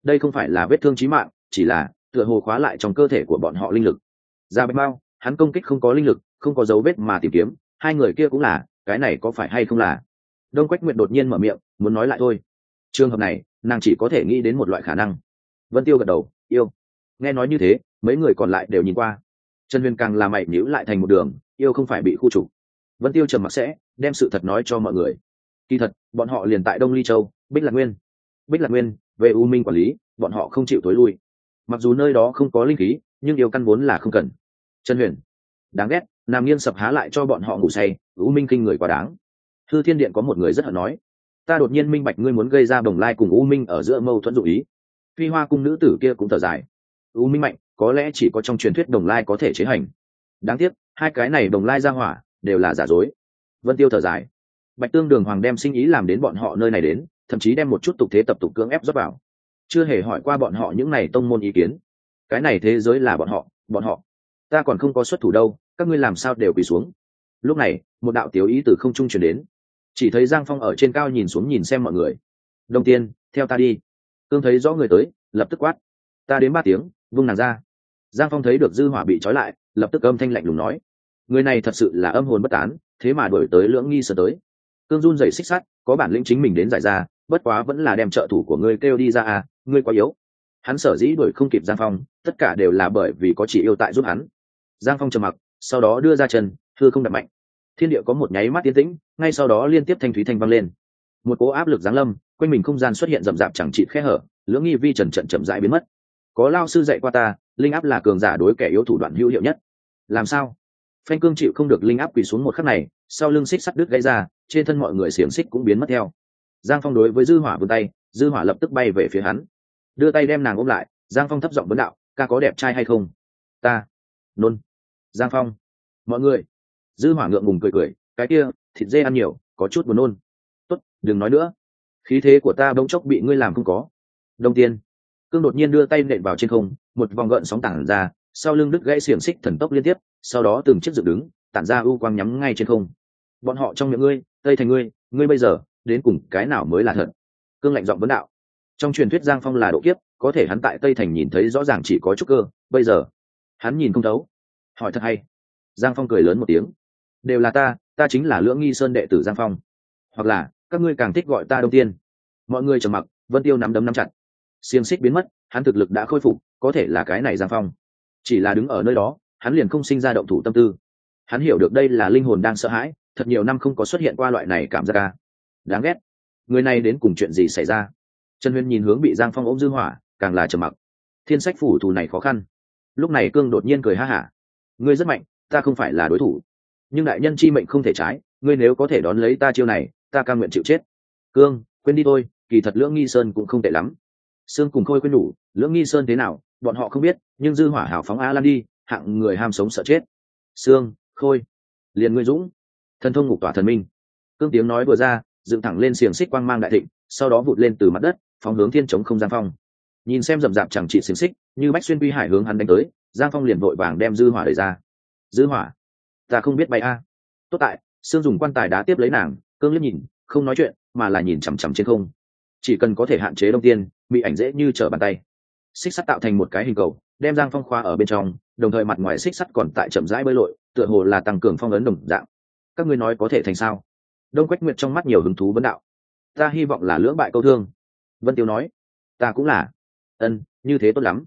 Đây không phải là vết thương chí mạng chỉ là tựa hồ khóa lại trong cơ thể của bọn họ linh lực. Ra bạch bao hắn công kích không có linh lực không có dấu vết mà tìm kiếm hai người kia cũng là cái này có phải hay không là? Đông quách nguyện đột nhiên mở miệng, muốn nói lại thôi. Trường hợp này, nàng chỉ có thể nghĩ đến một loại khả năng. Vân tiêu gật đầu, yêu. Nghe nói như thế, mấy người còn lại đều nhìn qua. Trần huyền càng là mày nhíu lại thành một đường, yêu không phải bị khu trục. Vân tiêu trầm mặc sẽ, đem sự thật nói cho mọi người. Kỳ thật, bọn họ liền tại đông ly châu, bích lạc nguyên. Bích lạc nguyên, về u minh quản lý, bọn họ không chịu tối lui. Mặc dù nơi đó không có linh khí, nhưng yêu căn vốn là không cần. Trần huyền, đáng ghét, nam nghiên sập há lại cho bọn họ ngủ say, u minh kinh người quá đáng thư thiên điện có một người rất hận nói, ta đột nhiên minh bạch ngươi muốn gây ra bồng lai cùng u minh ở giữa mâu thuẫn dụ ý. Phi hoa cung nữ tử kia cũng thở dài, u minh mạnh, có lẽ chỉ có trong truyền thuyết đồng lai có thể chế hành. Đáng tiếc, hai cái này đồng lai ra hỏa đều là giả dối. Vân tiêu thở dài, bạch tương đường hoàng đem sinh ý làm đến bọn họ nơi này đến, thậm chí đem một chút tục thế tập tục cưỡng ép dốc vào. Chưa hề hỏi qua bọn họ những này tông môn ý kiến. Cái này thế giới là bọn họ bọn họ. Ta còn không có xuất thủ đâu, các ngươi làm sao đều quỳ xuống. Lúc này, một đạo tiểu ý từ không trung chuyển đến chỉ thấy giang phong ở trên cao nhìn xuống nhìn xem mọi người. Đông tiên, theo ta đi. Cương thấy rõ người tới, lập tức quát. Ta đến ba tiếng, vung nàng ra. Giang phong thấy được dư hỏa bị trói lại, lập tức âm thanh lạnh lùng nói. Người này thật sự là âm hồn bất tán, thế mà đổi tới lưỡng nghi sơ tới. Cương run dày xích sắt, có bản lĩnh chính mình đến giải ra, bất quá vẫn là đem trợ thủ của ngươi kêu đi ra à ngươi quá yếu. Hắn sở dĩ đuổi không kịp giang phong, tất cả đều là bởi vì có chỉ yêu tại giúp hắn. Giang phong trầm mặc, sau đó đưa ra chân thưa không đập mạnh thiên địa có một nháy mắt tiến tĩnh, ngay sau đó liên tiếp thanh thúy thanh vang lên. Một cố áp lực giáng lâm, quanh mình không gian xuất hiện rậm rạp chẳng trị khe hở, lưỡng nghi vi trần trận chậm rãi biến mất. Có lao sư dạy qua ta, linh áp là cường giả đối kẻ yếu thủ đoạn hữu hiệu nhất. Làm sao? Phanh cương chịu không được linh áp quỳ xuống một khắc này, sau lưng xích sắt đứt gãy ra, trên thân mọi người xiềng xích cũng biến mất theo. Giang phong đối với dư hỏa vươn tay, dư hỏa lập tức bay về phía hắn. Đưa tay đem nàng ôm lại, giang phong thấp giọng vấn đạo, ca có đẹp trai hay không? Ta. Nôn. Giang phong. Mọi người dư hỏa ngượng ngùng cười cười, cái kia, thịt dê ăn nhiều, có chút buồn nôn. Tốt, đừng nói nữa. Khí thế của ta bỗng chốc bị ngươi làm không có. Đông tiên, cương đột nhiên đưa tay nện vào trên không, một vòng gợn sóng tản ra, sau lưng đứt gãy xiềng xích thần tốc liên tiếp, sau đó từng chiếc dựng đứng, tản ra u quang nhắm ngay trên không. Bọn họ trong miệng ngươi, tây thành ngươi ngươi bây giờ, đến cùng cái nào mới là thật? Cương lạnh giọng vấn đạo. Trong truyền thuyết giang phong là độ kiếp, có thể hắn tại tây thành nhìn thấy rõ ràng chỉ có chút cơ, bây giờ, hắn nhìn không thấu. Hỏi thật hay. Giang phong cười lớn một tiếng đều là ta ta chính là lưỡng nghi sơn đệ tử giang phong. Hoặc là, các ngươi càng thích gọi ta Đông tiên. Mọi người trầm mặc, vân tiêu nắm đấm nắm chặt. Xiềng xích biến mất, hắn thực lực đã khôi phục, có thể là cái này giang phong. Chỉ là đứng ở nơi đó, hắn liền không sinh ra động thủ tâm tư. Hắn hiểu được đây là linh hồn đang sợ hãi, thật nhiều năm không có xuất hiện qua loại này cảm giác ca đáng ghét. Người này đến cùng chuyện gì xảy ra? Trần huyền nhìn hướng bị giang phong ôm dư hỏa, càng là trầm mặc. Thiên sách phủ thù này khó khăn. Lúc này cương đột nhiên cười ha hả. Ngươi rất mạnh, ta không phải là đối thủ nhưng đại nhân chi mệnh không thể trái, ngươi nếu có thể đón lấy ta chiêu này, ta cam nguyện chịu chết. Cương, quên đi thôi, kỳ thật lưỡng nghi sơn cũng không tệ lắm. Sương cùng khôi quên đủ, lưỡng nghi sơn thế nào, bọn họ không biết, nhưng dư hỏa hào phóng a lan đi, hạng người ham sống sợ chết. Sương, khôi, liền ngươi dũng. Thần thông ngục tỏa thần minh. Cương tiếng nói vừa ra, dựng thẳng lên xiềng xích quang mang đại thịnh, sau đó vụt lên từ mặt đất, phóng hướng thiên chống không gian phong. Nhìn xem rậm rạp chẳng trị xiềng xích, như bách xuyên quy hải hướng hắn đánh tới, giang phong liền vội vàng đem dư hỏa đẩy ra. Dư hỏa ta không biết bay a. Tốt tại, sương dùng quan tài đá tiếp lấy nàng, cương liếc nhìn, không nói chuyện, mà là nhìn chằm chằm trên không. Chỉ cần có thể hạn chế đông tiên bị ảnh dễ như trở bàn tay. Xích sắt tạo thành một cái hình cầu, đem giang phong khoa ở bên trong, đồng thời mặt ngoài xích sắt còn tại chậm rãi bơi lội, tựa hồ là tăng cường phong ấn đồng dạng. Các ngươi nói có thể thành sao? Đông quách nguyệt trong mắt nhiều hứng thú vấn đạo. Ta hy vọng là lưỡng bại câu thương. Vân tiêu nói. Ta cũng là. Ân, như thế tốt lắm.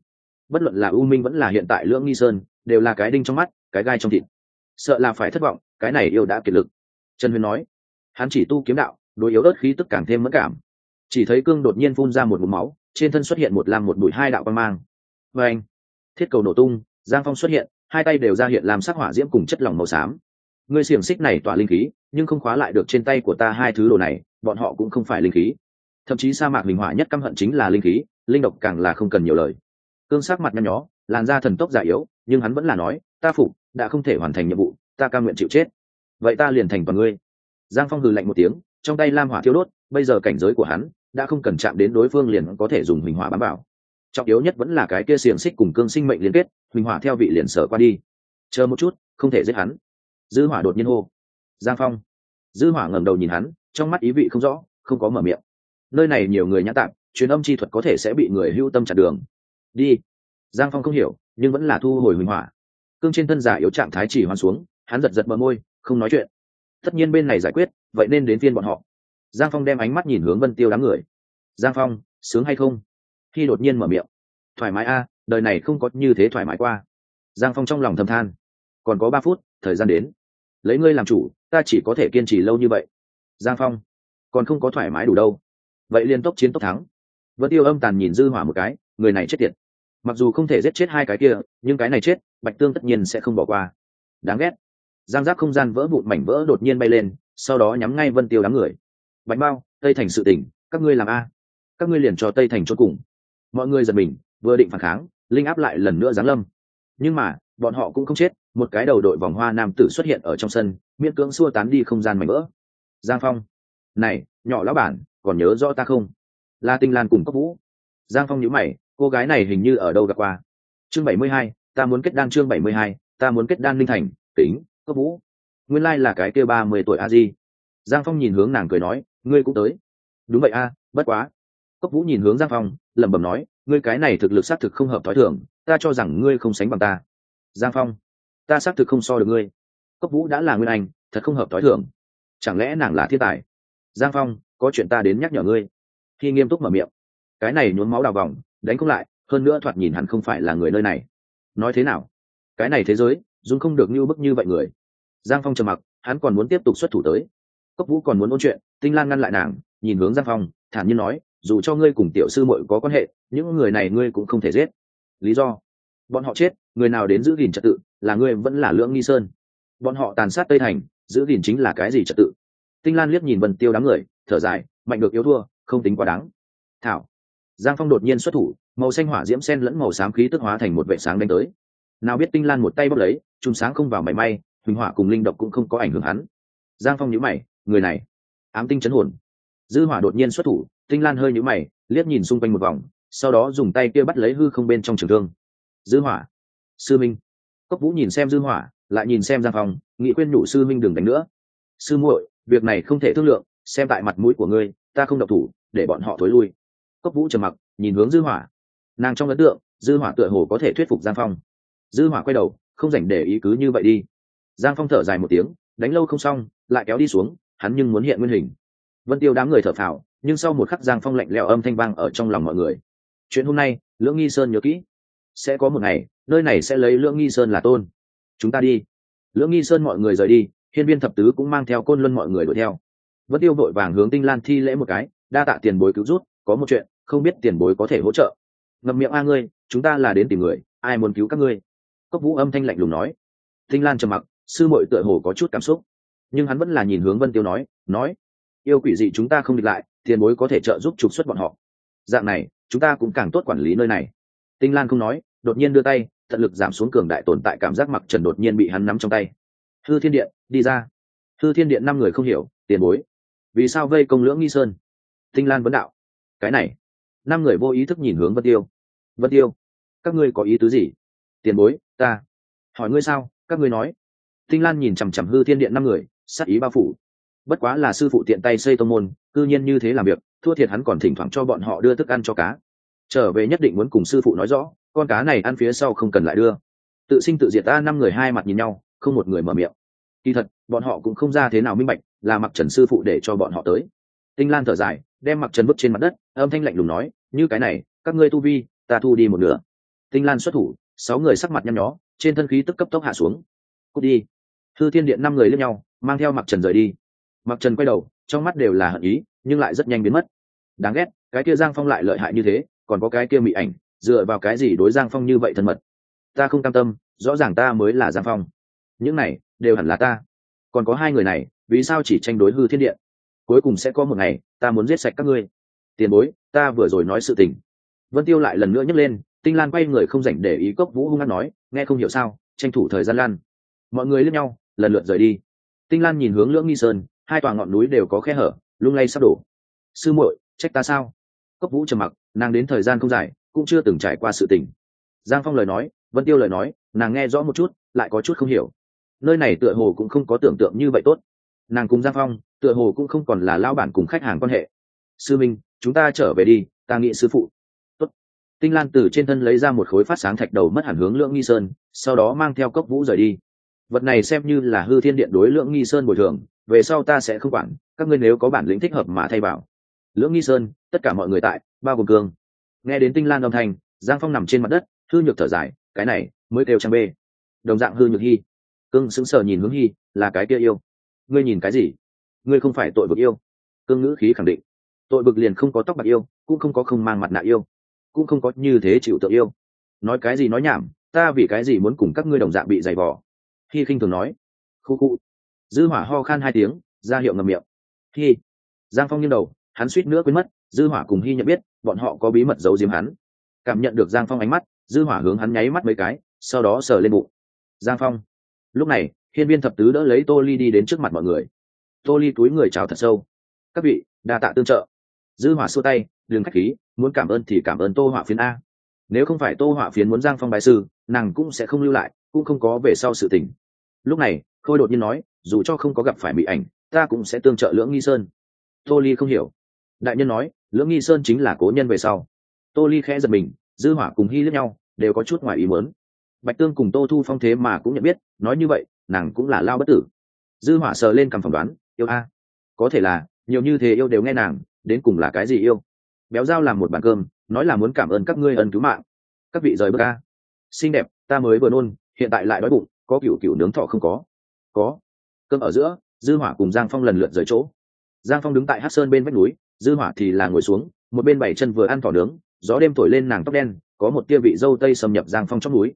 Bất luận là u minh vẫn là hiện tại lưỡng nghi sơn, đều là cái đinh trong mắt, cái gai trong thịt sợ là phải thất vọng, cái này yêu đã kiệt lực. Trần huyền nói, hắn chỉ tu kiếm đạo, đối yếu ớt khí tức càng thêm mất cảm. Chỉ thấy cương đột nhiên phun ra một mụm máu, trên thân xuất hiện một lam một bụi hai đạo quan mang. Và anh thiết cầu nổ tung, giang phong xuất hiện, hai tay đều ra hiện làm sắc hỏa diễm cùng chất lỏng màu xám. Ngươi xiềng xích này tỏa linh khí, nhưng không khóa lại được trên tay của ta hai thứ đồ này, bọn họ cũng không phải linh khí. Thậm chí sa mạc hình hỏa nhất căm hận chính là linh khí, linh độc càng là không cần nhiều lời. Cương sắc mặt nhăn nhó, làn da thần tốc già yếu, nhưng hắn vẫn là nói, ta phục đã không thể hoàn thành nhiệm vụ, ta ca nguyện chịu chết. Vậy ta liền thành toàn ngươi. Giang phong hừ lạnh một tiếng, trong tay lam hỏa thiêu đốt, bây giờ cảnh giới của hắn đã không cần chạm đến đối phương liền có thể dùng huỳnh hỏa bám vào. Trọng yếu nhất vẫn là cái kia xiềng xích cùng cương sinh mệnh liên kết, huỳnh hỏa theo vị liền sở qua đi. Chờ một chút, không thể giết hắn. Dư hỏa đột nhiên hô. Giang phong. Dư hỏa ngẩng đầu nhìn hắn, trong mắt ý vị không rõ, không có mở miệng. Nơi này nhiều người nhã tạm truyền âm chi thuật có thể sẽ bị người hưu tâm chặn đường. Đi. Giang phong không hiểu, nhưng vẫn là thu hồi huỳnh hỏa cương trên thân giả yếu trạng thái chỉ hoan xuống, hắn giật giật bờ môi, không nói chuyện. Tất nhiên bên này giải quyết, vậy nên đến phiên bọn họ. Giang phong đem ánh mắt nhìn hướng vân tiêu đám người. Giang phong, sướng hay không? Khi đột nhiên mở miệng. Thoải mái a, đời này không có như thế thoải mái qua. Giang phong trong lòng thầm than. Còn có ba phút, thời gian đến. Lấy ngươi làm chủ, ta chỉ có thể kiên trì lâu như vậy. Giang phong, còn không có thoải mái đủ đâu. Vậy liên tốc chiến tốc thắng. Vân tiêu âm tàn nhìn dư hỏa một cái, người này chết tiệt. Mặc dù không thể giết chết hai cái kia, nhưng cái này chết bạch tương tất nhiên sẽ không bỏ qua. Đáng ghét. Giang giác không gian vỡ vụn mảnh vỡ đột nhiên bay lên, sau đó nhắm ngay vân tiêu đám người. Bạch bao tây thành sự tỉnh, các ngươi làm a. Các ngươi liền cho tây thành cho cùng. Mọi người giật mình, vừa định phản kháng, linh áp lại lần nữa giáng lâm. Nhưng mà, bọn họ cũng không chết, một cái đầu đội vòng hoa nam tử xuất hiện ở trong sân, miễn cưỡng xua tán đi không gian mảnh vỡ. Giang phong, này, nhỏ lão bản, còn nhớ rõ ta không? La tinh lan cùng cấp vũ. Giang phong nhíu mày, cô gái này hình như ở đâu gặp qua? Chương bảy mươi hai ta muốn kết đan chương bảy mươi hai, ta muốn kết đan linh thành tính cấp vũ. Nguyên lai là cái kia ba mươi tuổi a di. Giang phong nhìn hướng nàng cười nói, ngươi cũng tới. Đúng vậy a, bất quá. Cốc vũ nhìn hướng giang phong, lẩm bẩm nói, ngươi cái này thực lực xác thực không hợp t h ó i thường, ta cho rằng ngươi không sánh bằng ta. Giang phong, ta xác thực không so được ngươi. Cốc vũ đã là nguyên anh, thật không hợp t h ó i thường. Chẳng lẽ nàng là thiên tài? Giang phong, có chuyện ta đến nhắc nhở ngươi. Khi nghiêm túc mở miệng, cái này nhuốm máu đào vòng, đánh không lại, hơn nữa thoạt nhìn hẳn không phải là người nơi này nói thế nào? Cái này thế giới, dung không được như bức như vậy người. Giang phong trầm mặc, hắn còn muốn tiếp tục xuất thủ tới. Cốc vũ còn muốn ôn chuyện, tinh lan ngăn lại nàng, nhìn hướng giang phong, thản nhiên nói, dù cho ngươi cùng tiểu sư muội có quan hệ, những người này ngươi cũng không thể giết. Lý do? Bọn họ chết, người nào đến giữ gìn trật tự, là ngươi vẫn là lưỡng nghi sơn. Bọn họ tàn sát tây thành, giữ gìn chính là cái gì trật tự? Tinh lan liếc nhìn vân tiêu đám người, thở dài, mạnh được yếu thua, không tính quá đáng. Thảo giang phong đột nhiên xuất thủ, màu xanh hỏa diễm sen lẫn màu xám khí tức hóa thành một vệ sáng đánh tới. Nào biết tinh lan một tay bốc lấy, chùm sáng không vào mảy may, huỳnh hỏa cùng linh độc cũng không có ảnh hưởng hắn. Giang phong nhíu mày, người này, ám tinh chấn hồn. Dư hỏa đột nhiên xuất thủ, tinh lan hơi nhíu mày, liếc nhìn xung quanh một vòng, sau đó dùng tay kia bắt lấy hư không bên trong trường thương. Dư hỏa, sư minh. Cốc vũ nhìn xem dư hỏa, lại nhìn xem giang phong, nghị khuyên nhủ sư minh đừng đánh nữa. Sư muội, việc này không thể thương lượng, xem tại mặt mũi của ngươi, ta không độc thủ, để bọn họ thối lui cốc vũ trầm mặc, nhìn hướng dư hỏa. Nàng trong ấn tượng, dư hỏa tựa hồ có thể thuyết phục giang phong. Dư hỏa quay đầu, không dành để ý cứ như vậy đi. Giang phong thở dài một tiếng, đánh lâu không xong, lại kéo đi xuống, hắn nhưng muốn hiện nguyên hình. Vân tiêu đám người thở phào, nhưng sau một khắc giang phong lạnh lẽo âm thanh vang ở trong lòng mọi người. Chuyện hôm nay, lưỡng nghi sơn nhớ kỹ. Sẽ có một ngày, nơi này sẽ lấy lưỡng nghi sơn là tôn. Chúng ta đi. Lưỡng nghi sơn mọi người rời đi, hiên viên thập tứ cũng mang theo côn luân mọi người đuổi theo. Vân tiêu vội vàng hướng tinh lan thi lễ một cái, đa tạ tiền bối cứu rút có một chuyện không biết tiền bối có thể hỗ trợ. Ngậm miệng a ngươi, chúng ta là đến tìm người, ai muốn cứu các ngươi? Cốc vũ âm thanh lạnh lùng nói. Tinh lan trầm mặc, sư muội tựa hồ có chút cảm xúc. Nhưng hắn vẫn là nhìn hướng vân tiêu nói nói, yêu quỷ dị chúng ta không địch lại, tiền bối có thể trợ giúp trục xuất bọn họ. Dạng này, chúng ta cũng càng tốt quản lý nơi này. Tinh lan không nói, đột nhiên đưa tay, tận lực giảm xuống cường đại tồn tại cảm giác mặc trần đột nhiên bị hắn nắm trong tay. Hư thiên điện, đi ra. Hư thiên điện năm người không hiểu, tiền bối, vì sao vây công lưỡng nghi sơn? Tinh lan vấn đạo, cái này năm người vô ý thức nhìn hướng vân tiêu. Vân tiêu, các ngươi có ý tứ gì? Tiền bối, ta hỏi ngươi sao? Các ngươi nói. Tinh lan nhìn chằm chằm hư thiên điện năm người, sát ý bao phủ. Bất quá là sư phụ tiện tay xây tông môn, cư nhiên như thế làm việc, thua thiệt hắn còn thỉnh thoảng cho bọn họ đưa thức ăn cho cá. Trở về nhất định muốn cùng sư phụ nói rõ, con cá này ăn phía sau không cần lại đưa. Tự sinh tự diệt ta năm người hai mặt nhìn nhau, không một người mở miệng. Kỳ thật, bọn họ cũng không ra thế nào minh bạch, là mặc trần sư phụ để cho bọn họ tới tinh lan thở dài, đem mặc trần bước trên mặt đất, âm thanh lạnh lùng nói, như cái này, các ngươi tu vi, ta thu đi một nửa. Tinh lan xuất thủ, sáu người sắc mặt nhăn nhó, trên thân khí tức cấp tốc hạ xuống. Cút đi. Thư thiên điện năm người lên nhau, mang theo mặc trần rời đi. Mặc trần quay đầu, trong mắt đều là hận ý, nhưng lại rất nhanh biến mất. Đáng ghét, cái kia giang phong lại lợi hại như thế, còn có cái kia mị ảnh, dựa vào cái gì đối giang phong như vậy thân mật? Ta không cam tâm, rõ ràng ta mới là giang phong. Những này, đều hẳn là ta. Còn có hai người này, vì sao chỉ tranh đối hư thiên điện? Cuối cùng sẽ có một ngày, ta muốn giết sạch các ngươi. Tiền bối, ta vừa rồi nói sự tình. Vân tiêu lại lần nữa nhấc lên, tinh lan quay người không dành để ý cốc vũ hung hát nói, nghe không hiểu sao, tranh thủ thời gian lan. Mọi người lướt nhau, lần lượt rời đi. Tinh lan nhìn hướng lưỡng nghi sơn, hai tòa ngọn núi đều có khe hở, lung lay sắp đổ. Sư muội, trách ta sao? Cốc vũ trầm mặc, nàng đến thời gian không dài, cũng chưa từng trải qua sự tình. Giang phong lời nói, vân tiêu lời nói, nàng nghe rõ một chút, lại có chút không hiểu. Nơi này tựa hồ cũng không có tưởng tượng như vậy tốt. Nàng cùng giang phong tựa hồ cũng không còn là lao bản cùng khách hàng quan hệ. Sư minh, chúng ta trở về đi, ta nghĩ sư phụ. Tốt. tinh lan từ trên thân lấy ra một khối phát sáng thạch đầu mất hẳn hướng lưỡng nghi sơn, sau đó mang theo cốc vũ rời đi. Vật này xem như là hư thiên điện đối lưỡng nghi sơn bồi thường, về sau ta sẽ không quản, các ngươi nếu có bản lĩnh thích hợp mà thay vào. Lưỡng nghi sơn, tất cả mọi người tại, bao gồm cương. Nghe đến tinh lan âm thanh, giang phong nằm trên mặt đất, hư nhược thở dài, cái này mới kêu trang bê. Đồng dạng hư nhược hy. Cương sững sờ nhìn hướng hy, là cái kia yêu. Ngươi nhìn cái gì? Ngươi không phải tội vực yêu. Cương ngữ khí khẳng định. Tội vực liền không có tóc bạc yêu, cũng không có không mang mặt nạ yêu, cũng không có như thế chịu tự yêu. Nói cái gì nói nhảm, ta vì cái gì muốn cùng các ngươi đồng dạng bị dày vò? Khi khinh thường nói. Khu khu. Dư hỏa ho khan hai tiếng, ra hiệu ngầm miệng. Khi giang phong nghiêng đầu, hắn suýt nữa quên mất, dư hỏa cùng hy nhận biết, bọn họ có bí mật giấu giếm hắn. Cảm nhận được giang phong ánh mắt, dư hỏa hướng hắn nháy mắt mấy cái, sau đó sờ lên bụng. Giang phong. Lúc này, hiên viên thập tứ đỡ lấy tô ly đi đến trước mặt mọi người tô ly túi người chào thật sâu. Các vị, đa tạ tương trợ. Dư hỏa xua tay, đừng khách khí, muốn cảm ơn thì cảm ơn tô hỏa phiến a. Nếu không phải tô hỏa phiến muốn giang phong bài sư, nàng cũng sẽ không lưu lại, cũng không có về sau sự tình. Lúc này, khôi đột nhiên nói, dù cho không có gặp phải bị ảnh, ta cũng sẽ tương trợ lưỡng nghi sơn. Tô ly không hiểu. Đại nhân nói, lưỡng nghi sơn chính là cố nhân về sau. Tô ly khẽ giật mình, dư hỏa cùng hy lẫn nhau, đều có chút ngoài ý muốn. Bạch tương cùng tô thu phong thế mà cũng nhận biết, nói như vậy, nàng cũng là lao bất tử. Dư hỏa sờ lên cầm phỏng đoán yêu a. Có thể là, nhiều như thế yêu đều nghe nàng, đến cùng là cái gì yêu? Béo dao làm một bàn cơm, nói là muốn cảm ơn các ngươi ân cứu mạng. Các vị rời bước a. Xinh đẹp, ta mới vừa nôn, hiện tại lại đói bụng, có cựu cựu nướng thọ không có? Có. Cơm ở giữa, dư hỏa cùng giang phong lần lượt rời chỗ. Giang phong đứng tại hát sơn bên vách núi, dư hỏa thì là ngồi xuống, một bên bảy chân vừa ăn thỏ nướng, gió đêm thổi lên nàng tóc đen, có một tia vị dâu tây xâm nhập giang phong trong núi.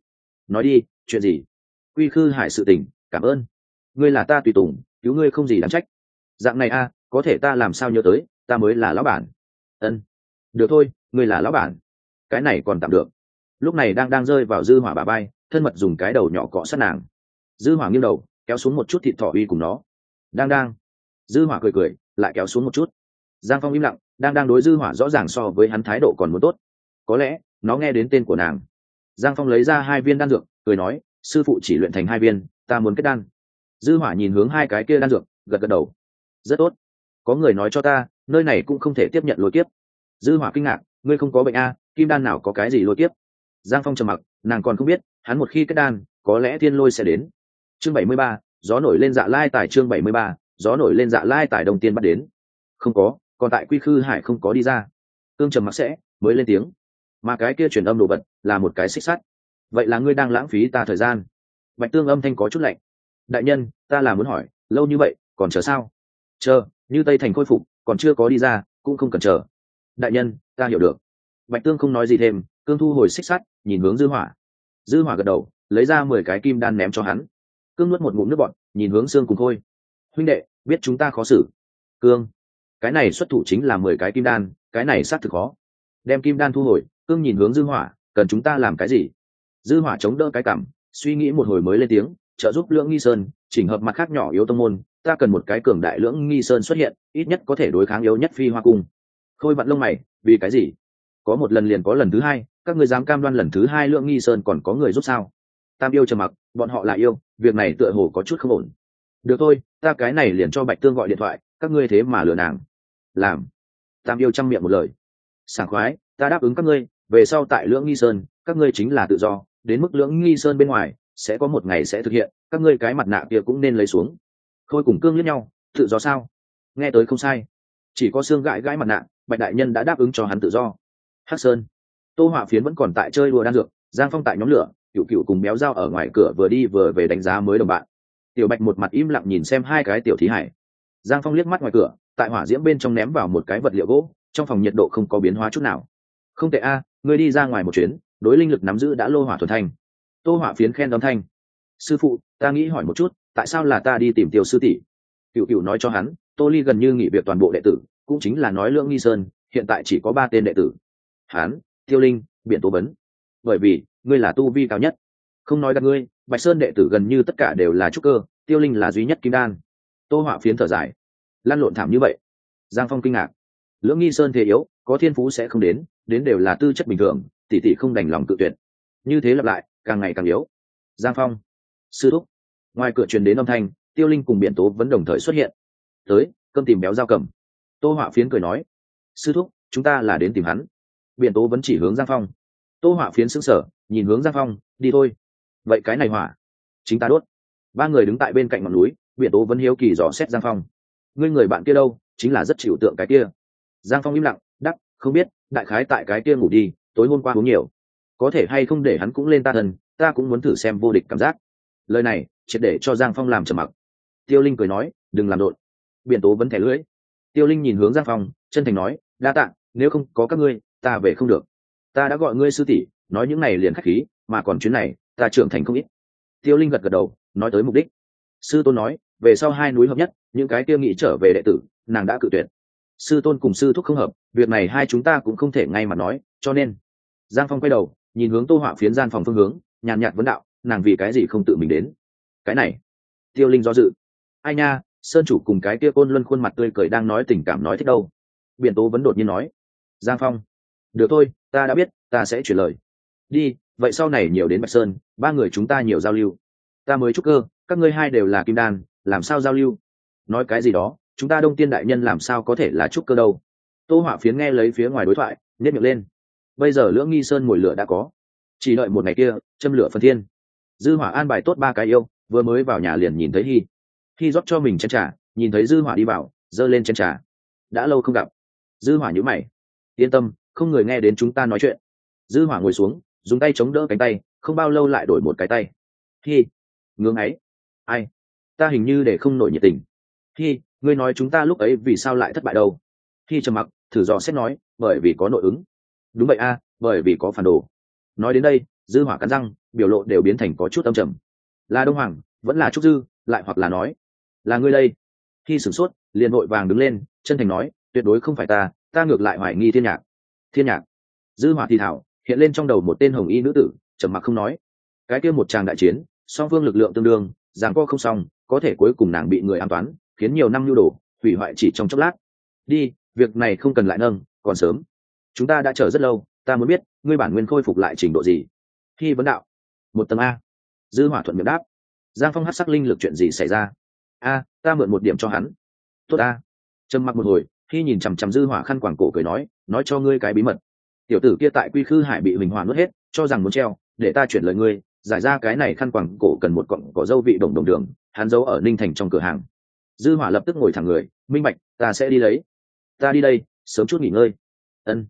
Nói đi, chuyện gì? Quy khư hải sự tình, cảm ơn. Ngươi là ta tùy tùng cứu ngươi không gì đáng trách. Dạng này a à, có thể ta làm sao nhớ tới, ta mới là lão bản. Ân. Được thôi, ngươi là lão bản. Cái này còn tạm được. Lúc này đang đang rơi vào dư hỏa bà bay, thân mật dùng cái đầu nhỏ cọ sát nàng. Dư hỏa nghiêng đầu, kéo xuống một chút thịt thỏ uy cùng nó. Đang đang. Dư hỏa cười cười, lại kéo xuống một chút. Giang phong im lặng, đang đang đối dư hỏa rõ ràng so với hắn thái độ còn muốn tốt. Có lẽ, nó nghe đến tên của nàng. Giang phong lấy ra hai viên đan dược, cười nói, sư phụ chỉ luyện thành hai viên, ta muốn kết đan dư hỏa nhìn hướng hai cái kia đan dược gật gật đầu. Rất tốt. Có người nói cho ta nơi này cũng không thể tiếp nhận lôi kiếp. Dư hỏa kinh ngạc ngươi không có bệnh a kim đan nào có cái gì lôi kiếp? Giang phong trầm mặc nàng còn không biết hắn một khi kết đan có lẽ thiên lôi sẽ đến. Chương 73, gió nổi lên dạ lai tại chương 73, gió nổi lên dạ lai tại đồng tiên bắt đến. Không có còn tại quy khư hải không có đi ra. Tương trầm mặc sẽ mới lên tiếng. Mà cái kia truyền âm đồ vật là một cái xích sắt. Vậy là ngươi đang lãng phí ta thời gian. Bạch tương âm thanh có chút lạnh đại nhân, ta là muốn hỏi, lâu như vậy, còn chờ sao? Chờ, như tây thành khôi phục, còn chưa có đi ra, cũng không cần chờ. Đại nhân, ta hiểu được. Bạch tương không nói gì thêm, cương thu hồi xích sắt, nhìn hướng dư hỏa. Dư hỏa gật đầu, lấy ra mười cái kim đan ném cho hắn. Cương nuốt một ngụm nước bọt, nhìn hướng xương cùng khôi. Huynh đệ, biết chúng ta khó xử. Cương, cái này xuất thủ chính là mười cái kim đan, cái này xác thực khó. Đem kim đan thu hồi, cương nhìn hướng dư hỏa, cần chúng ta làm cái gì? Dư hỏa chống đỡ cái cảm suy nghĩ một hồi mới lên tiếng trợ giúp lưỡng nghi sơn, chỉnh hợp mặt khác nhỏ yếu tông môn, ta cần một cái cường đại lưỡng nghi sơn xuất hiện, ít nhất có thể đối kháng yếu nhất phi hoa cung. Khôi vặn lông mày, vì cái gì? Có một lần liền có lần thứ hai, các người dám cam đoan lần thứ hai lưỡng nghi sơn còn có người giúp sao? Tam yêu trầm mặc, bọn họ là yêu, việc này tựa hồ có chút không ổn. Được thôi, ta cái này liền cho bạch tương gọi điện thoại, các ngươi thế mà lừa nàng. Làm. Tam yêu chăm miệng một lời. Sảng khoái, ta đáp ứng các ngươi, về sau tại lưỡng nghi sơn, các ngươi chính là tự do, đến mức lưỡng nghi sơn bên ngoài sẽ có một ngày sẽ thực hiện các ngươi cái mặt nạ kia cũng nên lấy xuống. Khôi cùng cương lẫn nhau tự do sao? Nghe tới không sai. Chỉ có xương gãi gãi mặt nạ bạch đại nhân đã đáp ứng cho hắn tự do. Hắc sơn. Tô hỏa phiến vẫn còn tại chơi đùa đan dược giang phong tại nhóm lửa cựu cựu cùng béo dao ở ngoài cửa vừa đi vừa về đánh giá mới đồng bạn. Tiểu bạch một mặt im lặng nhìn xem hai cái tiểu thí hải. Giang phong liếc mắt ngoài cửa tại hỏa diễm bên trong ném vào một cái vật liệu gỗ trong phòng nhiệt độ không có biến hóa chút nào. Không tệ a à, ngươi đi ra ngoài một chuyến đối linh lực nắm giữ đã lô hỏa thuần thanh tô hỏa phiến khen đón thanh. Sư phụ, ta nghĩ hỏi một chút, tại sao là ta đi tìm tiêu sư tỷ? Cựu cựu nói cho hắn, tô ly gần như nghỉ việc toàn bộ đệ tử, cũng chính là nói lưỡng nghi sơn, hiện tại chỉ có ba tên đệ tử. Hán, tiêu linh biện tố vấn bởi vì, ngươi là tu vi cao nhất. Không nói gặp ngươi, bạch sơn đệ tử gần như tất cả đều là trúc cơ, tiêu linh là duy nhất kim đan. Tô họa phiến thở dài. Lan lộn thảm như vậy. Giang phong kinh ngạc. Lưỡng nghi sơn thế yếu, có thiên phú sẽ không đến đến đều là tư chất bình thường, tỷ tỷ không đành lòng tự tuyệt. Như thế lặp lại càng ngày càng yếu. Giang phong, sư thúc. Ngoài cửa truyền đến âm thanh, tiêu linh cùng biện tố vẫn đồng thời xuất hiện. Tới, cơm tìm béo dao cầm. Tô họa phiến cười nói, sư thúc, chúng ta là đến tìm hắn. Biện tố vẫn chỉ hướng giang phong. Tô họa phiến xứng sở nhìn hướng giang phong, đi thôi. Vậy cái này hỏa, chính ta đốt. Ba người đứng tại bên cạnh ngọn núi biện tố vẫn hiếu kỳ dò xét giang phong. Ngươi người bạn kia đâu? Chính là rất chịu tượng cái kia. Giang phong im lặng, đắc, không biết, đại khái tại cái kia ngủ đi, tối hôm qua uống nhiều có thể hay không để hắn cũng lên ta thần, ta cũng muốn thử xem vô địch cảm giác. Lời này triệt để cho giang phong làm trầm mặc. Tiêu linh cười nói đừng làm đột biện tố vẫn thẻ lưỡi. Tiêu linh nhìn hướng giang phong chân thành nói đa tạ nếu không có các ngươi ta về không được. Ta đã gọi ngươi sư tỷ nói những này liền khách khí mà còn chuyến này ta trưởng thành không ít. Tiêu linh gật gật đầu nói tới mục đích. Sư tôn nói về sau hai núi hợp nhất những cái kia nghĩ trở về đệ tử nàng đã cự tuyệt. Sư tôn cùng sư thúc không hợp việc này hai chúng ta cũng không thể ngay mà nói cho nên giang phong quay đầu nhìn hướng tô họa phiến gian phòng phương hướng, nhàn nhạt vấn đạo, nàng vì cái gì không tự mình đến? Cái này. Tiêu linh do dự. Ai nha, sơn chủ cùng cái kia côn luân khuôn mặt tươi cười đang nói tình cảm nói thích đâu. Biện tố vẫn đột nhiên nói. Giang phong. Được thôi, ta đã biết, ta sẽ chuyển lời. Đi, vậy sau này nhiều đến bạch sơn, ba người chúng ta nhiều giao lưu. Ta mới chúc cơ, các ngươi hai đều là kim đan, làm sao giao lưu? Nói cái gì đó, chúng ta đông tiên đại nhân làm sao có thể là trúc cơ đâu? Tô họa phiến nghe lấy phía ngoài đối thoại nhét miệng lên bây giờ lưỡng nghi sơn mồi lửa đã có. Chỉ đợi một ngày kia, châm lửa phân thiên. Dư hỏa an bài tốt ba cái yêu, vừa mới vào nhà liền nhìn thấy hy hy rót cho mình chén trà, nhìn thấy dư hỏa đi vào dơ lên chén trà. Đã lâu không gặp. Dư hỏa nhíu mày. Yên tâm, không người nghe đến chúng ta nói chuyện. Dư hỏa ngồi xuống, dùng tay chống đỡ cánh tay, không bao lâu lại đổi một cái tay. Hy ngưỡng ấy. Ai? Ta hình như để không nổi nhiệt tình. Hy ngươi nói chúng ta lúc ấy vì sao lại thất bại đâu? Hy trầm mặc, thử dò xét nói, bởi vì có nội ứng đúng vậy a, bởi vì có phản đồ. Nói đến đây, dư hỏa cắn răng, biểu lộ đều biến thành có chút âm trầm. Là đông hoàng, vẫn là trúc dư, lại hoặc là nói, là ngươi đây. Khi sửng sốt, liền vội vàng đứng lên, chân thành nói, tuyệt đối không phải ta ta ngược lại hoài nghi thiên nhạc. Thiên nhạc? Dư hỏa thì thảo, hiện lên trong đầu một tên hồng y nữ tử, trầm mặc không nói. Cái kia một tràng đại chiến, song phương lực lượng tương đương giảng co không xong, có thể cuối cùng nàng bị người an toán, khiến nhiều năm nhu đồ, hủy hoại chỉ trong chốc lát. Đi, việc này không cần lại nâng, còn sớm chúng ta đã chờ rất lâu, ta muốn biết, ngươi bản nguyên khôi phục lại trình độ gì? Khi vấn đạo. Một tầng a. Dư hỏa thuận miệng đáp. Giang phong hát sắc linh lực chuyện gì xảy ra? A, ta mượn một điểm cho hắn. Tốt a. Trầm mặc một hồi, khi nhìn chằm chằm dư hỏa khăn quàng cổ cười nói nói cho ngươi cái bí mật. Tiểu tử kia tại quy khư hải bị huỳnh hỏa nuốt hết, cho rằng muốn treo, để ta chuyển lời ngươi, giải ra cái này khăn quàng cổ cần một cọng cỏ dâu vị đồng đồng đường, hắn giấu ở ninh thành trong cửa hàng. Dư hỏa lập tức ngồi thẳng người, minh bạch, ta sẽ đi lấy. Ta đi đây, sớm chút nghỉ ngơi. Ân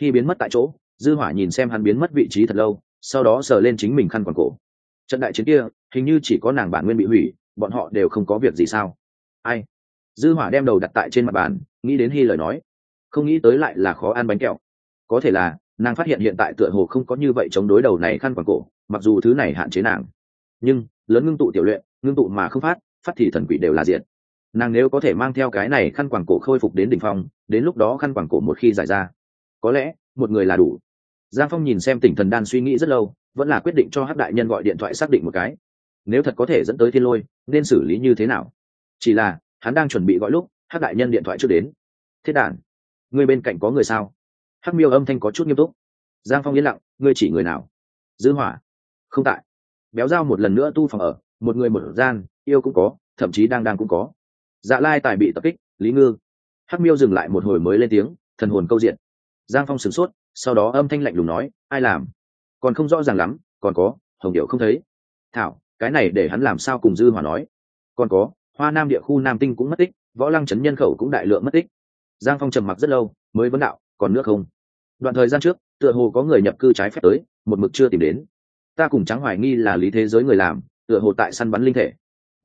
khi biến mất tại chỗ, dư hỏa nhìn xem hắn biến mất vị trí thật lâu, sau đó sờ lên chính mình khăn quàng cổ. Trận đại chiến kia, hình như chỉ có nàng bản nguyên bị hủy, bọn họ đều không có việc gì sao? Ai? Dư hỏa đem đầu đặt tại trên mặt bàn, nghĩ đến hy lời nói. Không nghĩ tới lại là khó ăn bánh kẹo. Có thể là, nàng phát hiện hiện tại tựa hồ không có như vậy chống đối đầu này khăn quàng cổ, mặc dù thứ này hạn chế nàng. Nhưng, lớn ngưng tụ tiểu luyện, ngưng tụ mà không phát phát thì thần quỷ đều là diện nàng nếu có thể mang theo cái này khăn quàng cổ khôi phục đến đỉnh phong, đến lúc đó khăn quàng cổ một khi giải ra có lẽ, một người là đủ. Giang phong nhìn xem tỉnh thần đan suy nghĩ rất lâu, vẫn là quyết định cho hát đại nhân gọi điện thoại xác định một cái. Nếu thật có thể dẫn tới thiên lôi, nên xử lý như thế nào? Chỉ là, hắn đang chuẩn bị gọi lúc hát đại nhân điện thoại trước đến. Thiết đản, người bên cạnh có người sao? Hắc miêu âm thanh có chút nghiêm túc. Giang phong yên lặng ngươi chỉ người nào? Dư hỏa. Không tại. Béo dao một lần nữa tu phòng ở, một người một gian, yêu cũng có, thậm chí đang đang cũng có. Dạ lai tài bị tập kích, lý ngư. Hắc miêu dừng lại một hồi mới lên tiếng, thần hồn câu diện giang phong sửng sốt, sau đó âm thanh lạnh lùng nói, ai làm? Còn không rõ ràng lắm, còn có, hồng điệu không thấy. Thảo, cái này để hắn làm sao cùng dư hòa nói? Còn có, hoa nam địa khu nam tinh cũng mất tích, võ lăng Trấn nhân khẩu cũng đại lượng mất tích. Giang phong trầm mặc rất lâu, mới vấn đạo, còn nước không? Đoạn thời gian trước, tựa hồ có người nhập cư trái phép tới, một mực chưa tìm đến. Ta cùng trắng hoài nghi là lý thế giới người làm, tựa hồ tại săn bắn linh thể.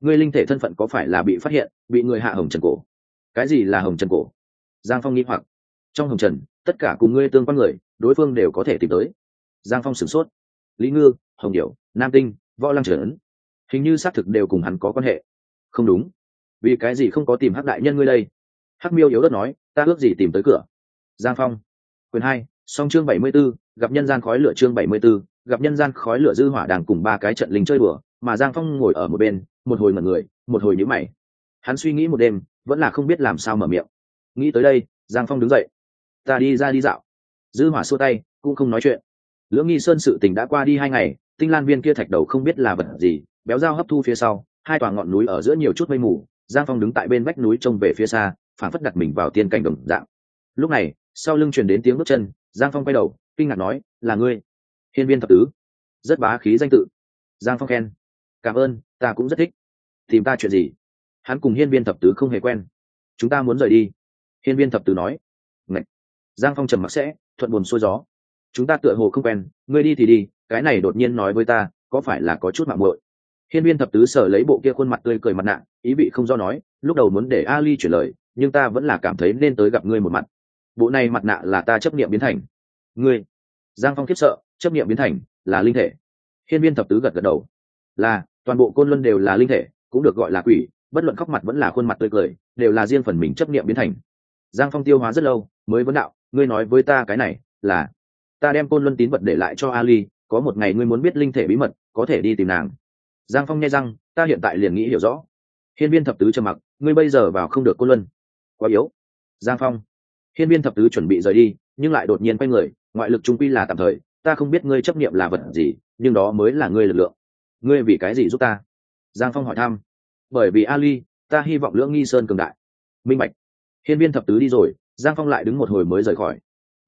Người linh thể thân phận có phải là bị phát hiện, bị người hạ hồng trần cổ? Cái gì là hồng trần cổ? Giang phong nghi hoặc. Trong hồng trần tất cả cùng ngươi tương quan người đối phương đều có thể tìm tới. Giang phong sửng sốt. Lý ngư hồng điệu nam tinh võ lăng trở ấn hình như xác thực đều cùng hắn có quan hệ. Không đúng. Vì cái gì không có tìm hắc đại nhân ngươi đây? Hắc miêu yếu đất nói ta ước gì tìm tới cửa. Giang phong. Quyền hai song chương bảy mươi 74, gặp nhân gian khói lửa chương bảy mươi 74, gặp nhân gian khói lửa dư hỏa đàng cùng ba cái trận linh chơi đùa mà giang phong ngồi ở một bên một hồi mật người một hồi nhíu mày. Hắn suy nghĩ một đêm vẫn là không biết làm sao mở miệng. Nghĩ tới đây giang phong đứng dậy ta đi ra đi dạo. Dư hỏa xua tay, cũng không nói chuyện. Lưỡng nghi sơn sự tình đã qua đi hai ngày, tinh lan viên kia thạch đầu không biết là vật gì, béo dao hấp thu phía sau, hai tòa ngọn núi ở giữa nhiều chút mây mù, giang phong đứng tại bên vách núi trông về phía xa phản phất đặt mình vào tiên cảnh đồng dạng. Lúc này, sau lưng truyền đến tiếng bước chân, giang phong quay đầu, kinh ngạc nói, là ngươi, hiên viên thập tứ. Rất bá khí danh tự. Giang phong khen, cảm ơn, ta cũng rất thích. Tìm ta chuyện gì? Hắn cùng hiên viên thập tứ không hề quen. Chúng ta muốn rời đi. Hiên viên thập tứ nói giang phong trầm mặc sẽ, thuận buồn xuôi gió. Chúng ta tựa hồ không quen, ngươi đi thì đi, cái này đột nhiên nói với ta, có phải là có chút mạng muội? Hiên viên thập tứ sở lấy bộ kia khuôn mặt tươi cười mặt nạ, ý vị không do nói, lúc đầu muốn để ali chuyển lời, nhưng ta vẫn là cảm thấy nên tới gặp ngươi một mặt. Bộ này mặt nạ là ta chấp nghiệm biến thành. Ngươi. Giang phong khiếp sợ, chấp nghiệm biến thành, là linh thể. Hiên viên thập tứ gật gật đầu. Là, toàn bộ côn luân đều là linh thể, cũng được gọi là quỷ, bất luận khóc mặt vẫn là khuôn mặt tươi cười, đều là riêng phần mình chấp nghiệm biến thành. Giang phong tiêu hóa rất lâu, mới vấn đạo ngươi nói với ta cái này là, ta đem côn luân tín vật để lại cho ali, có một ngày ngươi muốn biết linh thể bí mật, có thể đi tìm nàng. Giang phong nghe rằng, ta hiện tại liền nghĩ hiểu rõ. Hiên viên thập tứ trầm mặc, ngươi bây giờ vào không được côn luân. Quá yếu. Giang phong. Hiên viên thập tứ chuẩn bị rời đi, nhưng lại đột nhiên quay người, ngoại lực trung quy là tạm thời, ta không biết ngươi chấp nghiệm là vật gì, nhưng đó mới là ngươi lực lượng. Ngươi vì cái gì giúp ta? Giang phong hỏi thăm. Bởi vì ali, ta hy vọng lưỡng nghi sơn cường đại. Minh bạch. Hiên viên thập tứ đi rồi giang phong lại đứng một hồi mới rời khỏi.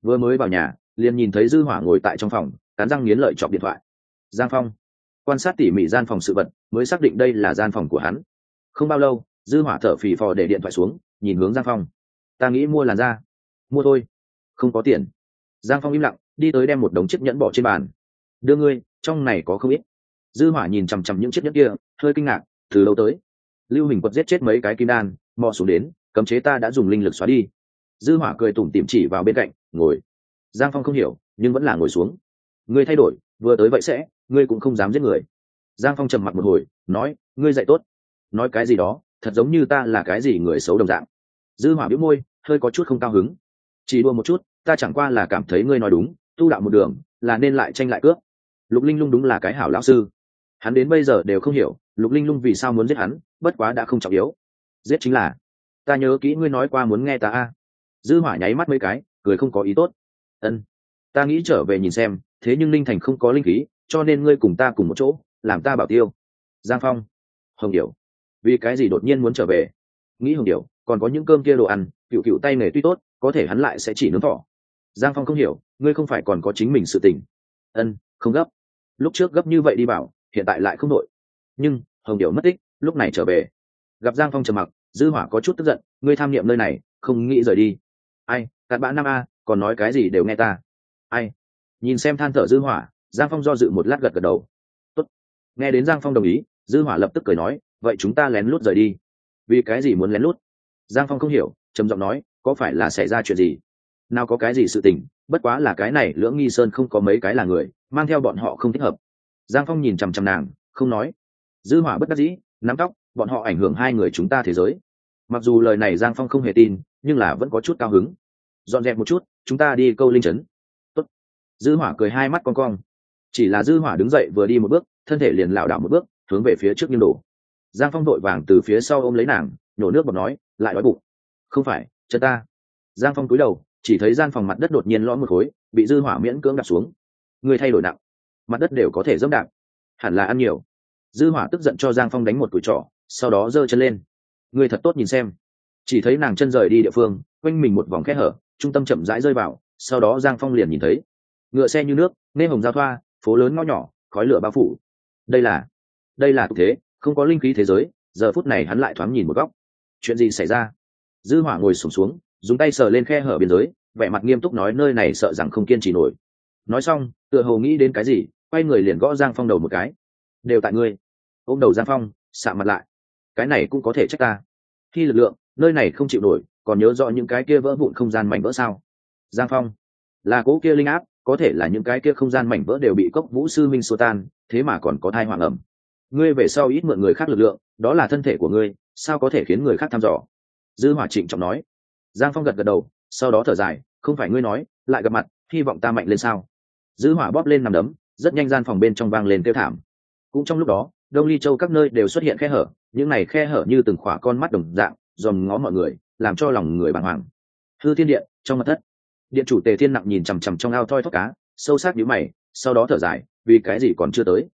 Vừa mới vào nhà, liền nhìn thấy dư hỏa ngồi tại trong phòng, cắn răng nghiến lợi chọc điện thoại. Giang phong, quan sát tỉ mỉ gian phòng sự vật, mới xác định đây là gian phòng của hắn. Không bao lâu, dư hỏa thở phì phò để điện thoại xuống, nhìn hướng giang phong. Ta nghĩ mua làn da. Mua thôi. Không có tiền. Giang phong im lặng, đi tới đem một đống chiếc nhẫn bỏ trên bàn. Đưa ngươi, trong này có không ít. Dư hỏa nhìn chằm chằm những chiếc nhẫn kia, hơi kinh ngạc, từ lâu tới, lưu hình quật giết chết mấy cái kim đan, mò xuống đến, cấm chế ta đã dùng linh lực xóa đi dư hỏa cười tủm tỉm chỉ vào bên cạnh, ngồi. Giang phong không hiểu, nhưng vẫn là ngồi xuống. Ngươi thay đổi, vừa tới vậy sẽ, ngươi cũng không dám giết người. Giang phong trầm mặt một hồi, nói, ngươi dạy tốt. Nói cái gì đó, thật giống như ta là cái gì người xấu đồng dạng. Dư hỏa biếu môi, hơi có chút không cao hứng. Chỉ đua một chút, ta chẳng qua là cảm thấy ngươi nói đúng, tu đạo một đường, là nên lại tranh lại cướp. Lục linh lung đúng là cái hảo lão sư. Hắn đến bây giờ đều không hiểu, lục linh lung vì sao muốn giết hắn, bất quá đã không trọng yếu. Giết chính là, ta nhớ kỹ ngươi nói qua muốn nghe ta a dư hỏa nháy mắt mấy cái, cười không có ý tốt. Ân, ta nghĩ trở về nhìn xem, thế nhưng linh thành không có linh khí, cho nên ngươi cùng ta cùng một chỗ, làm ta bảo tiêu. Giang phong, hồng điểu, vì cái gì đột nhiên muốn trở về? Nghĩ hồng điểu, còn có những cơm kia đồ ăn, cựu cựu tay nghề tuy tốt, có thể hắn lại sẽ chỉ nướng thỏ. Giang phong không hiểu, ngươi không phải còn có chính mình sự tình. Ân, không gấp. Lúc trước gấp như vậy đi bảo, hiện tại lại không đội nhưng, hồng điểu mất tích, lúc này trở về. Gặp giang phong trầm mặc, dư hỏa có chút tức giận, ngươi tham niệm nơi này, không nghĩ rời đi ai, cặn bã năm a, còn nói cái gì đều nghe ta. Ai? Nhìn xem than thở dư hỏa, giang phong do dự một lát gật gật đầu. Tốt. nghe đến giang phong đồng ý, dư hỏa lập tức cười nói, vậy chúng ta lén lút rời đi. Vì cái gì muốn lén lút? Giang phong không hiểu, trầm giọng nói, có phải là xảy ra chuyện gì? Nào có cái gì sự tình, bất quá là cái này lưỡng nghi sơn không có mấy cái là người, mang theo bọn họ không thích hợp. Giang phong nhìn chằm chằm nàng, không nói. Dư hỏa bất đắc dĩ, nắm tóc, bọn họ ảnh hưởng hai người chúng ta thế giới mặc dù lời này giang phong không hề tin, nhưng là vẫn có chút cao hứng. Dọn dẹp một chút, chúng ta đi câu linh trấn Tốt. dư hỏa cười hai mắt con cong. Chỉ là dư hỏa đứng dậy vừa đi một bước, thân thể liền lảo đảo một bước, hướng về phía trước nghiêng đổ. Giang phong đội vàng từ phía sau ôm lấy nàng, nhổ nước bọt nói, lại đói bụng. Không phải, chân ta. Giang phong cúi đầu, chỉ thấy gian phòng mặt đất đột nhiên lõm một khối, bị dư hỏa miễn cưỡng đặt xuống. Người thay đổi nặng. Mặt đất đều có thể dẫm đạp. Hẳn là ăn nhiều. Dư hỏa tức giận cho giang phong đánh một cùi trỏ sau đó giơ chân lên. Ngươi thật tốt nhìn xem. Chỉ thấy nàng chân rời đi địa phương quanh mình một vòng khe hở trung tâm chậm rãi rơi vào sau đó giang phong liền nhìn thấy. Ngựa xe như nước nghe hồng giao thoa phố lớn ngõ nhỏ khói lửa bao phủ. Đây là đây là thực thế không có linh khí thế giới giờ phút này hắn lại thoáng nhìn một góc. Chuyện gì xảy ra? Dư hỏa ngồi sùng xuống, xuống dùng tay sờ lên khe hở biên giới vẻ mặt nghiêm túc nói nơi này sợ rằng không kiên trì nổi. Nói xong tựa hồ nghĩ đến cái gì quay người liền gõ giang phong đầu một cái. Đều tại ngươi. Ôm đầu giang phong xạ mặt lại. Cái này cũng có thể trách ta khi lực lượng, nơi này không chịu nổi, còn nhớ rõ những cái kia vỡ vụn không gian mảnh vỡ sao? Giang phong, là cố kia linh áp, có thể là những cái kia không gian mảnh vỡ đều bị cốc vũ sư minh xô tan, thế mà còn có thai hoàng ẩm. Ngươi về sau ít mượn người khác lực lượng, đó là thân thể của ngươi, sao có thể khiến người khác thăm dò? Dư hỏa trịnh trọng nói. Giang phong gật gật đầu, sau đó thở dài, không phải ngươi nói, lại gặp mặt, hy vọng ta mạnh lên sao? Dư hỏa bóp lên nằm đấm, rất nhanh gian phòng bên trong vang lên kêu thảm. Cũng trong lúc đó, đông ly châu các nơi đều xuất hiện khe hở những này khe hở như từng khỏa con mắt đồng dạng, dòm ngó mọi người, làm cho lòng người bàng hoàng. Hư thiên điện, trong mặt thất. Điện chủ tề thiên nặng nhìn chằm chằm trong ao thoi thóc cá, sâu sắc nhữ mày, sau đó thở dài, vì cái gì còn chưa tới?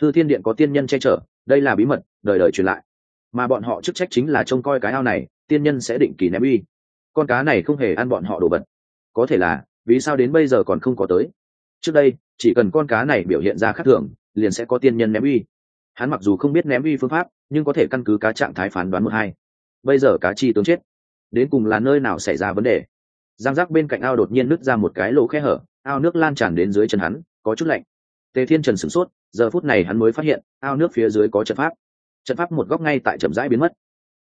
Hư thiên điện có tiên nhân che chở, đây là bí mật, đời đời truyền lại. Mà bọn họ chức trách chính là trông coi cái ao này, tiên nhân sẽ định kỳ ném uy. Con cá này không hề ăn bọn họ đồ vật. Có thể là, vì sao đến bây giờ còn không có tới? Trước đây, chỉ cần con cá này biểu hiện ra khác thường, liền sẽ có tiên nhân ném uy hắn mặc dù không biết ném uy phương pháp, nhưng có thể căn cứ cá trạng thái phán đoán một hai. Bây giờ cá chi tướng chết. Đến cùng là nơi nào xảy ra vấn đề? Giang giác bên cạnh ao đột nhiên nứt ra một cái lỗ khe hở, ao nước lan tràn đến dưới chân hắn, có chút lạnh. Tề thiên trần sửng sốt, giờ phút này hắn mới phát hiện, ao nước phía dưới có trận pháp. Trận pháp một góc ngay tại chậm rãi biến mất.